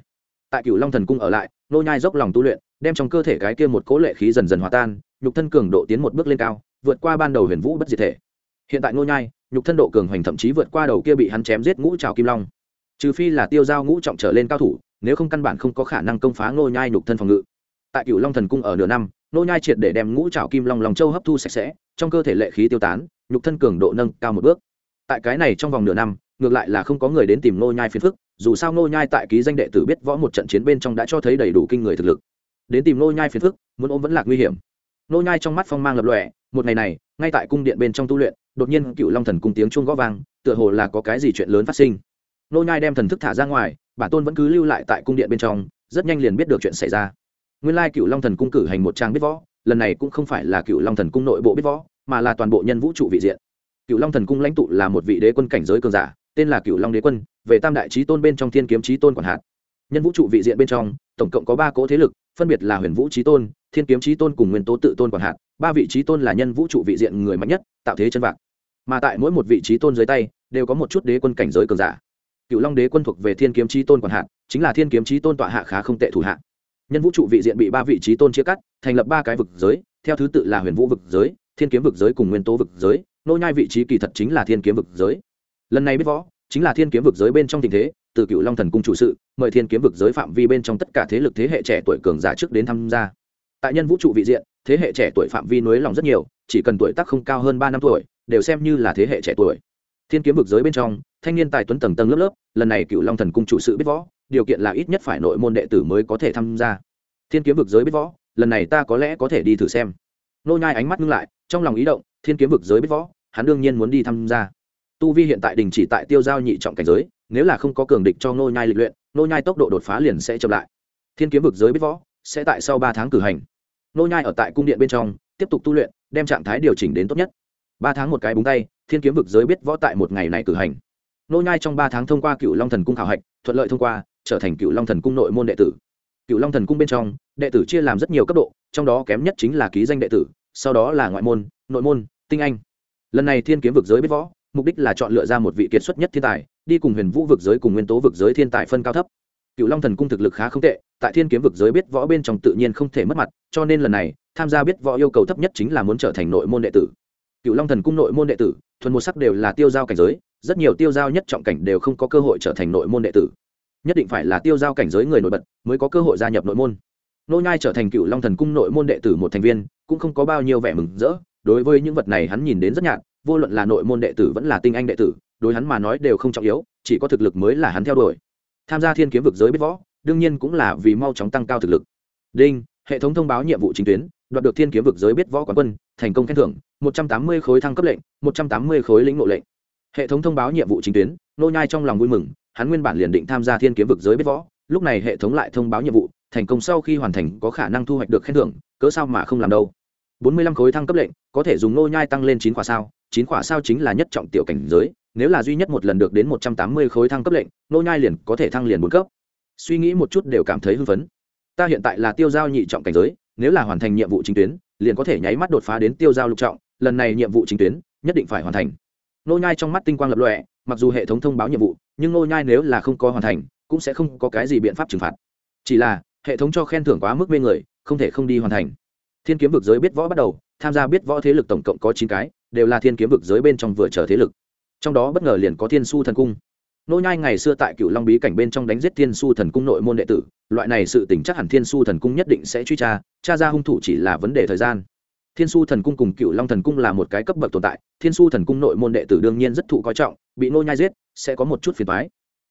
Tại cựu long thần cung ở lại, nô nhai dốc lòng tu luyện, đem trong cơ thể cái kia một cỗ lệ khí dần dần hòa tan, nhục thân cường độ tiến một bước lên cao, vượt qua ban đầu huyền vũ bất diệt thể hiện tại nô nhai, nhục thân độ cường hoành thậm chí vượt qua đầu kia bị hắn chém giết ngũ trào kim long. Trừ phi là tiêu giao ngũ trọng trở lên cao thủ, nếu không căn bản không có khả năng công phá nô nhai nhục thân phòng ngự. Tại cựu long thần cung ở nửa năm nô nhai triệt để đem ngũ trào kim long lòng châu hấp thu sạch sẽ, trong cơ thể lệ khí tiêu tán, nhục thân cường độ nâng cao một bước. Tại cái này trong vòng nửa năm, ngược lại là không có người đến tìm nô nhai phiền phức, dù sao nô nhai tại ký danh đệ tử biết võ một trận chiến bên trong đã cho thấy đầy đủ kinh người thực lực. Đến tìm nô nhai phiền phức, muốn ôm vẫn là nguy hiểm. Nô nhai trong mắt phong mang lập lòe, một ngày này, ngay tại cung điện bên trong tu luyện đột nhiên cựu long thần cung tiếng chuông gõ vang, tựa hồ là có cái gì chuyện lớn phát sinh. Nô nhai đem thần thức thả ra ngoài, bản tôn vẫn cứ lưu lại tại cung điện bên trong, rất nhanh liền biết được chuyện xảy ra. Nguyên lai cựu long thần cung cử hành một trang biết võ, lần này cũng không phải là cựu long thần cung nội bộ biết võ, mà là toàn bộ nhân vũ trụ vị diện. Cựu long thần cung lãnh tụ là một vị đế quân cảnh giới cường giả, tên là cựu long đế quân, về tam đại trí tôn bên trong thiên kiếm trí tôn quản hạt. Nhân vũ trụ vị diện bên trong, tổng cộng có ba cỗ thế lực, phân biệt là huyền vũ trí tôn, thiên kiếm trí tôn cùng nguyên tố tự tôn quản hạt. Ba vị trí tôn là nhân vũ trụ vị diện người mạnh nhất, tạo thế chân vạc mà tại mỗi một vị trí tôn dưới tay, đều có một chút đế quân cảnh giới cường giả. Cựu long đế quân thuộc về thiên kiếm trí tôn còn hạn chính là thiên kiếm trí tôn tọa hạ khá không tệ thủ hạ. Nhân vũ trụ vị diện bị ba vị trí tôn chia cắt, thành lập ba cái vực giới, theo thứ tự là huyền vũ vực giới, thiên kiếm vực giới cùng nguyên tố vực giới, nô nhai vị trí kỳ thật chính là thiên kiếm vực giới. Lần này biết võ chính là thiên kiếm vực giới bên trong tình thế, từ cựu long thần cung chủ sự, mời thiên kiếm vực giới phạm vi bên trong tất cả thế lực thế hệ trẻ tuổi cường giả trước đến tham gia. Tại nhân vũ trụ vị diện, thế hệ trẻ tuổi phạm vi nối lòng rất nhiều, chỉ cần tuổi tác không cao hơn ba năm tuổi đều xem như là thế hệ trẻ tuổi. Thiên kiếm vực giới bên trong, thanh niên tài tuấn tầng tầng lớp lớp, lần này cựu long thần cung chủ sự biết võ, điều kiện là ít nhất phải nội môn đệ tử mới có thể tham gia. Thiên kiếm vực giới biết võ, lần này ta có lẽ có thể đi thử xem. Nô nhai ánh mắt ngưng lại, trong lòng ý động, thiên kiếm vực giới biết võ, hắn đương nhiên muốn đi tham gia. Tu vi hiện tại đình chỉ tại tiêu giao nhị trọng cảnh giới, nếu là không có cường địch cho nô nhai lịch luyện, nô nhai tốc độ đột phá liền sẽ chậm lại. Thiên kiếm vực giới biết võ, sẽ tại sau ba tháng cử hành. Nô nhai ở tại cung điện bên trong, tiếp tục tu luyện, đem trạng thái điều chỉnh đến tốt nhất ba tháng một cái búng tay, thiên kiếm vực giới biết võ tại một ngày này cử hành. Nô nhai trong ba tháng thông qua cựu long thần cung khảo hạch, thuận lợi thông qua, trở thành cựu long thần cung nội môn đệ tử. Cựu long thần cung bên trong, đệ tử chia làm rất nhiều cấp độ, trong đó kém nhất chính là ký danh đệ tử, sau đó là ngoại môn, nội môn, tinh anh. Lần này thiên kiếm vực giới biết võ, mục đích là chọn lựa ra một vị kiệt xuất nhất thiên tài, đi cùng huyền vũ vực giới cùng nguyên tố vực giới thiên tài phân cao thấp. Cựu long thần cung thực lực khá không tệ, tại thiên kiếm vực giới biết võ bên trong tự nhiên không thể mất mặt, cho nên lần này, tham gia biết võ yêu cầu thấp nhất chính là muốn trở thành nội môn đệ tử cựu long thần cung nội môn đệ tử, thuần một sắc đều là tiêu giao cảnh giới, rất nhiều tiêu giao nhất trọng cảnh đều không có cơ hội trở thành nội môn đệ tử. Nhất định phải là tiêu giao cảnh giới người nổi bật mới có cơ hội gia nhập nội môn. Nô nhai trở thành cựu long thần cung nội môn đệ tử một thành viên, cũng không có bao nhiêu vẻ mừng rỡ, đối với những vật này hắn nhìn đến rất nhạt, vô luận là nội môn đệ tử vẫn là tinh anh đệ tử, đối hắn mà nói đều không trọng yếu, chỉ có thực lực mới là hắn theo đuổi. Tham gia thiên kiếm vực giới biết võ, đương nhiên cũng là vì mau chóng tăng cao thực lực. Đinh, hệ thống thông báo nhiệm vụ chính tuyến đoạt được thiên kiếm vực giới biết võ quán quân, thành công khen thưởng, một trăm tám mươi khối thăng cấp lệnh, một trăm tám mươi khối lĩnh ngộ lệnh. Hệ thống thông báo nhiệm vụ chính tuyến, nô nhai trong lòng vui mừng, hắn nguyên bản liền định tham gia thiên kiếm vực giới biết võ, lúc này hệ thống lại thông báo nhiệm vụ, thành công sau khi hoàn thành có khả năng thu hoạch được khen thưởng, cớ sao mà không làm đâu? Bốn mươi lăm khối thăng cấp lệnh, có thể dùng nô nhai tăng lên chín quả sao, chín quả sao chính là nhất trọng tiểu cảnh giới, nếu là duy nhất một lần được đến một trăm tám mươi khối thăng cấp lệnh, nô nhai liền có thể thăng liền bốn cấp. Suy nghĩ một chút đều cảm thấy hưng phấn. Ta hiện tại là tiêu giao nhị trọng cảnh giới nếu là hoàn thành nhiệm vụ chính tuyến, liền có thể nháy mắt đột phá đến tiêu giao lục trọng, lần này nhiệm vụ chính tuyến nhất định phải hoàn thành. Nô nhai trong mắt tinh quang lập lòe, mặc dù hệ thống thông báo nhiệm vụ, nhưng nô nhai nếu là không có hoàn thành, cũng sẽ không có cái gì biện pháp trừng phạt. Chỉ là, hệ thống cho khen thưởng quá mức mê người, không thể không đi hoàn thành. Thiên kiếm vực giới biết võ bắt đầu, tham gia biết võ thế lực tổng cộng có chín cái, đều là thiên kiếm vực giới bên trong vừa chờ thế lực. Trong đó bất ngờ liền có thiên su thần cung nô nhai ngày xưa tại cựu long bí cảnh bên trong đánh giết thiên su thần cung nội môn đệ tử, loại này sự tình chắc hẳn thiên su thần cung nhất định sẽ truy tra tra ra hung thủ chỉ là vấn đề thời gian. Thiên su thần cung cùng cựu long thần cung là một cái cấp bậc tồn tại, thiên su thần cung nội môn đệ tử đương nhiên rất thụ coi trọng, bị nô nhai giết, sẽ có một chút phiền toái.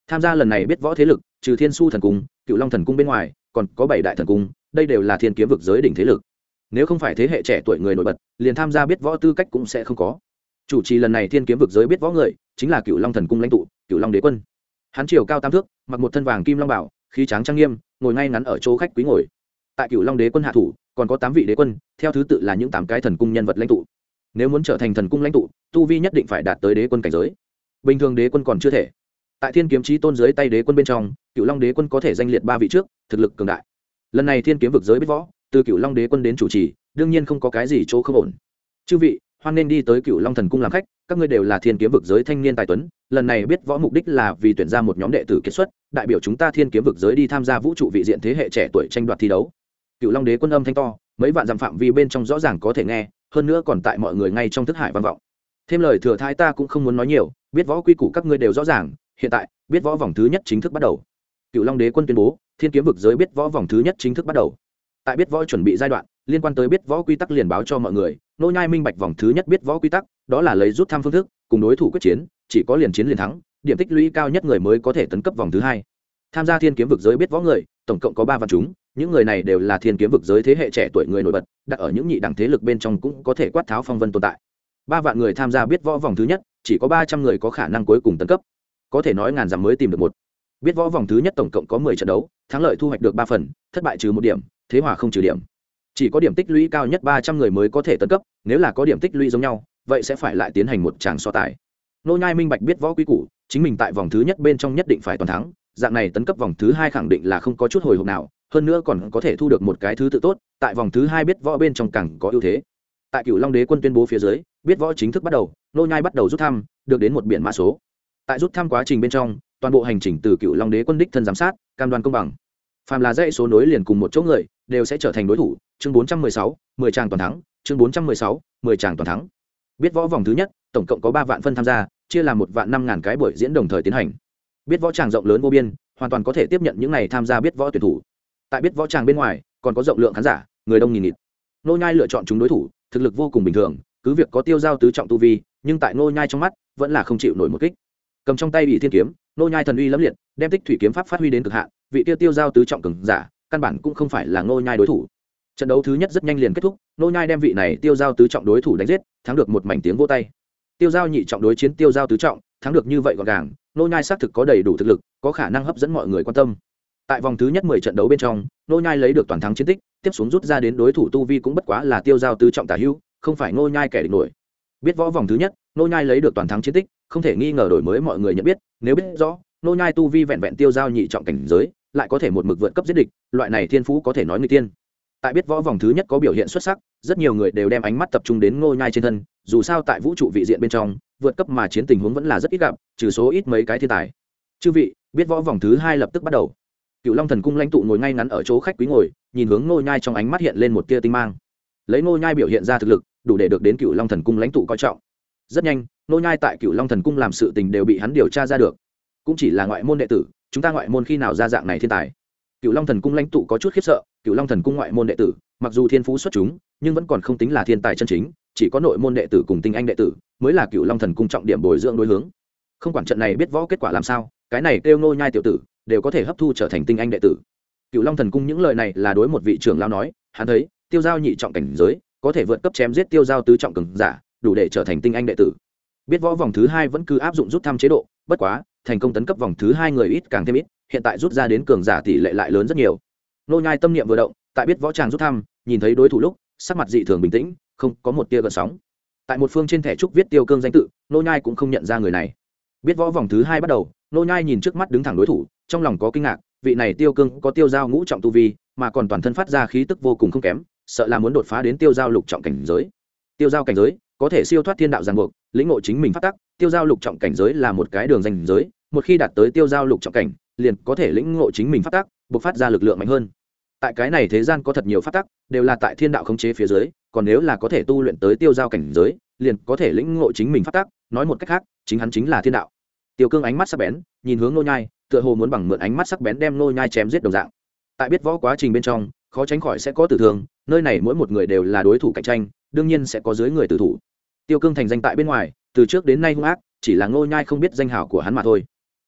Tham gia lần này biết võ thế lực, trừ thiên su thần cung cựu long thần cung bên ngoài, còn có bảy đại thần cung, đây đều là thiên kiếm vực giới đỉnh thế lực. Nếu không phải thế hệ trẻ tuổi người nổi bật, liền tham gia biết võ tư cách cũng sẽ không có. Chủ trì lần này thiên kiếm vực giới biết võ người, chính là cựu long thần cung lãnh tụ cựu long đế quân. Hắn chiều cao tam thước, mặc một thân vàng kim long bảo, khí tráng trang nghiêm, ngồi ngay ngắn ở chỗ khách quý ngồi. Tại cựu long đế quân hạ thủ, còn có tám vị đế quân, theo thứ tự là những tám cái thần cung nhân vật lãnh tụ. Nếu muốn trở thành thần cung lãnh tụ, tu vi nhất định phải đạt tới đế quân cảnh giới. Bình thường đế quân còn chưa thể. Tại thiên kiếm trí tôn dưới tay đế quân bên trong cựu long đế quân có thể danh liệt ba vị trước, thực lực cường đại. Lần này thiên kiếm vực giới biết võ, từ cựu long đế quân đến chủ trì, đương nhiên không có cái gì chỗ không ổn. Chư vị hoan nên đi tới cựu long thần cung làm khách các ngươi đều là thiên kiếm vực giới thanh niên tài tuấn lần này biết võ mục đích là vì tuyển ra một nhóm đệ tử kết xuất đại biểu chúng ta thiên kiếm vực giới đi tham gia vũ trụ vị diện thế hệ trẻ tuổi tranh đoạt thi đấu cựu long đế quân âm thanh to mấy vạn dặm phạm vi bên trong rõ ràng có thể nghe hơn nữa còn tại mọi người ngay trong thức hải văn vọng thêm lời thừa thái ta cũng không muốn nói nhiều biết võ quy củ các ngươi đều rõ ràng hiện tại biết võ vòng thứ nhất chính thức bắt đầu cựu long đế quân tuyên bố thiên kiếm vực giới biết võ vòng thứ nhất chính thức bắt đầu tại biết võ chuẩn bị giai đoạn liên quan tới biết võ quy tắc liền báo cho mọi người nô nhai minh bạch vòng thứ nhất biết võ quy tắc, đó là lấy rút thăm phương thức, cùng đối thủ quyết chiến, chỉ có liền chiến liền thắng, điểm tích lũy cao nhất người mới có thể tấn cấp vòng thứ hai. Tham gia thiên kiếm vực giới biết võ người, tổng cộng có ba vạn chúng, những người này đều là thiên kiếm vực giới thế hệ trẻ tuổi người nổi bật, đặt ở những nhị đẳng thế lực bên trong cũng có thể quát tháo phong vân tồn tại. Ba vạn người tham gia biết võ vòng thứ nhất, chỉ có ba trăm người có khả năng cuối cùng tấn cấp. Có thể nói ngàn dặm mới tìm được một. Biết võ vòng thứ nhất tổng cộng có mười trận đấu, thắng lợi thu hoạch được ba phần, thất bại trừ một điểm, thế hòa không trừ điểm chỉ có điểm tích lũy cao nhất ba trăm người mới có thể tấn cấp, nếu là có điểm tích lũy giống nhau, vậy sẽ phải lại tiến hành một tràng so tài. Nô nhai minh bạch biết võ quý củ, chính mình tại vòng thứ nhất bên trong nhất định phải toàn thắng, dạng này tấn cấp vòng thứ hai khẳng định là không có chút hồi hộp nào, hơn nữa còn có thể thu được một cái thứ tự tốt, tại vòng thứ hai biết võ bên trong càng có ưu thế. Tại cựu long đế quân tuyên bố phía dưới, biết võ chính thức bắt đầu, nô nhai bắt đầu rút thăm, được đến một biển mã số. Tại rút thăm quá trình bên trong, toàn bộ hành trình từ cựu long đế quân đích thân giám sát, cam đoan công bằng. Phàm là dãy số nối liền cùng một chỗ người, đều sẽ trở thành đối thủ chương 416, 10 tràng toàn thắng chương 416, 10 tràng toàn thắng. Biết võ vòng thứ nhất tổng cộng có ba vạn phân tham gia chia làm một vạn năm ngàn cái buổi diễn đồng thời tiến hành. Biết võ tràng rộng lớn vô biên hoàn toàn có thể tiếp nhận những này tham gia biết võ tuyển thủ. Tại biết võ tràng bên ngoài còn có rộng lượng khán giả người đông nghìn nghịt. Nô nhai lựa chọn chúng đối thủ thực lực vô cùng bình thường cứ việc có tiêu giao tứ trọng tu vi nhưng tại nô nhai trong mắt vẫn là không chịu nổi một kích. Cầm trong tay bị thiên kiếm nô nhai thần uy lẫm liệt đem tích thủy kiếm pháp phát huy đến cực hạn vị tiêu tiêu giao tứ trọng cường giả căn bản cũng không phải là nô nhai đối thủ trận đấu thứ nhất rất nhanh liền kết thúc, nô nhai đem vị này tiêu giao tứ trọng đối thủ đánh giết, thắng được một mảnh tiếng vô tay. Tiêu giao nhị trọng đối chiến tiêu giao tứ trọng, thắng được như vậy gọn gàng, nô nhai xác thực có đầy đủ thực lực, có khả năng hấp dẫn mọi người quan tâm. Tại vòng thứ nhất mười trận đấu bên trong, nô nhai lấy được toàn thắng chiến tích, tiếp xuống rút ra đến đối thủ tu vi cũng bất quá là tiêu giao tứ trọng tả hưu không phải nô nhai kẻ địch nổi. Biết võ vòng thứ nhất, nô nhai lấy được toàn thắng chiến tích, không thể nghi ngờ đổi mới mọi người nhận biết, nếu biết rõ, nô nhai tu vi vẹn vẹn tiêu giao nhị trọng cảnh giới, lại có thể một mực vượt cấp giết địch, loại này thiên phú có thể nói người tiên tại biết võ vòng thứ nhất có biểu hiện xuất sắc, rất nhiều người đều đem ánh mắt tập trung đến ngô nhai trên thân, dù sao tại vũ trụ vị diện bên trong, vượt cấp mà chiến tình huống vẫn là rất ít gặp, trừ số ít mấy cái thiên tài. Chư vị, biết võ vòng thứ hai lập tức bắt đầu. Cựu long thần cung lãnh tụ ngồi ngay ngắn ở chỗ khách quý ngồi, nhìn hướng ngô nhai trong ánh mắt hiện lên một tia tinh mang. Lấy ngô nhai biểu hiện ra thực lực, đủ để được đến cựu long thần cung lãnh tụ coi trọng. Rất nhanh, ngô nhai tại cựu long thần cung làm sự tình đều bị hắn điều tra ra được. Cũng chỉ là ngoại môn đệ tử, chúng ta ngoại môn khi nào ra dạng này thiên tài? Cựu long thần cung lãnh tụ có chút khiếp sợ cựu long thần cung ngoại môn đệ tử, mặc dù thiên phú xuất chúng, nhưng vẫn còn không tính là thiên tài chân chính, chỉ có nội môn đệ tử cùng tinh anh đệ tử mới là cựu long thần cung trọng điểm bồi dưỡng đối hướng. Không quản trận này biết võ kết quả làm sao, cái này kêu nô nhai tiểu tử đều có thể hấp thu trở thành tinh anh đệ tử. Cựu long thần cung những lời này là đối một vị trưởng lao nói, hắn thấy, tiêu giao nhị trọng cảnh giới, có thể vượt cấp chém giết tiêu giao tứ trọng cường giả, đủ để trở thành tinh anh đệ tử. Biết võ vòng thứ hai vẫn cứ áp dụng rút thăm chế độ, bất quá, thành công tấn cấp vòng thứ hai người ít càng thêm ít hiện tại rút ra đến cường giả tỷ lệ lại lớn rất nhiều. Nô nhai tâm niệm vừa động, tại biết võ tràng rút thăm, nhìn thấy đối thủ lúc, sắc mặt dị thường bình tĩnh, không có một tia gợn sóng. Tại một phương trên thẻ trúc viết tiêu cương danh tự, nô nhai cũng không nhận ra người này. Biết võ vòng thứ hai bắt đầu, nô nhai nhìn trước mắt đứng thẳng đối thủ, trong lòng có kinh ngạc, vị này tiêu cương có tiêu giao ngũ trọng tu vi, mà còn toàn thân phát ra khí tức vô cùng không kém, sợ là muốn đột phá đến tiêu giao lục trọng cảnh giới. Tiêu giao cảnh giới, có thể siêu thoát thiên đạo giang buộc, lĩnh ngộ chính mình phát tắc, tiêu giao lục trọng cảnh giới là một cái đường danh giới, một khi đạt tới tiêu giao lục trọng cảnh liền có thể lĩnh ngộ chính mình phát tắc buộc phát ra lực lượng mạnh hơn. Tại cái này thế gian có thật nhiều phát tắc đều là tại thiên đạo khống chế phía dưới, còn nếu là có thể tu luyện tới tiêu giao cảnh giới, liền có thể lĩnh ngộ chính mình phát tắc nói một cách khác, chính hắn chính là thiên đạo. Tiêu cương ánh mắt sắc bén, nhìn hướng nô nhai, tựa hồ muốn bằng mượn ánh mắt sắc bén đem nô nhai chém giết đồng dạng. Tại biết võ quá trình bên trong, khó tránh khỏi sẽ có tử thương, nơi này mỗi một người đều là đối thủ cạnh tranh, đương nhiên sẽ có dưới người tử thủ. Tiêu cương thành danh tại bên ngoài, từ trước đến nay hung ác, chỉ là nô nhai không biết danh hảo của hắn mà thôi.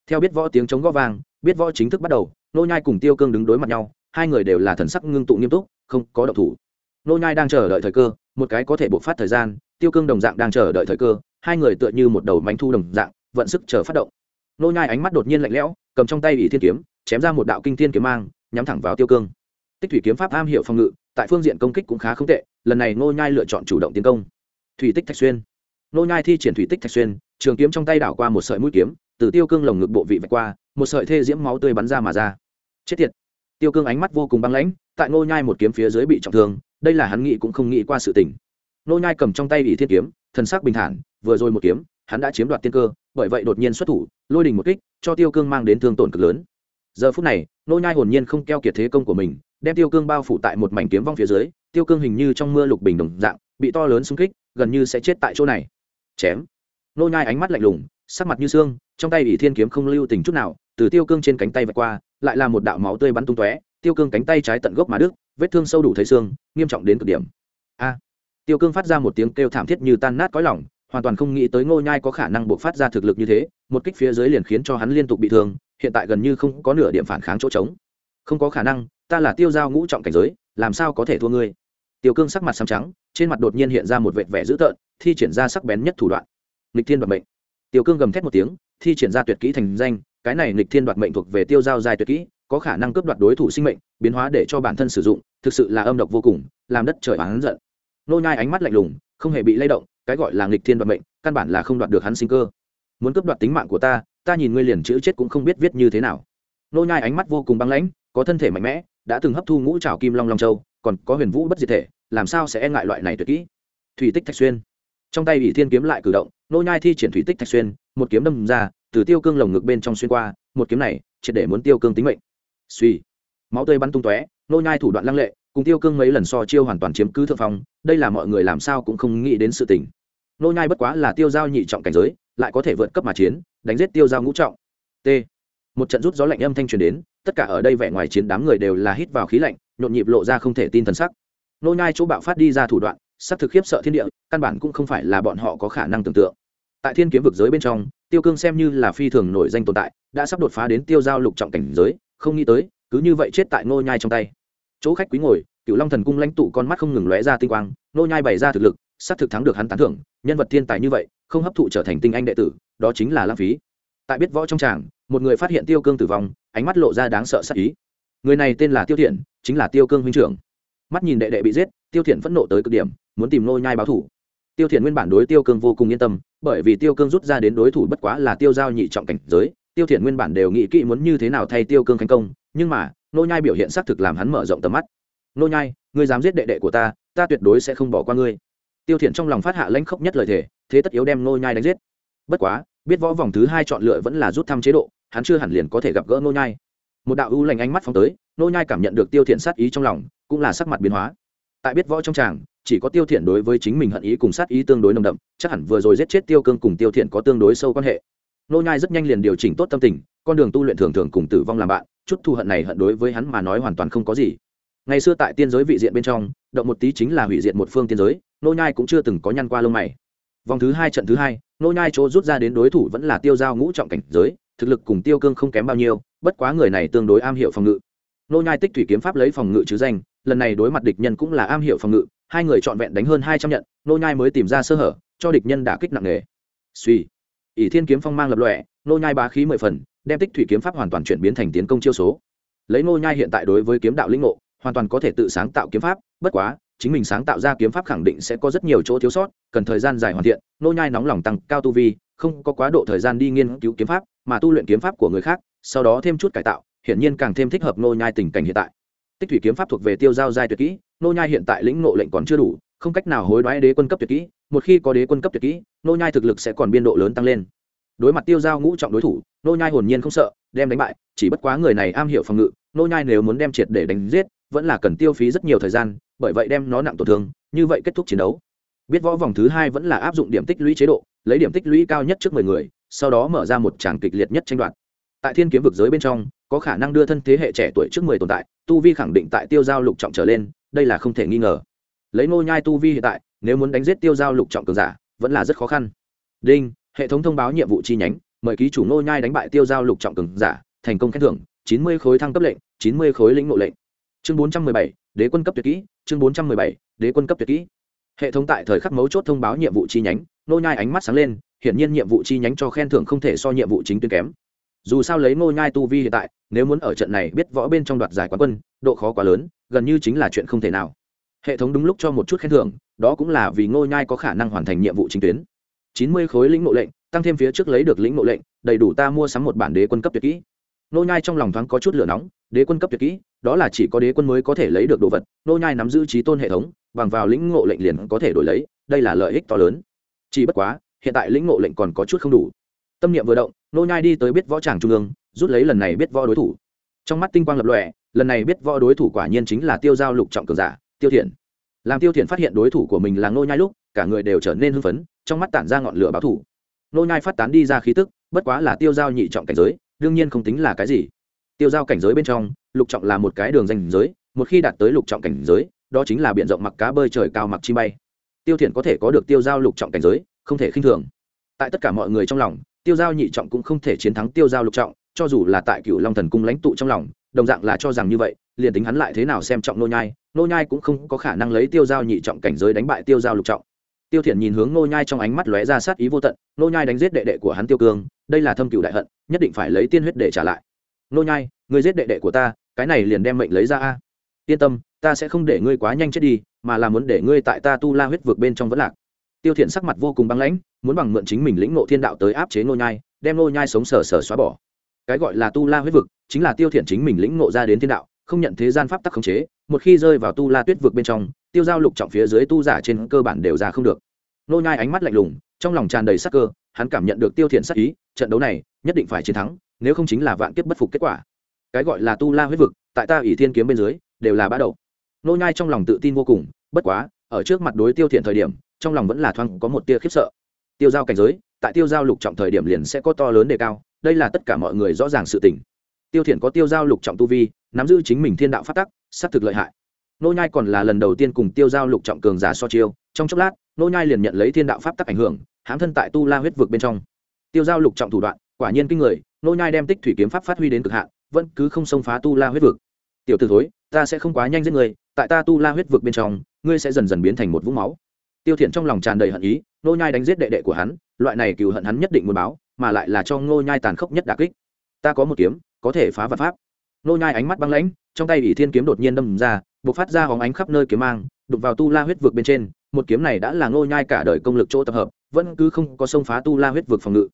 Theo biết võ tiếng chống gõ vang biết võ chính thức bắt đầu, nô nhai cùng tiêu cương đứng đối mặt nhau, hai người đều là thần sắc ngưng tụ nghiêm túc, không có động thủ. Nô nhai đang chờ đợi thời cơ, một cái có thể bộc phát thời gian, tiêu cương đồng dạng đang chờ đợi thời cơ, hai người tựa như một đầu mánh thu đồng dạng, vận sức chờ phát động. Nô nhai ánh mắt đột nhiên lạnh lẽo, cầm trong tay ủy thiên kiếm, chém ra một đạo kinh thiên kiếm mang, nhắm thẳng vào tiêu cương. Tích thủy kiếm pháp am hiểu phòng ngự, tại phương diện công kích cũng khá không tệ, lần này nô nhai lựa chọn chủ động tiến công. Thủy tích thạch xuyên. Nô nhai thi triển thủy tích thạch xuyên, trường kiếm trong tay đảo qua một sợi mũi kiếm từ tiêu cương lồng ngực bộ vị vạch qua, một sợi thê diễm máu tươi bắn ra mà ra. Chết tiệt. Tiêu cương ánh mắt vô cùng băng lãnh, tại Ngô nhai một kiếm phía dưới bị trọng thương, đây là hắn nghĩ cũng không nghĩ qua sự tình. Ngô nhai cầm trong tay ủy thiên kiếm, thần sắc bình thản, vừa rồi một kiếm, hắn đã chiếm đoạt tiên cơ, bởi vậy đột nhiên xuất thủ, lôi đình một kích, cho tiêu cương mang đến thương tổn cực lớn. Giờ phút này, Ngô nhai hồn nhiên không keo kiệt thế công của mình, đem tiêu cương bao phủ tại một mảnh kiếm vong phía dưới, tiêu cương hình như trong mưa lục bình đồng dạng, bị to lớn xung kích, gần như sẽ chết tại chỗ này. Chém. Nô nhai ánh mắt lạnh lùng sắc mặt như xương, trong tay ỷ thiên kiếm không lưu tình chút nào, từ tiêu cương trên cánh tay vạch qua, lại là một đạo máu tươi bắn tung tóe, tiêu cương cánh tay trái tận gốc mà đứt, vết thương sâu đủ thấy xương, nghiêm trọng đến cực điểm. A! Tiêu cương phát ra một tiếng kêu thảm thiết như tan nát cõi lòng, hoàn toàn không nghĩ tới ngô nhai có khả năng buộc phát ra thực lực như thế, một kích phía dưới liền khiến cho hắn liên tục bị thương, hiện tại gần như không có nửa điểm phản kháng chỗ trống. Không có khả năng, ta là tiêu giao ngũ trọng cảnh giới, làm sao có thể thua ngươi? Tiêu cương sắc mặt xám trắng, trên mặt đột nhiên hiện ra một vệt vẻ dữ tợn, thi triển ra sắc bén nhất thủ đoạn. Nghịch thiên đoạt mệnh tiêu cương gầm thét một tiếng, thi triển ra tuyệt kỹ thành danh, cái này nghịch thiên đoạt mệnh thuộc về tiêu giao dài tuyệt kỹ, có khả năng cướp đoạt đối thủ sinh mệnh, biến hóa để cho bản thân sử dụng, thực sự là âm độc vô cùng, làm đất trời hắn giận. Nô nhai ánh mắt lạnh lùng, không hề bị lay động, cái gọi là nghịch thiên đoạt mệnh, căn bản là không đoạt được hắn sinh cơ. Muốn cướp đoạt tính mạng của ta ta nhìn ngươi liền chữ chết cũng không biết viết như thế nào. Nô nhai ánh mắt vô cùng băng lãnh, có thân thể mạnh mẽ, đã từng hấp thu ngũ trảo kim long long châu, còn có huyền vũ bất diệt thể, làm sao sẽ e ngại loại này tuyệt kỹ? Thủy tích thạch xuyên trong tay ỷ thiên kiếm lại cử động, nô nhai thi triển thủy tích thạch xuyên, một kiếm đâm ra, từ tiêu cương lồng ngực bên trong xuyên qua, một kiếm này chỉ để muốn tiêu cương tính mệnh. Suy máu tươi bắn tung tóe, nô nhai thủ đoạn lăng lệ, cùng tiêu cương mấy lần so chiêu hoàn toàn chiếm cứ thượng phong, đây là mọi người làm sao cũng không nghĩ đến sự tình. Nô nhai bất quá là tiêu giao nhị trọng cảnh giới, lại có thể vượt cấp mà chiến, đánh giết tiêu giao ngũ trọng. T. Một trận rút gió lạnh âm thanh truyền đến, tất cả ở đây vẻ ngoài chiến đám người đều là hít vào khí lạnh, nhộn nhịp lộ ra không thể tin thần sắc. Nô nhai chỗ bạo phát đi ra thủ đoạn sắc thực khiếp sợ thiên địa, căn bản cũng không phải là bọn họ có khả năng tưởng tượng. Tại thiên kiếm vực giới bên trong, tiêu cương xem như là phi thường nổi danh tồn tại, đã sắp đột phá đến tiêu giao lục trọng cảnh giới, không nghĩ tới, cứ như vậy chết tại nô nhai trong tay. Chỗ khách quý ngồi cựu long thần cung lãnh tụ con mắt không ngừng lóe ra tinh quang nô nhai bày ra thực lực sắp thực thắng được hắn tán thưởng, nhân vật thiên tài như vậy, không hấp thụ trở thành tinh anh đệ tử, đó chính là lãng phí. Tại biết võ trong tràng, một người phát hiện tiêu cương tử vong, ánh mắt lộ ra đáng sợ sắc ý. Người này tên là tiêu thiện, chính là tiêu cương huynh trưởng mắt nhìn đệ đệ bị giết, tiêu thiện phẫn nộ tới cực điểm, muốn tìm nô nhai báo thủ. Tiêu thiện nguyên bản đối tiêu cương vô cùng yên tâm, bởi vì tiêu cương rút ra đến đối thủ bất quá là tiêu giao nhị trọng cảnh giới, tiêu thiện nguyên bản đều nghĩ kỹ muốn như thế nào thay tiêu cương thành công, nhưng mà nô nhai biểu hiện xác thực làm hắn mở rộng tầm mắt. Nô nhai, ngươi dám giết đệ đệ của ta ta tuyệt đối sẽ không bỏ qua ngươi. Tiêu thiện trong lòng phát hạ lãnh khốc nhất lời thề, thế tất yếu đem nô nhai đánh giết. Bất quá, biết võ vòng thứ hai chọn lựa vẫn là rút thăm chế độ, hắn chưa hẳn liền có thể gặp gỡ nô nhai. Một đạo ưu lành ánh mắt phóng tới nô nhai cảm nhận được tiêu thiện sát ý trong lòng, cũng là sắc mặt biến hóa. Tại biết võ trong tràng, chỉ có tiêu thiện đối với chính mình hận ý cùng sát ý tương đối nồng đậm, chắc hẳn vừa rồi giết chết tiêu cương cùng tiêu thiện có tương đối sâu quan hệ. Nô nhai rất nhanh liền điều chỉnh tốt tâm tình, con đường tu luyện thường thường cùng tử vong làm bạn, chút thù hận này hận đối với hắn mà nói hoàn toàn không có gì. Ngày xưa tại tiên giới vị diện bên trong, động một tí chính là hủy diệt một phương tiên giới, nô nhai cũng chưa từng có nhăn qua lông mày. Vòng thứ hai trận thứ hai, nô nhai chỗ rút ra đến đối thủ vẫn là tiêu giao ngũ trọng cảnh giới, thực lực cùng tiêu cương không kém bao nhiêu, bất quá người này tương đối am hiểu phòng ngự nô nhai tích thủy kiếm pháp lấy phòng ngự chứ danh, lần này đối mặt địch nhân cũng là am hiểu phòng ngự, hai người chọn vẹn đánh hơn hai trăm nhận, nô nhai mới tìm ra sơ hở, cho địch nhân đả kích nặng nề. Suy ỷ thiên kiếm phong mang lập lòe, nô nhai bá khí mười phần, đem tích thủy kiếm pháp hoàn toàn chuyển biến thành tiến công chiêu số. Lấy nô nhai hiện tại đối với kiếm đạo linh ngộ, hoàn toàn có thể tự sáng tạo kiếm pháp, bất quá, chính mình sáng tạo ra kiếm pháp khẳng định sẽ có rất nhiều chỗ thiếu sót, cần thời gian dài hoàn thiện, nô nhai nóng lòng tăng cao tu vi, không có quá độ thời gian đi nghiên cứu kiếm pháp, mà tu luyện kiếm pháp của người khác, sau đó thêm chút cải tạo hiển nhiên càng thêm thích hợp nô nhai tình cảnh hiện tại. Tích thủy kiếm pháp thuộc về tiêu giao giai tuyệt kỹ nô nhai hiện tại lĩnh ngộ lệnh còn chưa đủ, không cách nào hối đoái đế quân cấp tuyệt kỹ, một khi có đế quân cấp tuyệt kỹ nô nhai thực lực sẽ còn biên độ lớn tăng lên. Đối mặt tiêu giao ngũ trọng đối thủ nô nhai hồn nhiên không sợ, đem đánh bại, chỉ bất quá người này am hiểu phòng ngự nô nhai nếu muốn đem triệt để đánh giết, vẫn là cần tiêu phí rất nhiều thời gian, bởi vậy đem nó nặng tổn thương, như vậy kết thúc chiến đấu. Biết võ vòng thứ hai vẫn là áp dụng điểm tích lũy chế độ, lấy điểm tích lũy cao nhất trước mười người, sau đó mở ra một tràng kịch liệt nhất tranh đoạt. Tại thiên kiếm vực giới bên trong có khả năng đưa thân thế hệ trẻ tuổi trước mười tồn tại, tu vi khẳng định tại tiêu giao lục trọng trở lên, đây là không thể nghi ngờ. Lấy nô nhai tu vi hiện tại, nếu muốn đánh giết tiêu giao lục trọng cường giả, vẫn là rất khó khăn. Đinh, hệ thống thông báo nhiệm vụ chi nhánh, mời ký chủ nô nhai đánh bại tiêu giao lục trọng cường giả, thành công khen thưởng, chín mươi khối thăng cấp lệnh, chín mươi khối lĩnh ngộ lệnh. Chương bốn trăm mười bảy, đế quân cấp tuyệt kỹ, chương bốn trăm mười bảy, đế quân cấp tuyệt kỹ. Hệ thống tại thời khắc mấu chốt thông báo nhiệm vụ chi nhánh nô nhai ánh mắt sáng lên, hiển nhiên nhiệm vụ chi nhánh cho khen thưởng không thể so nhiệm vụ chính tuyến kém dù sao lấy Ngô nhai tu vi hiện tại, nếu muốn ở trận này biết võ bên trong đoạt giải quán quân, độ khó quá lớn, gần như chính là chuyện không thể nào. Hệ thống đúng lúc cho một chút khen thưởng, đó cũng là vì ngô nhai có khả năng hoàn thành nhiệm vụ chính tuyến. Chín mươi khối lĩnh nộ lệnh, tăng thêm phía trước lấy được lĩnh nộ lệnh, đầy đủ ta mua sắm một bản đế quân cấp tuyệt kỹ. Ngô nhai trong lòng thoáng có chút lửa nóng, đế quân cấp tuyệt kỹ, đó là chỉ có đế quân mới có thể lấy được đồ vật, Ngô nhai nắm giữ trí tôn hệ thống, bằng vào lĩnh ngộ lệnh liền có thể đổi lấy, đây là lợi ích to lớn. Chỉ bất quá, hiện tại lĩnh ngộ lệnh còn có chút không đủ tâm niệm vừa động, nô nhai đi tới biết võ tràng trung ương, rút lấy lần này biết võ đối thủ. Trong mắt tinh quang lập lòe, lần này biết võ đối thủ quả nhiên chính là tiêu giao lục trọng cường giả, tiêu thiện làm tiêu thiện phát hiện đối thủ của mình là nô nhai lúc, cả người đều trở nên hưng phấn, trong mắt tản ra ngọn lửa báo thủ nô nhai phát tán đi ra khí tức, bất quá là tiêu giao nhị trọng cảnh giới, đương nhiên không tính là cái gì. Tiêu giao cảnh giới bên trong, lục trọng là một cái đường danh giới, một khi đạt tới lục trọng cảnh giới, đó chính là biển rộng mặc cá bơi trời cao mặc chim bay. Tiêu thiện có thể có được tiêu giao lục trọng cảnh giới, không thể khinh thường. Tại tất cả mọi người trong lòng tiêu giao nhị trọng cũng không thể chiến thắng tiêu giao lục trọng, cho dù là tại cựu long thần cung lãnh tụ trong lòng, đồng dạng là cho rằng như vậy, liền tính hắn lại thế nào xem trọng nô nhai nô nhai cũng không có khả năng lấy tiêu giao nhị trọng cảnh giới đánh bại tiêu giao lục trọng. Tiêu thiện nhìn hướng nô nhai trong ánh mắt lóe ra sát ý vô tận nô nhai đánh giết đệ đệ của hắn tiêu cương, đây là thâm cửu đại hận, nhất định phải lấy tiên huyết để trả lại. Nô nhai ngươi giết đệ đệ của ta, cái này liền đem mệnh lấy ra a. Yên tâm, ta sẽ không để ngươi quá nhanh chết đi, mà là muốn để ngươi tại ta tu la huyết vượt bên trong vẫn lạc tiêu thiện sắc mặt vô cùng băng lãnh, muốn bằng mượn chính mình lĩnh ngộ thiên đạo tới áp chế nô nhai, đem nô nhai sống sờ sờ xóa bỏ. Cái gọi là tu la huyết vực, chính là tiêu thiện chính mình lĩnh ngộ ra đến thiên đạo, không nhận thế gian pháp tắc khống chế, một khi rơi vào tu la tuyết vực bên trong, tiêu giao lục trọng phía dưới tu giả trên cơ bản đều ra không được. Nô nhai ánh mắt lạnh lùng, trong lòng tràn đầy sắc cơ, hắn cảm nhận được tiêu thiện sắc ý, trận đấu này nhất định phải chiến thắng, nếu không chính là vạn kiếp bất phục kết quả. Cái gọi là tu la huyết vực, tại ta ỷ thiên kiếm bên dưới, đều là bá đầu. Nô nhai trong lòng tự tin vô cùng, bất quá, ở trước mặt đối tiêu thiện thời điểm trong lòng vẫn là thoáng có một tia khiếp sợ. Tiêu giao cảnh giới, tại tiêu giao lục trọng thời điểm liền sẽ có to lớn đề cao, đây là tất cả mọi người rõ ràng sự tình. Tiêu thiện có tiêu giao lục trọng tu vi, nắm giữ chính mình thiên đạo phát tắc, sát thực lợi hại. Nô nhai còn là lần đầu tiên cùng tiêu giao lục trọng cường giả so chiêu, trong chốc lát, nô nhai liền nhận lấy thiên đạo pháp tắc ảnh hưởng, hãm thân tại tu la huyết vực bên trong. Tiêu giao lục trọng thủ đoạn, quả nhiên kinh người, nô nhai đem tích thủy kiếm pháp phát huy đến cực hạn, vẫn cứ không xông phá tu la huyết vực. Tiểu tử thối, ta sẽ không quá nhanh giết người tại ta tu la huyết vực bên trong, ngươi sẽ dần dần biến thành một vũng máu tiêu thiện trong lòng tràn đầy hận ý nô nhai đánh giết đệ đệ của hắn, loại này cừu hận hắn nhất định muốn báo, mà lại là cho nô nhai tàn khốc nhất đả kích. Ta có một kiếm, có thể phá vật pháp. Nô nhai ánh mắt băng lãnh, trong tay ỷ thiên kiếm đột nhiên đâm ra, bộc phát ra hóng ánh khắp nơi kiếm mang đục vào tu la huyết vực bên trên. Một kiếm này đã là nô nhai cả đời công lực chỗ tập hợp, vẫn cứ không có xông phá tu la huyết vực phòng ngự.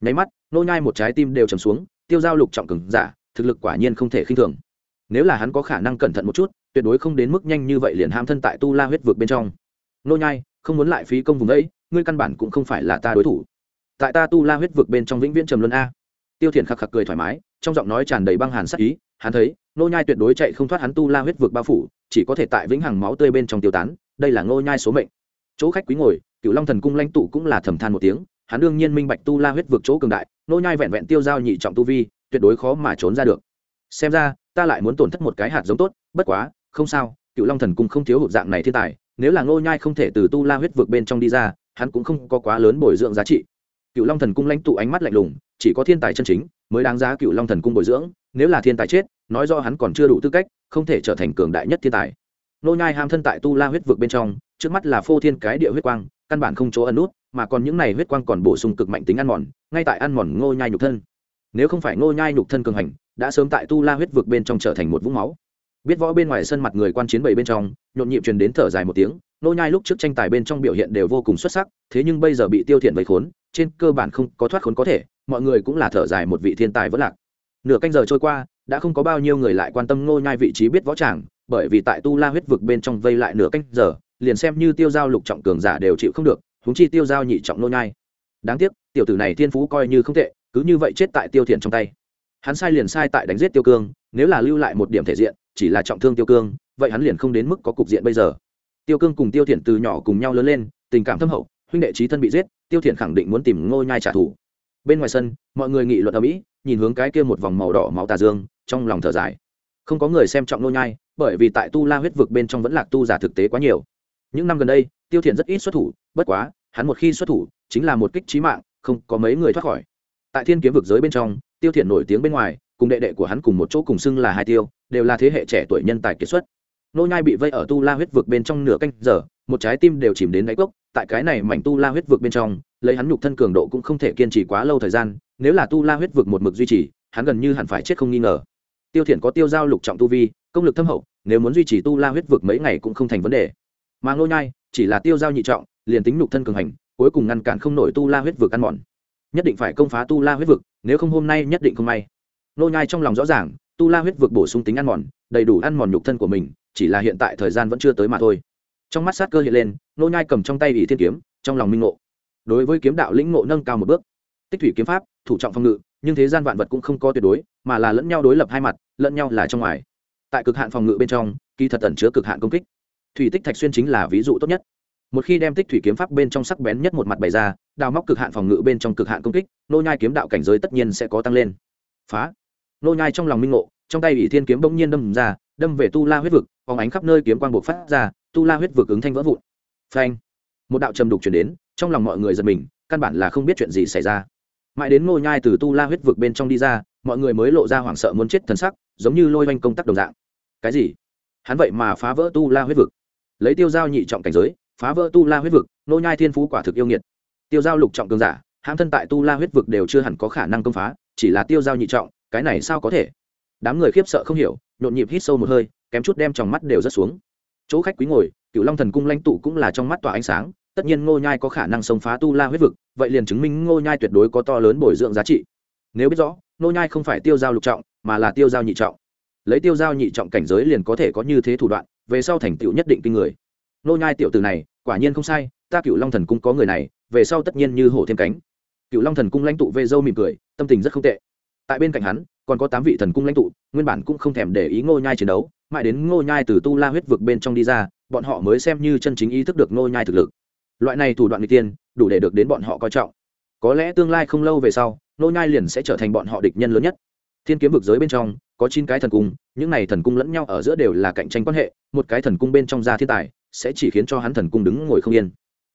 Nháy mắt nô nhai một trái tim đều trầm xuống, tiêu giao lục trọng cường giả, thực lực quả nhiên không thể khinh thường. Nếu là hắn có khả năng cẩn thận một chút, tuyệt đối không đến mức nhanh như vậy liền ham thân tại tu la huyết vực bên trong. Nô nhai không muốn lại phí công vùng ấy, ngươi căn bản cũng không phải là ta đối thủ. Tại ta tu la huyết vực bên trong vĩnh viễn trầm luân a. Tiêu thiền khắc khắc cười thoải mái, trong giọng nói tràn đầy băng hàn sắc ý, hắn thấy nô nhai tuyệt đối chạy không thoát hắn tu la huyết vực bao phủ, chỉ có thể tại vĩnh hằng máu tươi bên trong tiêu tán, đây là nô nhai số mệnh. Chỗ khách quý ngồi cựu long thần cung lãnh tụ cũng là thầm than một tiếng, hắn đương nhiên minh bạch tu la huyết vực chỗ cường đại nô nhai vẹn vẹn tiêu giao nhị trọng tu vi, tuyệt đối khó mà trốn ra được. Xem ra, ta lại muốn tổn thất một cái hạt giống tốt, bất quá, không sao cựu long thần cung không thiếu hụt dạng này thiên tài nếu là ngô nhai không thể từ tu la huyết vực bên trong đi ra, hắn cũng không có quá lớn bồi dưỡng giá trị. Cựu long thần cung lãnh tụ ánh mắt lạnh lùng, chỉ có thiên tài chân chính mới đáng giá cựu long thần cung bồi dưỡng, nếu là thiên tài chết, nói do hắn còn chưa đủ tư cách, không thể trở thành cường đại nhất thiên tài. Ngô nhai ham thân tại tu la huyết vực bên trong, trước mắt là phô thiên cái địa huyết quang, căn bản không chỗ ẩn nút, mà còn những này huyết quang còn bổ sung cực mạnh tính ăn mòn, ngay tại ăn mòn ngô nhai nhục thân. Nếu không phải ngô nhai nhục thân cường hành, đã sớm tại tu la huyết vực bên trong trở thành một vũng máu biết võ bên ngoài sân mặt người quan chiến bảy bên trong, nhộn nhịp truyền đến thở dài một tiếng, nô nhai lúc trước tranh tài bên trong biểu hiện đều vô cùng xuất sắc, thế nhưng bây giờ bị tiêu thiện vây khốn, trên cơ bản không có thoát khốn có thể, mọi người cũng là thở dài một vị thiên tài vẫn lạc. Nửa canh giờ trôi qua, đã không có bao nhiêu người lại quan tâm nô nhai vị trí biết võ tràng, bởi vì tại tu la huyết vực bên trong vây lại nửa canh giờ, liền xem như tiêu giao lục trọng cường giả đều chịu không được chúng chi tiêu giao nhị trọng nô nhai. Đáng tiếc, tiểu tử này thiên phú coi như không tệ, cứ như vậy chết tại tiêu thiện trong tay. Hắn sai liền sai tại đánh giết tiêu cương, nếu là lưu lại một điểm thể diện chỉ là trọng thương tiêu cương, vậy hắn liền không đến mức có cục diện bây giờ. Tiêu cương cùng tiêu thiện từ nhỏ cùng nhau lớn lên, tình cảm thâm hậu, huynh đệ trí thân bị giết, tiêu thiện khẳng định muốn tìm ngôi nhai trả thù. Bên ngoài sân, mọi người nghị luận ở mỹ nhìn hướng cái kia một vòng màu đỏ máu tà dương, trong lòng thở dài. Không có người xem trọng nô nhai, bởi vì tại tu la huyết vực bên trong vẫn lạc tu giả thực tế quá nhiều. Những năm gần đây, tiêu thiện rất ít xuất thủ, bất quá, hắn một khi xuất thủ, chính là một kích trí mạng, không có mấy người thoát khỏi. Tại thiên kiếm vực giới bên trong, tiêu thiện nổi tiếng bên ngoài cùng đệ đệ của hắn cùng một chỗ cùng xưng là hai tiêu, đều là thế hệ trẻ tuổi nhân tài kiệt xuất. Nô nhai bị vây ở tu la huyết vực bên trong nửa canh giờ, một trái tim đều chìm đến đáy cốc, tại cái này mảnh tu la huyết vực bên trong, lấy hắn nhục thân cường độ cũng không thể kiên trì quá lâu thời gian, nếu là tu la huyết vực một mực duy trì, hắn gần như hẳn phải chết không nghi ngờ. Tiêu thiển có tiêu giao lục trọng tu vi, công lực thâm hậu, nếu muốn duy trì tu la huyết vực mấy ngày cũng không thành vấn đề. Mà nô nhai, chỉ là tiêu giao nhị trọng, liền tính nhục thân cường hành, cuối cùng ngăn cản không nổi tu la huyết vực ăn mòn. Nhất định phải công phá tu la huyết vực, nếu không hôm nay nhất định không may nô nhai trong lòng rõ ràng, tu la huyết vực bổ sung tính ăn mòn, đầy đủ ăn mòn nhục thân của mình, chỉ là hiện tại thời gian vẫn chưa tới mà thôi. Trong mắt sát cơ hiện lên, nô nhai cầm trong tay ỷ thiên kiếm, trong lòng minh ngộ. Đối với kiếm đạo lĩnh ngộ nâng cao một bước. Tích thủy kiếm pháp, thủ trọng phòng ngự, nhưng thế gian vạn vật cũng không có tuyệt đối, mà là lẫn nhau đối lập hai mặt, lẫn nhau là trong ngoài. Tại cực hạn phòng ngự bên trong, kỳ thật tẩn chứa cực hạn công kích. Thủy tích thạch xuyên chính là ví dụ tốt nhất. Một khi đem tích thủy kiếm pháp bên trong sắc bén nhất một mặt bày ra, đào móc cực hạn phòng ngự bên trong cực hạn công kích, nô nhai kiếm đạo cảnh giới tất nhiên sẽ có tăng lên. Phá nô nhai trong lòng minh ngộ, trong tay ủy thiên kiếm bỗng nhiên đâm ra, đâm về tu la huyết vực, phóng ánh khắp nơi kiếm quang buộc phát ra, tu la huyết vực ứng thanh vỡ vụn. Phanh! Một đạo trầm đục truyền đến, trong lòng mọi người giật mình, căn bản là không biết chuyện gì xảy ra. Mãi đến ngô nhai từ tu la huyết vực bên trong đi ra, mọi người mới lộ ra hoảng sợ muốn chết thần sắc, giống như lôi oanh công tác đồng dạng. Cái gì? Hắn vậy mà phá vỡ tu la huyết vực? Lấy tiêu giao nhị trọng cảnh giới, phá vỡ tu la huyết vực, nô nhai thiên phú quả thực yêu nghiệt. Tiêu giao lục trọng cường giả, hãm thân tại tu la huyết vực đều chưa hẳn có khả năng công phá, chỉ là tiêu giao nhị trọng cái này sao có thể? Đám người khiếp sợ không hiểu, nhộn nhịp hít sâu một hơi, kém chút đem trong mắt đều rất xuống. Chỗ khách quý ngồi cựu long thần cung lãnh tụ cũng là trong mắt tỏa ánh sáng, tất nhiên ngô nhai có khả năng xông phá tu la huyết vực, vậy liền chứng minh ngô nhai tuyệt đối có to lớn bồi dưỡng giá trị. Nếu biết rõ, ngô nhai không phải tiêu giao lục trọng, mà là tiêu giao nhị trọng. Lấy tiêu giao nhị trọng cảnh giới liền có thể có như thế thủ đoạn, về sau thành tựu nhất định kinh người. Ngô nhai tiểu tử này, quả nhiên không sai, ta cựu long thần cung có người này, về sau tất nhiên như hổ thêm cánh. Cựu long thần cung lãnh tụ vê dâu mỉm cười, tâm tình rất không tệ tại bên cạnh hắn, còn có tám vị thần cung lãnh tụ, nguyên bản cũng không thèm để ý ngô nhai chiến đấu, mãi đến ngô nhai từ tu la huyết vực bên trong đi ra, bọn họ mới xem như chân chính ý thức được ngô nhai thực lực. Loại này thủ đoạn n tiên đủ để được đến bọn họ coi trọng. Có lẽ tương lai không lâu về sau, ngô nhai liền sẽ trở thành bọn họ địch nhân lớn nhất. Thiên kiếm vực giới bên trong, có chín cái thần cung, những này thần cung lẫn nhau ở giữa đều là cạnh tranh quan hệ, một cái thần cung bên trong ra thiên tài, sẽ chỉ khiến cho hắn thần cung đứng ngồi không yên.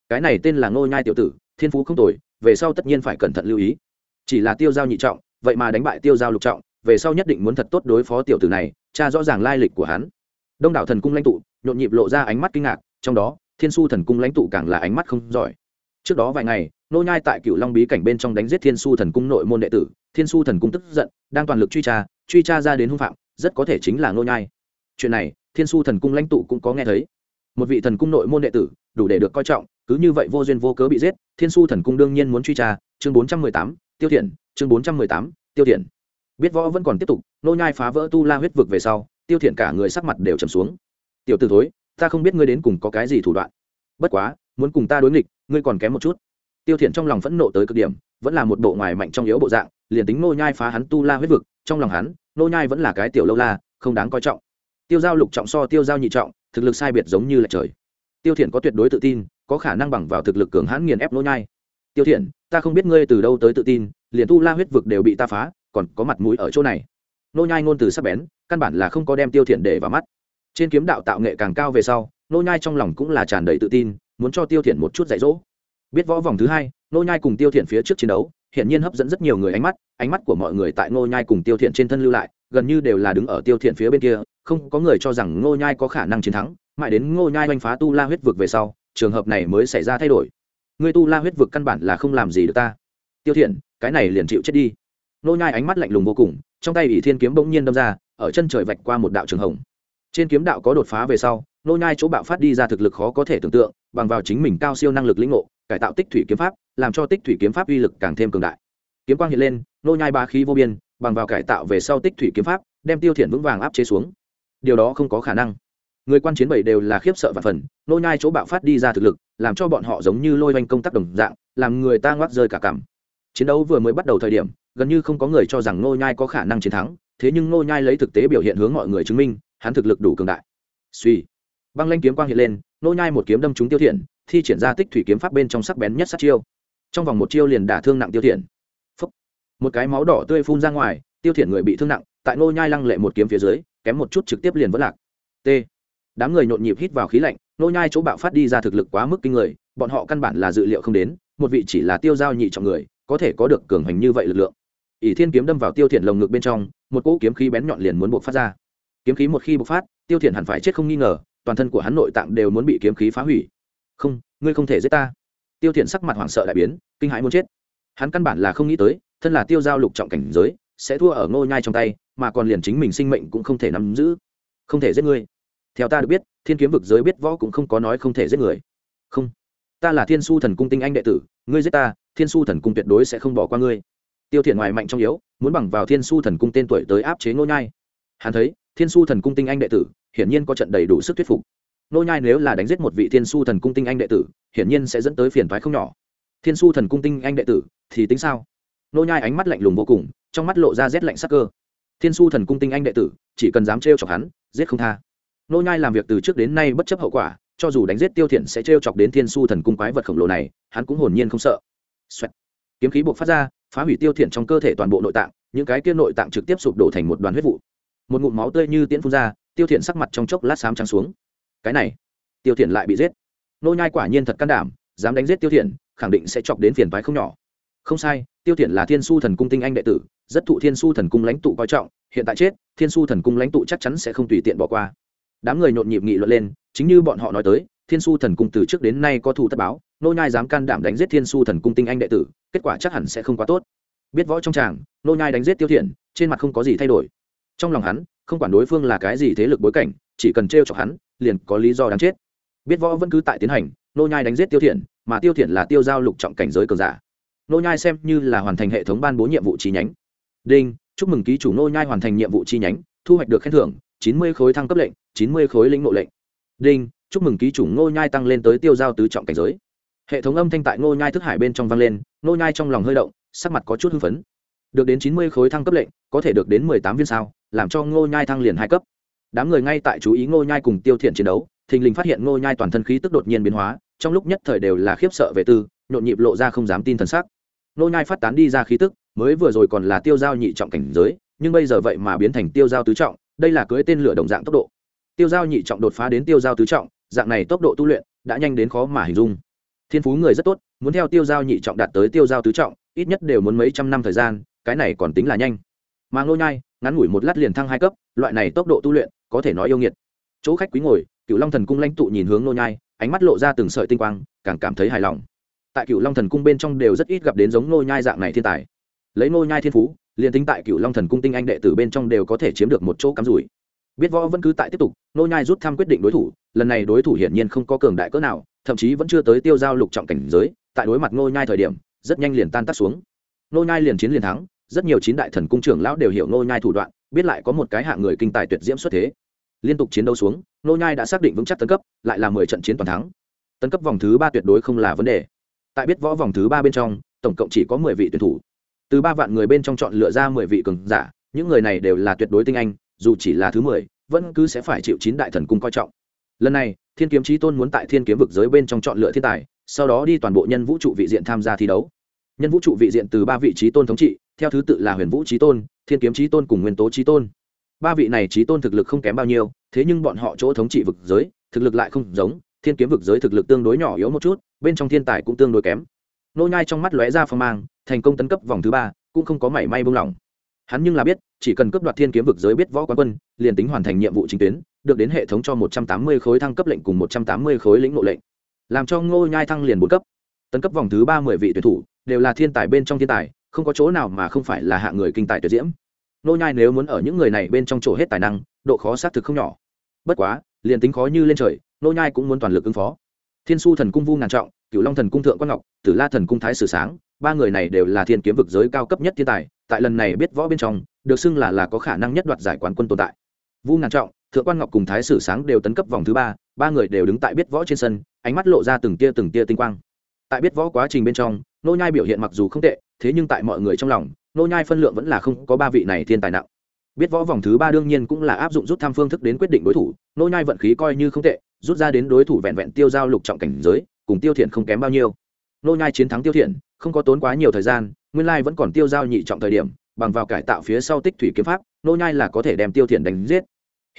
Cái này tên là ngô nhai tiểu tử, thiên phú không tồi, về sau tất nhiên phải cẩn thận lưu ý. Chỉ là tiêu giao nhị trọng vậy mà đánh bại tiêu giao lục trọng, về sau nhất định muốn thật tốt đối phó tiểu tử này, cha rõ ràng lai lịch của hắn. Đông đảo thần cung lãnh tụ, nhộn nhịp lộ ra ánh mắt kinh ngạc, trong đó, thiên su thần cung lãnh tụ càng là ánh mắt không giỏi. Trước đó vài ngày, nô nhai tại cựu long bí cảnh bên trong đánh giết thiên su thần cung nội môn đệ tử, thiên su thần cung tức giận, đang toàn lực truy tra truy tra ra đến hung phạm, rất có thể chính là nô nhai. Chuyện này, thiên su thần cung lãnh tụ cũng có nghe thấy. Một vị thần cung nội môn đệ tử, đủ để được coi trọng, cứ như vậy vô duyên vô cớ bị giết, thiên su thần cung đương nhiên muốn truy tra, chương bốn trăm mười tám, tiêu thiện chương bốn trăm mười tám, tiêu thiện. Biết võ vẫn còn tiếp tục, nô nhai phá vỡ tu la huyết vực về sau, tiêu thiện cả người sắc mặt đều trầm xuống. Tiểu tử thối, ta không biết ngươi đến cùng có cái gì thủ đoạn. Bất quá, muốn cùng ta đối nghịch, ngươi còn kém một chút. Tiêu thiện trong lòng phẫn nộ tới cực điểm, vẫn là một bộ ngoài mạnh trong yếu bộ dạng, liền tính nô nhai phá hắn tu la huyết vực, trong lòng hắn, nô nhai vẫn là cái tiểu lâu la, không đáng coi trọng. Tiêu giao lục trọng so tiêu giao nhị trọng, thực lực sai biệt giống như là trời. Tiêu thiện có tuyệt đối tự tin, có khả năng bằng vào thực lực cường hãn nghiền ép nô nhai. Tiêu thiện, ta không biết ngươi từ đâu tới tự tin liền tu la huyết vực đều bị ta phá, còn có mặt mũi ở chỗ này. Nô nhai ngôn từ sắc bén, căn bản là không có đem tiêu thiện để vào mắt. Trên kiếm đạo tạo nghệ càng cao về sau, nô nhai trong lòng cũng là tràn đầy tự tin, muốn cho tiêu thiện một chút dạy dỗ. Biết võ vòng thứ hai, nô nhai cùng tiêu thiện phía trước chiến đấu hiện nhiên hấp dẫn rất nhiều người ánh mắt ánh mắt của mọi người tại nô nhai cùng tiêu thiện trên thân lưu lại, gần như đều là đứng ở tiêu thiện phía bên kia, không có người cho rằng nô nhai có khả năng chiến thắng, mãi đến nô nhai oanh phá tu la huyết vực về sau, trường hợp này mới xảy ra thay đổi. Người tu la huyết vực căn bản là không làm gì được ta. Tiêu thiện cái này liền chịu chết đi. Nô nhai ánh mắt lạnh lùng vô cùng, trong tay ỷ thiên kiếm bỗng nhiên đâm ra, ở chân trời vạch qua một đạo trường hồng. Trên kiếm đạo có đột phá về sau, nô nhai chỗ bạo phát đi ra thực lực khó có thể tưởng tượng, bằng vào chính mình cao siêu năng lực lĩnh ngộ, cải tạo tích thủy kiếm pháp, làm cho tích thủy kiếm pháp uy lực càng thêm cường đại. Kiếm quang hiện lên, nô nhai ba khí vô biên, bằng vào cải tạo về sau tích thủy kiếm pháp, đem tiêu thiển vững vàng áp chế xuống. Điều đó không có khả năng. Người quan chiến bảy đều là khiếp sợ và phần, nô nhai chỗ bạo phát đi ra thực lực, làm cho bọn họ giống như lôi vanh công tác đồng dạng, làm người ta ngoác rơi cả cảm chiến đấu vừa mới bắt đầu thời điểm, gần như không có người cho rằng nô nhai có khả năng chiến thắng, thế nhưng nô nhai lấy thực tế biểu hiện hướng mọi người chứng minh, hắn thực lực đủ cường đại. Suy băng lanh kiếm quang hiện lên nô nhai một kiếm đâm trúng tiêu thiện thi triển ra tích thủy kiếm pháp bên trong sắc bén nhất sát chiêu. Trong vòng một chiêu liền đả thương nặng tiêu thiện Phúc. một cái máu đỏ tươi phun ra ngoài, tiêu thiện người bị thương nặng, tại nô nhai lăng lệ một kiếm phía dưới, kém một chút trực tiếp liền vỡ lạc. T. Đám người nhộn nhịp hít vào khí lạnh nô nhai chỗ bạo phát đi ra thực lực quá mức kinh người, bọn họ căn bản là dự liệu không đến, một vị chỉ là tiêu giao nhị trọng người có thể có được cường hành như vậy lực lượng. Ỷ thiên kiếm đâm vào tiêu thiện lồng ngực bên trong, một cỗ kiếm khí bén nhọn liền muốn buộc phát ra. Kiếm khí một khi bộc phát, tiêu thiện hẳn phải chết không nghi ngờ, toàn thân của hắn nội tạng đều muốn bị kiếm khí phá hủy. Không, ngươi không thể giết ta. Tiêu thiện sắc mặt hoảng sợ đại biến, kinh hãi muốn chết. Hắn căn bản là không nghĩ tới, thân là tiêu giao lục trọng cảnh giới, sẽ thua ở ngô nhai trong tay, mà còn liền chính mình sinh mệnh cũng không thể nắm giữ. Không thể giết ngươi. Theo ta được biết, thiên kiếm vực giới biết võ cũng không có nói không thể giết người. Không, ta là thiên su thần cung tinh anh đệ tử, ngươi giết ta thiên su thần cung tuyệt đối sẽ không bỏ qua ngươi. Tiêu thiện ngoài mạnh trong yếu, muốn bằng vào thiên su thần cung tên tuổi tới áp chế ngô nhai. Hắn thấy, thiên su thần cung tinh anh đệ tử, hiển nhiên có trận đầy đủ sức thuyết phục. Nô nhai nếu là đánh giết một vị thiên su thần cung tinh anh đệ tử, hiển nhiên sẽ dẫn tới phiền toái không nhỏ. Thiên su thần cung tinh anh đệ tử, thì tính sao? Nô nhai ánh mắt lạnh lùng vô cùng, trong mắt lộ ra rét lạnh sắc cơ. Thiên su thần cung tinh anh đệ tử, chỉ cần dám trêu chọc hắn, giết không tha. Nô nhai làm việc từ trước đến nay bất chấp hậu quả, cho dù đánh giết tiêu thiện sẽ trêu chọc đến thiên su thần cung quái vật khổng lồ này, hắn cũng hồn nhiên không sợ. Xoẹt. kiếm khí buộc phát ra, phá hủy tiêu thiện trong cơ thể toàn bộ nội tạng, những cái kia nội tạng trực tiếp sụp đổ thành một đoàn huyết vụ. Một ngụm máu tươi như tiễn phun ra, tiêu thiện sắc mặt trong chốc lát xám trắng xuống. Cái này, tiêu thiện lại bị giết. Nô nhai quả nhiên thật can đảm, dám đánh giết tiêu thiện khẳng định sẽ chọc đến phiền toái không nhỏ. Không sai, tiêu thiện là thiên su thần cung tinh anh đệ tử, rất thụ thiên su thần cung lãnh tụ coi trọng, hiện tại chết, thiên su thần cung lãnh tụ chắc chắn sẽ không tùy tiện bỏ qua. Đám người nhộn nhịp nghị luận lên, chính như bọn họ nói tới thiên su thần cung từ trước đến nay có thù tất báo, nô nhai dám can đảm đánh giết thiên su thần cung tinh anh đệ tử, kết quả chắc hẳn sẽ không quá tốt. Biết võ trong tràng, nô nhai đánh giết tiêu thiện, trên mặt không có gì thay đổi. Trong lòng hắn, không quản đối phương là cái gì thế lực bối cảnh, chỉ cần treo chọc hắn, liền có lý do đáng chết. Biết võ vẫn cứ tại tiến hành, nô nhai đánh giết tiêu thiện, mà tiêu thiện là tiêu giao lục trọng cảnh giới cường giả. Nô nhai xem như là hoàn thành hệ thống ban bố nhiệm vụ chi nhánh. Đinh, chúc mừng ký chủ nô nhai hoàn thành nhiệm vụ chi nhánh, thu hoạch được khen thưởng, chín mươi khối thăng cấp lệnh, chín mươi khối lĩnh ngộ lệnh. Đinh chúc mừng ký chủ Ngô nhai tăng lên tới tiêu giao tứ trọng cảnh giới. Hệ thống âm thanh tại Ngô nhai thức hải bên trong vang lên, Ngô nhai trong lòng hơi động, sắc mặt có chút hưng phấn. Được đến chín mươi khối thăng cấp lệnh, có thể được đến mười tám viên sao, làm cho Ngô nhai thăng liền hai cấp. Đám người ngay tại chú ý Ngô nhai cùng tiêu thiện chiến đấu, thình lình phát hiện Ngô nhai toàn thân khí tức đột nhiên biến hóa, trong lúc nhất thời đều là khiếp sợ về tư, nhộn nhịp lộ ra không dám tin thần sắc. Ngô nhai phát tán đi ra khí tức, mới vừa rồi còn là tiêu giao nhị trọng cảnh giới, nhưng bây giờ vậy mà biến thành tiêu giao tứ trọng, đây là cưới tên lửa đồng dạng tốc độ. Tiêu giao nhị trọng đột phá đến tiêu giao tứ trọng dạng này tốc độ tu luyện đã nhanh đến khó mà hình dung. Thiên phú người rất tốt, muốn theo tiêu giao nhị trọng đạt tới tiêu giao tứ trọng, ít nhất đều muốn mấy trăm năm thời gian, cái này còn tính là nhanh. Mà ngô nhai, ngắn ngủi một lát liền thăng hai cấp, loại này tốc độ tu luyện có thể nói yêu nghiệt. Chỗ khách quý ngồi cựu long thần cung lãnh tụ nhìn hướng ngô nhai, ánh mắt lộ ra từng sợi tinh quang, càng cảm thấy hài lòng. Tại cựu long thần cung bên trong đều rất ít gặp đến giống ngô nhai dạng này thiên tài. Lấy ngô nhai thiên phú, liền tính tại cựu long thần cung tinh anh đệ tử bên trong đều có thể chiếm được một chỗ cắm rủi. Biết võ vẫn cứ tại tiếp tục, ngô nhai rút thăm quyết định đối thủ lần này đối thủ hiển nhiên không có cường đại cỡ nào, thậm chí vẫn chưa tới tiêu giao lục trọng cảnh giới, tại đối mặt ngô nhai thời điểm, rất nhanh liền tan tác xuống. Ngô nhai liền chiến liền thắng, rất nhiều chín đại thần cung trưởng lão đều hiểu ngô nhai thủ đoạn, biết lại có một cái hạng người kinh tài tuyệt diễm xuất thế. Liên tục chiến đấu xuống, ngô nhai đã xác định vững chắc tấn cấp, lại là mười trận chiến toàn thắng. Tấn cấp vòng thứ ba tuyệt đối không là vấn đề. Tại biết võ vòng thứ ba bên trong, tổng cộng chỉ có mười vị tuyển thủ. Từ ba vạn người bên trong chọn lựa ra mười vị cường giả, những người này đều là tuyệt đối tinh anh, dù chỉ là thứ mười, vẫn cứ sẽ phải chịu chín đại thần cung coi trọng lần này, thiên kiếm trí tôn muốn tại thiên kiếm vực giới bên trong chọn lựa thiên tài, sau đó đi toàn bộ nhân vũ trụ vị diện tham gia thi đấu. Nhân vũ trụ vị diện từ ba vị trí tôn thống trị, theo thứ tự là huyền vũ trí tôn, thiên kiếm trí tôn cùng nguyên tố trí tôn. Ba vị này trí tôn thực lực không kém bao nhiêu, thế nhưng bọn họ chỗ thống trị vực giới, thực lực lại không giống, thiên kiếm vực giới thực lực tương đối nhỏ yếu một chút, bên trong thiên tài cũng tương đối kém. Nô nhai trong mắt lóe ra phong mang, thành công tấn cấp vòng thứ ba, cũng không có mảy may buông lỏng hắn nhưng là biết, chỉ cần cướp đoạt thiên kiếm vực giới biết võ quán quân, liền tính hoàn thành nhiệm vụ chính tuyến, được đến hệ thống cho một trăm tám mươi khối thăng cấp lệnh cùng một trăm tám mươi khối lĩnh nội lệnh. Làm cho ngô nhai thăng liền bốn cấp. Tấn cấp vòng thứ ba mười vị tuyển thủ, đều là thiên tài bên trong thiên tài, không có chỗ nào mà không phải là hạng người kinh tài tuyệt diễm. Ngô nhai nếu muốn ở những người này bên trong chỗ hết tài năng, độ khó xác thực không nhỏ. Bất quá, liền tính khó như lên trời, ngô nhai cũng muốn toàn lực ứng phó. Thiên su thần cung vu ngàn trọng, cửu long thần cung thượng quan ngọc, tử la thần cung thái sử sáng, ba người này đều là thiên kiếm vực giới cao cấp nhất thiên tài tại lần này biết võ bên trong, được xưng là là có khả năng nhất đoạt giải quán quân tồn tại. Vu ngàn trọng, thượng quan ngọc cùng thái sử sáng đều tấn cấp vòng thứ ba ba người đều đứng tại biết võ trên sân, ánh mắt lộ ra từng tia từng tia tinh quang. Tại biết võ quá trình bên trong, nô nhai biểu hiện mặc dù không tệ, thế nhưng tại mọi người trong lòng, nô nhai phân lượng vẫn là không có ba vị này thiên tài nặng. Biết võ vòng thứ ba đương nhiên cũng là áp dụng rút tham phương thức đến quyết định đối thủ, nô nhai vận khí coi như không tệ, rút ra đến đối thủ vẹn vẹn tiêu giao lục trọng cảnh giới, cùng tiêu thiện không kém bao nhiêu. Nô nhai chiến thắng tiêu thiện, không có tốn quá nhiều thời gian nguyên lai vẫn còn tiêu giao nhị trọng thời điểm, bằng vào cải tạo phía sau tích thủy kiếm pháp, nô nhai là có thể đem tiêu thiền đánh giết.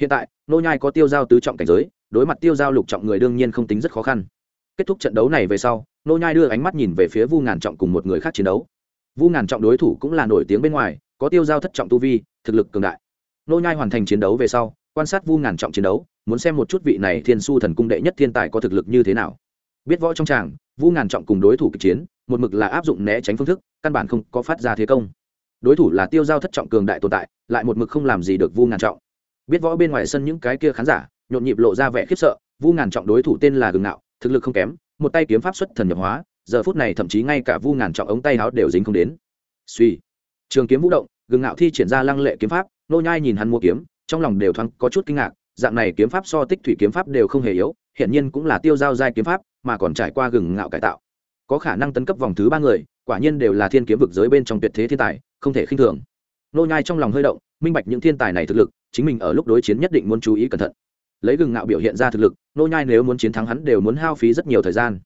Hiện tại, nô nhai có tiêu giao tứ trọng cảnh giới, đối mặt tiêu giao lục trọng người đương nhiên không tính rất khó khăn. Kết thúc trận đấu này về sau, nô nhai đưa ánh mắt nhìn về phía vu ngàn trọng cùng một người khác chiến đấu. Vu ngàn trọng đối thủ cũng là nổi tiếng bên ngoài, có tiêu giao thất trọng tu vi, thực lực cường đại. Nô nhai hoàn thành chiến đấu về sau, quan sát vu ngàn trọng chiến đấu, muốn xem một chút vị này thiên su thần cung đệ nhất thiên tài có thực lực như thế nào. Biết võ trong tràng, vu ngàn trọng cùng đối thủ kịch chiến một mực là áp dụng né tránh phương thức, căn bản không có phát ra thế công. Đối thủ là tiêu giao thất trọng cường đại tồn tại, lại một mực không làm gì được vu ngàn trọng. Biết võ bên ngoài sân những cái kia khán giả, nhộn nhịp lộ ra vẻ khiếp sợ, vu ngàn trọng đối thủ tên là gừng nạo, thực lực không kém, một tay kiếm pháp xuất thần nhập hóa, giờ phút này thậm chí ngay cả vu ngàn trọng ống tay áo đều dính không đến. Suy, trường kiếm vũ động, gừng nạo thi triển ra lăng lệ kiếm pháp, nô nhai nhìn hắn mua kiếm, trong lòng đều thoáng có chút kinh ngạc, dạng này kiếm pháp so tích thủy kiếm pháp đều không hề yếu hiện nhiên cũng là tiêu giao giai kiếm pháp, mà còn trải qua gừng ngạo cải tạo có khả năng tấn cấp vòng thứ ba người, quả nhiên đều là thiên kiếm vực giới bên trong tuyệt thế thiên tài, không thể khinh thường. Nô nhai trong lòng hơi động, minh bạch những thiên tài này thực lực, chính mình ở lúc đối chiến nhất định muốn chú ý cẩn thận. Lấy gừng ngạo biểu hiện ra thực lực, nô nhai nếu muốn chiến thắng hắn đều muốn hao phí rất nhiều thời gian.